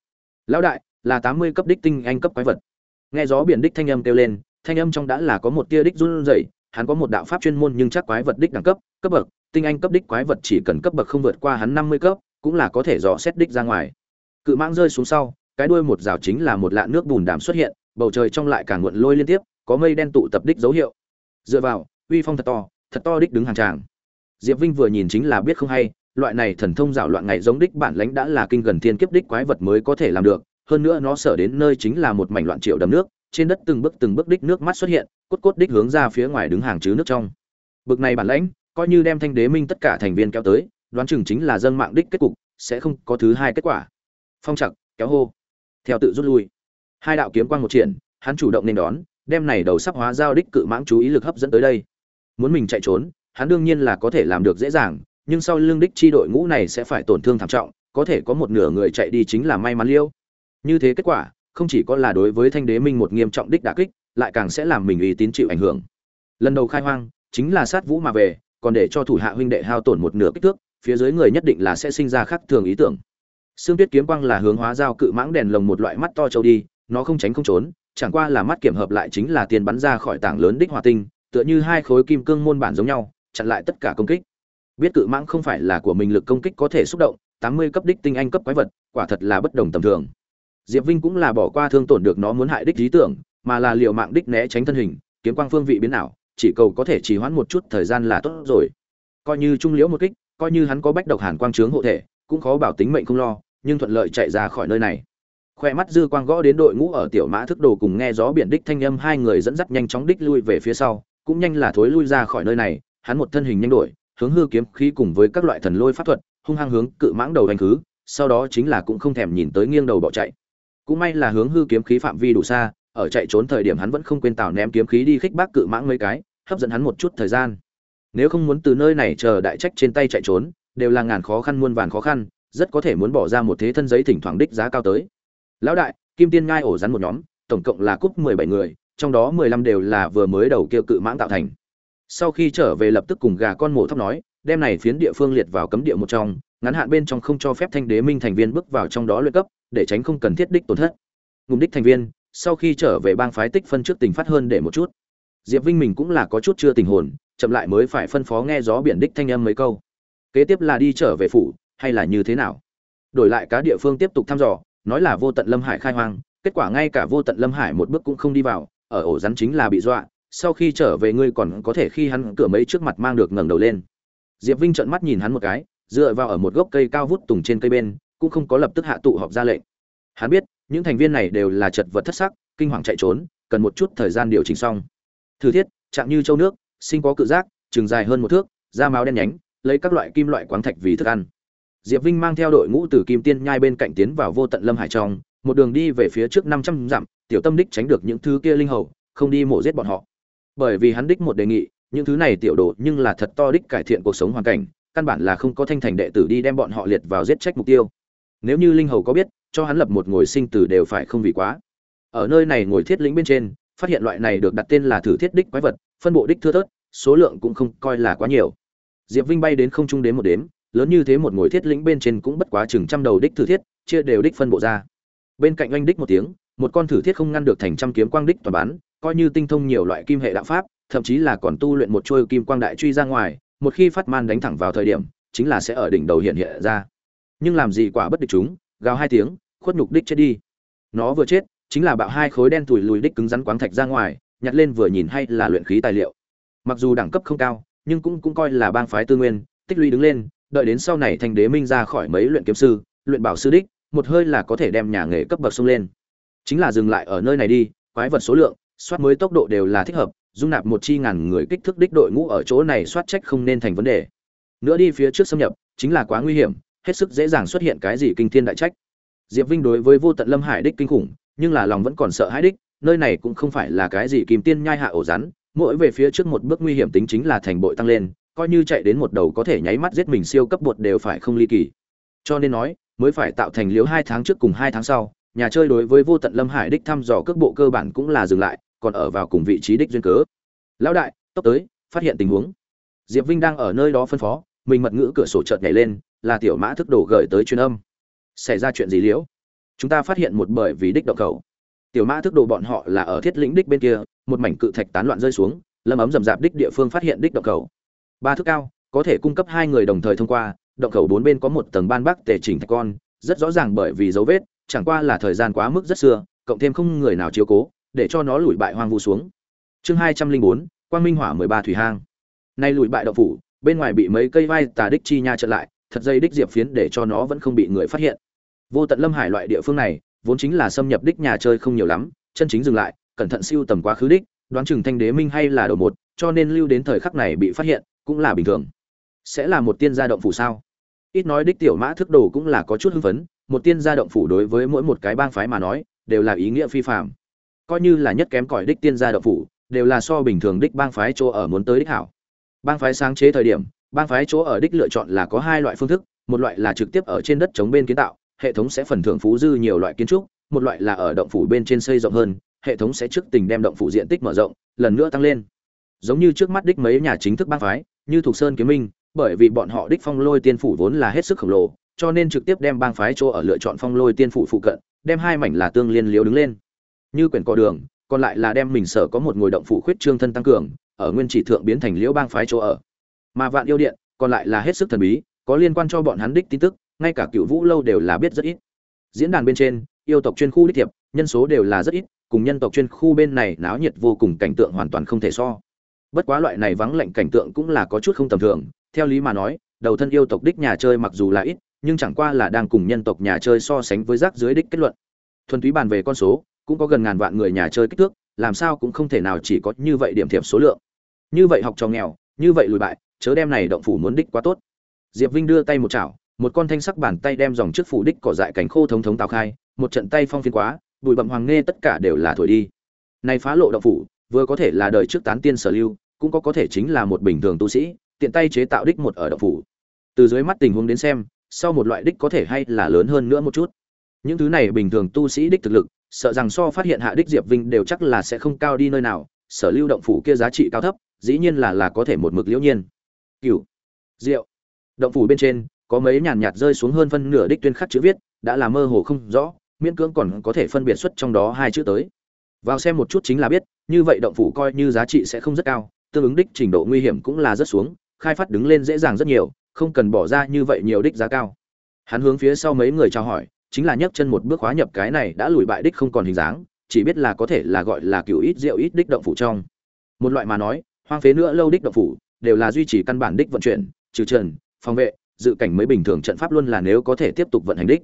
Lão đại, là tám mươi cấp đích tinh anh cấp quái vật. Nghe gió biển đích thanh âm kêu lên, thanh âm trong đã là có một tia đích run rẩy, hắn có một đạo pháp chuyên môn nhưng chắc quái vật đích đẳng cấp cấp bậc, tinh anh cấp đích quái vật chỉ cần cấp bậc không vượt qua hắn năm mươi cấp, cũng là có thể dò xét đích ra ngoài. Cự mãng rơi xuống sau cái đuôi một rào chính là một lạn nước bùn đàm xuất hiện, bầu trời trong lại càng nguộn lôi liên tiếp, có mây đen tụ tập đích dấu hiệu. Dựa vào, uy phong thật to thật to đích đứng hàng tràng. Diệp vinh vừa nhìn chính là biết không hay, loại này thần thông rảo loạn ngày giống đích bản lãnh đã là kinh gần thiên kiếp đích quái vật mới có thể làm được, hơn nữa nó sở đến nơi chính là một mảnh loạn triệu đầm nước, trên đất từng bước từng bước đích nước mắt xuất hiện, cốt cốt đích hướng ra phía ngoài đứng hàng chứ nước trong. Bực này bản lãnh, coi như đem thanh đế minh tất cả thành viên kéo tới, đoán chừng chính là dân mạng đích kết cục, sẽ không có thứ hai kết quả. Phong chặt kéo hô theo tự rút lui. Hai đạo kiếm quang một triển, hắn chủ động nên đón, đem này đầu sắp hóa giao đích cự mãng chú ý lực hấp dẫn tới đây. Muốn mình chạy trốn, hắn đương nhiên là có thể làm được dễ dàng, nhưng sau lưng đích chi đội ngũ này sẽ phải tổn thương thảm trọng, có thể có một nửa người chạy đi chính là may mắn liêu. Như thế kết quả, không chỉ có là đối với thanh đế minh một nghiêm trọng đích đả kích, lại càng sẽ làm mình uy tín chịu ảnh hưởng. Lần đầu khai hoang, chính là sát vũ mà về, còn để cho thủ hạ huynh đệ hao tổn một nửa kích thước, phía dưới người nhất định là sẽ sinh ra khác thường ý tưởng. Sương tuyết kiếm quang là hướng hóa giao cự mãng đèn lồng một loại mắt to trâu đi nó không tránh không trốn chẳng qua là mắt kiểm hợp lại chính là tiền bắn ra khỏi tảng lớn đích hỏa tinh tựa như hai khối kim cương môn bản giống nhau chặn lại tất cả công kích. Biết cự mãng không phải là của mình lực công kích có thể xúc động tám mươi cấp đích tinh anh cấp quái vật quả thật là bất đồng tầm thường. Diệp vinh cũng là bỏ qua thương tổn được nó muốn hại đích lý tưởng mà là liều mạng đích né tránh thân hình kiếm quang phương vị biến ảo, chỉ cầu có thể trì hoãn một chút thời gian là tốt rồi. Coi như trung liễu một kích coi như hắn có bách độc hàn quang chướng hộ thể cũng khó bảo tính mệnh không lo, nhưng thuận lợi chạy ra khỏi nơi này. Khoe mắt dư quang gõ đến đội ngũ ở tiểu mã thức đồ cùng nghe gió biển đích thanh âm, hai người dẫn dắt nhanh chóng đích lui về phía sau, cũng nhanh là thối lui ra khỏi nơi này, hắn một thân hình nhanh đổi hướng hư kiếm khí cùng với các loại thần lôi pháp thuật, hung hăng hướng cự mãng đầu đánh khứ, sau đó chính là cũng không thèm nhìn tới nghiêng đầu bỏ chạy. Cũng may là hướng hư kiếm khí phạm vi đủ xa, ở chạy trốn thời điểm hắn vẫn không quên tào ném kiếm khí đi khích bác cự mãng mấy cái, hấp dẫn hắn một chút thời gian. Nếu không muốn từ nơi này chờ đại trách trên tay chạy trốn đều là ngàn khó khăn muôn vàn khó khăn, rất có thể muốn bỏ ra một thế thân giấy thỉnh thoảng đích giá cao tới. Lão đại, kim tiên ngai ổ rắn một nhóm, tổng cộng là cúp mười bảy người, trong đó mười lăm đều là vừa mới đầu kêu cự mãng tạo thành. Sau khi trở về lập tức cùng gà con mổ thóc nói, đem này phiến địa phương liệt vào cấm địa một trong, ngắn hạn bên trong không cho phép thanh đế minh thành viên bước vào trong đó luyện cấp, để tránh không cần thiết đích tổn thất. Ngụm đích thành viên, sau khi trở về bang phái tích phân trước tình phát hơn để một chút. Diệp vinh mình cũng là có chút chưa tình hồn, chậm lại mới phải phân phó nghe gió biển đích thanh âm mấy câu kế tiếp là đi trở về phủ, hay là như thế nào? Đổi lại cá địa phương tiếp tục thăm dò, nói là vô tận lâm hải khai hoang, kết quả ngay cả vô tận lâm hải một bước cũng không đi vào, ở ổ rắn chính là bị dọa, sau khi trở về ngươi còn có thể khi hắn cửa mấy trước mặt mang được ngẩng đầu lên. Diệp vinh trợn mắt nhìn hắn một cái, dựa vào ở một gốc cây cao vút tùng trên cây bên, cũng không có lập tức hạ tụ họp ra lệnh. Hắn biết, những thành viên này đều là chật vật thất sắc, kinh hoàng chạy trốn, cần một chút thời gian điều chỉnh xong. Thử thiết, chạm như châu nước, sinh có cự giác trường dài hơn một thước, da máu đen nhánh lấy các loại kim loại quáng thạch vì thức ăn. Diệp vinh mang theo đội ngũ từ kim tiên nhai bên cạnh tiến vào vô tận lâm hải trong, một đường đi về phía trước năm trăm dặm, tiểu tâm đích tránh được những thứ kia linh hầu, không đi mổ giết bọn họ. Bởi vì hắn đích một đề nghị, những thứ này tiểu đồ nhưng là thật to đích cải thiện cuộc sống hoàn cảnh, căn bản là không có thanh thành đệ tử đi đem bọn họ liệt vào giết trách mục tiêu. Nếu như linh hầu có biết, cho hắn lập một ngồi sinh tử đều phải không vì quá. Ở nơi này ngồi thiết lĩnh bên trên, phát hiện loại này được đặt tên là thử thiết đích quái vật, phân bộ đích thưa thớt, số lượng cũng không coi là quá nhiều diệp vinh bay đến không trung đến một đếm, lớn như thế một ngồi thiết lĩnh bên trên cũng bất quá chừng trăm đầu đích thử thiết, chia đều đích phân bộ ra. Bên cạnh oanh đích một tiếng, một con thử thiết không ngăn được thành trăm kiếm quang đích toàn bán, coi như tinh thông nhiều loại kim hệ đạo pháp, thậm chí là còn tu luyện một chuôi kim quang đại truy ra ngoài, một khi phát man đánh thẳng vào thời điểm, chính là sẽ ở đỉnh đầu hiện hiện ra. Nhưng làm gì quả bất địch chúng, gào hai tiếng, khuất nhục đích chết đi. Nó vừa chết, chính là bạo hai khối đen tủi lùi đích cứng rắn quáng thạch ra ngoài, nhặt lên vừa nhìn hay là luyện khí tài liệu. Mặc dù đẳng cấp không cao nhưng cũng cũng coi là bang phái tư nguyên, tích lũy đứng lên, đợi đến sau này thành đế minh ra khỏi mấy luyện kiếm sư, luyện bảo sư đích, một hơi là có thể đem nhà nghề cấp bậc xông lên. Chính là dừng lại ở nơi này đi, quái vật số lượng, soát mới tốc độ đều là thích hợp, dung nạp một chi ngàn người kích thước đích đội ngũ ở chỗ này soát trách không nên thành vấn đề. Nữa đi phía trước xâm nhập, chính là quá nguy hiểm, hết sức dễ dàng xuất hiện cái gì kinh thiên đại trách. Diệp vinh đối với vô tận lâm hải đích kinh khủng, nhưng là lòng vẫn còn sợ hãi đích, nơi này cũng không phải là cái gì kìm tiên nhai hạ ổ rắn mỗi về phía trước một bước nguy hiểm tính chính là thành bội tăng lên, coi như chạy đến một đầu có thể nháy mắt giết mình siêu cấp bột đều phải không ly kỳ. Cho nên nói, mới phải tạo thành liếu hai tháng trước cùng hai tháng sau, nhà chơi đối với vô tận lâm hải đích thăm dò cước bộ cơ bản cũng là dừng lại, còn ở vào cùng vị trí đích duyên cớ. Lão đại, tốc tới, phát hiện tình huống. Diệp vinh đang ở nơi đó phân phó, mình mật ngữ cửa sổ chợt nhảy lên, là tiểu mã thức đổ gửi tới truyền âm. Xảy ra chuyện gì liễu? Chúng ta phát hiện một bởi vì đích động cầu tiểu mã thức đồ bọn họ là ở thiết lĩnh đích bên kia, một mảnh cự thạch tán loạn rơi xuống, lâm ấm rầm rạp đích địa phương phát hiện đích động khẩu. Ba thước cao, có thể cung cấp hai người đồng thời thông qua, động khẩu bốn bên có một tầng ban bắc tề chỉnh thạch con, rất rõ ràng bởi vì dấu vết, chẳng qua là thời gian quá mức rất xưa, cộng thêm không người nào chiếu cố, để cho nó lùi bại hoang vu xuống. Chương hai trăm linh bốn, quang minh hỏa mười ba thủy hang. Nay lùi bại động phủ, bên ngoài bị mấy cây vai tà đích chi nha trở lại, thật dây đích diệp phiến để cho nó vẫn không bị người phát hiện. Vô tận lâm hải loại địa phương này vốn chính là xâm nhập đích nhà chơi không nhiều lắm, chân chính dừng lại, cẩn thận siêu tầm quá khứ đích, đoán chừng thanh đế minh hay là đầu một, cho nên lưu đến thời khắc này bị phát hiện, cũng là bình thường. Sẽ là một tiên gia động phủ sao? Ít nói đích tiểu mã thức đồ cũng là có chút hưng phấn, một tiên gia động phủ đối với mỗi một cái bang phái mà nói, đều là ý nghĩa phi phạm coi như là nhất kém cỏi đích tiên gia động phủ, đều là so bình thường đích bang phái chỗ ở muốn tới đích hảo. Bang phái sáng chế thời điểm, bang phái chỗ ở đích lựa chọn là có hai loại phương thức, một loại là trực tiếp ở trên đất chống bên kiến tạo hệ thống sẽ phần thưởng phú dư nhiều loại kiến trúc, một loại là ở động phủ bên trên xây rộng hơn, hệ thống sẽ trước tình đem động phủ diện tích mở rộng, lần nữa tăng lên. Giống như trước mắt đích mấy nhà chính thức bang phái, như thuộc sơn kiếm minh, bởi vì bọn họ đích phong lôi tiên phủ vốn là hết sức khổng lồ, cho nên trực tiếp đem bang phái chỗ ở lựa chọn phong lôi tiên phủ phụ cận, đem hai mảnh là tương liên liếu đứng lên. Như quyển cỏ đường, còn lại là đem mình sở có một ngồi động phủ khuyết trương thân tăng cường, ở nguyên chỉ thượng biến thành liễu bang phái chỗ ở. Mà vạn yêu điện, còn lại là hết sức thần bí, có liên quan cho bọn hắn đích tin tức ngay cả cựu vũ lâu đều là biết rất ít. Diễn đàn bên trên, yêu tộc chuyên khu đích thiệp, nhân số đều là rất ít, cùng nhân tộc chuyên khu bên này náo nhiệt vô cùng cảnh tượng hoàn toàn không thể so. Bất quá loại này vắng lạnh cảnh tượng cũng là có chút không tầm thường, theo lý mà nói, đầu thân yêu tộc đích nhà chơi mặc dù là ít, nhưng chẳng qua là đang cùng nhân tộc nhà chơi so sánh với rác dưới đích kết luận. Thuần túy bàn về con số, cũng có gần ngàn vạn người nhà chơi kích thước, làm sao cũng không thể nào chỉ có như vậy điểm thiệp số lượng. Như vậy học trò nghèo, như vậy lùi bại, chớ đem này động phủ muốn đích quá tốt. Diệp vinh đưa tay một chảo một con thanh sắc bàn tay đem dòng trước phủ đích cỏ dại cảnh khô thống thống tào khai, một trận tay phong phiên quá, bụi bậm hoàng nghe tất cả đều là thổi đi. Này phá lộ động phủ, vừa có thể là đời trước tán tiên sở lưu, cũng có có thể chính là một bình thường tu sĩ, tiện tay chế tạo đích một ở động phủ. Từ dưới mắt tình huống đến xem, sau một loại đích có thể hay là lớn hơn nữa một chút. Những thứ này bình thường tu sĩ đích thực lực, sợ rằng so phát hiện hạ đích diệp vinh đều chắc là sẽ không cao đi nơi nào, sở lưu động phủ kia giá trị cao thấp, dĩ nhiên là là có thể một mực liễu nhiên. Cựu diệu động phủ bên trên có mấy nhàn nhạt rơi xuống hơn phân nửa đích tuyên khắc chữ viết, đã là mơ hồ không rõ, miễn cưỡng còn có thể phân biệt xuất trong đó hai chữ tới. Vào xem một chút chính là biết, như vậy động phủ coi như giá trị sẽ không rất cao, tương ứng đích trình độ nguy hiểm cũng là rất xuống, khai phát đứng lên dễ dàng rất nhiều, không cần bỏ ra như vậy nhiều đích giá cao. Hắn hướng phía sau mấy người chào hỏi, chính là nhấc chân một bước hóa nhập cái này đã lùi bại đích không còn hình dáng, chỉ biết là có thể là gọi là cựu ít rượu ít đích động phủ trong. Một loại mà nói, hoang phế nữa lâu đích động phủ, đều là duy trì căn bản đích vận chuyển, trừ trần, phòng vệ dự cảnh mới bình thường trận pháp luôn là nếu có thể tiếp tục vận hành đích.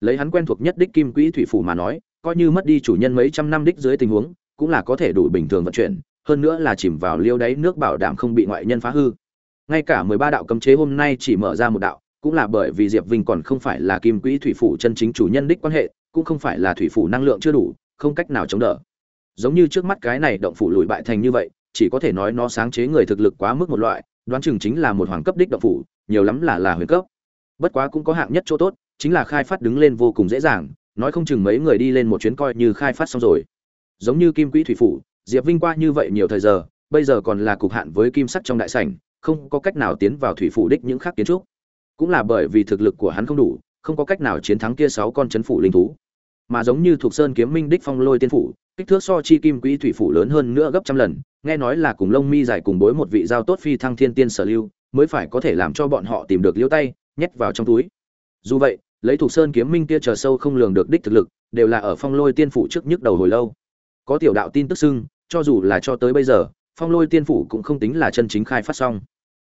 Lấy hắn quen thuộc nhất đích kim quỹ thủy phủ mà nói, coi như mất đi chủ nhân mấy trăm năm đích dưới tình huống, cũng là có thể đủ bình thường vận chuyển, hơn nữa là chìm vào liêu đáy nước bảo đảm không bị ngoại nhân phá hư. Ngay cả mười ba đạo cấm chế hôm nay chỉ mở ra một đạo, cũng là bởi vì diệp vinh còn không phải là kim quỹ thủy phủ chân chính chủ nhân đích quan hệ, cũng không phải là thủy phủ năng lượng chưa đủ, không cách nào chống đỡ. Giống như trước mắt cái này động phủ lùi bại thành như vậy, chỉ có thể nói nó sáng chế người thực lực quá mức một loại đoán chừng chính là một hoàng cấp đích động phủ, nhiều lắm là là huyền cấp. Bất quá cũng có hạng nhất chỗ tốt, chính là khai phát đứng lên vô cùng dễ dàng, nói không chừng mấy người đi lên một chuyến coi như khai phát xong rồi. Giống như kim quỹ thủy phủ, diệp vinh qua như vậy nhiều thời giờ, bây giờ còn là cục hạn với kim sắc trong đại sảnh, không có cách nào tiến vào thủy phủ đích những khác kiến trúc. Cũng là bởi vì thực lực của hắn không đủ, không có cách nào chiến thắng kia sáu con chấn phủ linh thú. Mà giống như thuộc sơn kiếm minh đích phong lôi tiên phủ, kích thước so chi kim quỹ thủy phủ lớn hơn nữa gấp trăm lần nghe nói là cùng lông mi dài cùng bối một vị giao tốt phi thăng thiên tiên sở lưu, mới phải có thể làm cho bọn họ tìm được liêu tay, nhét vào trong túi. Dù vậy, lấy thuộc sơn kiếm minh kia chờ sâu không lường được đích thực lực, đều là ở phong lôi tiên phủ trước nhức đầu hồi lâu. Có tiểu đạo tin tức xưng, cho dù là cho tới bây giờ, phong lôi tiên phủ cũng không tính là chân chính khai phát xong.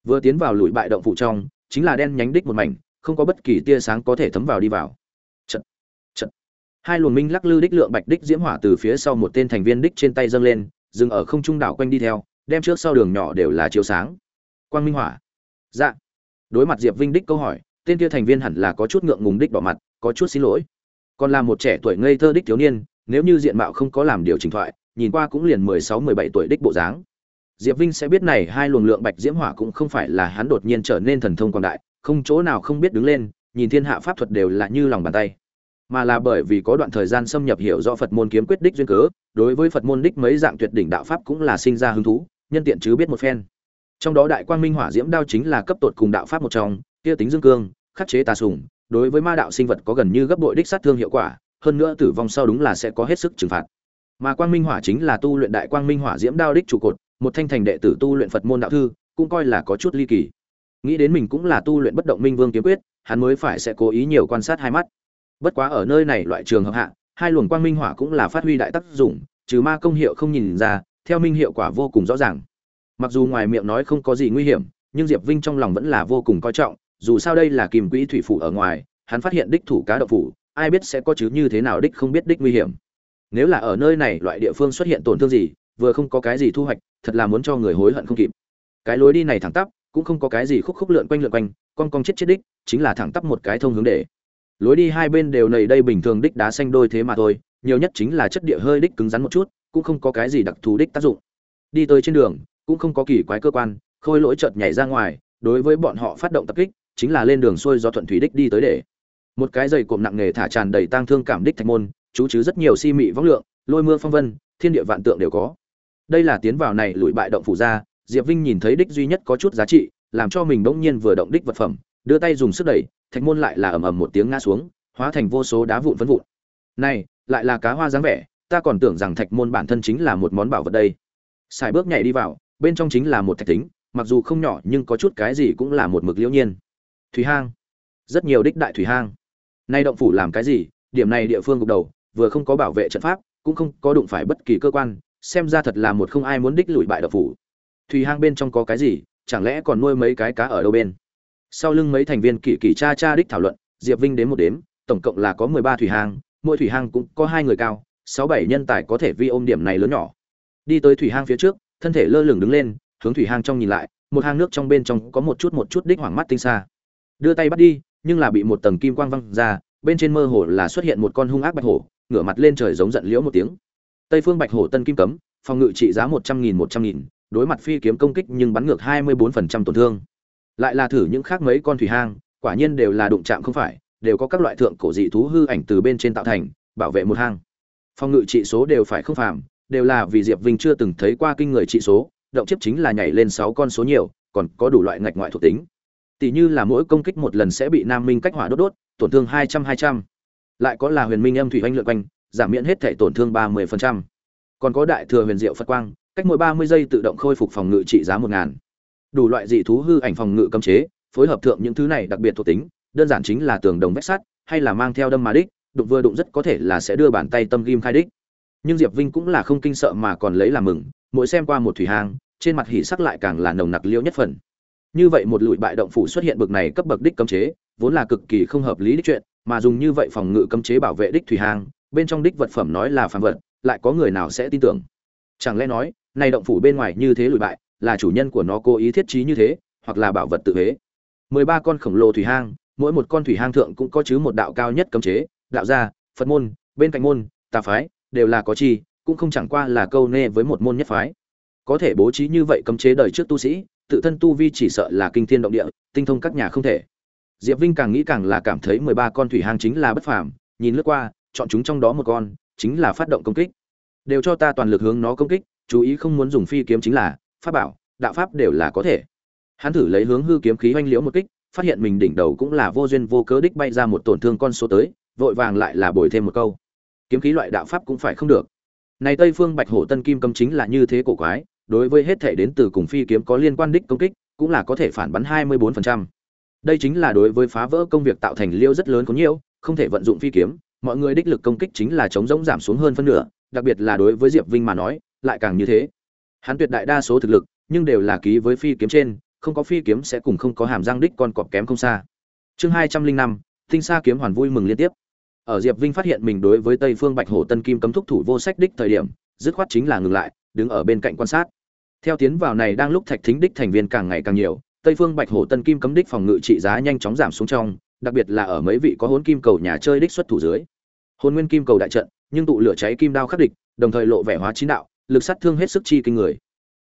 Vừa tiến vào lùi bại động phủ trong, chính là đen nhánh đích một mảnh, không có bất kỳ tia sáng có thể thấm vào đi vào. Trận trận hai luồng minh lắc lư đích lượng bạch đích diễm hỏa từ phía sau một tên thành viên đích trên tay dâng lên dừng ở không trung đảo quanh đi theo, đem trước sau đường nhỏ đều là chiếu sáng. Quang minh hỏa. Dạ. Đối mặt diệp vinh đích câu hỏi, tên kia thành viên hẳn là có chút ngượng ngùng đích bỏ mặt, có chút xin lỗi. Còn là một trẻ tuổi ngây thơ đích thiếu niên, nếu như diện mạo không có làm điều chỉnh thoại, nhìn qua cũng liền mười sáu, mười bảy tuổi đích bộ dáng. Diệp vinh sẽ biết này hai luồng lượng bạch diễm hỏa cũng không phải là hắn đột nhiên trở nên thần thông quảng đại, không chỗ nào không biết đứng lên, nhìn thiên hạ pháp thuật đều là như lòng bàn tay mà là bởi vì có đoạn thời gian xâm nhập hiểu rõ phật môn kiếm quyết đích duyên cớ, đối với phật môn đích mấy dạng tuyệt đỉnh đạo pháp cũng là sinh ra hứng thú, nhân tiện chứ biết một phen. Trong đó đại quang minh hỏa diễm đao chính là cấp tột cùng đạo pháp một trong, kia tính dương cương, khắc chế tà sủng, đối với ma đạo sinh vật có gần như gấp bội đích sát thương hiệu quả, hơn nữa tử vong sau đúng là sẽ có hết sức trừng phạt. Mà quang minh hỏa chính là tu luyện đại quang minh hỏa diễm đao đích trụ cột, một thanh thành đệ tử tu luyện phật môn đạo thư, cũng coi là có chút ly kỳ. Nghĩ đến mình cũng là tu luyện bất động minh vương kiếm quyết, hắn mới phải sẽ cố ý nhiều quan sát hai mắt bất quá ở nơi này loại trường hợp hạ, hai luồng quang minh hỏa cũng là phát huy đại tác dụng, trừ ma công hiệu không nhìn ra, theo minh hiệu quả vô cùng rõ ràng. Mặc dù ngoài miệng nói không có gì nguy hiểm, nhưng diệp vinh trong lòng vẫn là vô cùng coi trọng, dù sao đây là kìm quỹ thủy phủ ở ngoài, hắn phát hiện đích thủ cá đậu phủ, ai biết sẽ có chứ như thế nào đích không biết đích nguy hiểm. Nếu là ở nơi này loại địa phương xuất hiện tổn thương gì, vừa không có cái gì thu hoạch, thật là muốn cho người hối hận không kịp. Cái lối đi này thẳng tắp, cũng không có cái gì khúc khúc lượn quanh lượn quanh, con con chết chết đích, chính là thẳng tắp một cái thông hướng để lối đi hai bên đều nầy đây bình thường đích đá xanh đôi thế mà thôi, nhiều nhất chính là chất địa hơi đích cứng rắn một chút, cũng không có cái gì đặc thù đích tác dụng. Đi tới trên đường, cũng không có kỳ quái cơ quan, khôi lỗi chợt nhảy ra ngoài, đối với bọn họ phát động tập kích, chính là lên đường xuôi do thuận thủy đích đi tới để. Một cái giày cộm nặng nghề thả tràn đầy tang thương cảm đích thạch môn, chú chứ rất nhiều si mị võng lượng, lôi mưa phong vân, thiên địa vạn tượng đều có. Đây là tiến vào này lùi bại động phủ ra, diệp vinh nhìn thấy đích duy nhất có chút giá trị, làm cho mình bỗng nhiên vừa động đích vật phẩm đưa tay dùng sức đẩy, thạch môn lại là ầm ầm một tiếng ngã xuống, hóa thành vô số đá vụn vân vụn. Này, lại là cá hoa dáng vẻ, ta còn tưởng rằng thạch môn bản thân chính là một món bảo vật đây. Xài bước nhảy đi vào, bên trong chính là một thạch tính mặc dù không nhỏ nhưng có chút cái gì cũng là một mực liễu nhiên. Thủy hang. Rất nhiều đích đại thủy hang. Nay động phủ làm cái gì? Điểm này địa phương gục đầu, vừa không có bảo vệ trận pháp, cũng không có đụng phải bất kỳ cơ quan, xem ra thật là một không ai muốn đích lùi bại động phủ. Thủy hang bên trong có cái gì? Chẳng lẽ còn nuôi mấy cái cá ở đâu bên? Sau lưng mấy thành viên kỳ kỳ cha cha đích thảo luận, diệp vinh đến một đếm, tổng cộng là có mười ba thủy hang, mỗi thủy hang cũng có hai người cao, sáu bảy nhân tài có thể vi ôm điểm này lớn nhỏ. Đi tới thủy hang phía trước, thân thể lơ lửng đứng lên, hướng thủy hang trong nhìn lại, một hang nước trong bên trong có một chút một chút đích hoảng mắt tinh xa. Đưa tay bắt đi, nhưng là bị một tầng kim quang văng ra, bên trên mơ hồ là xuất hiện một con hung ác bạch hổ, ngửa mặt lên trời giống giận liễu một tiếng. Tây phương bạch hổ tân kim cấm, phòng ngự trị giá một trăm nghìn một trăm nghìn, đối mặt phi kiếm công kích nhưng bắn ngược hai mươi bốn phần trăm tổn thương lại là thử những khác mấy con thủy hang, quả nhiên đều là đụng chạm không phải, đều có các loại thượng cổ dị thú hư ảnh từ bên trên tạo thành, bảo vệ một hang. Phòng ngự trị số đều phải không phàm, đều là vì diệp vinh chưa từng thấy qua kinh người trị số, động chiếp chính là nhảy lên sáu con số nhiều, còn có đủ loại ngạch ngoại thuộc tính. Tỷ như là mỗi công kích một lần sẽ bị nam minh cách hỏa đốt đốt, tổn thương hai trăm hai trăm. Lại có là huyền minh âm thủy oanh lượn quanh, giảm miễn hết thể tổn thương ba mươi còn có đại thừa huyền diệu phật quang, cách mỗi ba mươi giây tự động khôi phục phòng ngự trị giá một ngàn đủ loại dị thú hư ảnh phòng ngự cấm chế, phối hợp thượng những thứ này đặc biệt thuộc tính, đơn giản chính là tường đồng vách sắt, hay là mang theo đâm mà đích, đụng vừa đụng rất có thể là sẽ đưa bàn tay tâm ghim khai đích. Nhưng diệp vinh cũng là không kinh sợ mà còn lấy làm mừng, mỗi xem qua một thủy hang, trên mặt hỉ sắc lại càng là nồng nặc liêu nhất phần. Như vậy một lụi bại động phủ xuất hiện bậc này cấp bậc đích cấm chế, vốn là cực kỳ không hợp lý đích chuyện, mà dùng như vậy phòng ngự cấm chế bảo vệ đích thủy hang, bên trong đích vật phẩm nói là phàm vật, lại có người nào sẽ tin tưởng? Chẳng lẽ nói này động phủ bên ngoài như thế lụi bại là chủ nhân của nó cố ý thiết trí như thế, hoặc là bảo vật tự hế. mười ba con khổng lồ thủy hang, mỗi một con thủy hang thượng cũng có chứ một đạo cao nhất cấm chế, đạo gia, phật môn, bên cạnh môn, tà phái, đều là có chi, cũng không chẳng qua là câu nê với một môn nhất phái. Có thể bố trí như vậy cấm chế đời trước tu sĩ, tự thân tu vi chỉ sợ là kinh thiên động địa, tinh thông các nhà không thể. Diệp vinh càng nghĩ càng là cảm thấy mười ba con thủy hang chính là bất phàm, nhìn lướt qua, chọn chúng trong đó một con, chính là phát động công kích. Đều cho ta toàn lực hướng nó công kích, chú ý không muốn dùng phi kiếm chính là pháp bảo, đạo pháp đều là có thể. Hắn thử lấy hướng hư kiếm khí oanh liễu một kích, phát hiện mình đỉnh đầu cũng là vô duyên vô cớ đích bay ra một tổn thương con số tới, vội vàng lại là bồi thêm một câu. Kiếm khí loại đạo pháp cũng phải không được. Này tây phương bạch hổ tân kim cấm chính là như thế cổ quái, đối với hết thể đến từ cùng phi kiếm có liên quan đích công kích, cũng là có thể phản bắn 24%. đây chính là đối với phá vỡ công việc tạo thành liêu rất lớn có nhiều không thể vận dụng phi kiếm, mọi người đích lực công kích chính là chống rỗng giảm xuống hơn phân nửa, đặc biệt là đối với diệp vinh mà nói, lại càng như thế hắn tuyệt đại đa số thực lực, nhưng đều là ký với phi kiếm trên, không có phi kiếm sẽ cùng không có hàm răng đích con cọp kém không xa. Chương hai trăm linh năm, tinh sa kiếm hoàn vui mừng liên tiếp. Ở diệp vinh phát hiện mình đối với tây phương bạch hổ tân kim cấm thúc thủ vô sách đích thời điểm, dứt khoát chính là ngừng lại, đứng ở bên cạnh quan sát. Theo tiến vào này đang lúc thạch thính đích thành viên càng ngày càng nhiều, tây phương bạch hổ tân kim cấm đích phòng ngự trị giá nhanh chóng giảm xuống trong, đặc biệt là ở mấy vị có hồn kim cầu nhà chơi đích xuất thủ dưới. Hôn nguyên kim cầu đại trận, nhưng tụ lửa cháy kim đao khắc địch, đồng thời lộ vẻ hóa chín đạo lực sát thương hết sức chi kinh người.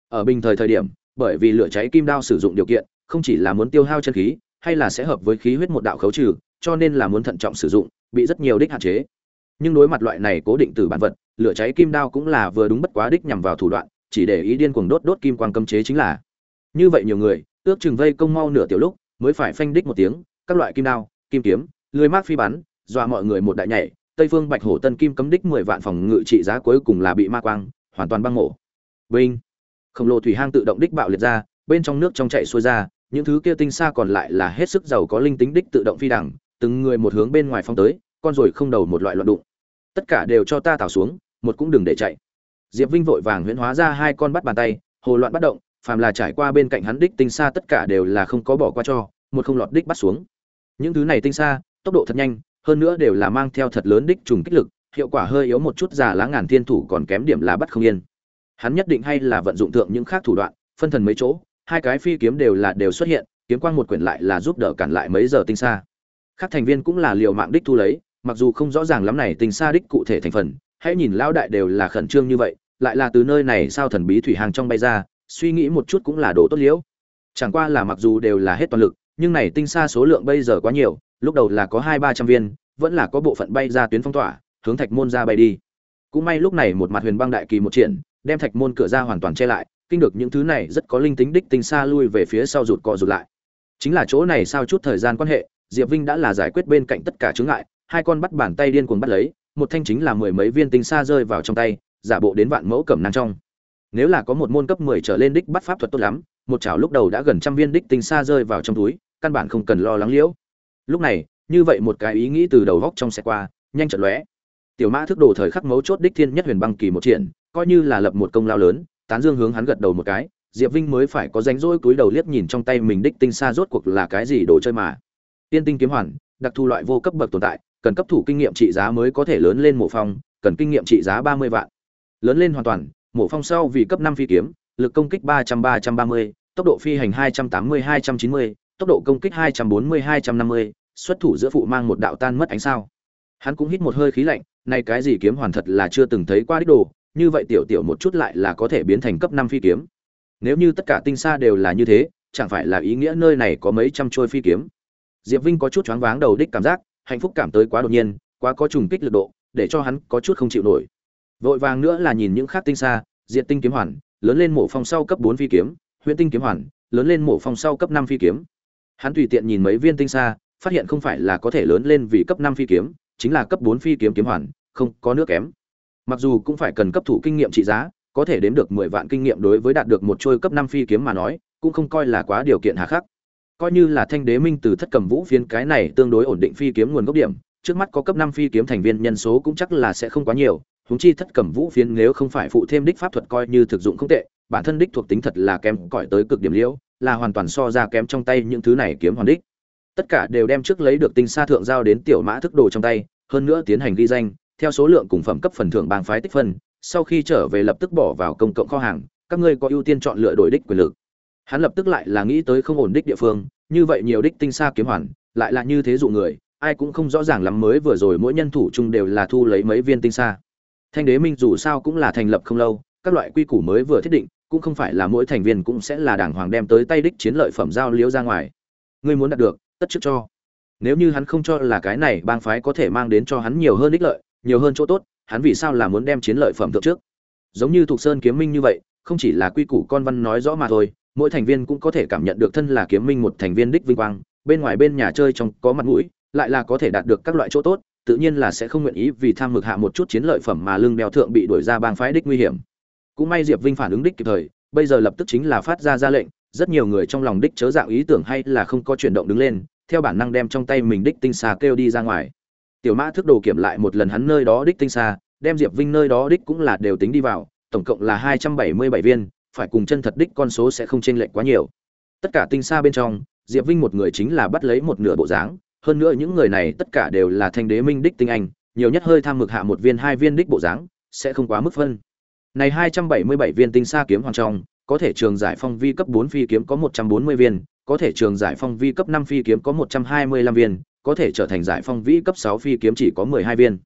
Ở bình thời thời điểm, bởi vì lửa cháy kim đao sử dụng điều kiện, không chỉ là muốn tiêu hao chân khí, hay là sẽ hợp với khí huyết một đạo khấu trừ, cho nên là muốn thận trọng sử dụng, bị rất nhiều đích hạn chế. Nhưng đối mặt loại này cố định từ bản vật, lửa cháy kim đao cũng là vừa đúng bất quá đích nhằm vào thủ đoạn, chỉ để ý điên cuồng đốt đốt kim quang cấm chế chính là. Như vậy nhiều người, ước chừng vây công mau nửa tiểu lúc, mới phải phanh đích một tiếng, các loại kim đao, kim kiếm, lưới mát phi bắn, dọa mọi người một đại nhảy, tây phương bạch hổ tân kim cấm đích mười vạn phòng ngự trị giá cuối cùng là bị ma quang hoàn toàn băng mổ vinh. Khổng lồ thủy hang tự động đích bạo liệt ra, bên trong nước trong chạy xuôi ra, những thứ kia tinh xa còn lại là hết sức giàu có linh tính đích tự động phi đẳng, từng người một hướng bên ngoài phong tới, con rồi không đầu một loại loạn đụng. Tất cả đều cho ta thảo xuống, một cũng đừng để chạy. Diệp vinh vội vàng huyễn hóa ra hai con bắt bàn tay, hồ loạn bắt động, phàm là trải qua bên cạnh hắn đích tinh xa tất cả đều là không có bỏ qua cho, một không lọt đích bắt xuống. Những thứ này tinh xa, tốc độ thật nhanh, hơn nữa đều là mang theo thật lớn đích trùng kích lực hiệu quả hơi yếu một chút giả lá ngàn thiên thủ còn kém điểm là bắt không yên. Hắn nhất định hay là vận dụng thượng những khác thủ đoạn, phân thần mấy chỗ, hai cái phi kiếm đều là đều xuất hiện, kiếm quang một quyển lại là giúp đỡ cản lại mấy giờ tinh xa các thành viên cũng là liều mạng đích thu lấy, mặc dù không rõ ràng lắm này tinh xa đích cụ thể thành phần, hãy nhìn lão đại đều là khẩn trương như vậy, lại là từ nơi này sao thần bí thủy hàng trong bay ra, suy nghĩ một chút cũng là đồ tốt liễu. Chẳng qua là mặc dù đều là hết toàn lực, nhưng này tinh xa số lượng bây giờ quá nhiều, lúc đầu là có hai ba trăm viên, vẫn là có bộ phận bay ra tuyến phong tỏa hướng thạch môn ra bay đi. Cũng may lúc này một mặt huyền băng đại kỳ một triển, đem thạch môn cửa ra hoàn toàn che lại, kinh được những thứ này rất có linh tính đích tinh xa lui về phía sau rụt cọ rụt lại. Chính là chỗ này sau chút thời gian quan hệ, diệp vinh đã là giải quyết bên cạnh tất cả chướng ngại, hai con bắt bàn tay điên cuồng bắt lấy, một thanh chính là mười mấy viên tinh xa rơi vào trong tay, giả bộ đến vạn mẫu cẩm năng trong. Nếu là có một môn cấp mười trở lên đích bắt pháp thuật tốt lắm, một chảo lúc đầu đã gần trăm viên đích tinh xa rơi vào trong túi, căn bản không cần lo lắng liễu. Lúc này, như vậy một cái ý nghĩ từ đầu góc trong xe qua, nhanh chợt lóe tiểu mã thức đồ thời khắc mấu chốt đích thiên nhất huyền băng kỳ một triển, coi như là lập một công lao lớn, tán dương hướng hắn gật đầu một cái, diệp vinh mới phải có ránh rỗi cúi đầu liếc nhìn trong tay mình đích tinh xa rốt cuộc là cái gì đồ chơi mà. Tiên tinh kiếm hoàn, đặc thù loại vô cấp bậc tồn tại, cần cấp thủ kinh nghiệm trị giá mới có thể lớn lên mộ phong, cần kinh nghiệm trị giá ba mươi vạn. Lớn lên hoàn toàn, mộ phong sau vì cấp năm phi kiếm, lực công kích ba trăm ba trăm ba mươi, tốc độ phi hành hai trăm tám mươi, hai trăm chín mươi, tốc độ công kích hai trăm bốn mươi, hai trăm năm mươi, xuất thủ giữa phụ mang một đạo tan mất ánh sao hắn cũng hít một hơi khí lạnh, nay cái gì kiếm hoàn thật là chưa từng thấy qua đích đồ, như vậy tiểu tiểu một chút lại là có thể biến thành cấp năm phi kiếm. Nếu như tất cả tinh xa đều là như thế, chẳng phải là ý nghĩa nơi này có mấy trăm trôi phi kiếm? Diệp vinh có chút choáng váng đầu đích cảm giác, hạnh phúc cảm tới quá đột nhiên, quá có trùng kích lực độ, để cho hắn có chút không chịu nổi. Vội vàng nữa là nhìn những khác tinh xa diệt tinh kiếm hoàn, lớn lên mổ phong sau cấp bốn phi kiếm huyện tinh kiếm hoàn, lớn lên mổ phong sau cấp năm phi kiếm. Hắn tùy tiện nhìn mấy viên tinh xa phát hiện không phải là có thể lớn lên vì cấp năm phi kiếm chính là cấp bốn phi kiếm kiếm hoàn, không có nước kém. Mặc dù cũng phải cần cấp thủ kinh nghiệm trị giá, có thể đếm được mười vạn kinh nghiệm đối với đạt được một trôi cấp năm phi kiếm mà nói, cũng không coi là quá điều kiện hà khắc. Coi như là thanh đế minh từ thất cầm vũ phiến cái này tương đối ổn định phi kiếm nguồn gốc điểm, trước mắt có cấp năm phi kiếm thành viên nhân số cũng chắc là sẽ không quá nhiều, huống chi thất cầm vũ phiến nếu không phải phụ thêm đích pháp thuật coi như thực dụng không tệ, bản thân đích thuộc tính thật là kém cỏi tới cực điểm liễu, là hoàn toàn so ra kém trong tay những thứ này kiếm hoàn đích tất cả đều đem trước lấy được tinh sa thượng giao đến tiểu mã thức đồ trong tay, hơn nữa tiến hành ghi danh, theo số lượng cùng phẩm cấp phần thưởng bang phái tích phân, sau khi trở về lập tức bỏ vào công cộng kho hàng, các ngươi có ưu tiên chọn lựa đổi đích quyền lực. Hắn lập tức lại là nghĩ tới không ổn đích địa phương, như vậy nhiều đích tinh xa kiếm hoàn, lại là như thế dụ người, ai cũng không rõ ràng lắm mới vừa rồi mỗi nhân thủ chung đều là thu lấy mấy viên tinh xa thanh đế minh dù sao cũng là thành lập không lâu, các loại quy củ mới vừa thiết định, cũng không phải là mỗi thành viên cũng sẽ là đảng hoàng đem tới tay đích chiến lợi phẩm giao liễu ra ngoài. Ngươi muốn đạt được tất trước cho. Nếu như hắn không cho là cái này bang phái có thể mang đến cho hắn nhiều hơn ích lợi, nhiều hơn chỗ tốt, hắn vì sao là muốn đem chiến lợi phẩm thượng trước? Giống như thuộc sơn kiếm minh như vậy, không chỉ là quy củ con văn nói rõ mà thôi, mỗi thành viên cũng có thể cảm nhận được thân là kiếm minh một thành viên đích vinh quang, bên ngoài bên nhà chơi trong có mặt mũi, lại là có thể đạt được các loại chỗ tốt, tự nhiên là sẽ không nguyện ý vì tham mực hạ một chút chiến lợi phẩm mà lương đeo thượng bị đuổi ra bang phái đích nguy hiểm. Cũng may diệp vinh phản ứng đích kịp thời, bây giờ lập tức chính là phát ra ra lệnh rất nhiều người trong lòng đích chớ dạng ý tưởng hay là không có chuyển động đứng lên, theo bản năng đem trong tay mình đích tinh xà kêu đi ra ngoài. Tiểu mã thức đồ kiểm lại một lần hắn nơi đó đích tinh xa đem diệp vinh nơi đó đích cũng là đều tính đi vào, tổng cộng là hai trăm bảy mươi bảy viên, phải cùng chân thật đích con số sẽ không chênh lệch quá nhiều. Tất cả tinh xa bên trong, diệp vinh một người chính là bắt lấy một nửa bộ dáng, hơn nữa những người này tất cả đều là thanh đế minh đích tinh anh, nhiều nhất hơi tham mực hạ một viên hai viên đích bộ dáng, sẽ không quá mức phân. Này hai trăm bảy mươi bảy viên tinh xa kiếm hoàng trong có thể trường giải phong vi cấp bốn phi kiếm có một trăm bốn mươi viên, có thể trường giải phong vi cấp năm phi kiếm có một trăm hai mươi lăm viên, có thể trở thành giải phong vi cấp sáu phi kiếm chỉ có mười hai viên.